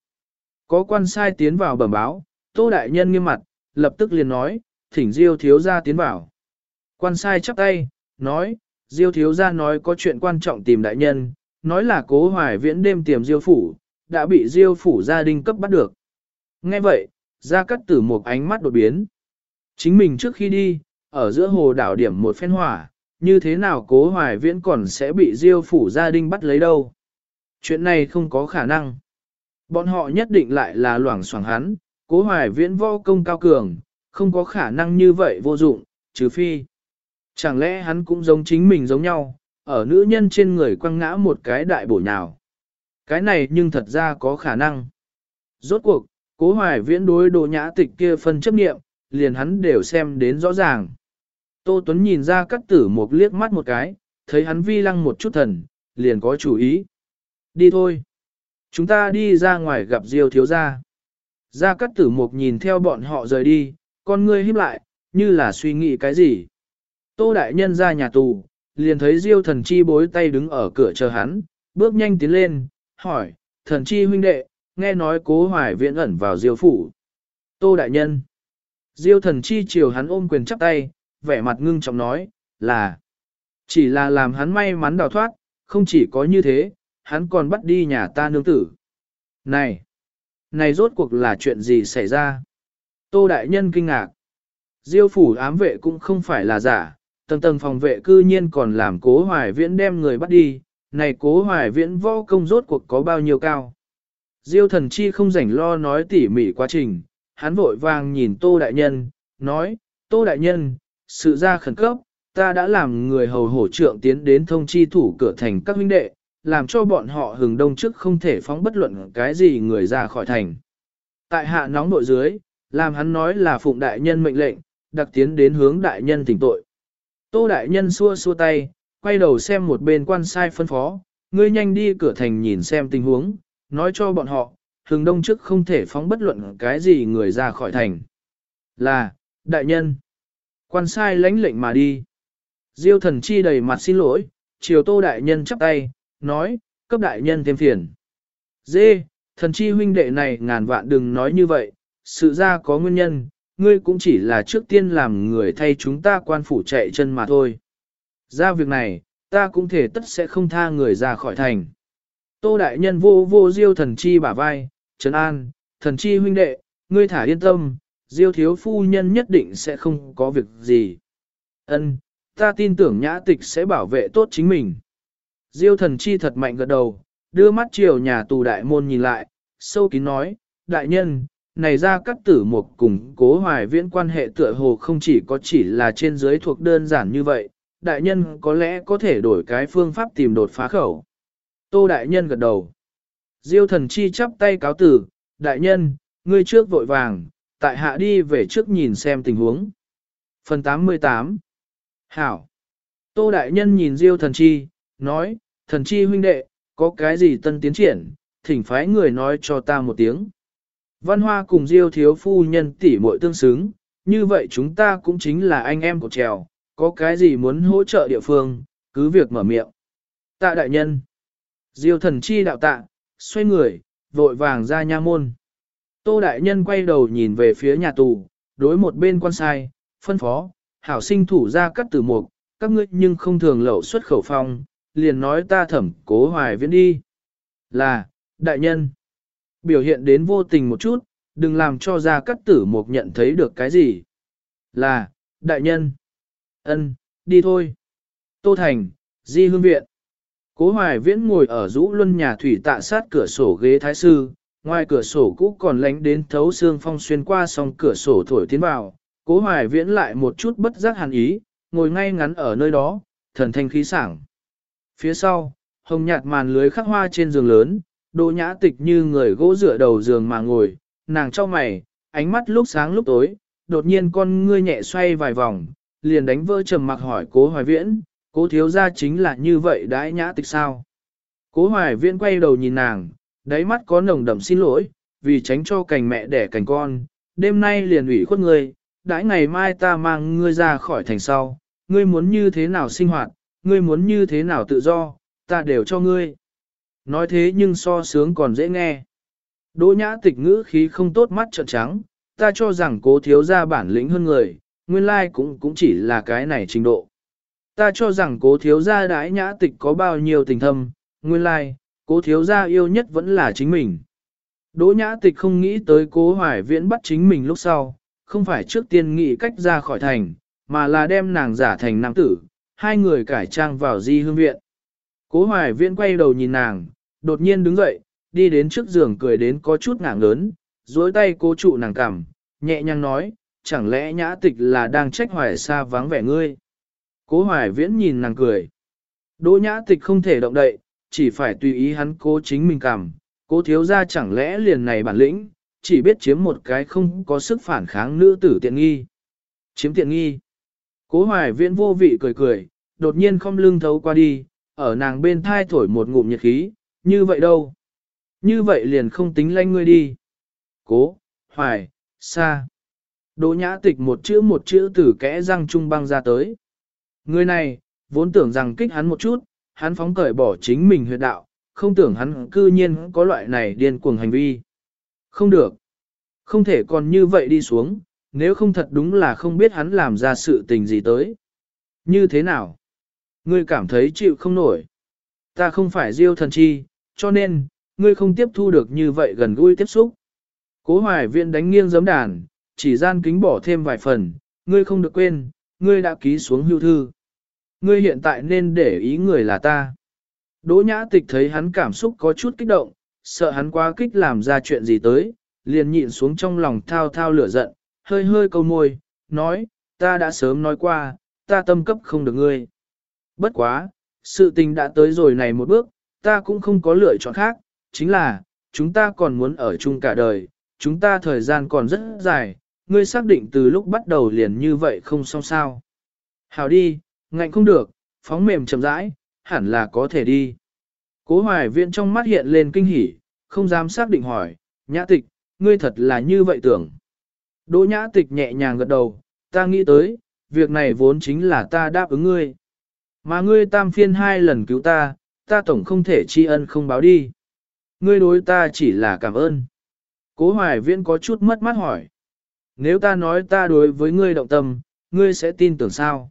Có quan sai tiến vào bẩm báo, Tô đại nhân nghiêm mặt, lập tức liền nói, thỉnh Diêu thiếu gia tiến vào. Quan sai chắp tay, nói, Diêu thiếu gia nói có chuyện quan trọng tìm đại nhân, nói là cố hoài viễn đêm tiềm Diêu phủ, đã bị Diêu phủ gia đình cấp bắt được. Nghe vậy, gia cát tử một ánh mắt đột biến. Chính mình trước khi đi, ở giữa hồ đảo điểm một phen hỏa, như thế nào cố hoài viễn còn sẽ bị diêu phủ gia đình bắt lấy đâu. Chuyện này không có khả năng. Bọn họ nhất định lại là loảng xoảng hắn, cố hoài viễn vô công cao cường, không có khả năng như vậy vô dụng, trừ phi. Chẳng lẽ hắn cũng giống chính mình giống nhau, ở nữ nhân trên người quăng ngã một cái đại bổ nhào. Cái này nhưng thật ra có khả năng. Rốt cuộc, cố hoài viễn đối đồ nhã tịch kia phân chấp nghiệm, liền hắn đều xem đến rõ ràng. Tô Tuấn nhìn ra cắt tử một liếc mắt một cái, thấy hắn vi lăng một chút thần, liền có chủ ý. Đi thôi. Chúng ta đi ra ngoài gặp Diêu thiếu gia. Gia cát tử mục nhìn theo bọn họ rời đi, con ngươi híp lại, như là suy nghĩ cái gì. Tô đại nhân ra nhà tù, liền thấy Diêu thần chi bối tay đứng ở cửa chờ hắn, bước nhanh tiến lên, hỏi, thần chi huynh đệ, nghe nói cố hoài viện ẩn vào Diêu phủ. Tô đại nhân. Diêu thần chi chiều hắn ôm quyền chắp tay, vẻ mặt ngưng trọng nói, là chỉ là làm hắn may mắn đào thoát, không chỉ có như thế, hắn còn bắt đi nhà ta nương tử. Này, này rốt cuộc là chuyện gì xảy ra? Tô Đại Nhân kinh ngạc. Diêu phủ ám vệ cũng không phải là giả, tầng tầng phòng vệ cư nhiên còn làm cố hoài viễn đem người bắt đi, này cố hoài viễn võ công rốt cuộc có bao nhiêu cao. Diêu thần chi không rảnh lo nói tỉ mỉ quá trình, hắn vội vàng nhìn Tô Đại Nhân, nói, Tô Đại Nhân, sự ra khẩn cấp, ta đã làm người hầu hổ trượng tiến đến thông chi thủ cửa thành các huynh đệ, làm cho bọn họ hừng đông trước không thể phóng bất luận cái gì người ra khỏi thành. Tại hạ nóng nội dưới, làm hắn nói là phụng đại nhân mệnh lệnh, đặc tiến đến hướng đại nhân tỉnh tội. Tô đại nhân xua xua tay, quay đầu xem một bên quan sai phân phó, ngươi nhanh đi cửa thành nhìn xem tình huống, nói cho bọn họ, hừng đông trước không thể phóng bất luận cái gì người ra khỏi thành. Là, đại nhân. Quan sai lãnh lệnh mà đi. Diêu thần chi đầy mặt xin lỗi, chiều tô đại nhân chắp tay, nói, cấp đại nhân thêm phiền. Dê, thần chi huynh đệ này ngàn vạn đừng nói như vậy, sự ra có nguyên nhân, ngươi cũng chỉ là trước tiên làm người thay chúng ta quan phủ chạy chân mà thôi. Ra việc này, ta cũng thể tất sẽ không tha người ra khỏi thành. Tô đại nhân vô vô diêu thần chi bả vai, trấn an, thần chi huynh đệ, ngươi thả yên tâm, diêu thiếu phu nhân nhất định sẽ không có việc gì. Ân, ta tin tưởng nhã tịch sẽ bảo vệ tốt chính mình. Diêu thần chi thật mạnh gật đầu, đưa mắt chiều nhà tù đại môn nhìn lại, sâu kín nói, đại nhân, này ra các tử mục cùng cố hoài viễn quan hệ tựa hồ không chỉ có chỉ là trên dưới thuộc đơn giản như vậy, đại nhân có lẽ có thể đổi cái phương pháp tìm đột phá khẩu. Tô đại nhân gật đầu. Diêu thần chi chắp tay cáo tử, đại nhân, ngươi trước vội vàng, tại hạ đi về trước nhìn xem tình huống. Phần 88 Hảo Tô đại nhân nhìn Diêu thần chi, nói, thần chi huynh đệ, có cái gì tân tiến triển, thỉnh phái người nói cho ta một tiếng. Văn hoa cùng Diêu thiếu phu nhân tỷ muội tương xứng, như vậy chúng ta cũng chính là anh em của trèo, có cái gì muốn hỗ trợ địa phương, cứ việc mở miệng. Tạ đại nhân. Diêu thần chi đạo tạ, xoay người, vội vàng ra nha môn. Tô đại nhân quay đầu nhìn về phía nhà tù, đối một bên quan sai, phân phó, hảo sinh thủ ra cắt tử mục, các ngươi nhưng không thường lậu xuất khẩu phong, liền nói ta thẩm cố hoài viễn đi. Là, đại nhân, biểu hiện đến vô tình một chút, đừng làm cho ra cắt tử mục nhận thấy được cái gì. Là, đại nhân, ân, đi thôi. Tô Thành, Di Hương Viện. Cố Hoài Viễn ngồi ở rũ luân nhà thủy tạ sát cửa sổ ghế thái sư, ngoài cửa sổ cũ còn lánh đến thấu xương phong xuyên qua song cửa sổ thổi tiến vào. Cố Hoài Viễn lại một chút bất giác hàn ý, ngồi ngay ngắn ở nơi đó, thần thanh khí sảng. Phía sau, hồng nhạt màn lưới khắc hoa trên giường lớn, đỗ nhã tịch như người gỗ dựa đầu giường mà ngồi, nàng cho mày, ánh mắt lúc sáng lúc tối, đột nhiên con ngươi nhẹ xoay vài vòng, liền đánh vỡ trầm mặc hỏi cố hoài viễn, cố thiếu ra chính là như vậy đãi nhã tịch sao. Cố hoài viễn quay đầu nhìn nàng, đáy mắt có nồng đậm xin lỗi, vì tránh cho cành mẹ đẻ cành con, đêm nay liền ủy khuất ngươi, đãi ngày mai ta mang ngươi ra khỏi thành sau, ngươi muốn như thế nào sinh hoạt, ngươi muốn như thế nào tự do, ta đều cho ngươi. Nói thế nhưng so sướng còn dễ nghe. Đỗ nhã tịch ngữ khí không tốt mắt trợn trắng, ta cho rằng cố thiếu ra bản lĩnh hơn người, nguyên lai cũng cũng chỉ là cái này trình độ. Ta cho rằng cố thiếu gia đãi nhã tịch có bao nhiêu tình thâm, nguyên lai, cố thiếu gia yêu nhất vẫn là chính mình. Đỗ nhã tịch không nghĩ tới cố hoài viễn bắt chính mình lúc sau, không phải trước tiên nghĩ cách ra khỏi thành, mà là đem nàng giả thành nam tử, hai người cải trang vào di hương viện. Cố hoài viễn quay đầu nhìn nàng, đột nhiên đứng dậy, đi đến trước giường cười đến có chút ngạng lớn, duỗi tay cố trụ nàng cằm, nhẹ nhàng nói, chẳng lẽ nhã tịch là đang trách hoài xa vắng vẻ ngươi. Cố hoài viễn nhìn nàng cười. Đỗ nhã tịch không thể động đậy, chỉ phải tùy ý hắn cố chính mình cảm. Cố thiếu ra chẳng lẽ liền này bản lĩnh, chỉ biết chiếm một cái không có sức phản kháng nữ tử tiện nghi. Chiếm tiện nghi. Cố hoài viễn vô vị cười cười, đột nhiên không lưng thấu qua đi, ở nàng bên thai thổi một ngụm nhiệt khí, như vậy đâu. Như vậy liền không tính lanh ngươi đi. Cố, hoài, xa. Đỗ nhã tịch một chữ một chữ từ kẽ răng trung băng ra tới. Người này, vốn tưởng rằng kích hắn một chút, hắn phóng cởi bỏ chính mình huyệt đạo, không tưởng hắn cư nhiên có loại này điên cuồng hành vi. Không được. Không thể còn như vậy đi xuống, nếu không thật đúng là không biết hắn làm ra sự tình gì tới. Như thế nào? Ngươi cảm thấy chịu không nổi. Ta không phải diêu thần chi, cho nên, ngươi không tiếp thu được như vậy gần gũi tiếp xúc. Cố hoài viện đánh nghiêng giấm đàn, chỉ gian kính bỏ thêm vài phần, ngươi không được quên, ngươi đã ký xuống hưu thư. Ngươi hiện tại nên để ý người là ta. Đỗ nhã tịch thấy hắn cảm xúc có chút kích động, sợ hắn quá kích làm ra chuyện gì tới, liền nhịn xuống trong lòng thao thao lửa giận, hơi hơi câu môi, nói, ta đã sớm nói qua, ta tâm cấp không được ngươi. Bất quá, sự tình đã tới rồi này một bước, ta cũng không có lựa chọn khác, chính là, chúng ta còn muốn ở chung cả đời, chúng ta thời gian còn rất dài, ngươi xác định từ lúc bắt đầu liền như vậy không xong sao. Hào đi, ngạnh không được, phóng mềm chậm rãi, hẳn là có thể đi. Cố hoài viện trong mắt hiện lên kinh hỉ, không dám xác định hỏi, nhã tịch, ngươi thật là như vậy tưởng. Đỗ nhã tịch nhẹ nhàng gật đầu, ta nghĩ tới, việc này vốn chính là ta đáp ứng ngươi. Mà ngươi tam phiên hai lần cứu ta, ta tổng không thể tri ân không báo đi. Ngươi đối ta chỉ là cảm ơn. Cố hoài viễn có chút mất mắt hỏi. Nếu ta nói ta đối với ngươi động tâm, ngươi sẽ tin tưởng sao?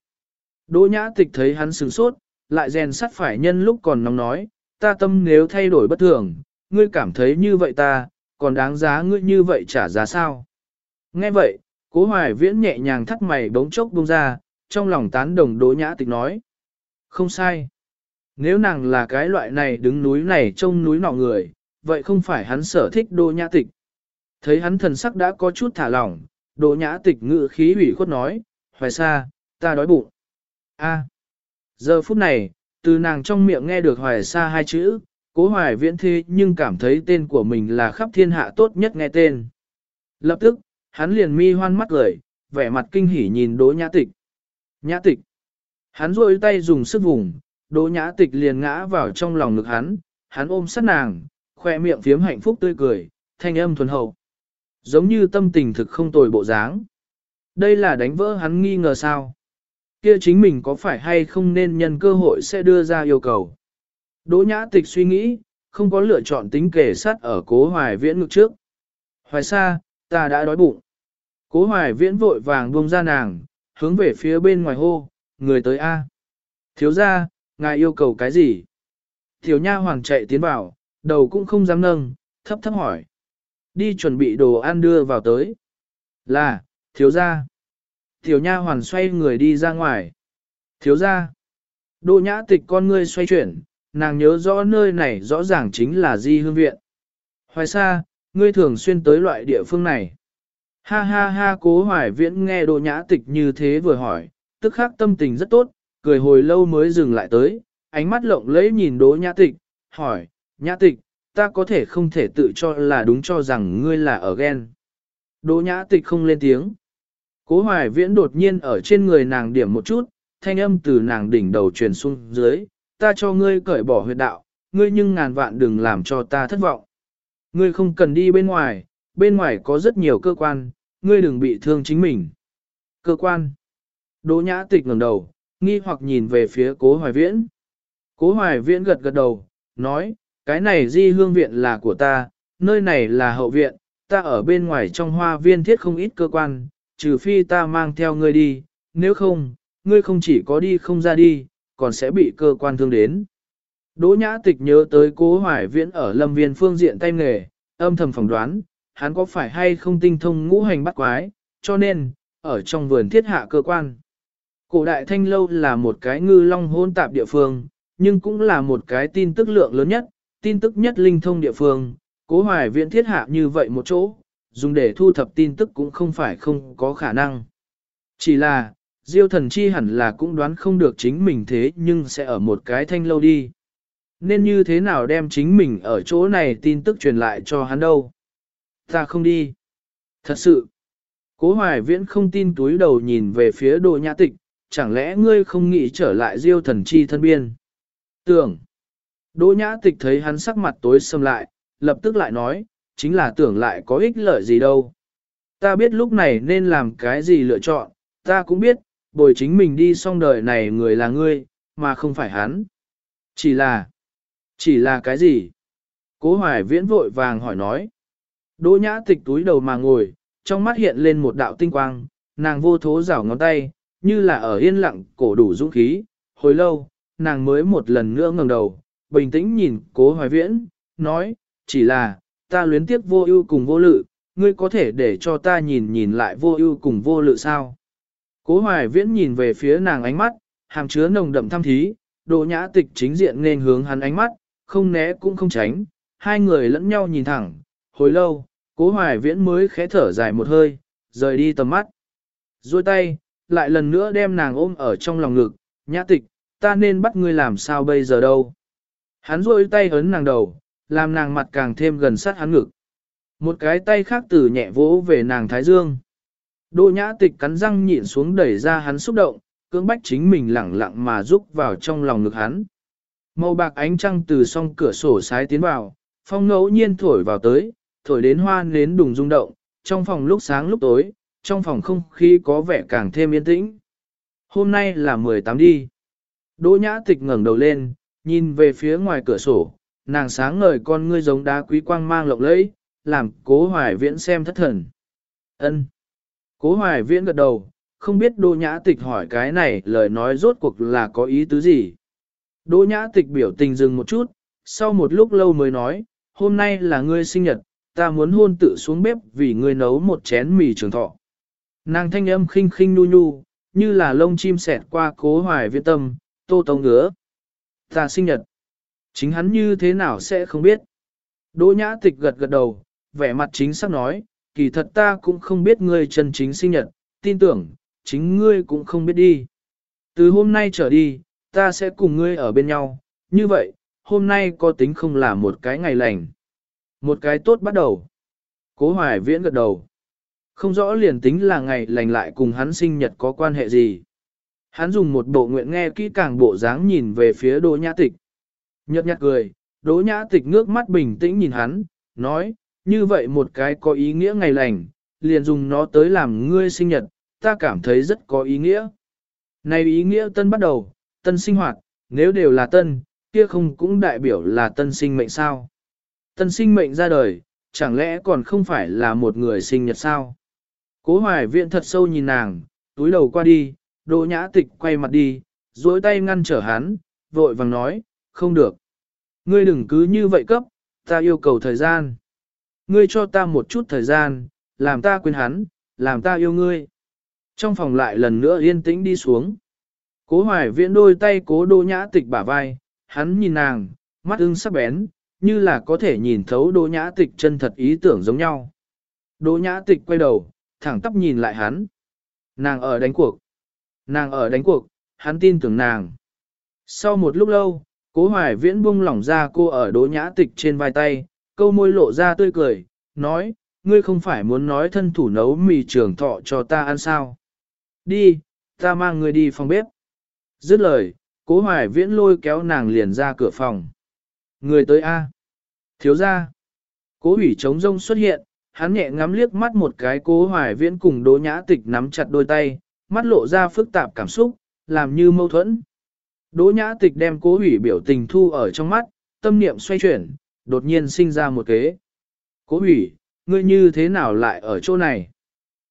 Đỗ nhã tịch thấy hắn sửng sốt, lại rèn sắt phải nhân lúc còn nóng nói, ta tâm nếu thay đổi bất thường, ngươi cảm thấy như vậy ta, còn đáng giá ngươi như vậy trả giá sao? Nghe vậy, cố hoài viễn nhẹ nhàng thắt mày bóng chốc buông ra, trong lòng tán đồng đỗ nhã tịch nói. Không sai. Nếu nàng là cái loại này đứng núi này trông núi nọ người, vậy không phải hắn sở thích đỗ nhã tịch. Thấy hắn thần sắc đã có chút thả lỏng, đỗ nhã tịch ngự khí ủy khuất nói, hoài xa, ta đói bụng. A. Giờ phút này, từ nàng trong miệng nghe được hoài xa hai chữ, cố hoài viễn thế nhưng cảm thấy tên của mình là khắp thiên hạ tốt nhất nghe tên. Lập tức, hắn liền mi hoan mắt cười, vẻ mặt kinh hỉ nhìn đỗ nhã tịch. Nhã tịch. Hắn rôi tay dùng sức vùng, đỗ nhã tịch liền ngã vào trong lòng ngực hắn, hắn ôm sát nàng, khoe miệng phiếm hạnh phúc tươi cười, thanh âm thuần hậu. Giống như tâm tình thực không tồi bộ dáng. Đây là đánh vỡ hắn nghi ngờ sao. Kia chính mình có phải hay không nên nhân cơ hội sẽ đưa ra yêu cầu. Đỗ nhã tịch suy nghĩ, không có lựa chọn tính kể sát ở cố hoài viễn ngực trước. Hoài xa, ta đã đói bụng. Cố hoài viễn vội vàng buông ra nàng, hướng về phía bên ngoài hô, người tới A. Thiếu ra, ngài yêu cầu cái gì? Thiếu nha hoàng chạy tiến vào, đầu cũng không dám nâng, thấp thấp hỏi. Đi chuẩn bị đồ ăn đưa vào tới. Là, thiếu ra. Thiếu nha hoàn xoay người đi ra ngoài. Thiếu ra. Đỗ nhã tịch con ngươi xoay chuyển, nàng nhớ rõ nơi này rõ ràng chính là di hương viện. Hoài xa, ngươi thường xuyên tới loại địa phương này. Ha ha ha cố hoài viễn nghe đồ nhã tịch như thế vừa hỏi, tức khắc tâm tình rất tốt, cười hồi lâu mới dừng lại tới, ánh mắt lộng lẫy nhìn đỗ nhã tịch, hỏi, nhã tịch, ta có thể không thể tự cho là đúng cho rằng ngươi là ở ghen. Đỗ nhã tịch không lên tiếng. Cố hoài viễn đột nhiên ở trên người nàng điểm một chút, thanh âm từ nàng đỉnh đầu truyền xuống dưới, ta cho ngươi cởi bỏ huyệt đạo, ngươi nhưng ngàn vạn đừng làm cho ta thất vọng. Ngươi không cần đi bên ngoài, bên ngoài có rất nhiều cơ quan, ngươi đừng bị thương chính mình. Cơ quan. Đỗ nhã tịch ngẩng đầu, nghi hoặc nhìn về phía cố hoài viễn. Cố hoài viễn gật gật đầu, nói, cái này di hương viện là của ta, nơi này là hậu viện, ta ở bên ngoài trong hoa viên thiết không ít cơ quan, trừ phi ta mang theo ngươi đi, nếu không, ngươi không chỉ có đi không ra đi, còn sẽ bị cơ quan thương đến. Đỗ nhã tịch nhớ tới cố hoài viễn ở lâm viên phương diện tay nghề, âm thầm phỏng đoán, hắn có phải hay không tinh thông ngũ hành bắt quái, cho nên, ở trong vườn thiết hạ cơ quan. Cổ đại thanh lâu là một cái ngư long hôn tạp địa phương, nhưng cũng là một cái tin tức lượng lớn nhất, tin tức nhất linh thông địa phương, cố hoài viện thiết hạ như vậy một chỗ, dùng để thu thập tin tức cũng không phải không có khả năng. Chỉ là, Diêu thần chi hẳn là cũng đoán không được chính mình thế nhưng sẽ ở một cái thanh lâu đi. Nên như thế nào đem chính mình ở chỗ này tin tức truyền lại cho hắn đâu. Ta không đi. Thật sự. Cố hoài viễn không tin túi đầu nhìn về phía đồ nhã tịch, chẳng lẽ ngươi không nghĩ trở lại diêu thần chi thân biên. Tưởng. Đỗ nhã tịch thấy hắn sắc mặt tối sầm lại, lập tức lại nói, chính là tưởng lại có ích lợi gì đâu. Ta biết lúc này nên làm cái gì lựa chọn, ta cũng biết, bồi chính mình đi xong đời này người là ngươi, mà không phải hắn. Chỉ là, chỉ là cái gì? Cố hoài viễn vội vàng hỏi nói. Đỗ nhã tịch túi đầu mà ngồi, trong mắt hiện lên một đạo tinh quang, nàng vô thố rảo ngón tay, như là ở yên lặng cổ đủ dũng khí. Hồi lâu, nàng mới một lần nữa ngẩng đầu, bình tĩnh nhìn cố hoài viễn, nói, chỉ là, ta luyến tiếc vô ưu cùng vô lự, ngươi có thể để cho ta nhìn nhìn lại vô ưu cùng vô lự sao? Cố hoài viễn nhìn về phía nàng ánh mắt, hàm chứa nồng đậm thăm thí, đồ nhã tịch chính diện nên hướng hắn ánh mắt, không né cũng không tránh, hai người lẫn nhau nhìn thẳng, hồi lâu, cố hoài viễn mới khẽ thở dài một hơi, rời đi tầm mắt. Rồi tay, lại lần nữa đem nàng ôm ở trong lòng ngực, nhã tịch, ta nên bắt ngươi làm sao bây giờ đâu. Hắn rôi tay ấn nàng đầu, làm nàng mặt càng thêm gần sát hắn ngực. Một cái tay khác từ nhẹ vỗ về nàng thái dương. Đỗ nhã tịch cắn răng nhịn xuống đẩy ra hắn xúc động, cưỡng bách chính mình lẳng lặng mà rúc vào trong lòng ngực hắn. Màu bạc ánh trăng từ song cửa sổ sái tiến vào, phong ngẫu nhiên thổi vào tới, thổi đến hoa nến đùng rung động, trong phòng lúc sáng lúc tối, trong phòng không khí có vẻ càng thêm yên tĩnh. Hôm nay là 18 đi. Đỗ nhã tịch ngẩng đầu lên, nhìn về phía ngoài cửa sổ, nàng sáng ngời con ngươi giống đá quý quang mang lộng lẫy, làm cố hoài viễn xem thất thần. ân Cố hoài viễn gật đầu, không biết đỗ nhã tịch hỏi cái này lời nói rốt cuộc là có ý tứ gì. Đỗ nhã tịch biểu tình dừng một chút, sau một lúc lâu mới nói, hôm nay là ngươi sinh nhật, ta muốn hôn tự xuống bếp vì ngươi nấu một chén mì trường thọ. Nàng thanh âm khinh khinh nu nu, như là lông chim sẹt qua cố hoài viễn tâm, tô tông ngứa. Ta sinh nhật. Chính hắn như thế nào sẽ không biết. Đỗ nhã tịch gật gật đầu, vẻ mặt chính xác nói, kỳ thật ta cũng không biết ngươi chân chính sinh nhật, tin tưởng, chính ngươi cũng không biết đi. Từ hôm nay trở đi, ta sẽ cùng ngươi ở bên nhau, như vậy, hôm nay có tính không là một cái ngày lành. Một cái tốt bắt đầu. Cố hoài viễn gật đầu. Không rõ liền tính là ngày lành lại cùng hắn sinh nhật có quan hệ gì. Hắn dùng một bộ nguyện nghe kỹ càng bộ dáng nhìn về phía đỗ nhã tịch. Nhật nhạt cười, đỗ nhã tịch ngước mắt bình tĩnh nhìn hắn, nói, như vậy một cái có ý nghĩa ngày lành, liền dùng nó tới làm ngươi sinh nhật, ta cảm thấy rất có ý nghĩa. Này ý nghĩa tân bắt đầu, tân sinh hoạt, nếu đều là tân, kia không cũng đại biểu là tân sinh mệnh sao. Tân sinh mệnh ra đời, chẳng lẽ còn không phải là một người sinh nhật sao? Cố hoài viện thật sâu nhìn nàng, túi đầu qua đi, đỗ nhã tịch quay mặt đi, duỗi tay ngăn trở hắn, vội vàng nói, không được. Ngươi đừng cứ như vậy cấp, ta yêu cầu thời gian. Ngươi cho ta một chút thời gian, làm ta quên hắn, làm ta yêu ngươi. Trong phòng lại lần nữa yên tĩnh đi xuống. Cố hoài viễn đôi tay cố đô nhã tịch bả vai, hắn nhìn nàng, mắt ưng sắc bén, như là có thể nhìn thấu Đỗ nhã tịch chân thật ý tưởng giống nhau. Đỗ nhã tịch quay đầu, thẳng tắp nhìn lại hắn. Nàng ở đánh cuộc. Nàng ở đánh cuộc, hắn tin tưởng nàng. Sau một lúc lâu, cố hoài viễn buông lỏng ra cô ở đỗ nhã tịch trên vai tay, câu môi lộ ra tươi cười, nói, ngươi không phải muốn nói thân thủ nấu mì trường thọ cho ta ăn sao. Đi, ta mang ngươi đi phòng bếp. Dứt lời, cố hoài viễn lôi kéo nàng liền ra cửa phòng. Người tới A. Thiếu ra. Cố ủy trống rông xuất hiện, hắn nhẹ ngắm liếc mắt một cái cố hoài viễn cùng đỗ nhã tịch nắm chặt đôi tay, mắt lộ ra phức tạp cảm xúc, làm như mâu thuẫn. Đỗ nhã tịch đem cố ủy biểu tình thu ở trong mắt, tâm niệm xoay chuyển, đột nhiên sinh ra một kế. Cố ủy, ngươi như thế nào lại ở chỗ này?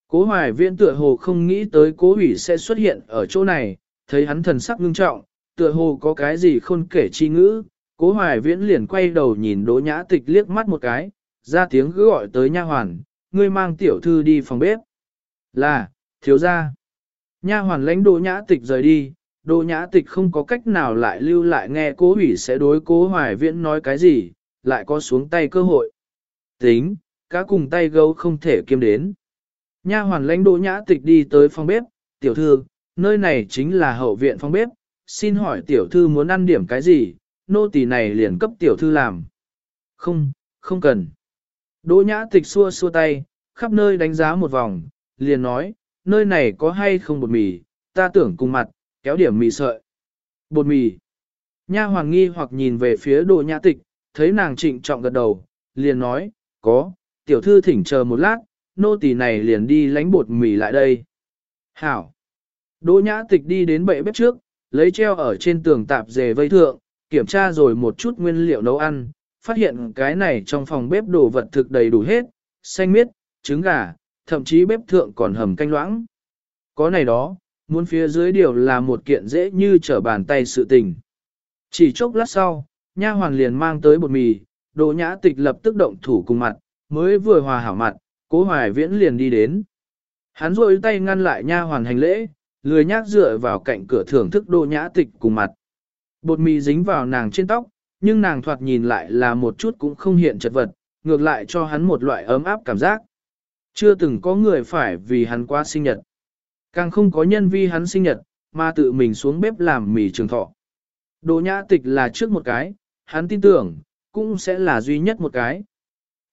Cố hoài viễn tựa hồ không nghĩ tới cố ủy sẽ xuất hiện ở chỗ này, thấy hắn thần sắc ngưng trọng, tựa hồ có cái gì khôn kể chi ngữ. Cố hoài viễn liền quay đầu nhìn đỗ nhã tịch liếc mắt một cái, ra tiếng cứ gọi tới nha hoàn, ngươi mang tiểu thư đi phòng bếp. Là, thiếu gia. Nha hoàn lãnh đỗ nhã tịch rời đi, đỗ nhã tịch không có cách nào lại lưu lại nghe cố ủy sẽ đối cố hoài viễn nói cái gì, lại có xuống tay cơ hội. Tính, cá cùng tay gấu không thể kiêm đến. Nha hoàn lãnh đỗ nhã tịch đi tới phòng bếp, tiểu thư, nơi này chính là hậu viện phòng bếp, xin hỏi tiểu thư muốn ăn điểm cái gì, nô tỳ này liền cấp tiểu thư làm. Không, không cần. Đỗ nhã tịch xua xua tay, khắp nơi đánh giá một vòng, liền nói, nơi này có hay không bột mì, ta tưởng cùng mặt, kéo điểm mì sợi. Bột mì. Nha hoàng nghi hoặc nhìn về phía đỗ nhã tịch, thấy nàng trịnh trọng gật đầu, liền nói, có, tiểu thư thỉnh chờ một lát, nô tỳ này liền đi lánh bột mì lại đây. Hảo. Đỗ nhã tịch đi đến bệ bếp trước, lấy treo ở trên tường tạp dề vây thượng, kiểm tra rồi một chút nguyên liệu nấu ăn, phát hiện cái này trong phòng bếp đồ vật thực đầy đủ hết, xanh miết, trứng gà, thậm chí bếp thượng còn hầm canh loãng. Có này đó, muốn phía dưới điều là một kiện dễ như trở bàn tay sự tình. Chỉ chốc lát sau, nha hoàn liền mang tới bột mì, đồ nhã tịch lập tức động thủ cùng mặt, mới vừa hòa hảo mặt, cố hoài viễn liền đi đến. Hắn rôi tay ngăn lại nha hoàn hành lễ, lười nhác dựa vào cạnh cửa thưởng thức đồ nhã tịch cùng mặt. Bột mì dính vào nàng trên tóc, nhưng nàng thoạt nhìn lại là một chút cũng không hiện chật vật, ngược lại cho hắn một loại ấm áp cảm giác. Chưa từng có người phải vì hắn qua sinh nhật. Càng không có nhân vi hắn sinh nhật, mà tự mình xuống bếp làm mì trường thọ. Đồ nhã tịch là trước một cái, hắn tin tưởng, cũng sẽ là duy nhất một cái.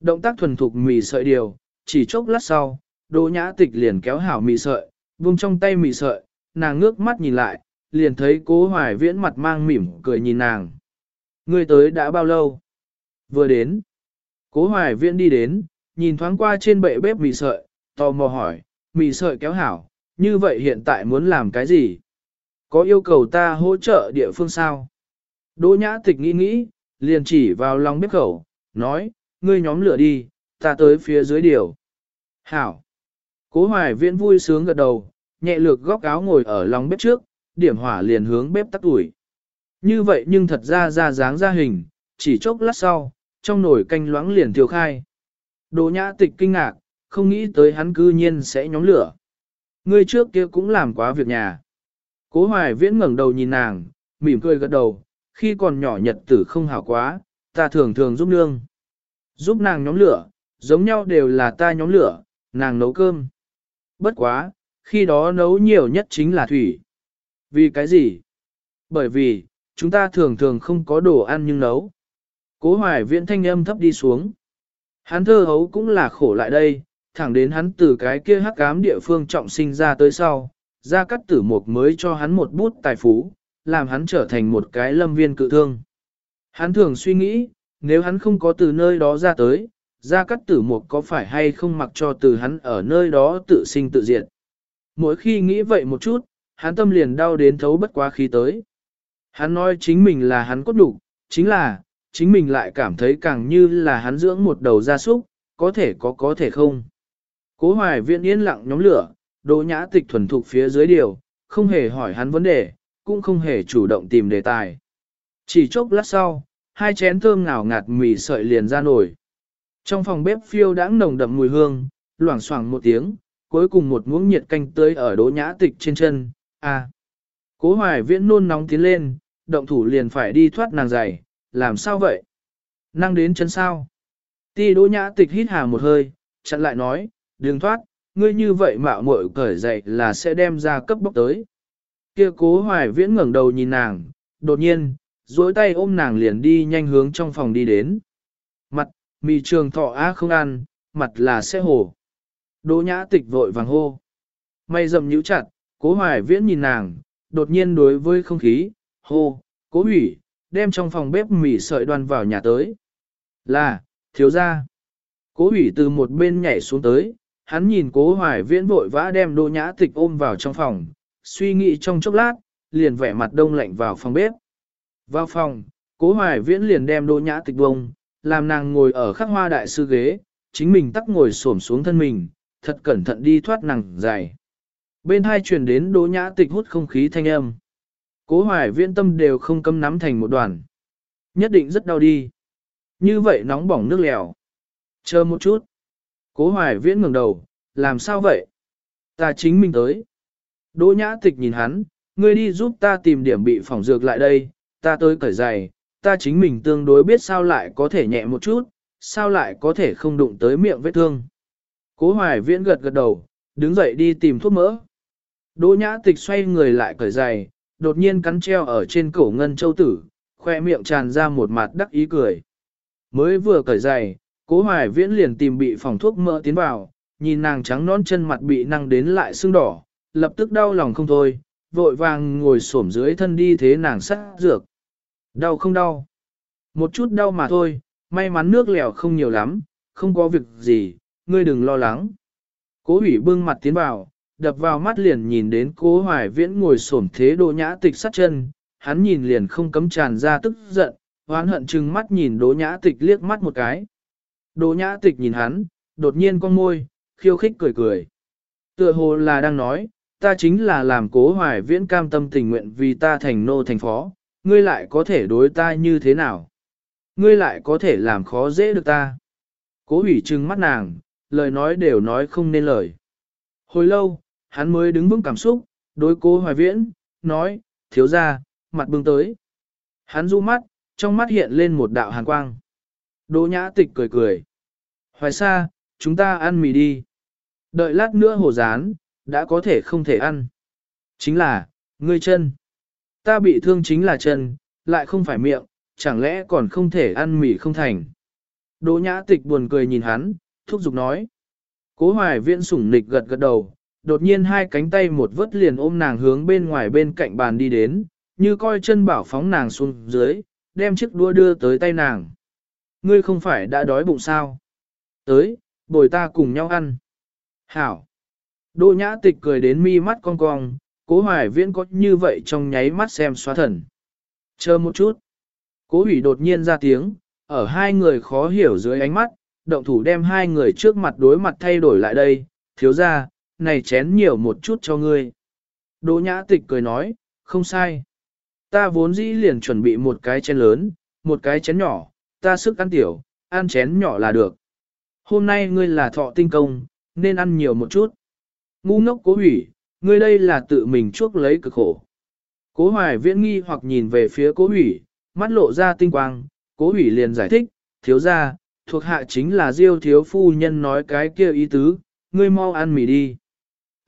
Động tác thuần thục mì sợi điều, chỉ chốc lát sau, đồ nhã tịch liền kéo hảo mì sợi, vung trong tay mì sợi, nàng ngước mắt nhìn lại, liền thấy cố hoài viễn mặt mang mỉm cười nhìn nàng. Ngươi tới đã bao lâu? Vừa đến. Cố hoài viễn đi đến, nhìn thoáng qua trên bệ bếp mì sợi, tò mò hỏi, mì sợi kéo hảo, như vậy hiện tại muốn làm cái gì? Có yêu cầu ta hỗ trợ địa phương sao? Đỗ nhã tịch nghĩ nghĩ, liền chỉ vào lòng bếp khẩu, nói, ngươi nhóm lửa đi, ta tới phía dưới điều. Hảo. Cố hoài viễn vui sướng gật đầu, nhẹ lược góc áo ngồi ở lòng bếp trước, điểm hỏa liền hướng bếp tắt ủi. Như vậy nhưng thật ra ra dáng ra hình, chỉ chốc lát sau, trong nồi canh loãng liền thiêu khai. đồ nhã tịch kinh ngạc, không nghĩ tới hắn cư nhiên sẽ nhóm lửa. Ngươi trước kia cũng làm quá việc nhà. Cố hoài viễn ngẩng đầu nhìn nàng, mỉm cười gật đầu, khi còn nhỏ nhật tử không hảo quá, ta thường thường giúp nương. Giúp nàng nhóm lửa, giống nhau đều là ta nhóm lửa, nàng nấu cơm. Bất quá, khi đó nấu nhiều nhất chính là thủy. Vì cái gì? Bởi vì, chúng ta thường thường không có đồ ăn nhưng nấu. Cố hoài viễn thanh âm thấp đi xuống. Hắn thơ hấu cũng là khổ lại đây, thẳng đến hắn từ cái kia hắc ám địa phương trọng sinh ra tới sau, ra cắt tử mục mới cho hắn một bút tài phú, làm hắn trở thành một cái lâm viên cự thương. Hắn thường suy nghĩ, nếu hắn không có từ nơi đó ra tới, ra cắt tử mục có phải hay không mặc cho từ hắn ở nơi đó tự sinh tự diệt. Mỗi khi nghĩ vậy một chút, hắn tâm liền đau đến thấu bất quá khí tới. Hắn nói chính mình là hắn cốt đủ, chính là, chính mình lại cảm thấy càng như là hắn dưỡng một đầu gia súc, có thể có có thể không. Cố hoài viện yên lặng nhóm lửa, đỗ nhã tịch thuần thục phía dưới điều, không hề hỏi hắn vấn đề, cũng không hề chủ động tìm đề tài. Chỉ chốc lát sau, hai chén thơm ngào ngạt mì sợi liền ra nổi. Trong phòng bếp phiêu đãng nồng đậm mùi hương, loảng xoảng một tiếng, cuối cùng một muỗng nhiệt canh tươi ở đỗ nhã tịch trên chân, à. Cố hoài viễn nôn nóng tiến lên, động thủ liền phải đi thoát nàng giày, làm sao vậy? Năng đến chân sao? Ti đỗ nhã tịch hít hà một hơi, chặn lại nói, đừng thoát, ngươi như vậy mạo muội cởi giày là sẽ đem ra cấp bốc tới. Kia cố hoài viễn ngẩng đầu nhìn nàng, đột nhiên, duỗi tay ôm nàng liền đi nhanh hướng trong phòng đi đến. Mặt, mì trường thọ á không ăn, mặt là sẽ hồ. Đỗ nhã tịch vội vàng hô. Mày dầm nhíu chặt, cố hoài viễn nhìn nàng, đột nhiên đối với không khí, hô, cố hủy, đem trong phòng bếp mì sợi đoan vào nhà tới. Là, thiếu ra. Cố hủy từ một bên nhảy xuống tới, hắn nhìn cố hoài viễn vội vã đem đồ nhã tịch ôm vào trong phòng, suy nghĩ trong chốc lát, liền vẻ mặt đông lạnh vào phòng bếp. Vào phòng, cố hoài viễn liền đem đồ nhã tịch bông, làm nàng ngồi ở khắc hoa đại sư ghế, chính mình tắc ngồi xổm xuống thân mình, thật cẩn thận đi thoát nàng dài. Bên hai truyền đến đỗ nhã tịch hút không khí thanh âm. Cố hoài viễn tâm đều không cấm nắm thành một đoàn. Nhất định rất đau đi. Như vậy nóng bỏng nước lèo. Chờ một chút. Cố hoài viễn ngừng đầu, làm sao vậy? Ta chính mình tới. Đỗ nhã tịch nhìn hắn, ngươi đi giúp ta tìm điểm bị phỏng dược lại đây, ta tới cởi giày, ta chính mình tương đối biết sao lại có thể nhẹ một chút, sao lại có thể không đụng tới miệng vết thương. Cố hoài viễn gật gật đầu, đứng dậy đi tìm thuốc mỡ. Đỗ nhã tịch xoay người lại cởi giày, đột nhiên cắn treo ở trên cổ ngân châu tử, khoe miệng tràn ra một mặt đắc ý cười. Mới vừa cởi giày, cố hoài viễn liền tìm bị phòng thuốc mỡ tiến vào, nhìn nàng trắng nón chân mặt bị năng đến lại sưng đỏ, lập tức đau lòng không thôi, vội vàng ngồi xổm dưới thân đi thế nàng sắc dược. Đau không đau? Một chút đau mà thôi, may mắn nước lèo không nhiều lắm, không có việc gì, ngươi đừng lo lắng. Cố ủy bưng mặt tiến vào, đập vào mắt liền nhìn đến cố hoài viễn ngồi xổm thế đỗ nhã tịch sát chân, hắn nhìn liền không cấm tràn ra tức giận, hoán hận chừng mắt nhìn đỗ nhã tịch liếc mắt một cái. Đỗ nhã tịch nhìn hắn, đột nhiên con môi, khiêu khích cười cười. Tựa hồ là đang nói, ta chính là làm cố hoài viễn cam tâm tình nguyện vì ta thành nô thành phó, ngươi lại có thể đối ta như thế nào? Ngươi lại có thể làm khó dễ được ta? Cố hủy trừng mắt nàng, lời nói đều nói không nên lời. Hồi lâu, hắn mới đứng vững cảm xúc, đối cố hoài viễn, nói, thiếu ra, mặt bưng tới. Hắn du mắt, trong mắt hiện lên một đạo hàn quang. Đỗ nhã tịch cười cười. Hoài xa, chúng ta ăn mì đi. Đợi lát nữa hồ rán, đã có thể không thể ăn. Chính là, ngươi chân. Ta bị thương chính là chân, lại không phải miệng, chẳng lẽ còn không thể ăn mì không thành. Đỗ nhã tịch buồn cười nhìn hắn, thúc giục nói. Cố hoài viễn sủng nịch gật gật đầu, đột nhiên hai cánh tay một vớt liền ôm nàng hướng bên ngoài bên cạnh bàn đi đến, như coi chân bảo phóng nàng xuống dưới, đem chiếc đua đưa tới tay nàng. Ngươi không phải đã đói bụng sao? Tới, bồi ta cùng nhau ăn. Hảo. Đỗ nhã tịch cười đến mi mắt cong cong, cố hoài viễn có như vậy trong nháy mắt xem xóa thần. Chờ một chút. Cố hủy đột nhiên ra tiếng, ở hai người khó hiểu dưới ánh mắt, động thủ đem hai người trước mặt đối mặt thay đổi lại đây, thiếu ra, này chén nhiều một chút cho ngươi. Đỗ nhã tịch cười nói, không sai. Ta vốn dĩ liền chuẩn bị một cái chén lớn, một cái chén nhỏ, ta sức ăn tiểu, ăn chén nhỏ là được. Hôm nay ngươi là thọ tinh công, nên ăn nhiều một chút. Ngu ngốc cố hủy, ngươi đây là tự mình chuốc lấy cực khổ. Cố hoài viễn nghi hoặc nhìn về phía cố hủy, mắt lộ ra tinh quang, cố hủy liền giải thích, thiếu ra, thuộc hạ chính là diêu thiếu phu nhân nói cái kia ý tứ, ngươi mau ăn mì đi.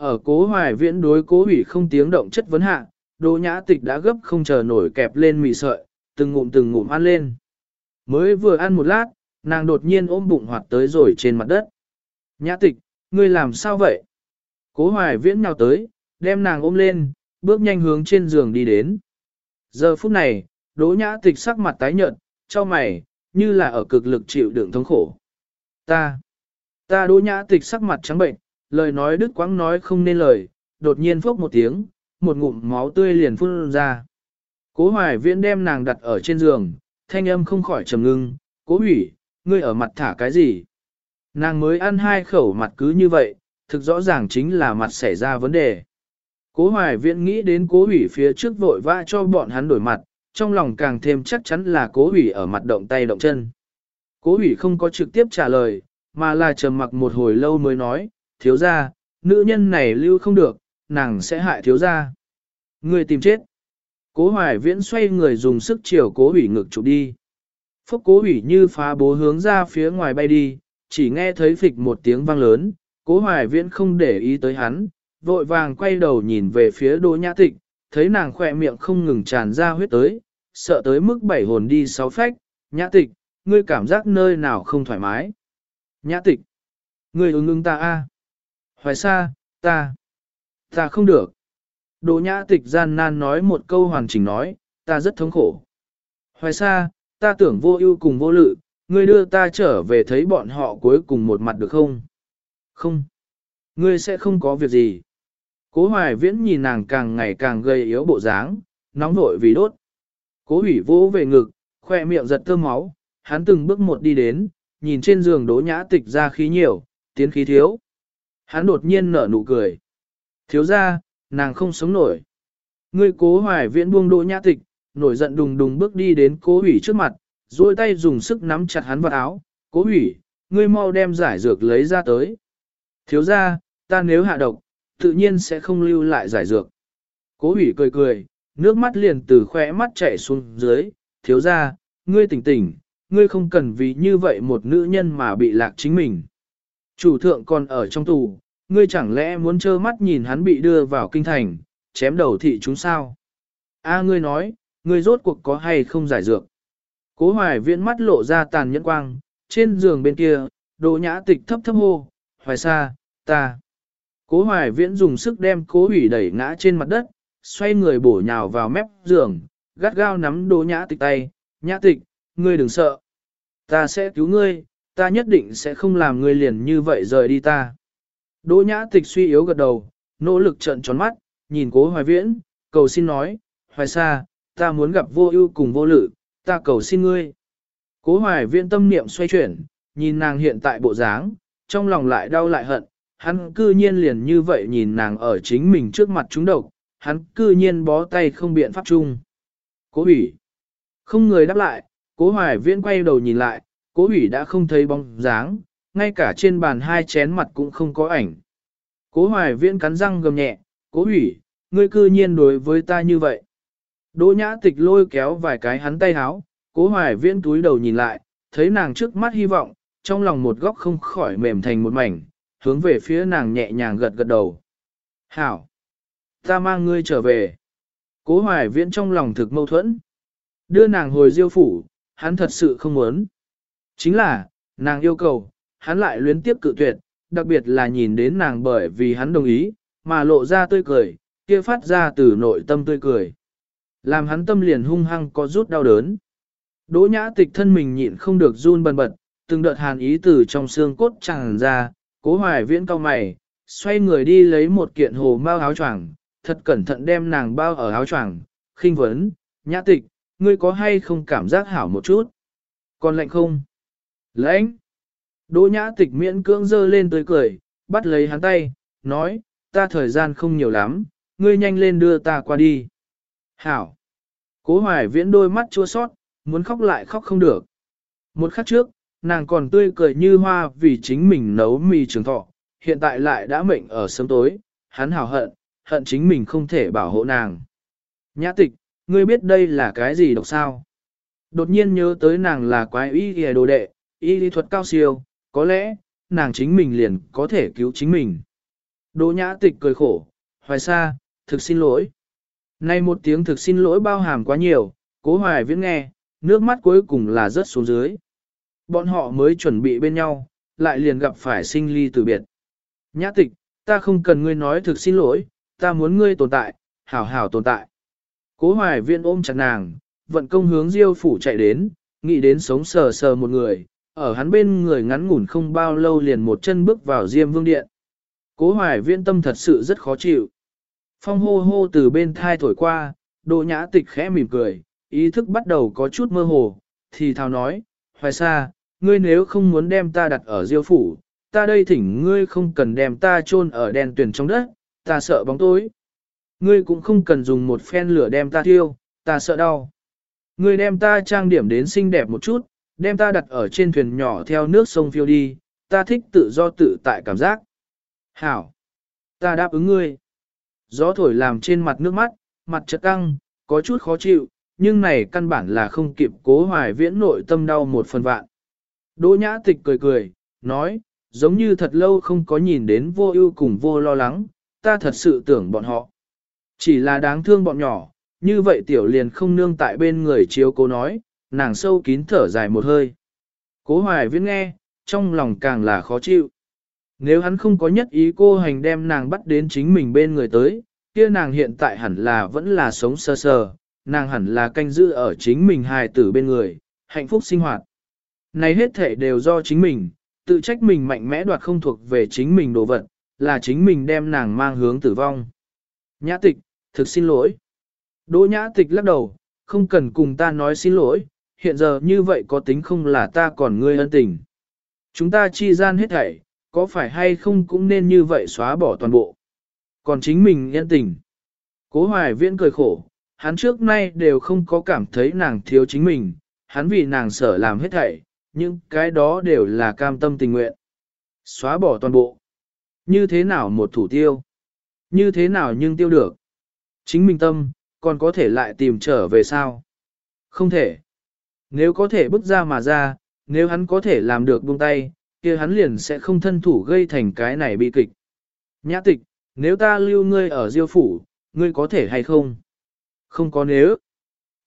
Ở cố hoài viễn đối cố hủy không tiếng động chất vấn hạ, đỗ nhã tịch đã gấp không chờ nổi kẹp lên mì sợi, từng ngụm từng ngụm ăn lên. Mới vừa ăn một lát, nàng đột nhiên ôm bụng hoạt tới rồi trên mặt đất. Nhã tịch, ngươi làm sao vậy? Cố hoài viễn nhào tới, đem nàng ôm lên, bước nhanh hướng trên giường đi đến. Giờ phút này, đỗ nhã tịch sắc mặt tái nhợt, cho mày, như là ở cực lực chịu đựng thống khổ. Ta, ta đỗ nhã tịch sắc mặt trắng bệnh, lời nói đứt quãng nói không nên lời, đột nhiên phốc một tiếng, một ngụm máu tươi liền phun ra. Cố hoài viễn đem nàng đặt ở trên giường, thanh âm không khỏi trầm ngưng, cố hủy, ngươi ở mặt thả cái gì? Nàng mới ăn hai khẩu mặt cứ như vậy, thực rõ ràng chính là mặt xảy ra vấn đề. Cố hoài viễn nghĩ đến cố hủy phía trước vội vã cho bọn hắn đổi mặt, trong lòng càng thêm chắc chắn là cố hủy ở mặt động tay động chân. Cố hủy không có trực tiếp trả lời, mà là trầm mặc một hồi lâu mới nói, thiếu gia, nữ nhân này lưu không được, nàng sẽ hại thiếu gia, Người tìm chết. Cố hoài viễn xoay người dùng sức chiều cố hủy ngực chụp đi. Phúc cố hủy như phá bố hướng ra phía ngoài bay đi, chỉ nghe thấy phịch một tiếng vang lớn, cố hoài viễn không để ý tới hắn, vội vàng quay đầu nhìn về phía đỗ nhã tịch, thấy nàng khỏe miệng không ngừng tràn ra huyết tới, sợ tới mức bảy hồn đi sáu phách, nhã tịch, ngươi cảm giác nơi nào không thoải mái. Nhã tịch, ngươi ứng ứng ta a Hoài xa, ta, ta không được. Đỗ nhã tịch gian nan nói một câu hoàn chỉnh nói, ta rất thống khổ. Hoài xa, ta tưởng vô ưu cùng vô lự, ngươi đưa ta trở về thấy bọn họ cuối cùng một mặt được không? Không. Ngươi sẽ không có việc gì. Cố hoài viễn nhìn nàng càng ngày càng gây yếu bộ dáng, nóng vội vì đốt. Cố hủy vô về ngực, khoe miệng giật thơm máu, hắn từng bước một đi đến, nhìn trên giường đỗ nhã tịch ra khí nhiều, tiến khí thiếu. Hắn đột nhiên nở nụ cười. Thiếu ra, nàng không sống nổi. Ngươi cố hoài viễn buông đỗ nhã tịch, nổi giận đùng đùng bước đi đến cố hủy trước mặt, duỗi tay dùng sức nắm chặt hắn vào áo. Cố hủy, ngươi mau đem giải dược lấy ra tới. Thiếu ra, ta nếu hạ độc, tự nhiên sẽ không lưu lại giải dược. Cố hủy cười cười, nước mắt liền từ khóe mắt chảy xuống dưới, thiếu ra, ngươi tỉnh tỉnh, ngươi không cần vì như vậy một nữ nhân mà bị lạc chính mình. Chủ thượng còn ở trong tù, ngươi chẳng lẽ muốn trơ mắt nhìn hắn bị đưa vào kinh thành, chém đầu thị chúng sao? A ngươi nói, ngươi rốt cuộc có hay không giải dược? Cố hoài viễn mắt lộ ra tàn nhẫn quang, trên giường bên kia, đồ nhã tịch thấp thấp hô, hoài xa, ta. Cố hoài viễn dùng sức đem cố hủy đẩy ngã trên mặt đất, xoay người bổ nhào vào mép giường, gắt gao nắm đồ nhã tịch tay, nhã tịch, ngươi đừng sợ. Ta sẽ cứu ngươi, ta nhất định sẽ không làm ngươi liền như vậy rời đi ta. Đỗ nhã tịch suy yếu gật đầu, nỗ lực trận tròn mắt, nhìn cố hoài viễn, cầu xin nói, hoài xa, ta muốn gặp vô ưu cùng vô lự, ta cầu xin ngươi. Cố hoài viễn tâm niệm xoay chuyển, nhìn nàng hiện tại bộ dáng, trong lòng lại đau lại hận, hắn cư nhiên liền như vậy nhìn nàng ở chính mình trước mặt chúng độc, hắn cư nhiên bó tay không biện pháp chung. Cố hủy. Không người đáp lại, cố hoài viễn quay đầu nhìn lại, cố hủy đã không thấy bóng dáng, ngay cả trên bàn hai chén mặt cũng không có ảnh. Cố hoài viễn cắn răng gầm nhẹ, cố hủy, ngươi cư nhiên đối với ta như vậy. Đỗ nhã tịch lôi kéo vài cái hắn tay háo, cố hoài viễn túi đầu nhìn lại, thấy nàng trước mắt hy vọng, trong lòng một góc không khỏi mềm thành một mảnh, hướng về phía nàng nhẹ nhàng gật gật đầu. Hảo! Ta mang ngươi trở về. Cố hoài viễn trong lòng thực mâu thuẫn. Đưa nàng hồi diêu phủ, hắn thật sự không muốn. Chính là, nàng yêu cầu, hắn lại luyến tiếp cự tuyệt, đặc biệt là nhìn đến nàng bởi vì hắn đồng ý, mà lộ ra tươi cười, kia phát ra từ nội tâm tươi cười. Làm hắn tâm liền hung hăng có rút đau đớn. Đỗ nhã tịch thân mình nhịn không được run bần bật, từng đợt hàn ý từ trong xương cốt tràn ra, cố hoài viễn cao mày, xoay người đi lấy một kiện hồ bao áo choàng, thật cẩn thận đem nàng bao ở áo choàng, khinh vấn, nhã tịch, ngươi có hay không cảm giác hảo một chút? Còn lạnh không? Lạnh! Đỗ nhã tịch miễn cưỡng dơ lên tới cười, bắt lấy hắn tay, nói, ta thời gian không nhiều lắm, ngươi nhanh lên đưa ta qua đi. Hảo! Cố hoài viễn đôi mắt chua sót, muốn khóc lại khóc không được. Một khắc trước, nàng còn tươi cười như hoa vì chính mình nấu mì trường thọ, hiện tại lại đã mệnh ở sớm tối, hắn hào hận, hận chính mình không thể bảo hộ nàng. Nhã tịch, ngươi biết đây là cái gì độc sao? Đột nhiên nhớ tới nàng là quái y y đồ đệ, y lý thuật cao siêu, có lẽ, nàng chính mình liền có thể cứu chính mình. Đỗ nhã tịch cười khổ, hoài xa, thực xin lỗi. Nay một tiếng thực xin lỗi bao hàm quá nhiều, cố hoài viễn nghe, nước mắt cuối cùng là rớt xuống dưới. Bọn họ mới chuẩn bị bên nhau, lại liền gặp phải sinh ly từ biệt. Nhã tịch, ta không cần ngươi nói thực xin lỗi, ta muốn ngươi tồn tại, hảo hảo tồn tại. Cố hoài viễn ôm chặt nàng, vận công hướng diêu phủ chạy đến, nghĩ đến sống sờ sờ một người, ở hắn bên người ngắn ngủn không bao lâu liền một chân bước vào diêm vương điện. Cố hoài viễn tâm thật sự rất khó chịu. Phong hô hô từ bên thai thổi qua, đồ nhã tịch khẽ mỉm cười, ý thức bắt đầu có chút mơ hồ, thì thào nói, hoài xa, ngươi nếu không muốn đem ta đặt ở diêu phủ, ta đây thỉnh ngươi không cần đem ta chôn ở đèn tuyển trong đất, ta sợ bóng tối. Ngươi cũng không cần dùng một phen lửa đem ta thiêu, ta sợ đau. Ngươi đem ta trang điểm đến xinh đẹp một chút, đem ta đặt ở trên thuyền nhỏ theo nước sông phiêu đi, ta thích tự do tự tại cảm giác. Hảo! Ta đáp ứng ngươi. Gió thổi làm trên mặt nước mắt, mặt chật căng, có chút khó chịu, nhưng này căn bản là không kịp cố hoài viễn nội tâm đau một phần vạn. Đỗ nhã tịch cười cười, nói, giống như thật lâu không có nhìn đến vô ưu cùng vô lo lắng, ta thật sự tưởng bọn họ. Chỉ là đáng thương bọn nhỏ, như vậy tiểu liền không nương tại bên người chiếu cố nói, nàng sâu kín thở dài một hơi. Cố hoài viễn nghe, trong lòng càng là khó chịu. Nếu hắn không có nhất ý cô hành đem nàng bắt đến chính mình bên người tới, kia nàng hiện tại hẳn là vẫn là sống sơ sờ, nàng hẳn là canh giữ ở chính mình hài tử bên người, hạnh phúc sinh hoạt. Này hết thể đều do chính mình, tự trách mình mạnh mẽ đoạt không thuộc về chính mình đồ vật, là chính mình đem nàng mang hướng tử vong. Nhã tịch, thực xin lỗi. Đỗ nhã tịch lắc đầu, không cần cùng ta nói xin lỗi, hiện giờ như vậy có tính không là ta còn ngươi ân tình. Chúng ta chi gian hết thảy, có phải hay không cũng nên như vậy xóa bỏ toàn bộ. Còn chính mình ân tình. Cố hoài viễn cười khổ, hắn trước nay đều không có cảm thấy nàng thiếu chính mình, hắn vì nàng sở làm hết thảy, nhưng cái đó đều là cam tâm tình nguyện. Xóa bỏ toàn bộ. Như thế nào một thủ tiêu? Như thế nào nhưng tiêu được? Chính mình tâm, còn có thể lại tìm trở về sao? Không thể. Nếu có thể bước ra mà ra, nếu hắn có thể làm được buông tay, kia hắn liền sẽ không thân thủ gây thành cái này bị kịch. Nhã tịch, nếu ta lưu ngươi ở diêu phủ, ngươi có thể hay không? Không có nếu.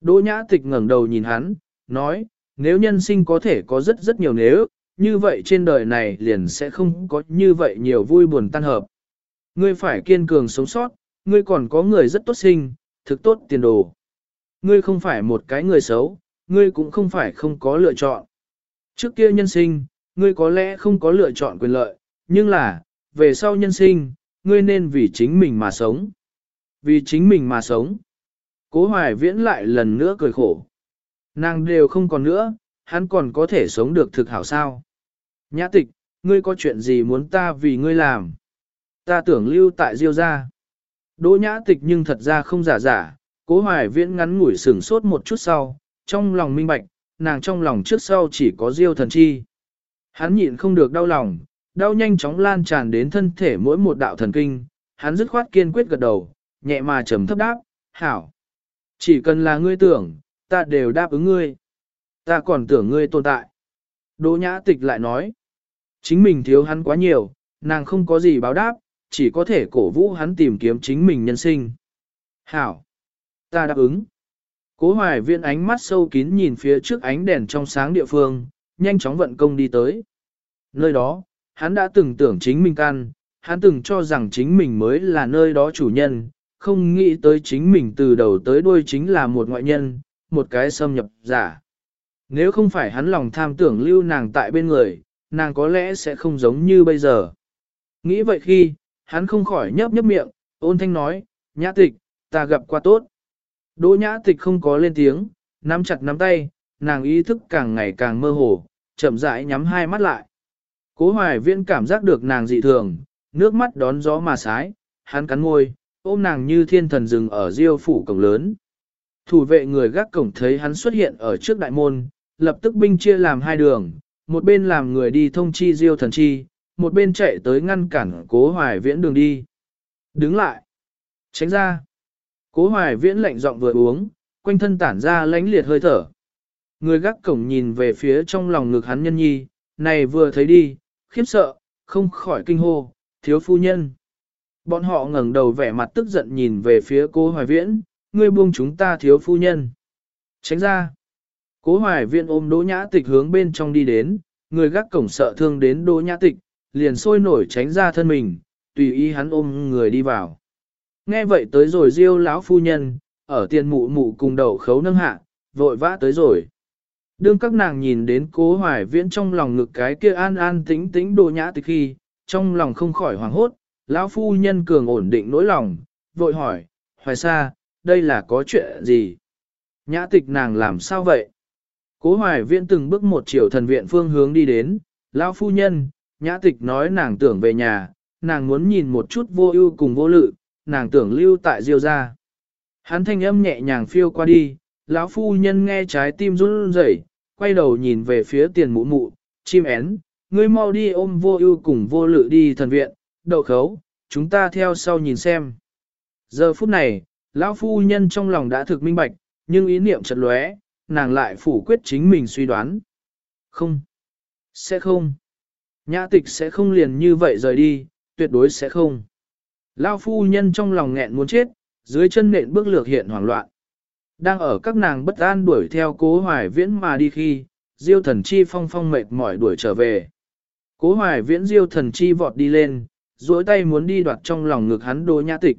Đỗ nhã tịch ngẩng đầu nhìn hắn, nói, nếu nhân sinh có thể có rất rất nhiều nếu, như vậy trên đời này liền sẽ không có như vậy nhiều vui buồn tan hợp. Ngươi phải kiên cường sống sót, ngươi còn có người rất tốt sinh, thực tốt tiền đồ. Ngươi không phải một cái người xấu, ngươi cũng không phải không có lựa chọn. Trước kia nhân sinh, ngươi có lẽ không có lựa chọn quyền lợi, nhưng là, về sau nhân sinh, ngươi nên vì chính mình mà sống. Vì chính mình mà sống. Cố hoài viễn lại lần nữa cười khổ. Nàng đều không còn nữa, hắn còn có thể sống được thực hảo sao. Nhã tịch, ngươi có chuyện gì muốn ta vì ngươi làm? Ta tưởng lưu tại diêu gia. Đỗ nhã tịch nhưng thật ra không giả giả, cố hoài viễn ngắn ngủi sửng sốt một chút sau, trong lòng minh bạch, nàng trong lòng trước sau chỉ có diêu thần chi. Hắn nhịn không được đau lòng, đau nhanh chóng lan tràn đến thân thể mỗi một đạo thần kinh, hắn dứt khoát kiên quyết gật đầu, nhẹ mà trầm thấp đáp, hảo. Chỉ cần là ngươi tưởng, ta đều đáp ứng ngươi. Ta còn tưởng ngươi tồn tại. Đỗ nhã tịch lại nói, chính mình thiếu hắn quá nhiều, nàng không có gì báo đáp, chỉ có thể cổ vũ hắn tìm kiếm chính mình nhân sinh. Hảo! Ta đáp ứng. Cố hoài viên ánh mắt sâu kín nhìn phía trước ánh đèn trong sáng địa phương, nhanh chóng vận công đi tới. Nơi đó, hắn đã từng tưởng chính mình can, hắn từng cho rằng chính mình mới là nơi đó chủ nhân, không nghĩ tới chính mình từ đầu tới đuôi chính là một ngoại nhân, một cái xâm nhập giả. Nếu không phải hắn lòng tham tưởng lưu nàng tại bên người, nàng có lẽ sẽ không giống như bây giờ. Nghĩ vậy khi, hắn không khỏi nhấp nhấp miệng, ôn thanh nói, nhã tịch, ta gặp qua tốt. Đỗ nhã tịch không có lên tiếng, nắm chặt nắm tay, nàng ý thức càng ngày càng mơ hồ, chậm rãi nhắm hai mắt lại. Cố hoài viễn cảm giác được nàng dị thường, nước mắt đón gió mà sái, hắn cắn môi, ôm nàng như thiên thần rừng ở diêu phủ cổng lớn. Thủ vệ người gác cổng thấy hắn xuất hiện ở trước đại môn, lập tức binh chia làm hai đường, một bên làm người đi thông chi diêu thần chi, một bên chạy tới ngăn cản cố hoài viễn đường đi. Đứng lại. Tránh ra. Cố hoài viễn lạnh giọng vừa uống, quanh thân tản ra lánh liệt hơi thở. Người gác cổng nhìn về phía trong lòng ngực hắn nhân nhi, này vừa thấy đi, khiếp sợ, không khỏi kinh hô, thiếu phu nhân. Bọn họ ngẩng đầu vẻ mặt tức giận nhìn về phía cố hoài viễn, ngươi buông chúng ta thiếu phu nhân. Tránh ra. Cố hoài viễn ôm đỗ nhã tịch hướng bên trong đi đến, người gác cổng sợ thương đến đỗ nhã tịch, liền sôi nổi tránh ra thân mình, tùy ý hắn ôm người đi vào. Nghe vậy tới rồi diêu lão phu nhân, ở tiền mụ mụ cùng đầu khấu nâng hạ, vội vã tới rồi. Đương các nàng nhìn đến cố hoài viễn trong lòng ngực cái kia an an tĩnh tĩnh đồ nhã tịch khi, trong lòng không khỏi hoảng hốt, lão phu nhân cường ổn định nỗi lòng, vội hỏi, hoài xa, đây là có chuyện gì? Nhã tịch nàng làm sao vậy? Cố hoài viễn từng bước một chiều thần viện phương hướng đi đến, lão phu nhân, nhã tịch nói nàng tưởng về nhà, nàng muốn nhìn một chút vô ưu cùng vô lự, nàng tưởng lưu tại diêu gia. Hắn thanh âm nhẹ nhàng phiêu qua đi, lão phu nhân nghe trái tim run rẩy, quay đầu nhìn về phía tiền mụ mụ, chim én, ngươi mau đi ôm vô ưu cùng vô lự đi thần viện, đậu khấu, chúng ta theo sau nhìn xem. Giờ phút này, lão phu nhân trong lòng đã thực minh bạch, nhưng ý niệm chật lóe, nàng lại phủ quyết chính mình suy đoán. Không, sẽ không. Nhã tịch sẽ không liền như vậy rời đi, tuyệt đối sẽ không. Lão phu nhân trong lòng nghẹn muốn chết, dưới chân nện bước lược hiện hoảng loạn. Đang ở các nàng bất an đuổi theo cố hoài viễn mà đi khi, diêu thần chi phong phong mệt mỏi đuổi trở về. Cố hoài viễn diêu thần chi vọt đi lên, duỗi tay muốn đi đoạt trong lòng ngực hắn đô nhã tịch.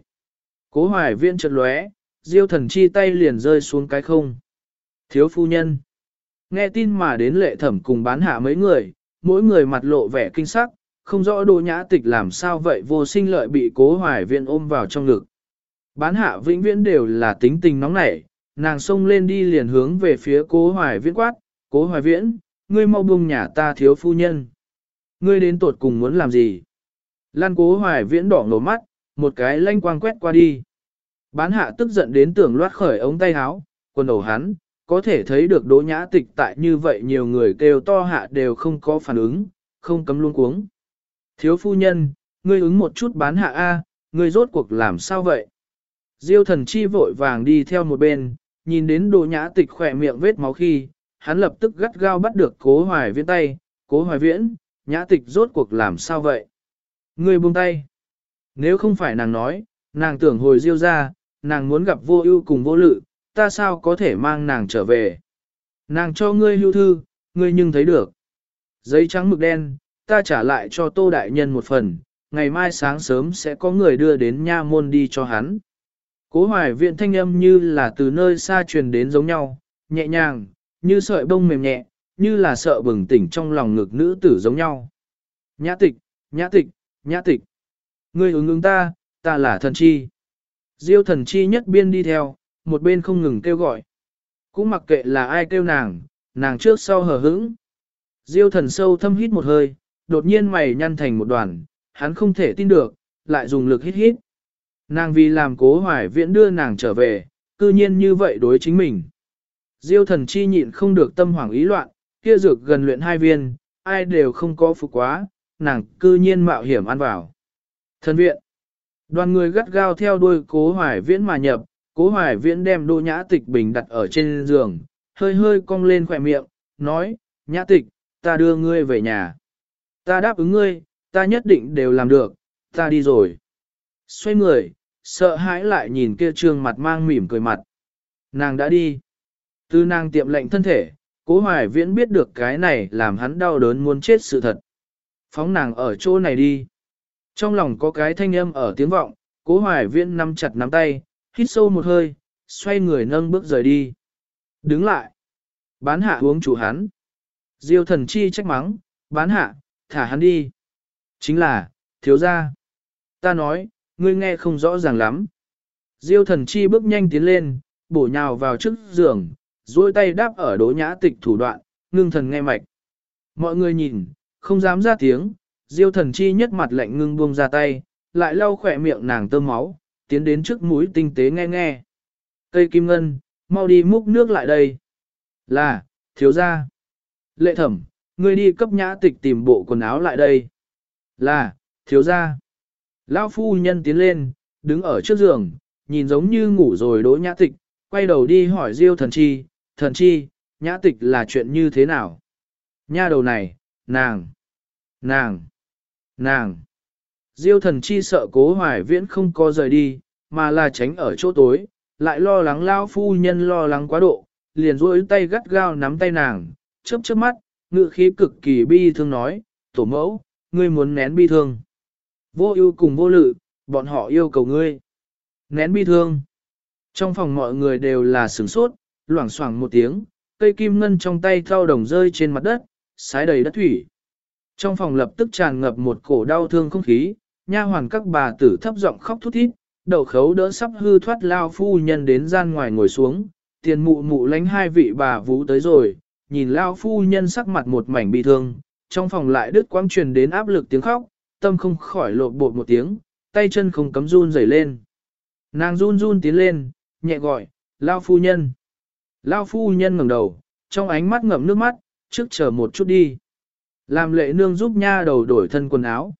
Cố hoài viễn chợt lóe, diêu thần chi tay liền rơi xuống cái không. Thiếu phu nhân. Nghe tin mà đến lệ thẩm cùng bán hạ mấy người, mỗi người mặt lộ vẻ kinh sắc, không rõ đồ nhã tịch làm sao vậy vô sinh lợi bị cố hoài viễn ôm vào trong ngực. Bán hạ vĩnh viễn đều là tính tình nóng nảy, nàng xông lên đi liền hướng về phía cố hoài viễn quát, cố hoài viễn, ngươi mau buông nhà ta thiếu phu nhân. Ngươi đến tột cùng muốn làm gì? Lan cố hoài viễn đỏ ngầu mắt, một cái lanh quang quét qua đi. Bán hạ tức giận đến tưởng loát khởi ống tay áo, quần ổ hắn, có thể thấy được đỗ nhã tịch tại như vậy nhiều người kêu to hạ đều không có phản ứng, không cấm luôn cuống. Thiếu phu nhân, ngươi ứng một chút bán hạ A, ngươi rốt cuộc làm sao vậy? Diêu thần chi vội vàng đi theo một bên, nhìn đến đồ nhã tịch khỏe miệng vết máu khi, hắn lập tức gắt gao bắt được cố hoài viễn tay, cố hoài viễn, nhã tịch rốt cuộc làm sao vậy? Ngươi buông tay. Nếu không phải nàng nói, nàng tưởng hồi diêu ra, nàng muốn gặp vô ưu cùng vô lự, ta sao có thể mang nàng trở về? Nàng cho ngươi hưu thư, ngươi nhưng thấy được. Giấy trắng mực đen, ta trả lại cho tô đại nhân một phần, ngày mai sáng sớm sẽ có người đưa đến nha môn đi cho hắn. Cố hoài viện thanh âm như là từ nơi xa truyền đến giống nhau, nhẹ nhàng, như sợi bông mềm nhẹ, như là sợ bừng tỉnh trong lòng ngực nữ tử giống nhau. Nhã tịch, nhã tịch, nhã tịch. Ngươi ứng ứng ta, ta là thần chi. Diêu thần chi nhất biên đi theo, một bên không ngừng kêu gọi. Cũng mặc kệ là ai kêu nàng, nàng trước sau hờ hững. Diêu thần sâu thâm hít một hơi, đột nhiên mày nhăn thành một đoàn, hắn không thể tin được, lại dùng lực hít hít. Nàng vì làm cố hoài viễn đưa nàng trở về, cư nhiên như vậy đối chính mình. Diêu thần chi nhịn không được tâm hoảng ý loạn, kia dược gần luyện hai viên, ai đều không có phục quá, nàng cư nhiên mạo hiểm ăn vào. Thần viện. Đoàn người gắt gao theo đuôi cố hoài viễn mà nhập, cố hoài viễn đem đô nhã tịch bình đặt ở trên giường, hơi hơi cong lên khỏe miệng, nói, nhã tịch, ta đưa ngươi về nhà. Ta đáp ứng ngươi, ta nhất định đều làm được, ta đi rồi. Xoay người, sợ hãi lại nhìn kia trương mặt mang mỉm cười mặt. Nàng đã đi. Từ nàng tiệm lệnh thân thể, cố hoài viễn biết được cái này làm hắn đau đớn muốn chết sự thật. Phóng nàng ở chỗ này đi. Trong lòng có cái thanh âm ở tiếng vọng, cố hoài viễn nắm chặt nắm tay, hít sâu một hơi, xoay người nâng bước rời đi. Đứng lại. Bán hạ uống chủ hắn. Diêu thần chi trách mắng, bán hạ, thả hắn đi. Chính là, thiếu gia. Ta nói, ngươi nghe không rõ ràng lắm. Diêu thần chi bước nhanh tiến lên, bổ nhào vào trước giường, duỗi tay đáp ở đố nhã tịch thủ đoạn, ngưng thần nghe mạch. Mọi người nhìn, không dám ra tiếng, diêu thần chi nhất mặt lạnh ngưng buông ra tay, lại lau khỏe miệng nàng tơm máu, tiến đến trước mũi tinh tế nghe nghe. Cây kim ngân, mau đi múc nước lại đây. Là, Thiếu ra. Lệ thẩm, ngươi đi cấp nhã tịch tìm bộ quần áo lại đây. Là, thiếu ra. Lão phu nhân tiến lên, đứng ở trước giường, nhìn giống như ngủ rồi đỗ nhã tịch, quay đầu đi hỏi Diêu thần chi, thần chi, nhã tịch là chuyện như thế nào? Nha đầu này, nàng, nàng, nàng. Diêu thần chi sợ cố hoài viễn không có rời đi, mà là tránh ở chỗ tối, lại lo lắng lao phu nhân lo lắng quá độ, liền duỗi tay gắt gao nắm tay nàng, chớp chớp mắt, ngự khí cực kỳ bi thương nói, tổ mẫu, ngươi muốn nén bi thương. Vô ưu cùng vô lự, bọn họ yêu cầu ngươi. Nén bi thương. Trong phòng mọi người đều là sửng sốt, loảng xoảng một tiếng, cây kim ngân trong tay thao đồng rơi trên mặt đất, sái đầy đất thủy. Trong phòng lập tức tràn ngập một cổ đau thương không khí, nha hoàn các bà tử thấp giọng khóc thút thít, đầu khấu đỡ sắp hư thoát lao phu nhân đến gian ngoài ngồi xuống, tiền mụ mụ lánh hai vị bà vũ tới rồi, nhìn lao phu nhân sắc mặt một mảnh bị thương, trong phòng lại đứt quãng truyền đến áp lực tiếng khóc, tâm không khỏi lộ bột một tiếng, tay chân không cấm run rẩy lên. Nàng run run tiến lên, nhẹ gọi, lao phu nhân. Lao phu nhân ngẩng đầu, trong ánh mắt ngậm nước mắt, trước chờ một chút đi. Làm lệ nương giúp nha đầu đổi thân quần áo.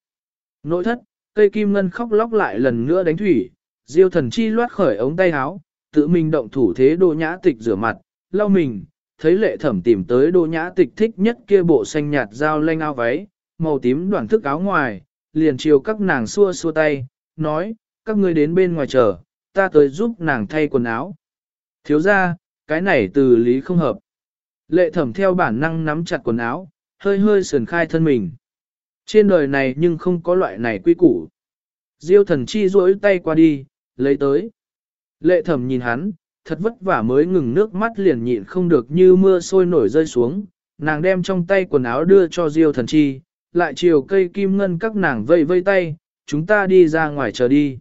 Nội thất, cây kim ngân khóc lóc lại lần nữa đánh thủy, diêu thần chi loát khởi ống tay áo, tự mình động thủ thế đồ nhã tịch rửa mặt, lau mình, thấy lệ thẩm tìm tới đô nhã tịch thích nhất kia bộ xanh nhạt dao lanh ao váy, màu tím đoạn thức áo ngoài, liền chiều các nàng xua xua tay, nói, các ngươi đến bên ngoài chờ, ta tới giúp nàng thay quần áo. Thiếu ra, cái này từ lý không hợp. Lệ thẩm theo bản năng nắm chặt quần áo, hơi hơi sườn khai thân mình. Trên đời này nhưng không có loại này quy củ. Diêu thần chi duỗi tay qua đi, lấy tới. Lệ thẩm nhìn hắn, thật vất vả mới ngừng nước mắt liền nhịn không được như mưa sôi nổi rơi xuống. Nàng đem trong tay quần áo đưa cho Diêu thần chi, lại chiều cây kim ngân các nàng vây vây tay, chúng ta đi ra ngoài chờ đi.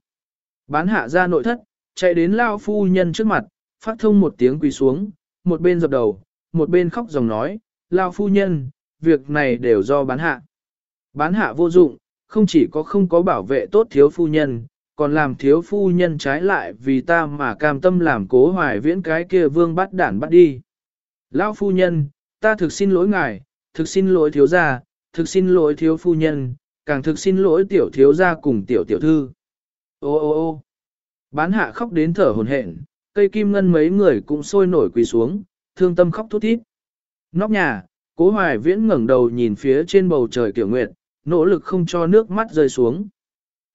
Bán hạ ra nội thất, chạy đến lao phu nhân trước mặt, phát thông một tiếng quỳ xuống, một bên dập đầu, một bên khóc dòng nói, lao phu nhân, việc này đều do bán hạ. Bán hạ vô dụng, không chỉ có không có bảo vệ tốt thiếu phu nhân, còn làm thiếu phu nhân trái lại vì ta mà cam tâm làm cố hoài viễn cái kia vương bắt đản bắt đi. Lão phu nhân, ta thực xin lỗi ngài, thực xin lỗi thiếu gia, thực xin lỗi thiếu phu nhân, càng thực xin lỗi tiểu thiếu gia cùng tiểu tiểu thư. Ô ô ô bán hạ khóc đến thở hồn hển, cây kim ngân mấy người cũng sôi nổi quỳ xuống, thương tâm khóc thút thít. Nóc nhà, cố hoài viễn ngẩng đầu nhìn phía trên bầu trời kiểu nguyệt, nỗ lực không cho nước mắt rơi xuống.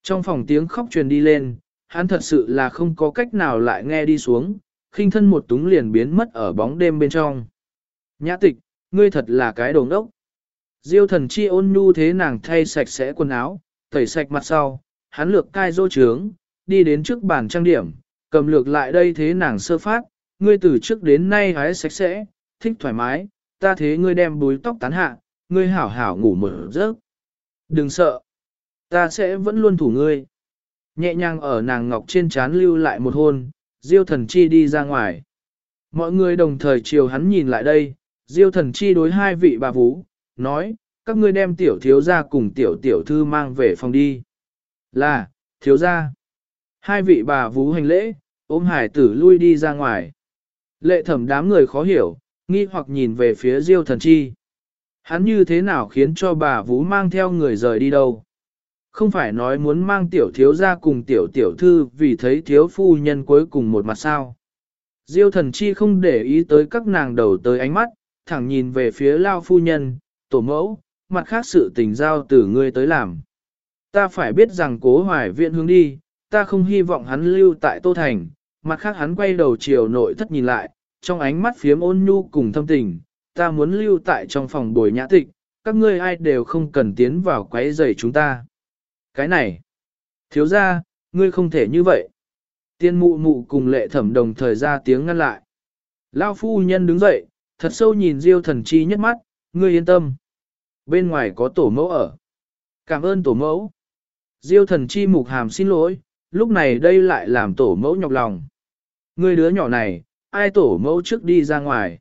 Trong phòng tiếng khóc truyền đi lên, hắn thật sự là không có cách nào lại nghe đi xuống, khinh thân một túng liền biến mất ở bóng đêm bên trong. Nhã tịch, ngươi thật là cái đồ ngốc. Diêu thần chi ôn nhu thế nàng thay sạch sẽ quần áo, tẩy sạch mặt sau, hắn lược cai dô trướng, đi đến trước bàn trang điểm, cầm lược lại đây thế nàng sơ phát, ngươi từ trước đến nay hái sạch sẽ, thích thoải mái, ta thế ngươi đem búi tóc tán hạ, ngươi hảo hảo ngủ một giấc. Đừng sợ, ta sẽ vẫn luôn thủ ngươi. Nhẹ nhàng ở nàng ngọc trên trán lưu lại một hôn, diêu thần chi đi ra ngoài. Mọi người đồng thời chiều hắn nhìn lại đây, diêu thần chi đối hai vị bà vũ, nói, các ngươi đem tiểu thiếu gia cùng tiểu tiểu thư mang về phòng đi. Là, thiếu gia. Hai vị bà vũ hành lễ, ôm hải tử lui đi ra ngoài. Lệ thẩm đám người khó hiểu, nghi hoặc nhìn về phía diêu thần chi. Hắn như thế nào khiến cho bà vũ mang theo người rời đi đâu? Không phải nói muốn mang tiểu thiếu gia cùng tiểu tiểu thư vì thấy thiếu phu nhân cuối cùng một mặt sao. Diêu thần chi không để ý tới các nàng đầu tới ánh mắt, thẳng nhìn về phía lao phu nhân, tổ mẫu, mặt khác sự tình giao từ ngươi tới làm. Ta phải biết rằng cố hoài viện hướng đi, ta không hy vọng hắn lưu tại Tô Thành, mặt khác hắn quay đầu chiều nội thất nhìn lại, trong ánh mắt phiếm ôn nhu cùng thâm tình, ta muốn lưu tại trong phòng bồi nhã tịch, các ngươi ai đều không cần tiến vào quấy rầy chúng ta. Cái này, thiếu ra, ngươi không thể như vậy. Tiên mụ mụ cùng lệ thẩm đồng thời ra tiếng ngăn lại. Lao phu nhân đứng dậy, thật sâu nhìn Diêu thần chi nhất mắt, ngươi yên tâm. Bên ngoài có tổ mẫu ở. Cảm ơn tổ mẫu. Diêu thần chi mục hàm xin lỗi, lúc này đây lại làm tổ mẫu nhọc lòng. Ngươi đứa nhỏ này, ai tổ mẫu trước đi ra ngoài.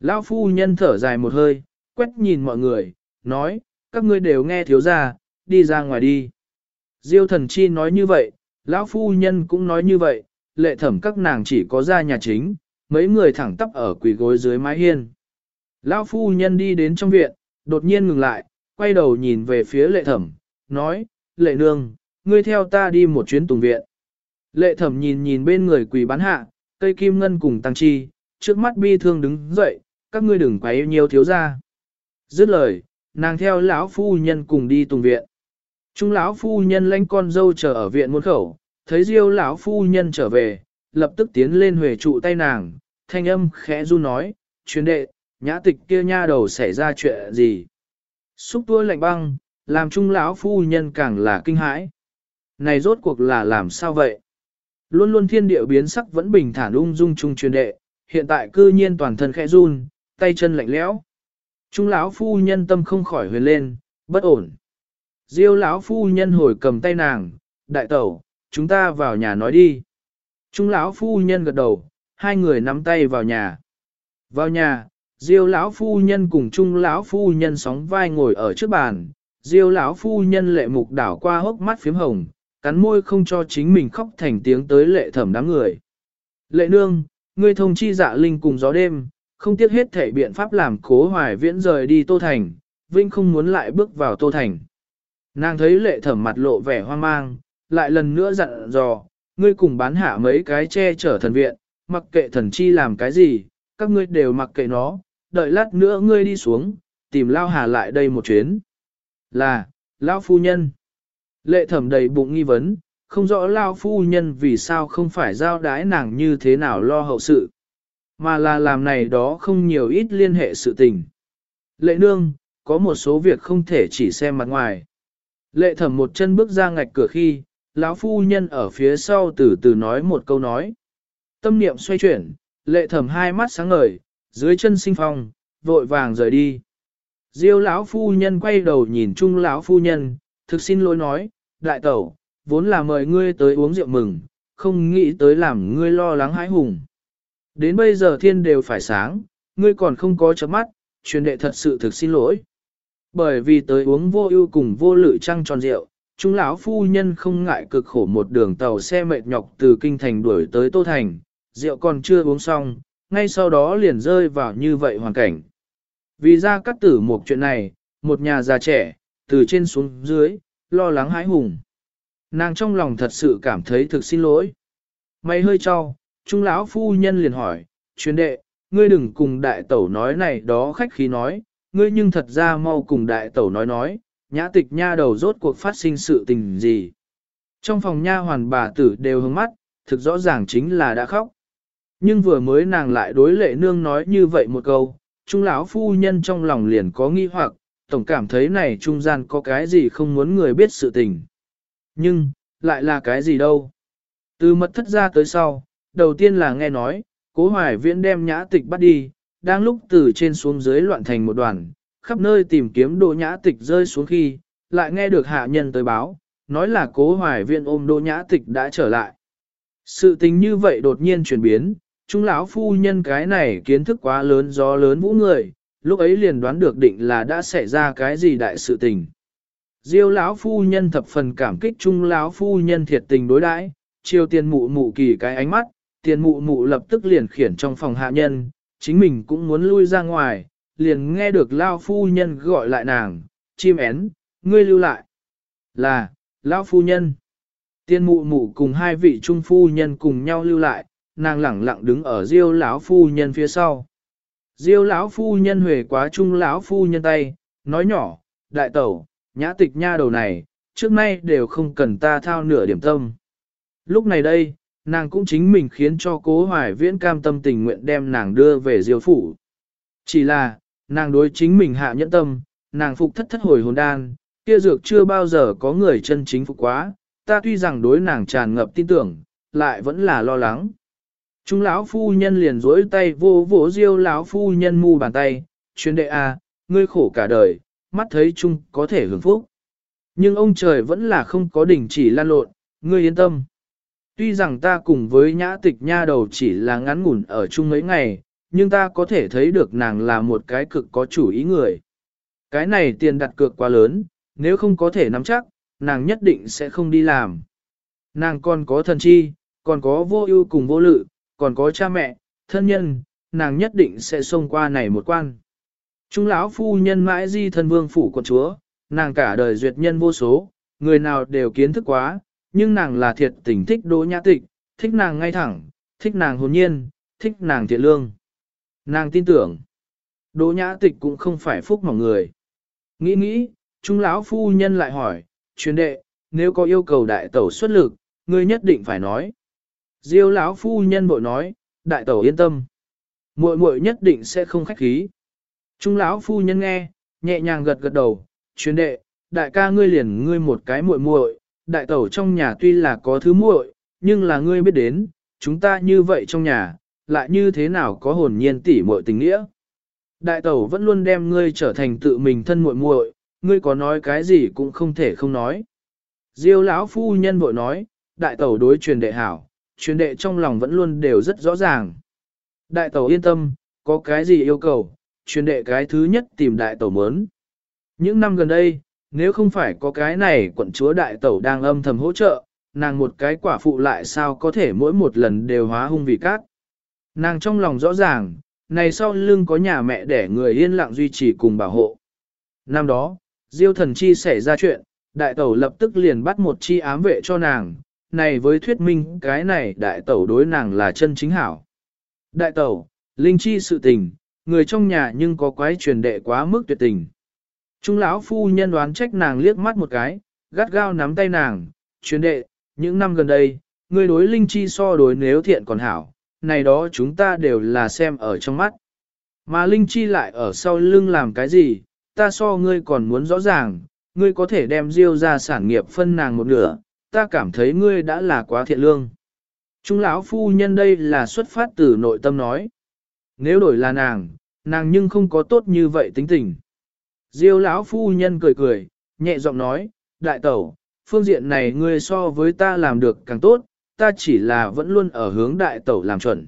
Lão phu nhân thở dài một hơi, quét nhìn mọi người, nói, các ngươi đều nghe thiếu ra, đi ra ngoài đi. Diêu thần chi nói như vậy, lão phu nhân cũng nói như vậy, lệ thẩm các nàng chỉ có ra nhà chính, mấy người thẳng tắp ở quỳ gối dưới mái hiên. Lão phu nhân đi đến trong viện, đột nhiên ngừng lại, quay đầu nhìn về phía lệ thẩm, nói, lệ nương, ngươi theo ta đi một chuyến tùng viện. Lệ thẩm nhìn nhìn bên người quỳ bán hạ, cây kim ngân cùng tăng chi, trước mắt bi thương đứng dậy, các ngươi đừng quấy nhiều thiếu ra. Dứt lời, nàng theo lão phu nhân cùng đi tùng viện. Trung lão phu nhân lãnh con dâu chờ ở viện muôn khẩu, thấy Diêu lão phu nhân trở về, lập tức tiến lên huề trụ tay nàng, thanh âm khẽ run nói, chuyến đệ, nhã tịch kia nha đầu xảy ra chuyện gì. Xúc tua lạnh băng, làm trung lão phu nhân càng là kinh hãi. Này rốt cuộc là làm sao vậy? Luôn luôn thiên địa biến sắc vẫn bình thản ung dung trung truyền đệ, hiện tại cư nhiên toàn thân khẽ run, tay chân lạnh lẽo. Trung lão phu nhân tâm không khỏi huyền lên, bất ổn. Diêu lão phu nhân hồi cầm tay nàng, đại tẩu, chúng ta vào nhà nói đi. Trung lão phu nhân gật đầu, hai người nắm tay vào nhà. Vào nhà, Diêu lão phu nhân cùng Trung lão phu nhân sóng vai ngồi ở trước bàn, Diêu lão phu nhân lệ mục đảo qua hốc mắt phím hồng, cắn môi không cho chính mình khóc thành tiếng tới lệ thẩm đám người. Lệ nương, ngươi thông chi dạ linh cùng gió đêm, không tiếc hết thể biện pháp làm cố hoài viễn rời đi Tô Thành, Vinh không muốn lại bước vào Tô Thành. Nàng thấy lệ thẩm mặt lộ vẻ hoang mang, lại lần nữa dặn dò, ngươi cùng bán hạ mấy cái che chở thần viện, mặc kệ thần chi làm cái gì, các ngươi đều mặc kệ nó, đợi lát nữa ngươi đi xuống, tìm lao hà lại đây một chuyến. Là, lao phu nhân. Lệ thẩm đầy bụng nghi vấn, không rõ lao phu nhân vì sao không phải giao đái nàng như thế nào lo hậu sự, mà là làm này đó không nhiều ít liên hệ sự tình. Lệ nương, có một số việc không thể chỉ xem mặt ngoài. Lệ thẩm một chân bước ra ngạch cửa khi, lão phu nhân ở phía sau từ từ nói một câu nói. Tâm niệm xoay chuyển, lệ thẩm hai mắt sáng ngời, dưới chân sinh phong, vội vàng rời đi. Diêu lão phu nhân quay đầu nhìn chung lão phu nhân, thực xin lỗi nói, đại tẩu, vốn là mời ngươi tới uống rượu mừng, không nghĩ tới làm ngươi lo lắng hãi hùng. Đến bây giờ thiên đều phải sáng, ngươi còn không có chấm mắt, truyền đệ thật sự thực xin lỗi. Bởi vì tới uống vô ưu cùng vô lự trăng tròn rượu, chúng lão phu nhân không ngại cực khổ một đường tàu xe mệt nhọc từ kinh thành đuổi tới Tô Thành, rượu còn chưa uống xong, ngay sau đó liền rơi vào như vậy hoàn cảnh. Vì ra cắt tử một chuyện này, một nhà già trẻ, từ trên xuống dưới, lo lắng hãi hùng. Nàng trong lòng thật sự cảm thấy thực xin lỗi. Mày hơi cho, trung lão phu nhân liền hỏi, chuyên đệ, ngươi đừng cùng đại tẩu nói này đó khách khí nói, ngươi nhưng thật ra mau cùng đại tẩu nói nói, nhã tịch nha đầu rốt cuộc phát sinh sự tình gì. Trong phòng nha hoàn bà tử đều hướng mắt, thực rõ ràng chính là đã khóc. Nhưng vừa mới nàng lại đối lệ nương nói như vậy một câu, trung lão phu nhân trong lòng liền có nghi hoặc, tổng cảm thấy này trung gian có cái gì không muốn người biết sự tình. Nhưng, lại là cái gì đâu. Từ mật thất ra tới sau, đầu tiên là nghe nói, cố hoài viễn đem nhã tịch bắt đi, đang lúc từ trên xuống dưới loạn thành một đoàn, khắp nơi tìm kiếm Đỗ nhã tịch rơi xuống khi, lại nghe được hạ nhân tới báo, nói là cố hoài Viên ôm Đỗ nhã tịch đã trở lại. Sự tình như vậy đột nhiên chuyển biến, trung lão phu nhân cái này kiến thức quá lớn do lớn vũ người, lúc ấy liền đoán được định là đã xảy ra cái gì đại sự tình. Diêu lão phu nhân thập phần cảm kích trung lão phu nhân thiệt tình đối đãi, chiều tiền mụ mụ kỳ cái ánh mắt, tiền mụ mụ lập tức liền khiển trong phòng hạ nhân, chính mình cũng muốn lui ra ngoài, liền nghe được lão phu nhân gọi lại nàng, chim én, ngươi lưu lại. Là, lão phu nhân. Tiên mụ mụ cùng hai vị trung phu nhân cùng nhau lưu lại, nàng lẳng lặng đứng ở diêu lão phu nhân phía sau. Diêu lão phu nhân huề quá trung lão phu nhân tay, nói nhỏ, đại tẩu, nhã tịch nha đầu này, trước nay đều không cần ta thao nửa điểm tâm. Lúc này đây, nàng cũng chính mình khiến cho cố hoài viễn cam tâm tình nguyện đem nàng đưa về diêu phủ. Chỉ là, nàng đối chính mình hạ nhẫn tâm, nàng phục thất thất hồi hồn đan, kia dược chưa bao giờ có người chân chính phục quá, ta tuy rằng đối nàng tràn ngập tin tưởng, lại vẫn là lo lắng. Trung lão phu nhân liền dối tay vô vỗ diêu lão phu nhân mu bàn tay, chuyên đệ a, à, ngươi khổ cả đời, mắt thấy chung có thể hưởng phúc. Nhưng ông trời vẫn là không có đỉnh chỉ lan lộn, ngươi yên tâm. Tuy rằng ta cùng với nhã tịch nha đầu chỉ là ngắn ngủn ở chung mấy ngày, nhưng ta có thể thấy được nàng là một cái cực có chủ ý người. Cái này tiền đặt cược quá lớn, nếu không có thể nắm chắc, nàng nhất định sẽ không đi làm. Nàng còn có thần chi, còn có vô ưu cùng vô lự, còn có cha mẹ, thân nhân, nàng nhất định sẽ xông qua này một quan. Trung lão phu nhân mãi di thân vương phủ quận chúa, nàng cả đời duyệt nhân vô số, người nào đều kiến thức quá, nhưng nàng là thiệt tình thích đỗ nhã tịch, thích nàng ngay thẳng, thích nàng hồn nhiên, thích nàng thiện lương. Nàng tin tưởng, đỗ nhã tịch cũng không phải phúc mỏng người. Nghĩ nghĩ, trung lão phu nhân lại hỏi, truyền đệ, nếu có yêu cầu đại tẩu xuất lực, ngươi nhất định phải nói. Diêu lão phu nhân bội nói, đại tẩu yên tâm. muội muội nhất định sẽ không khách khí. Trung lão phu nhân nghe, nhẹ nhàng gật gật đầu, truyền đệ, đại ca ngươi liền ngươi một cái muội muội, đại tẩu trong nhà tuy là có thứ muội, nhưng là ngươi biết đến, chúng ta như vậy trong nhà, lại như thế nào có hồn nhiên tỉ muội tình nghĩa. Đại tẩu vẫn luôn đem ngươi trở thành tự mình thân muội muội, ngươi có nói cái gì cũng không thể không nói. Diêu lão phu nhân bội nói, đại tẩu đối truyền đệ hảo, truyền đệ trong lòng vẫn luôn đều rất rõ ràng. Đại tẩu yên tâm, có cái gì yêu cầu, truyền đệ cái thứ nhất tìm đại tẩu mớn. Những năm gần đây, nếu không phải có cái này quận chúa đại tẩu đang âm thầm hỗ trợ, nàng một cái quả phụ lại sao có thể mỗi một lần đều hóa hung vì cát. Nàng trong lòng rõ ràng, này sau lưng có nhà mẹ để người yên lặng duy trì cùng bảo hộ. Năm đó, Diêu thần chi xảy ra chuyện, đại tẩu lập tức liền bắt một chi ám vệ cho nàng, này với thuyết minh cái này đại tẩu đối nàng là chân chính hảo. Đại tẩu, linh chi sự tình, người trong nhà nhưng có quái truyền đệ quá mức tuyệt tình. Trung lão phu nhân đoán trách nàng liếc mắt một cái, gắt gao nắm tay nàng, truyền đệ, những năm gần đây, người đối linh chi so đối nếu thiện còn hảo, này đó chúng ta đều là xem ở trong mắt. Mà linh chi lại ở sau lưng làm cái gì, ta so ngươi còn muốn rõ ràng, ngươi có thể đem diêu ra sản nghiệp phân nàng một nửa, ta cảm thấy ngươi đã là quá thiện lương. Trung lão phu nhân đây là xuất phát từ nội tâm nói. Nếu đổi là nàng, nàng nhưng không có tốt như vậy tính tình. Diêu lão phu nhân cười cười, nhẹ giọng nói, đại tẩu, phương diện này ngươi so với ta làm được càng tốt, ta chỉ là vẫn luôn ở hướng đại tẩu làm chuẩn.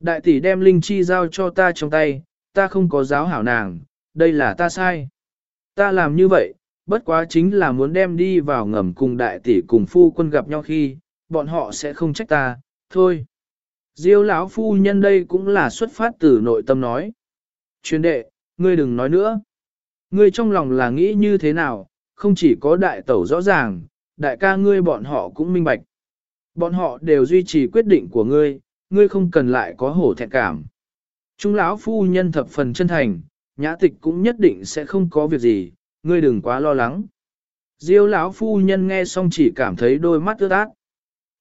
Đại tỷ đem linh chi giao cho ta trong tay, ta không có giáo hảo nàng, đây là ta sai. Ta làm như vậy, bất quá chính là muốn đem đi vào ngầm cùng đại tỷ cùng phu quân gặp nhau khi, bọn họ sẽ không trách ta, thôi. Diêu lão phu nhân đây cũng là xuất phát từ nội tâm nói. Chuyên đệ, ngươi đừng nói nữa. Ngươi trong lòng là nghĩ như thế nào, không chỉ có đại tẩu rõ ràng, đại ca ngươi bọn họ cũng minh bạch. Bọn họ đều duy trì quyết định của ngươi, ngươi không cần lại có hổ thẹn cảm. Trung lão phu nhân thập phần chân thành, nhã tịch cũng nhất định sẽ không có việc gì, ngươi đừng quá lo lắng. Diêu lão phu nhân nghe xong chỉ cảm thấy đôi mắt ướt át.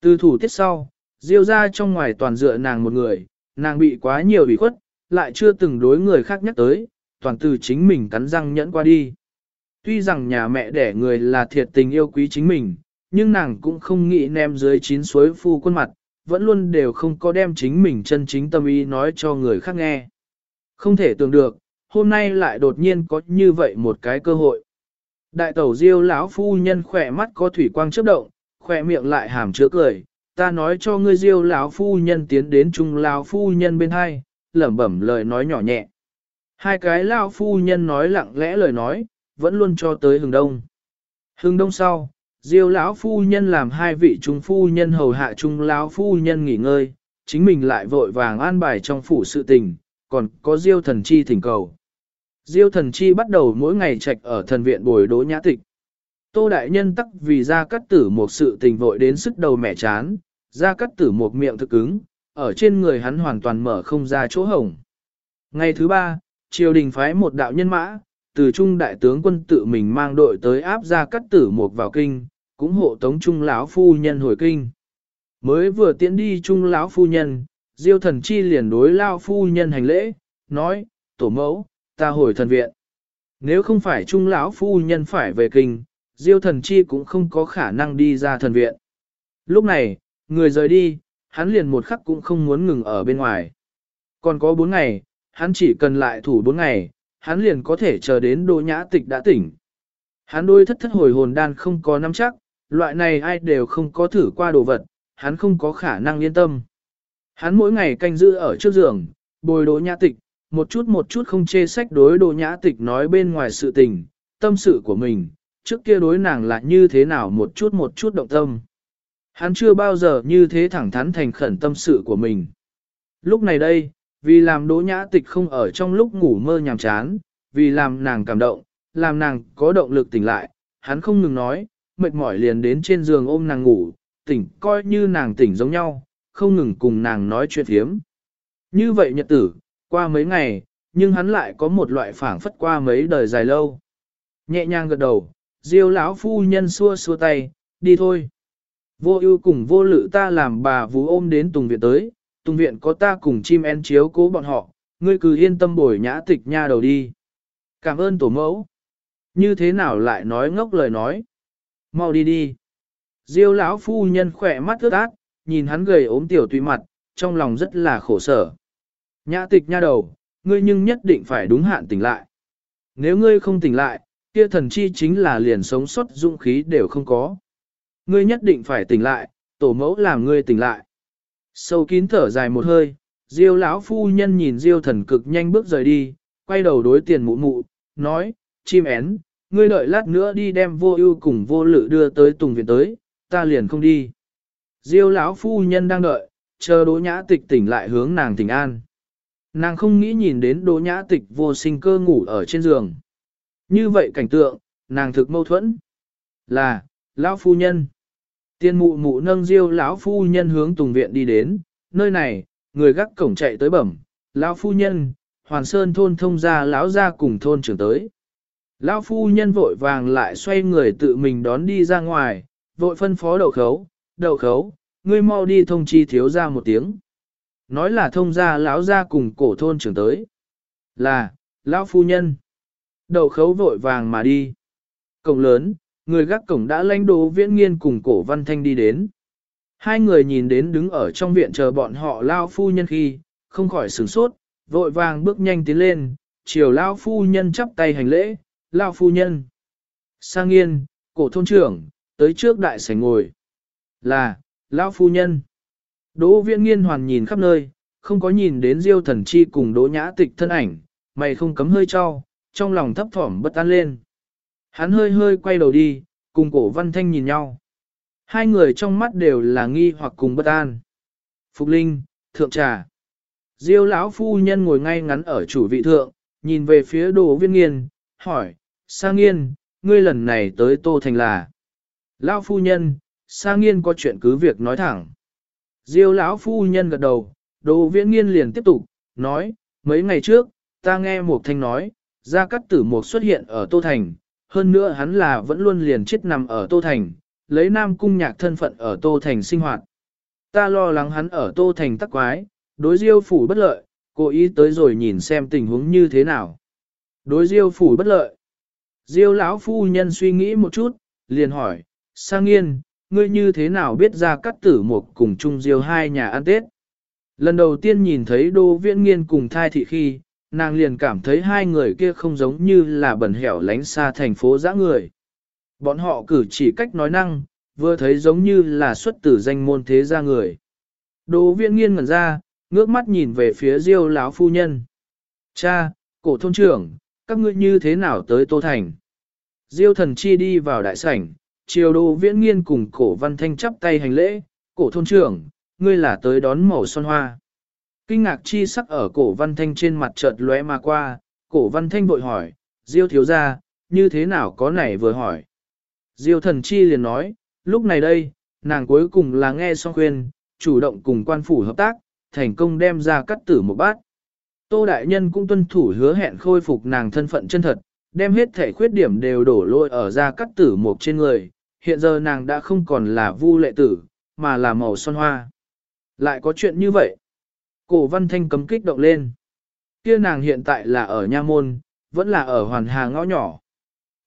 Từ thủ tiết sau, Diêu ra trong ngoài toàn dựa nàng một người, nàng bị quá nhiều ủy khuất, lại chưa từng đối người khác nhắc tới, toàn từ chính mình cắn răng nhẫn qua đi. Tuy rằng nhà mẹ đẻ người là thiệt tình yêu quý chính mình, nhưng nàng cũng không nghĩ nem dưới chín suối phu quân mặt, vẫn luôn đều không có đem chính mình chân chính tâm ý nói cho người khác nghe. Không thể tưởng được, hôm nay lại đột nhiên có như vậy một cái cơ hội. Đại tẩu diêu lão phu nhân khỏe mắt có thủy quang chớp động, khỏe miệng lại hàm chứa cười, ta nói cho ngươi diêu lão phu nhân tiến đến trung lão phu nhân bên hai, lẩm bẩm lời nói nhỏ nhẹ. Hai cái lão phu nhân nói lặng lẽ lời nói, vẫn luôn cho tới hừng đông. Hừng đông sau, diêu lão phu nhân làm hai vị trung phu nhân hầu hạ trung lão phu nhân nghỉ ngơi, chính mình lại vội vàng an bài trong phủ sự tình, còn có diêu thần chi thỉnh cầu. Diêu thần chi bắt đầu mỗi ngày trạch ở thần viện bồi đỗ nhã tịch. Tô đại nhân tắc vì ra cắt tử một sự tình vội đến sức đầu mẻ chán, ra cắt tử một miệng thực ứng, ở trên người hắn hoàn toàn mở không ra chỗ hổng. Ngày thứ ba, triều đình phái một đạo nhân mã, từ trung đại tướng quân tự mình mang đội tới áp ra cắt tử một vào kinh, cũng hộ tống trung lão phu nhân hồi kinh. Mới vừa tiễn đi trung lão phu nhân, diêu thần chi liền đối lao phu nhân hành lễ, nói, tổ mẫu, ta hồi thần viện. Nếu không phải trung lão phu nhân phải về kinh, diêu thần chi cũng không có khả năng đi ra thần viện. Lúc này, người rời đi, hắn liền một khắc cũng không muốn ngừng ở bên ngoài. Còn có bốn ngày, hắn chỉ cần lại thủ bốn ngày, hắn liền có thể chờ đến đô nhã tịch đã tỉnh. Hắn đôi thất thất hồi hồn đan không có nắm chắc, loại này ai đều không có thử qua đồ vật, hắn không có khả năng yên tâm. Hắn mỗi ngày canh giữ ở trước giường, bồi đỗ nhã tịch, một chút một chút không chê sách đối đồ nhã tịch nói bên ngoài sự tình, tâm sự của mình, trước kia đối nàng là như thế nào một chút một chút động tâm. Hắn chưa bao giờ như thế thẳng thắn thành khẩn tâm sự của mình. Lúc này đây, vì làm đỗ nhã tịch không ở trong lúc ngủ mơ nhàm chán, vì làm nàng cảm động, làm nàng có động lực tỉnh lại, hắn không ngừng nói, mệt mỏi liền đến trên giường ôm nàng ngủ, tỉnh coi như nàng tỉnh giống nhau, không ngừng cùng nàng nói chuyện thiếm. Như vậy nhật tử, qua mấy ngày, nhưng hắn lại có một loại phảng phất qua mấy đời dài lâu. Nhẹ nhàng gật đầu, diêu lão phu nhân xua xua tay, đi thôi. Vô ưu cùng vô lự ta làm bà vú ôm đến Tùng Viện tới, Tùng Viện có ta cùng chim én chiếu cố bọn họ, ngươi cứ yên tâm bồi nhã tịch nha đầu đi. Cảm ơn tổ mẫu. Như thế nào lại nói ngốc lời nói. Mau đi đi. Diêu lão phu nhân khỏe mắt ướt át, nhìn hắn gầy ốm tiểu tùy mặt, trong lòng rất là khổ sở. Nhã tịch nha đầu, ngươi nhưng nhất định phải đúng hạn tỉnh lại. Nếu ngươi không tỉnh lại, kia thần chi chính là liền sống sót dũng khí đều không có. Ngươi nhất định phải tỉnh lại, tổ mẫu làm ngươi tỉnh lại. Sâu kín thở dài một hơi, Diêu lão phu nhân nhìn Diêu thần cực nhanh bước rời đi, quay đầu đối tiền mụ mụ, nói, chim én, ngươi đợi lát nữa đi đem vô ưu cùng vô lự đưa tới tùng viện tới, ta liền không đi. Diêu lão phu nhân đang đợi, chờ đỗ nhã tịch tỉnh lại hướng nàng tỉnh an. Nàng không nghĩ nhìn đến đỗ nhã tịch vô sinh cơ ngủ ở trên giường. Như vậy cảnh tượng, nàng thực mâu thuẫn. Là, lão phu nhân. Tiên mụ mụ nâng diêu lão phu nhân hướng tùng viện đi đến, nơi này, người gác cổng chạy tới bẩm, lão phu nhân, hoàn sơn thôn thông gia lão ra cùng thôn trưởng tới. Lão phu nhân vội vàng lại xoay người tự mình đón đi ra ngoài, vội phân phó đậu khấu, đậu khấu, ngươi mau đi thông chi thiếu ra một tiếng. Nói là thông gia lão ra cùng cổ thôn trưởng tới. Là, lão phu nhân. Đậu khấu vội vàng mà đi. Cổng lớn, người gác cổng đã lãnh đồ viễn nghiên cùng cổ văn thanh đi đến. Hai người nhìn đến đứng ở trong viện chờ bọn họ lao phu nhân khi, không khỏi sửng sốt, vội vàng bước nhanh tiến lên, chiều lao phu nhân chắp tay hành lễ, lao phu nhân. Sang nghiên, cổ thôn trưởng, tới trước đại sảnh ngồi. Là, lao phu nhân. Đỗ viễn nghiên hoàn nhìn khắp nơi, không có nhìn đến diêu thần chi cùng đỗ nhã tịch thân ảnh, mày không cấm hơi cho, trong lòng thấp thỏm bất an lên. Hắn hơi hơi quay đầu đi, cùng cổ văn thanh nhìn nhau. Hai người trong mắt đều là nghi hoặc cùng bất an. Phục Linh, thượng trà. Diêu lão phu nhân ngồi ngay ngắn ở chủ vị thượng, nhìn về phía đồ viên nghiên, hỏi, sa nghiên, ngươi lần này tới Tô Thành là. Lão phu nhân, sa nghiên có chuyện cứ việc nói thẳng. Diêu lão phu nhân gật đầu, đồ viễn nghiên liền tiếp tục, nói, mấy ngày trước, ta nghe một thanh nói, Gia Cát Tử Mục xuất hiện ở Tô Thành, hơn nữa hắn là vẫn luôn liền chết nằm ở Tô Thành, lấy Nam Cung Nhạc thân phận ở Tô Thành sinh hoạt. Ta lo lắng hắn ở Tô Thành tắc quái, đối diêu phủ bất lợi, cố ý tới rồi nhìn xem tình huống như thế nào. Đối diêu phủ bất lợi. Diêu lão phu nhân suy nghĩ một chút, liền hỏi, sang nghiên, ngươi như thế nào biết ra cắt tử một cùng chung diêu hai nhà ăn Tết? Lần đầu tiên nhìn thấy đô viễn nghiên cùng thai thị khi, nàng liền cảm thấy hai người kia không giống như là bẩn hẻo lánh xa thành phố dã người. Bọn họ cử chỉ cách nói năng, vừa thấy giống như là xuất tử danh môn thế gia người. Đỗ viễn nghiên ngẩn ra, ngước mắt nhìn về phía diêu lão phu nhân. Cha, cổ thôn trưởng, các ngươi như thế nào tới Tô Thành? Diêu thần chi đi vào đại sảnh, chiều đỗ viễn nghiên cùng cổ văn thanh chắp tay hành lễ, cổ thôn trưởng, ngươi là tới đón màu son hoa. Kinh ngạc chi sắc ở cổ văn thanh trên mặt chợt lóe mà qua, cổ văn thanh bội hỏi, Diêu thiếu gia, như thế nào có này vừa hỏi. Diêu thần chi liền nói, lúc này đây, nàng cuối cùng là nghe xong khuyên, chủ động cùng quan phủ hợp tác, thành công đem ra cắt tử một bát. Tô Đại Nhân cũng tuân thủ hứa hẹn khôi phục nàng thân phận chân thật, đem hết thể khuyết điểm đều đổ lôi ở ra cắt tử một trên người, hiện giờ nàng đã không còn là vu lệ tử, mà là màu son hoa. Lại có chuyện như vậy. Cổ văn thanh cấm kích động lên. Kia nàng hiện tại là ở nha môn, vẫn là ở hoàn hà ngõ nhỏ.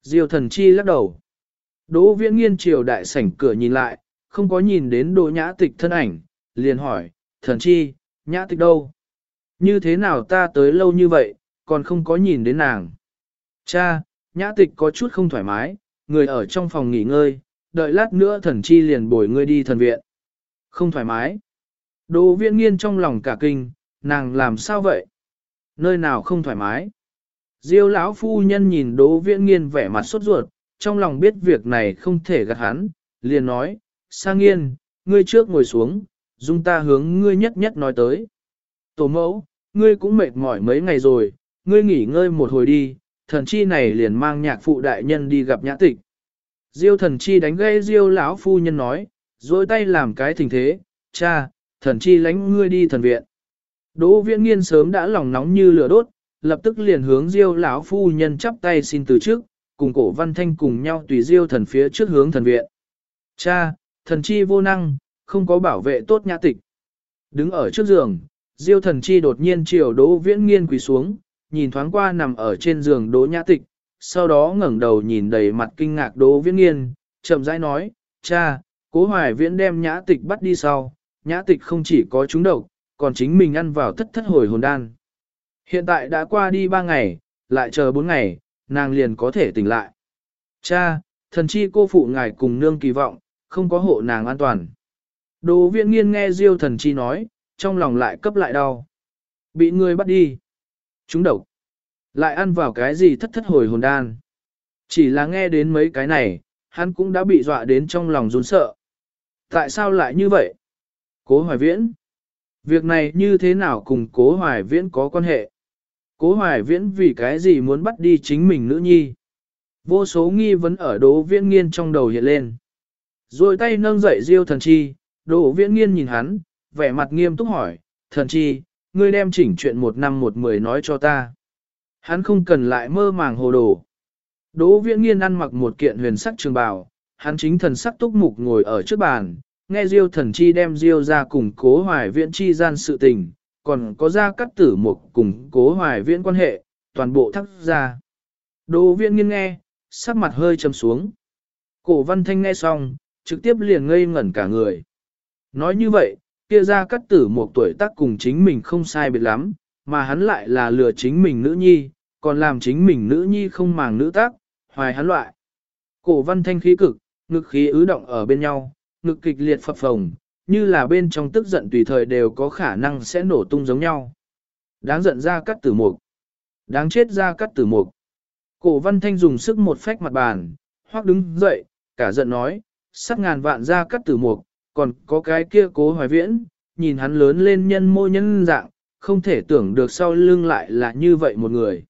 Diêu thần chi lắc đầu. Đỗ viễn nghiên triều đại sảnh cửa nhìn lại, không có nhìn đến đỗ nhã tịch thân ảnh, liền hỏi, thần chi, nhã tịch đâu? Như thế nào ta tới lâu như vậy, còn không có nhìn đến nàng? Cha, nhã tịch có chút không thoải mái, người ở trong phòng nghỉ ngơi, đợi lát nữa thần chi liền bồi ngươi đi thần viện. Không thoải mái. Đỗ viễn nghiên trong lòng cả kinh, nàng làm sao vậy? Nơi nào không thoải mái? Diêu lão phu nhân nhìn Đỗ Viễn Nghiên vẻ mặt sốt ruột, trong lòng biết việc này không thể gạt hắn, liền nói, Sang Nghiên, ngươi trước ngồi xuống, dung ta hướng ngươi nhất nhất nói tới. Tổ mẫu, ngươi cũng mệt mỏi mấy ngày rồi, ngươi nghỉ ngơi một hồi đi, thần chi này liền mang nhạc phụ đại nhân đi gặp nhã tịch. Diêu thần chi đánh gây diêu lão phu nhân nói, dối tay làm cái thình thế, cha, thần chi lánh ngươi đi thần viện. Đỗ viễn nghiên sớm đã lòng nóng như lửa đốt, lập tức liền hướng diêu lão phu nhân chắp tay xin từ trước, cùng cổ văn thanh cùng nhau tùy diêu thần phía trước hướng thần viện. Cha, thần chi vô năng, không có bảo vệ tốt nhã tịch. Đứng ở trước giường, diêu thần chi đột nhiên chiều đỗ viễn nghiên quỳ xuống, nhìn thoáng qua nằm ở trên giường đỗ nhã tịch, sau đó ngẩng đầu nhìn đầy mặt kinh ngạc đỗ viễn nghiên, chậm rãi nói, cha, cố hoài viễn đem nhã tịch bắt đi sau, nhã tịch không chỉ có trúng độc, còn chính mình ăn vào thất thất hồi hồn đan. Hiện tại đã qua đi ba ngày, lại chờ bốn ngày, nàng liền có thể tỉnh lại. Cha, thần chi cô phụ ngài cùng nương kỳ vọng, không có hộ nàng an toàn. Đồ viện nghiên nghe Diêu thần chi nói, trong lòng lại cấp lại đau. Bị người bắt đi. Chúng độc. Lại ăn vào cái gì thất thất hồi hồn đan. Chỉ là nghe đến mấy cái này, hắn cũng đã bị dọa đến trong lòng run sợ. Tại sao lại như vậy? Cố hoài viễn. Việc này như thế nào cùng cố hoài viễn có quan hệ? Cố hoài viễn vì cái gì muốn bắt đi chính mình nữ nhi? Vô số nghi vấn ở Đỗ viễn nghiên trong đầu hiện lên. Rồi tay nâng dậy diêu thần chi, Đỗ viễn nghiên nhìn hắn, vẻ mặt nghiêm túc hỏi, thần chi, ngươi đem chỉnh chuyện một năm một mười nói cho ta. Hắn không cần lại mơ màng hồ đồ. Đỗ viễn nghiên ăn mặc một kiện huyền sắc trường bào, hắn chính thần sắc túc mục ngồi ở trước bàn, nghe Diêu thần chi đem Diêu ra cùng cố hoài viễn chi gian sự tình, còn có ra cắt tử mục cùng cố hoài viễn quan hệ, toàn bộ thắc ra. Đỗ viễn nghiên nghe, sắc mặt hơi trầm xuống. Cổ văn thanh nghe xong, trực tiếp liền ngây ngẩn cả người. Nói như vậy, kia ra cắt tử một tuổi tác cùng chính mình không sai biệt lắm, mà hắn lại là lừa chính mình nữ nhi, còn làm chính mình nữ nhi không màng nữ tác, hoài hắn loại. Cổ văn thanh khí cực, ngực khí ứ động ở bên nhau, ngực kịch liệt phập phồng, như là bên trong tức giận tùy thời đều có khả năng sẽ nổ tung giống nhau. Đáng giận ra cắt tử mục. Đáng chết ra cắt tử mục. Cổ văn thanh dùng sức một phách mặt bàn, hoác đứng dậy, cả giận nói, sắt ngàn vạn ra cắt tử mục, còn có cái kia cố hoài viễn, nhìn hắn lớn lên nhân mô nhân dạng, không thể tưởng được sau lưng lại là như vậy một người.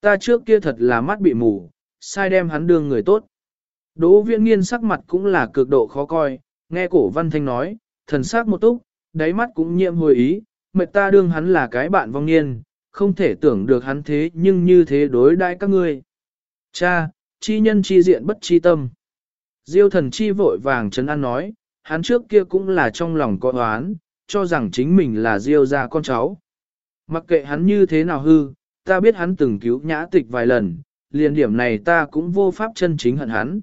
Ta trước kia thật là mắt bị mù, sai đem hắn đương người tốt. Đỗ viễn nghiên sắc mặt cũng là cực độ khó coi, nghe cổ văn thanh nói, thần sắc một túc, đáy mắt cũng nhiệm hồi ý, mệt ta đương hắn là cái bạn vong niên, không thể tưởng được hắn thế nhưng như thế đối đãi các ngươi. Cha, chi nhân chi diện bất chi tâm. Diêu thần chi vội vàng chấn an nói, hắn trước kia cũng là trong lòng có oán, cho rằng chính mình là Diêu gia con cháu. Mặc kệ hắn như thế nào hư, ta biết hắn từng cứu nhã tịch vài lần, liền điểm này ta cũng vô pháp chân chính hận hắn.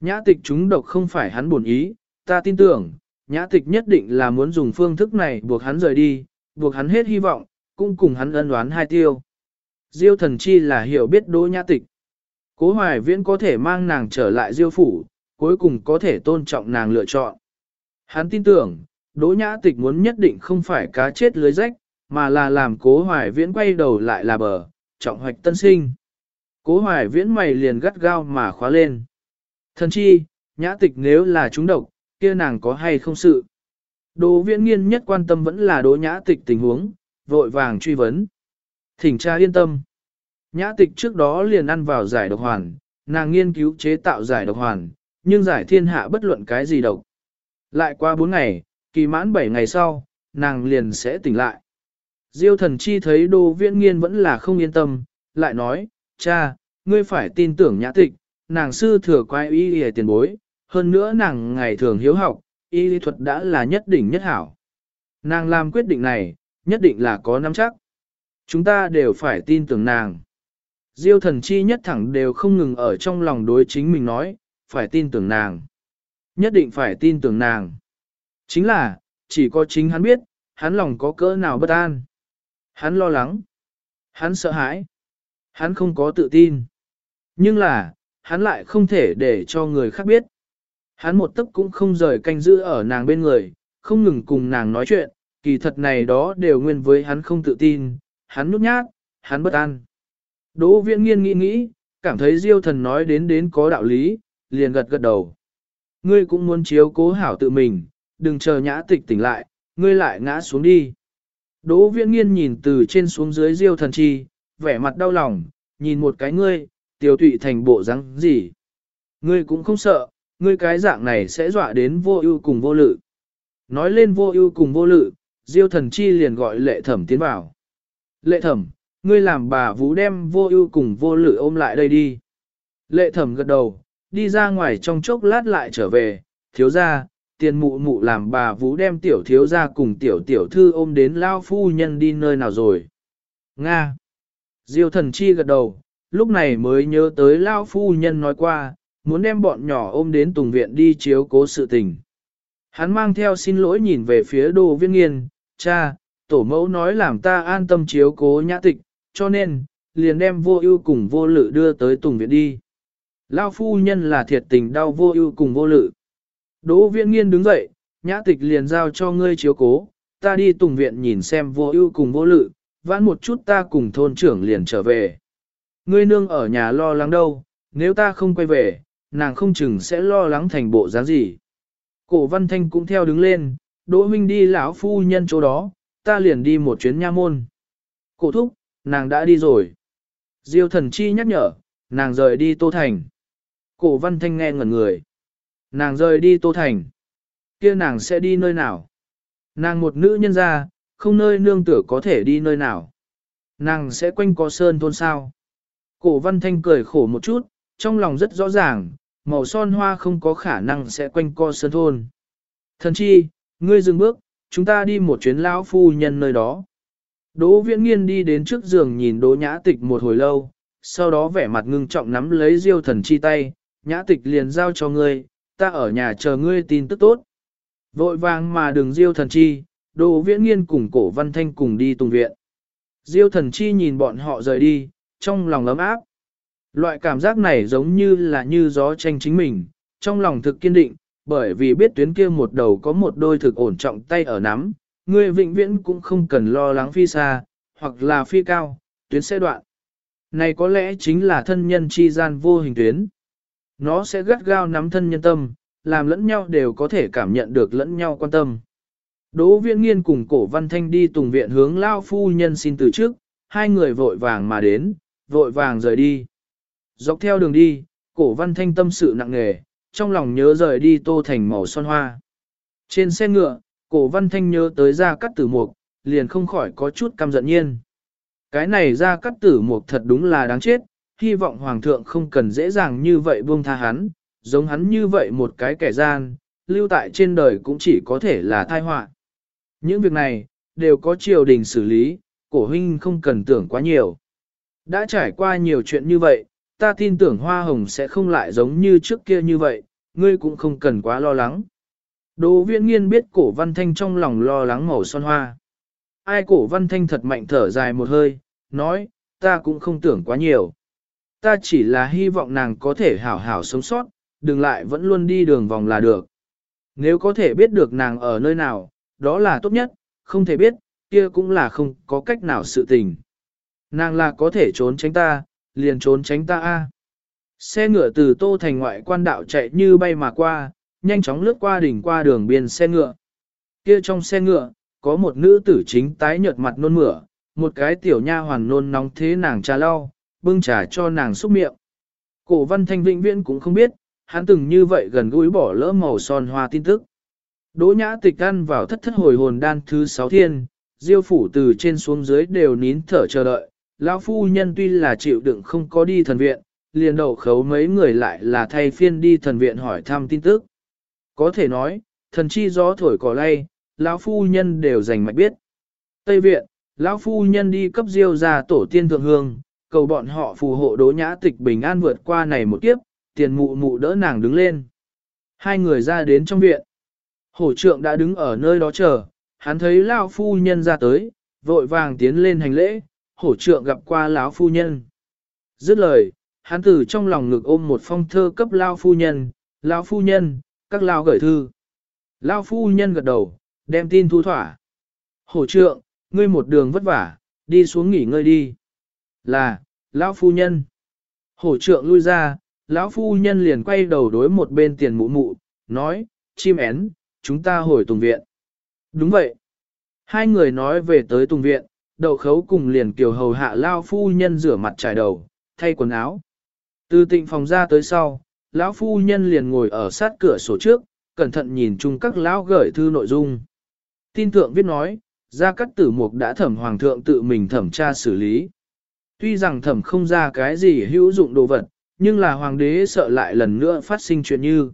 Nhã tịch chúng độc không phải hắn buồn ý, ta tin tưởng, nhã tịch nhất định là muốn dùng phương thức này buộc hắn rời đi, buộc hắn hết hy vọng, cũng cùng hắn ân đoán hai tiêu. Diêu thần chi là hiểu biết đỗ nhã tịch. Cố hoài viễn có thể mang nàng trở lại diêu phủ, cuối cùng có thể tôn trọng nàng lựa chọn. Hắn tin tưởng, đỗ nhã tịch muốn nhất định không phải cá chết lưới rách, mà là làm cố hoài viễn quay đầu lại là bờ, trọng hoạch tân sinh. Cố hoài viễn mày liền gắt gao mà khóa lên. Thần chi, nhã tịch nếu là chúng độc, kia nàng có hay không sự. Đỗ viễn nghiên nhất quan tâm vẫn là đỗ nhã tịch tình huống, vội vàng truy vấn. Thỉnh cha yên tâm. Nhã tịch trước đó liền ăn vào giải độc hoàn, nàng nghiên cứu chế tạo giải độc hoàn, nhưng giải thiên hạ bất luận cái gì độc. Lại qua 4 ngày, kỳ mãn 7 ngày sau, nàng liền sẽ tỉnh lại. Diêu thần chi thấy đô viễn nghiên vẫn là không yên tâm, lại nói, cha, ngươi phải tin tưởng nhã tịch, nàng sư thừa quay y y tiền bối, hơn nữa nàng ngày thường hiếu học, y lý thuật đã là nhất đỉnh nhất hảo. Nàng làm quyết định này, nhất định là có nắm chắc. Chúng ta đều phải tin tưởng nàng. Diêu thần chi nhất thẳng đều không ngừng ở trong lòng đối chính mình nói, phải tin tưởng nàng. Nhất định phải tin tưởng nàng. Chính là, chỉ có chính hắn biết, hắn lòng có cỡ nào bất an. Hắn lo lắng. Hắn sợ hãi. Hắn không có tự tin. Nhưng là, hắn lại không thể để cho người khác biết. Hắn một tấc cũng không rời canh giữ ở nàng bên người, không ngừng cùng nàng nói chuyện, kỳ thật này đó đều nguyên với hắn không tự tin, hắn nhút nhát, hắn bất an. Đỗ viễn nghiên nghĩ nghĩ, cảm thấy diêu thần nói đến đến có đạo lý, liền gật gật đầu. Ngươi cũng muốn chiếu cố hảo tự mình, đừng chờ nhã tịch tỉnh lại, ngươi lại ngã xuống đi. Đỗ viễn nghiên nhìn từ trên xuống dưới diêu thần chi, vẻ mặt đau lòng, nhìn một cái ngươi, tiểu tụy thành bộ rắn gì. Ngươi cũng không sợ, ngươi cái dạng này sẽ dọa đến vô ưu cùng vô lự. Nói lên vô ưu cùng vô lự, diêu thần chi liền gọi lệ thẩm tiến vào. Lệ thẩm, ngươi làm bà vũ đem vô ưu cùng vô lự ôm lại đây đi. Lệ thẩm gật đầu, đi ra ngoài trong chốc lát lại trở về, thiếu ra, tiền mụ mụ làm bà vũ đem tiểu thiếu ra cùng tiểu tiểu thư ôm đến lao phu nhân đi nơi nào rồi. Nga. Diêu thần chi gật đầu, lúc này mới nhớ tới lao phu nhân nói qua, muốn đem bọn nhỏ ôm đến tùng viện đi chiếu cố sự tình. Hắn mang theo xin lỗi nhìn về phía đồ viên nghiên, cha, tổ mẫu nói làm ta an tâm chiếu cố nhã tịch, cho nên, liền đem vô ưu cùng vô lự đưa tới tùng viện đi. Lao phu nhân là thiệt tình đau vô ưu cùng vô lự. Đỗ viễn nghiên đứng dậy, nhã tịch liền giao cho ngươi chiếu cố, ta đi tùng viện nhìn xem vô ưu cùng vô lự, vãn một chút ta cùng thôn trưởng liền trở về. Ngươi nương ở nhà lo lắng đâu, nếu ta không quay về, nàng không chừng sẽ lo lắng thành bộ dáng gì. Cổ văn thanh cũng theo đứng lên, đỗ huynh đi lão phu nhân chỗ đó, ta liền đi một chuyến nha môn. Cổ thúc, nàng đã đi rồi. Diêu thần chi nhắc nhở, nàng rời đi Tô Thành. Cổ văn thanh nghe ngẩn người. Nàng rời đi Tô Thành. kia nàng sẽ đi nơi nào? Nàng một nữ nhân ra, không nơi nương tựa có thể đi nơi nào. Nàng sẽ quanh co sơn thôn sao? Cổ văn thanh cười khổ một chút, trong lòng rất rõ ràng, màu son hoa không có khả năng sẽ quanh co sơn thôn. Thần chi, ngươi dừng bước, chúng ta đi một chuyến lão phu nhân nơi đó. Đỗ viễn nghiên đi đến trước giường nhìn đỗ nhã tịch một hồi lâu, sau đó vẻ mặt ngưng trọng nắm lấy diêu thần chi tay, nhã tịch liền giao cho ngươi, ta ở nhà chờ ngươi tin tức tốt. Vội vàng mà đừng diêu thần chi, đỗ viễn nghiên cùng cổ văn thanh cùng đi tùng viện. Diêu thần chi nhìn bọn họ rời đi, trong lòng ấm áp. Loại cảm giác này giống như là như gió tranh chính mình, trong lòng thực kiên định, bởi vì biết tuyến kia một đầu có một đôi thực ổn trọng tay ở nắm, người vĩnh viễn cũng không cần lo lắng phi xa, hoặc là phi cao, tuyến sẽ đoạn. Này có lẽ chính là thân nhân chi gian vô hình tuyến. Nó sẽ gắt gao nắm thân nhân tâm, làm lẫn nhau đều có thể cảm nhận được lẫn nhau quan tâm. Đỗ viễn nghiên cùng cổ văn thanh đi tùng viện hướng lao phu nhân xin từ trước, hai người vội vàng mà đến, vội vàng rời đi. Dọc theo đường đi, cổ văn thanh tâm sự nặng nề, trong lòng nhớ rời đi tô thành màu son hoa. Trên xe ngựa, cổ văn thanh nhớ tới ra cắt tử mục, liền không khỏi có chút căm giận nhiên. Cái này ra cắt tử mục thật đúng là đáng chết, hy vọng hoàng thượng không cần dễ dàng như vậy buông tha hắn, giống hắn như vậy một cái kẻ gian, lưu tại trên đời cũng chỉ có thể là tai họa. Những việc này, đều có triều đình xử lý, cổ huynh không cần tưởng quá nhiều. Đã trải qua nhiều chuyện như vậy, ta tin tưởng hoa hồng sẽ không lại giống như trước kia như vậy, ngươi cũng không cần quá lo lắng. Đỗ viễn nghiên biết cổ văn thanh trong lòng lo lắng màu son hoa. Ai cổ văn thanh thật mạnh thở dài một hơi, nói, ta cũng không tưởng quá nhiều. Ta chỉ là hy vọng nàng có thể hảo hảo sống sót, đừng lại vẫn luôn đi đường vòng là được. Nếu có thể biết được nàng ở nơi nào, đó là tốt nhất, không thể biết, kia cũng là không có cách nào sự tình. Nàng là có thể trốn tránh ta, liền trốn tránh ta a. Xe ngựa từ Tô Thành ngoại quan đạo chạy như bay mà qua, nhanh chóng lướt qua đỉnh qua đường biên xe ngựa. Kia trong xe ngựa, có một nữ tử chính tái nhợt mặt nôn mửa, một cái tiểu nha hoàn nôn nóng thế nàng trà lau, bưng trà cho nàng xúc miệng. Cổ văn thanh vĩnh viễn cũng không biết, hắn từng như vậy gần gũi bỏ lỡ màu son hoa tin tức. Đỗ nhã tịch ăn vào thất thất hồi hồn đan thứ sáu thiên, diêu phủ từ trên xuống dưới đều nín thở chờ đợi, lão phu nhân tuy là chịu đựng không có đi thần viện, liền đầu khấu mấy người lại là thay phiên đi thần viện hỏi thăm tin tức. Có thể nói, thần chi gió thổi cỏ lay, lão phu nhân đều dành mạch biết. Tây viện, lão phu nhân đi cấp diêu ra tổ tiên thượng hương, cầu bọn họ phù hộ đỗ nhã tịch bình an vượt qua này một kiếp, tiền mụ mụ đỡ nàng đứng lên. Hai người ra đến trong viện. Hổ trượng đã đứng ở nơi đó chờ, hắn thấy lão phu nhân ra tới, vội vàng tiến lên hành lễ, hổ trượng gặp qua lão phu nhân. Dứt lời, hắn từ trong lòng ngực ôm một phong thơ cấp lão phu nhân, lão phu nhân, các lão gửi thư. Lão phu nhân gật đầu, đem tin thu thỏa. Hổ trượng, ngươi một đường vất vả, đi xuống nghỉ ngơi đi. Là, lão phu nhân. Hổ trượng lui ra, lão phu nhân liền quay đầu đối một bên tiền mụ mụ, nói, chim én, chúng ta hồi tùng viện. Đúng vậy. Hai người nói về tới tùng viện, đậu khấu cùng liền kiều hầu hạ lao phu nhân rửa mặt trải đầu, thay quần áo. Từ tịnh phòng ra tới sau, lão phu nhân liền ngồi ở sát cửa sổ trước, cẩn thận nhìn chung các lão gửi thư nội dung. Tin thượng viết nói, gia cắt tử mục đã thẩm hoàng thượng tự mình thẩm tra xử lý. Tuy rằng thẩm không ra cái gì hữu dụng đồ vật, nhưng là hoàng đế sợ lại lần nữa phát sinh chuyện như.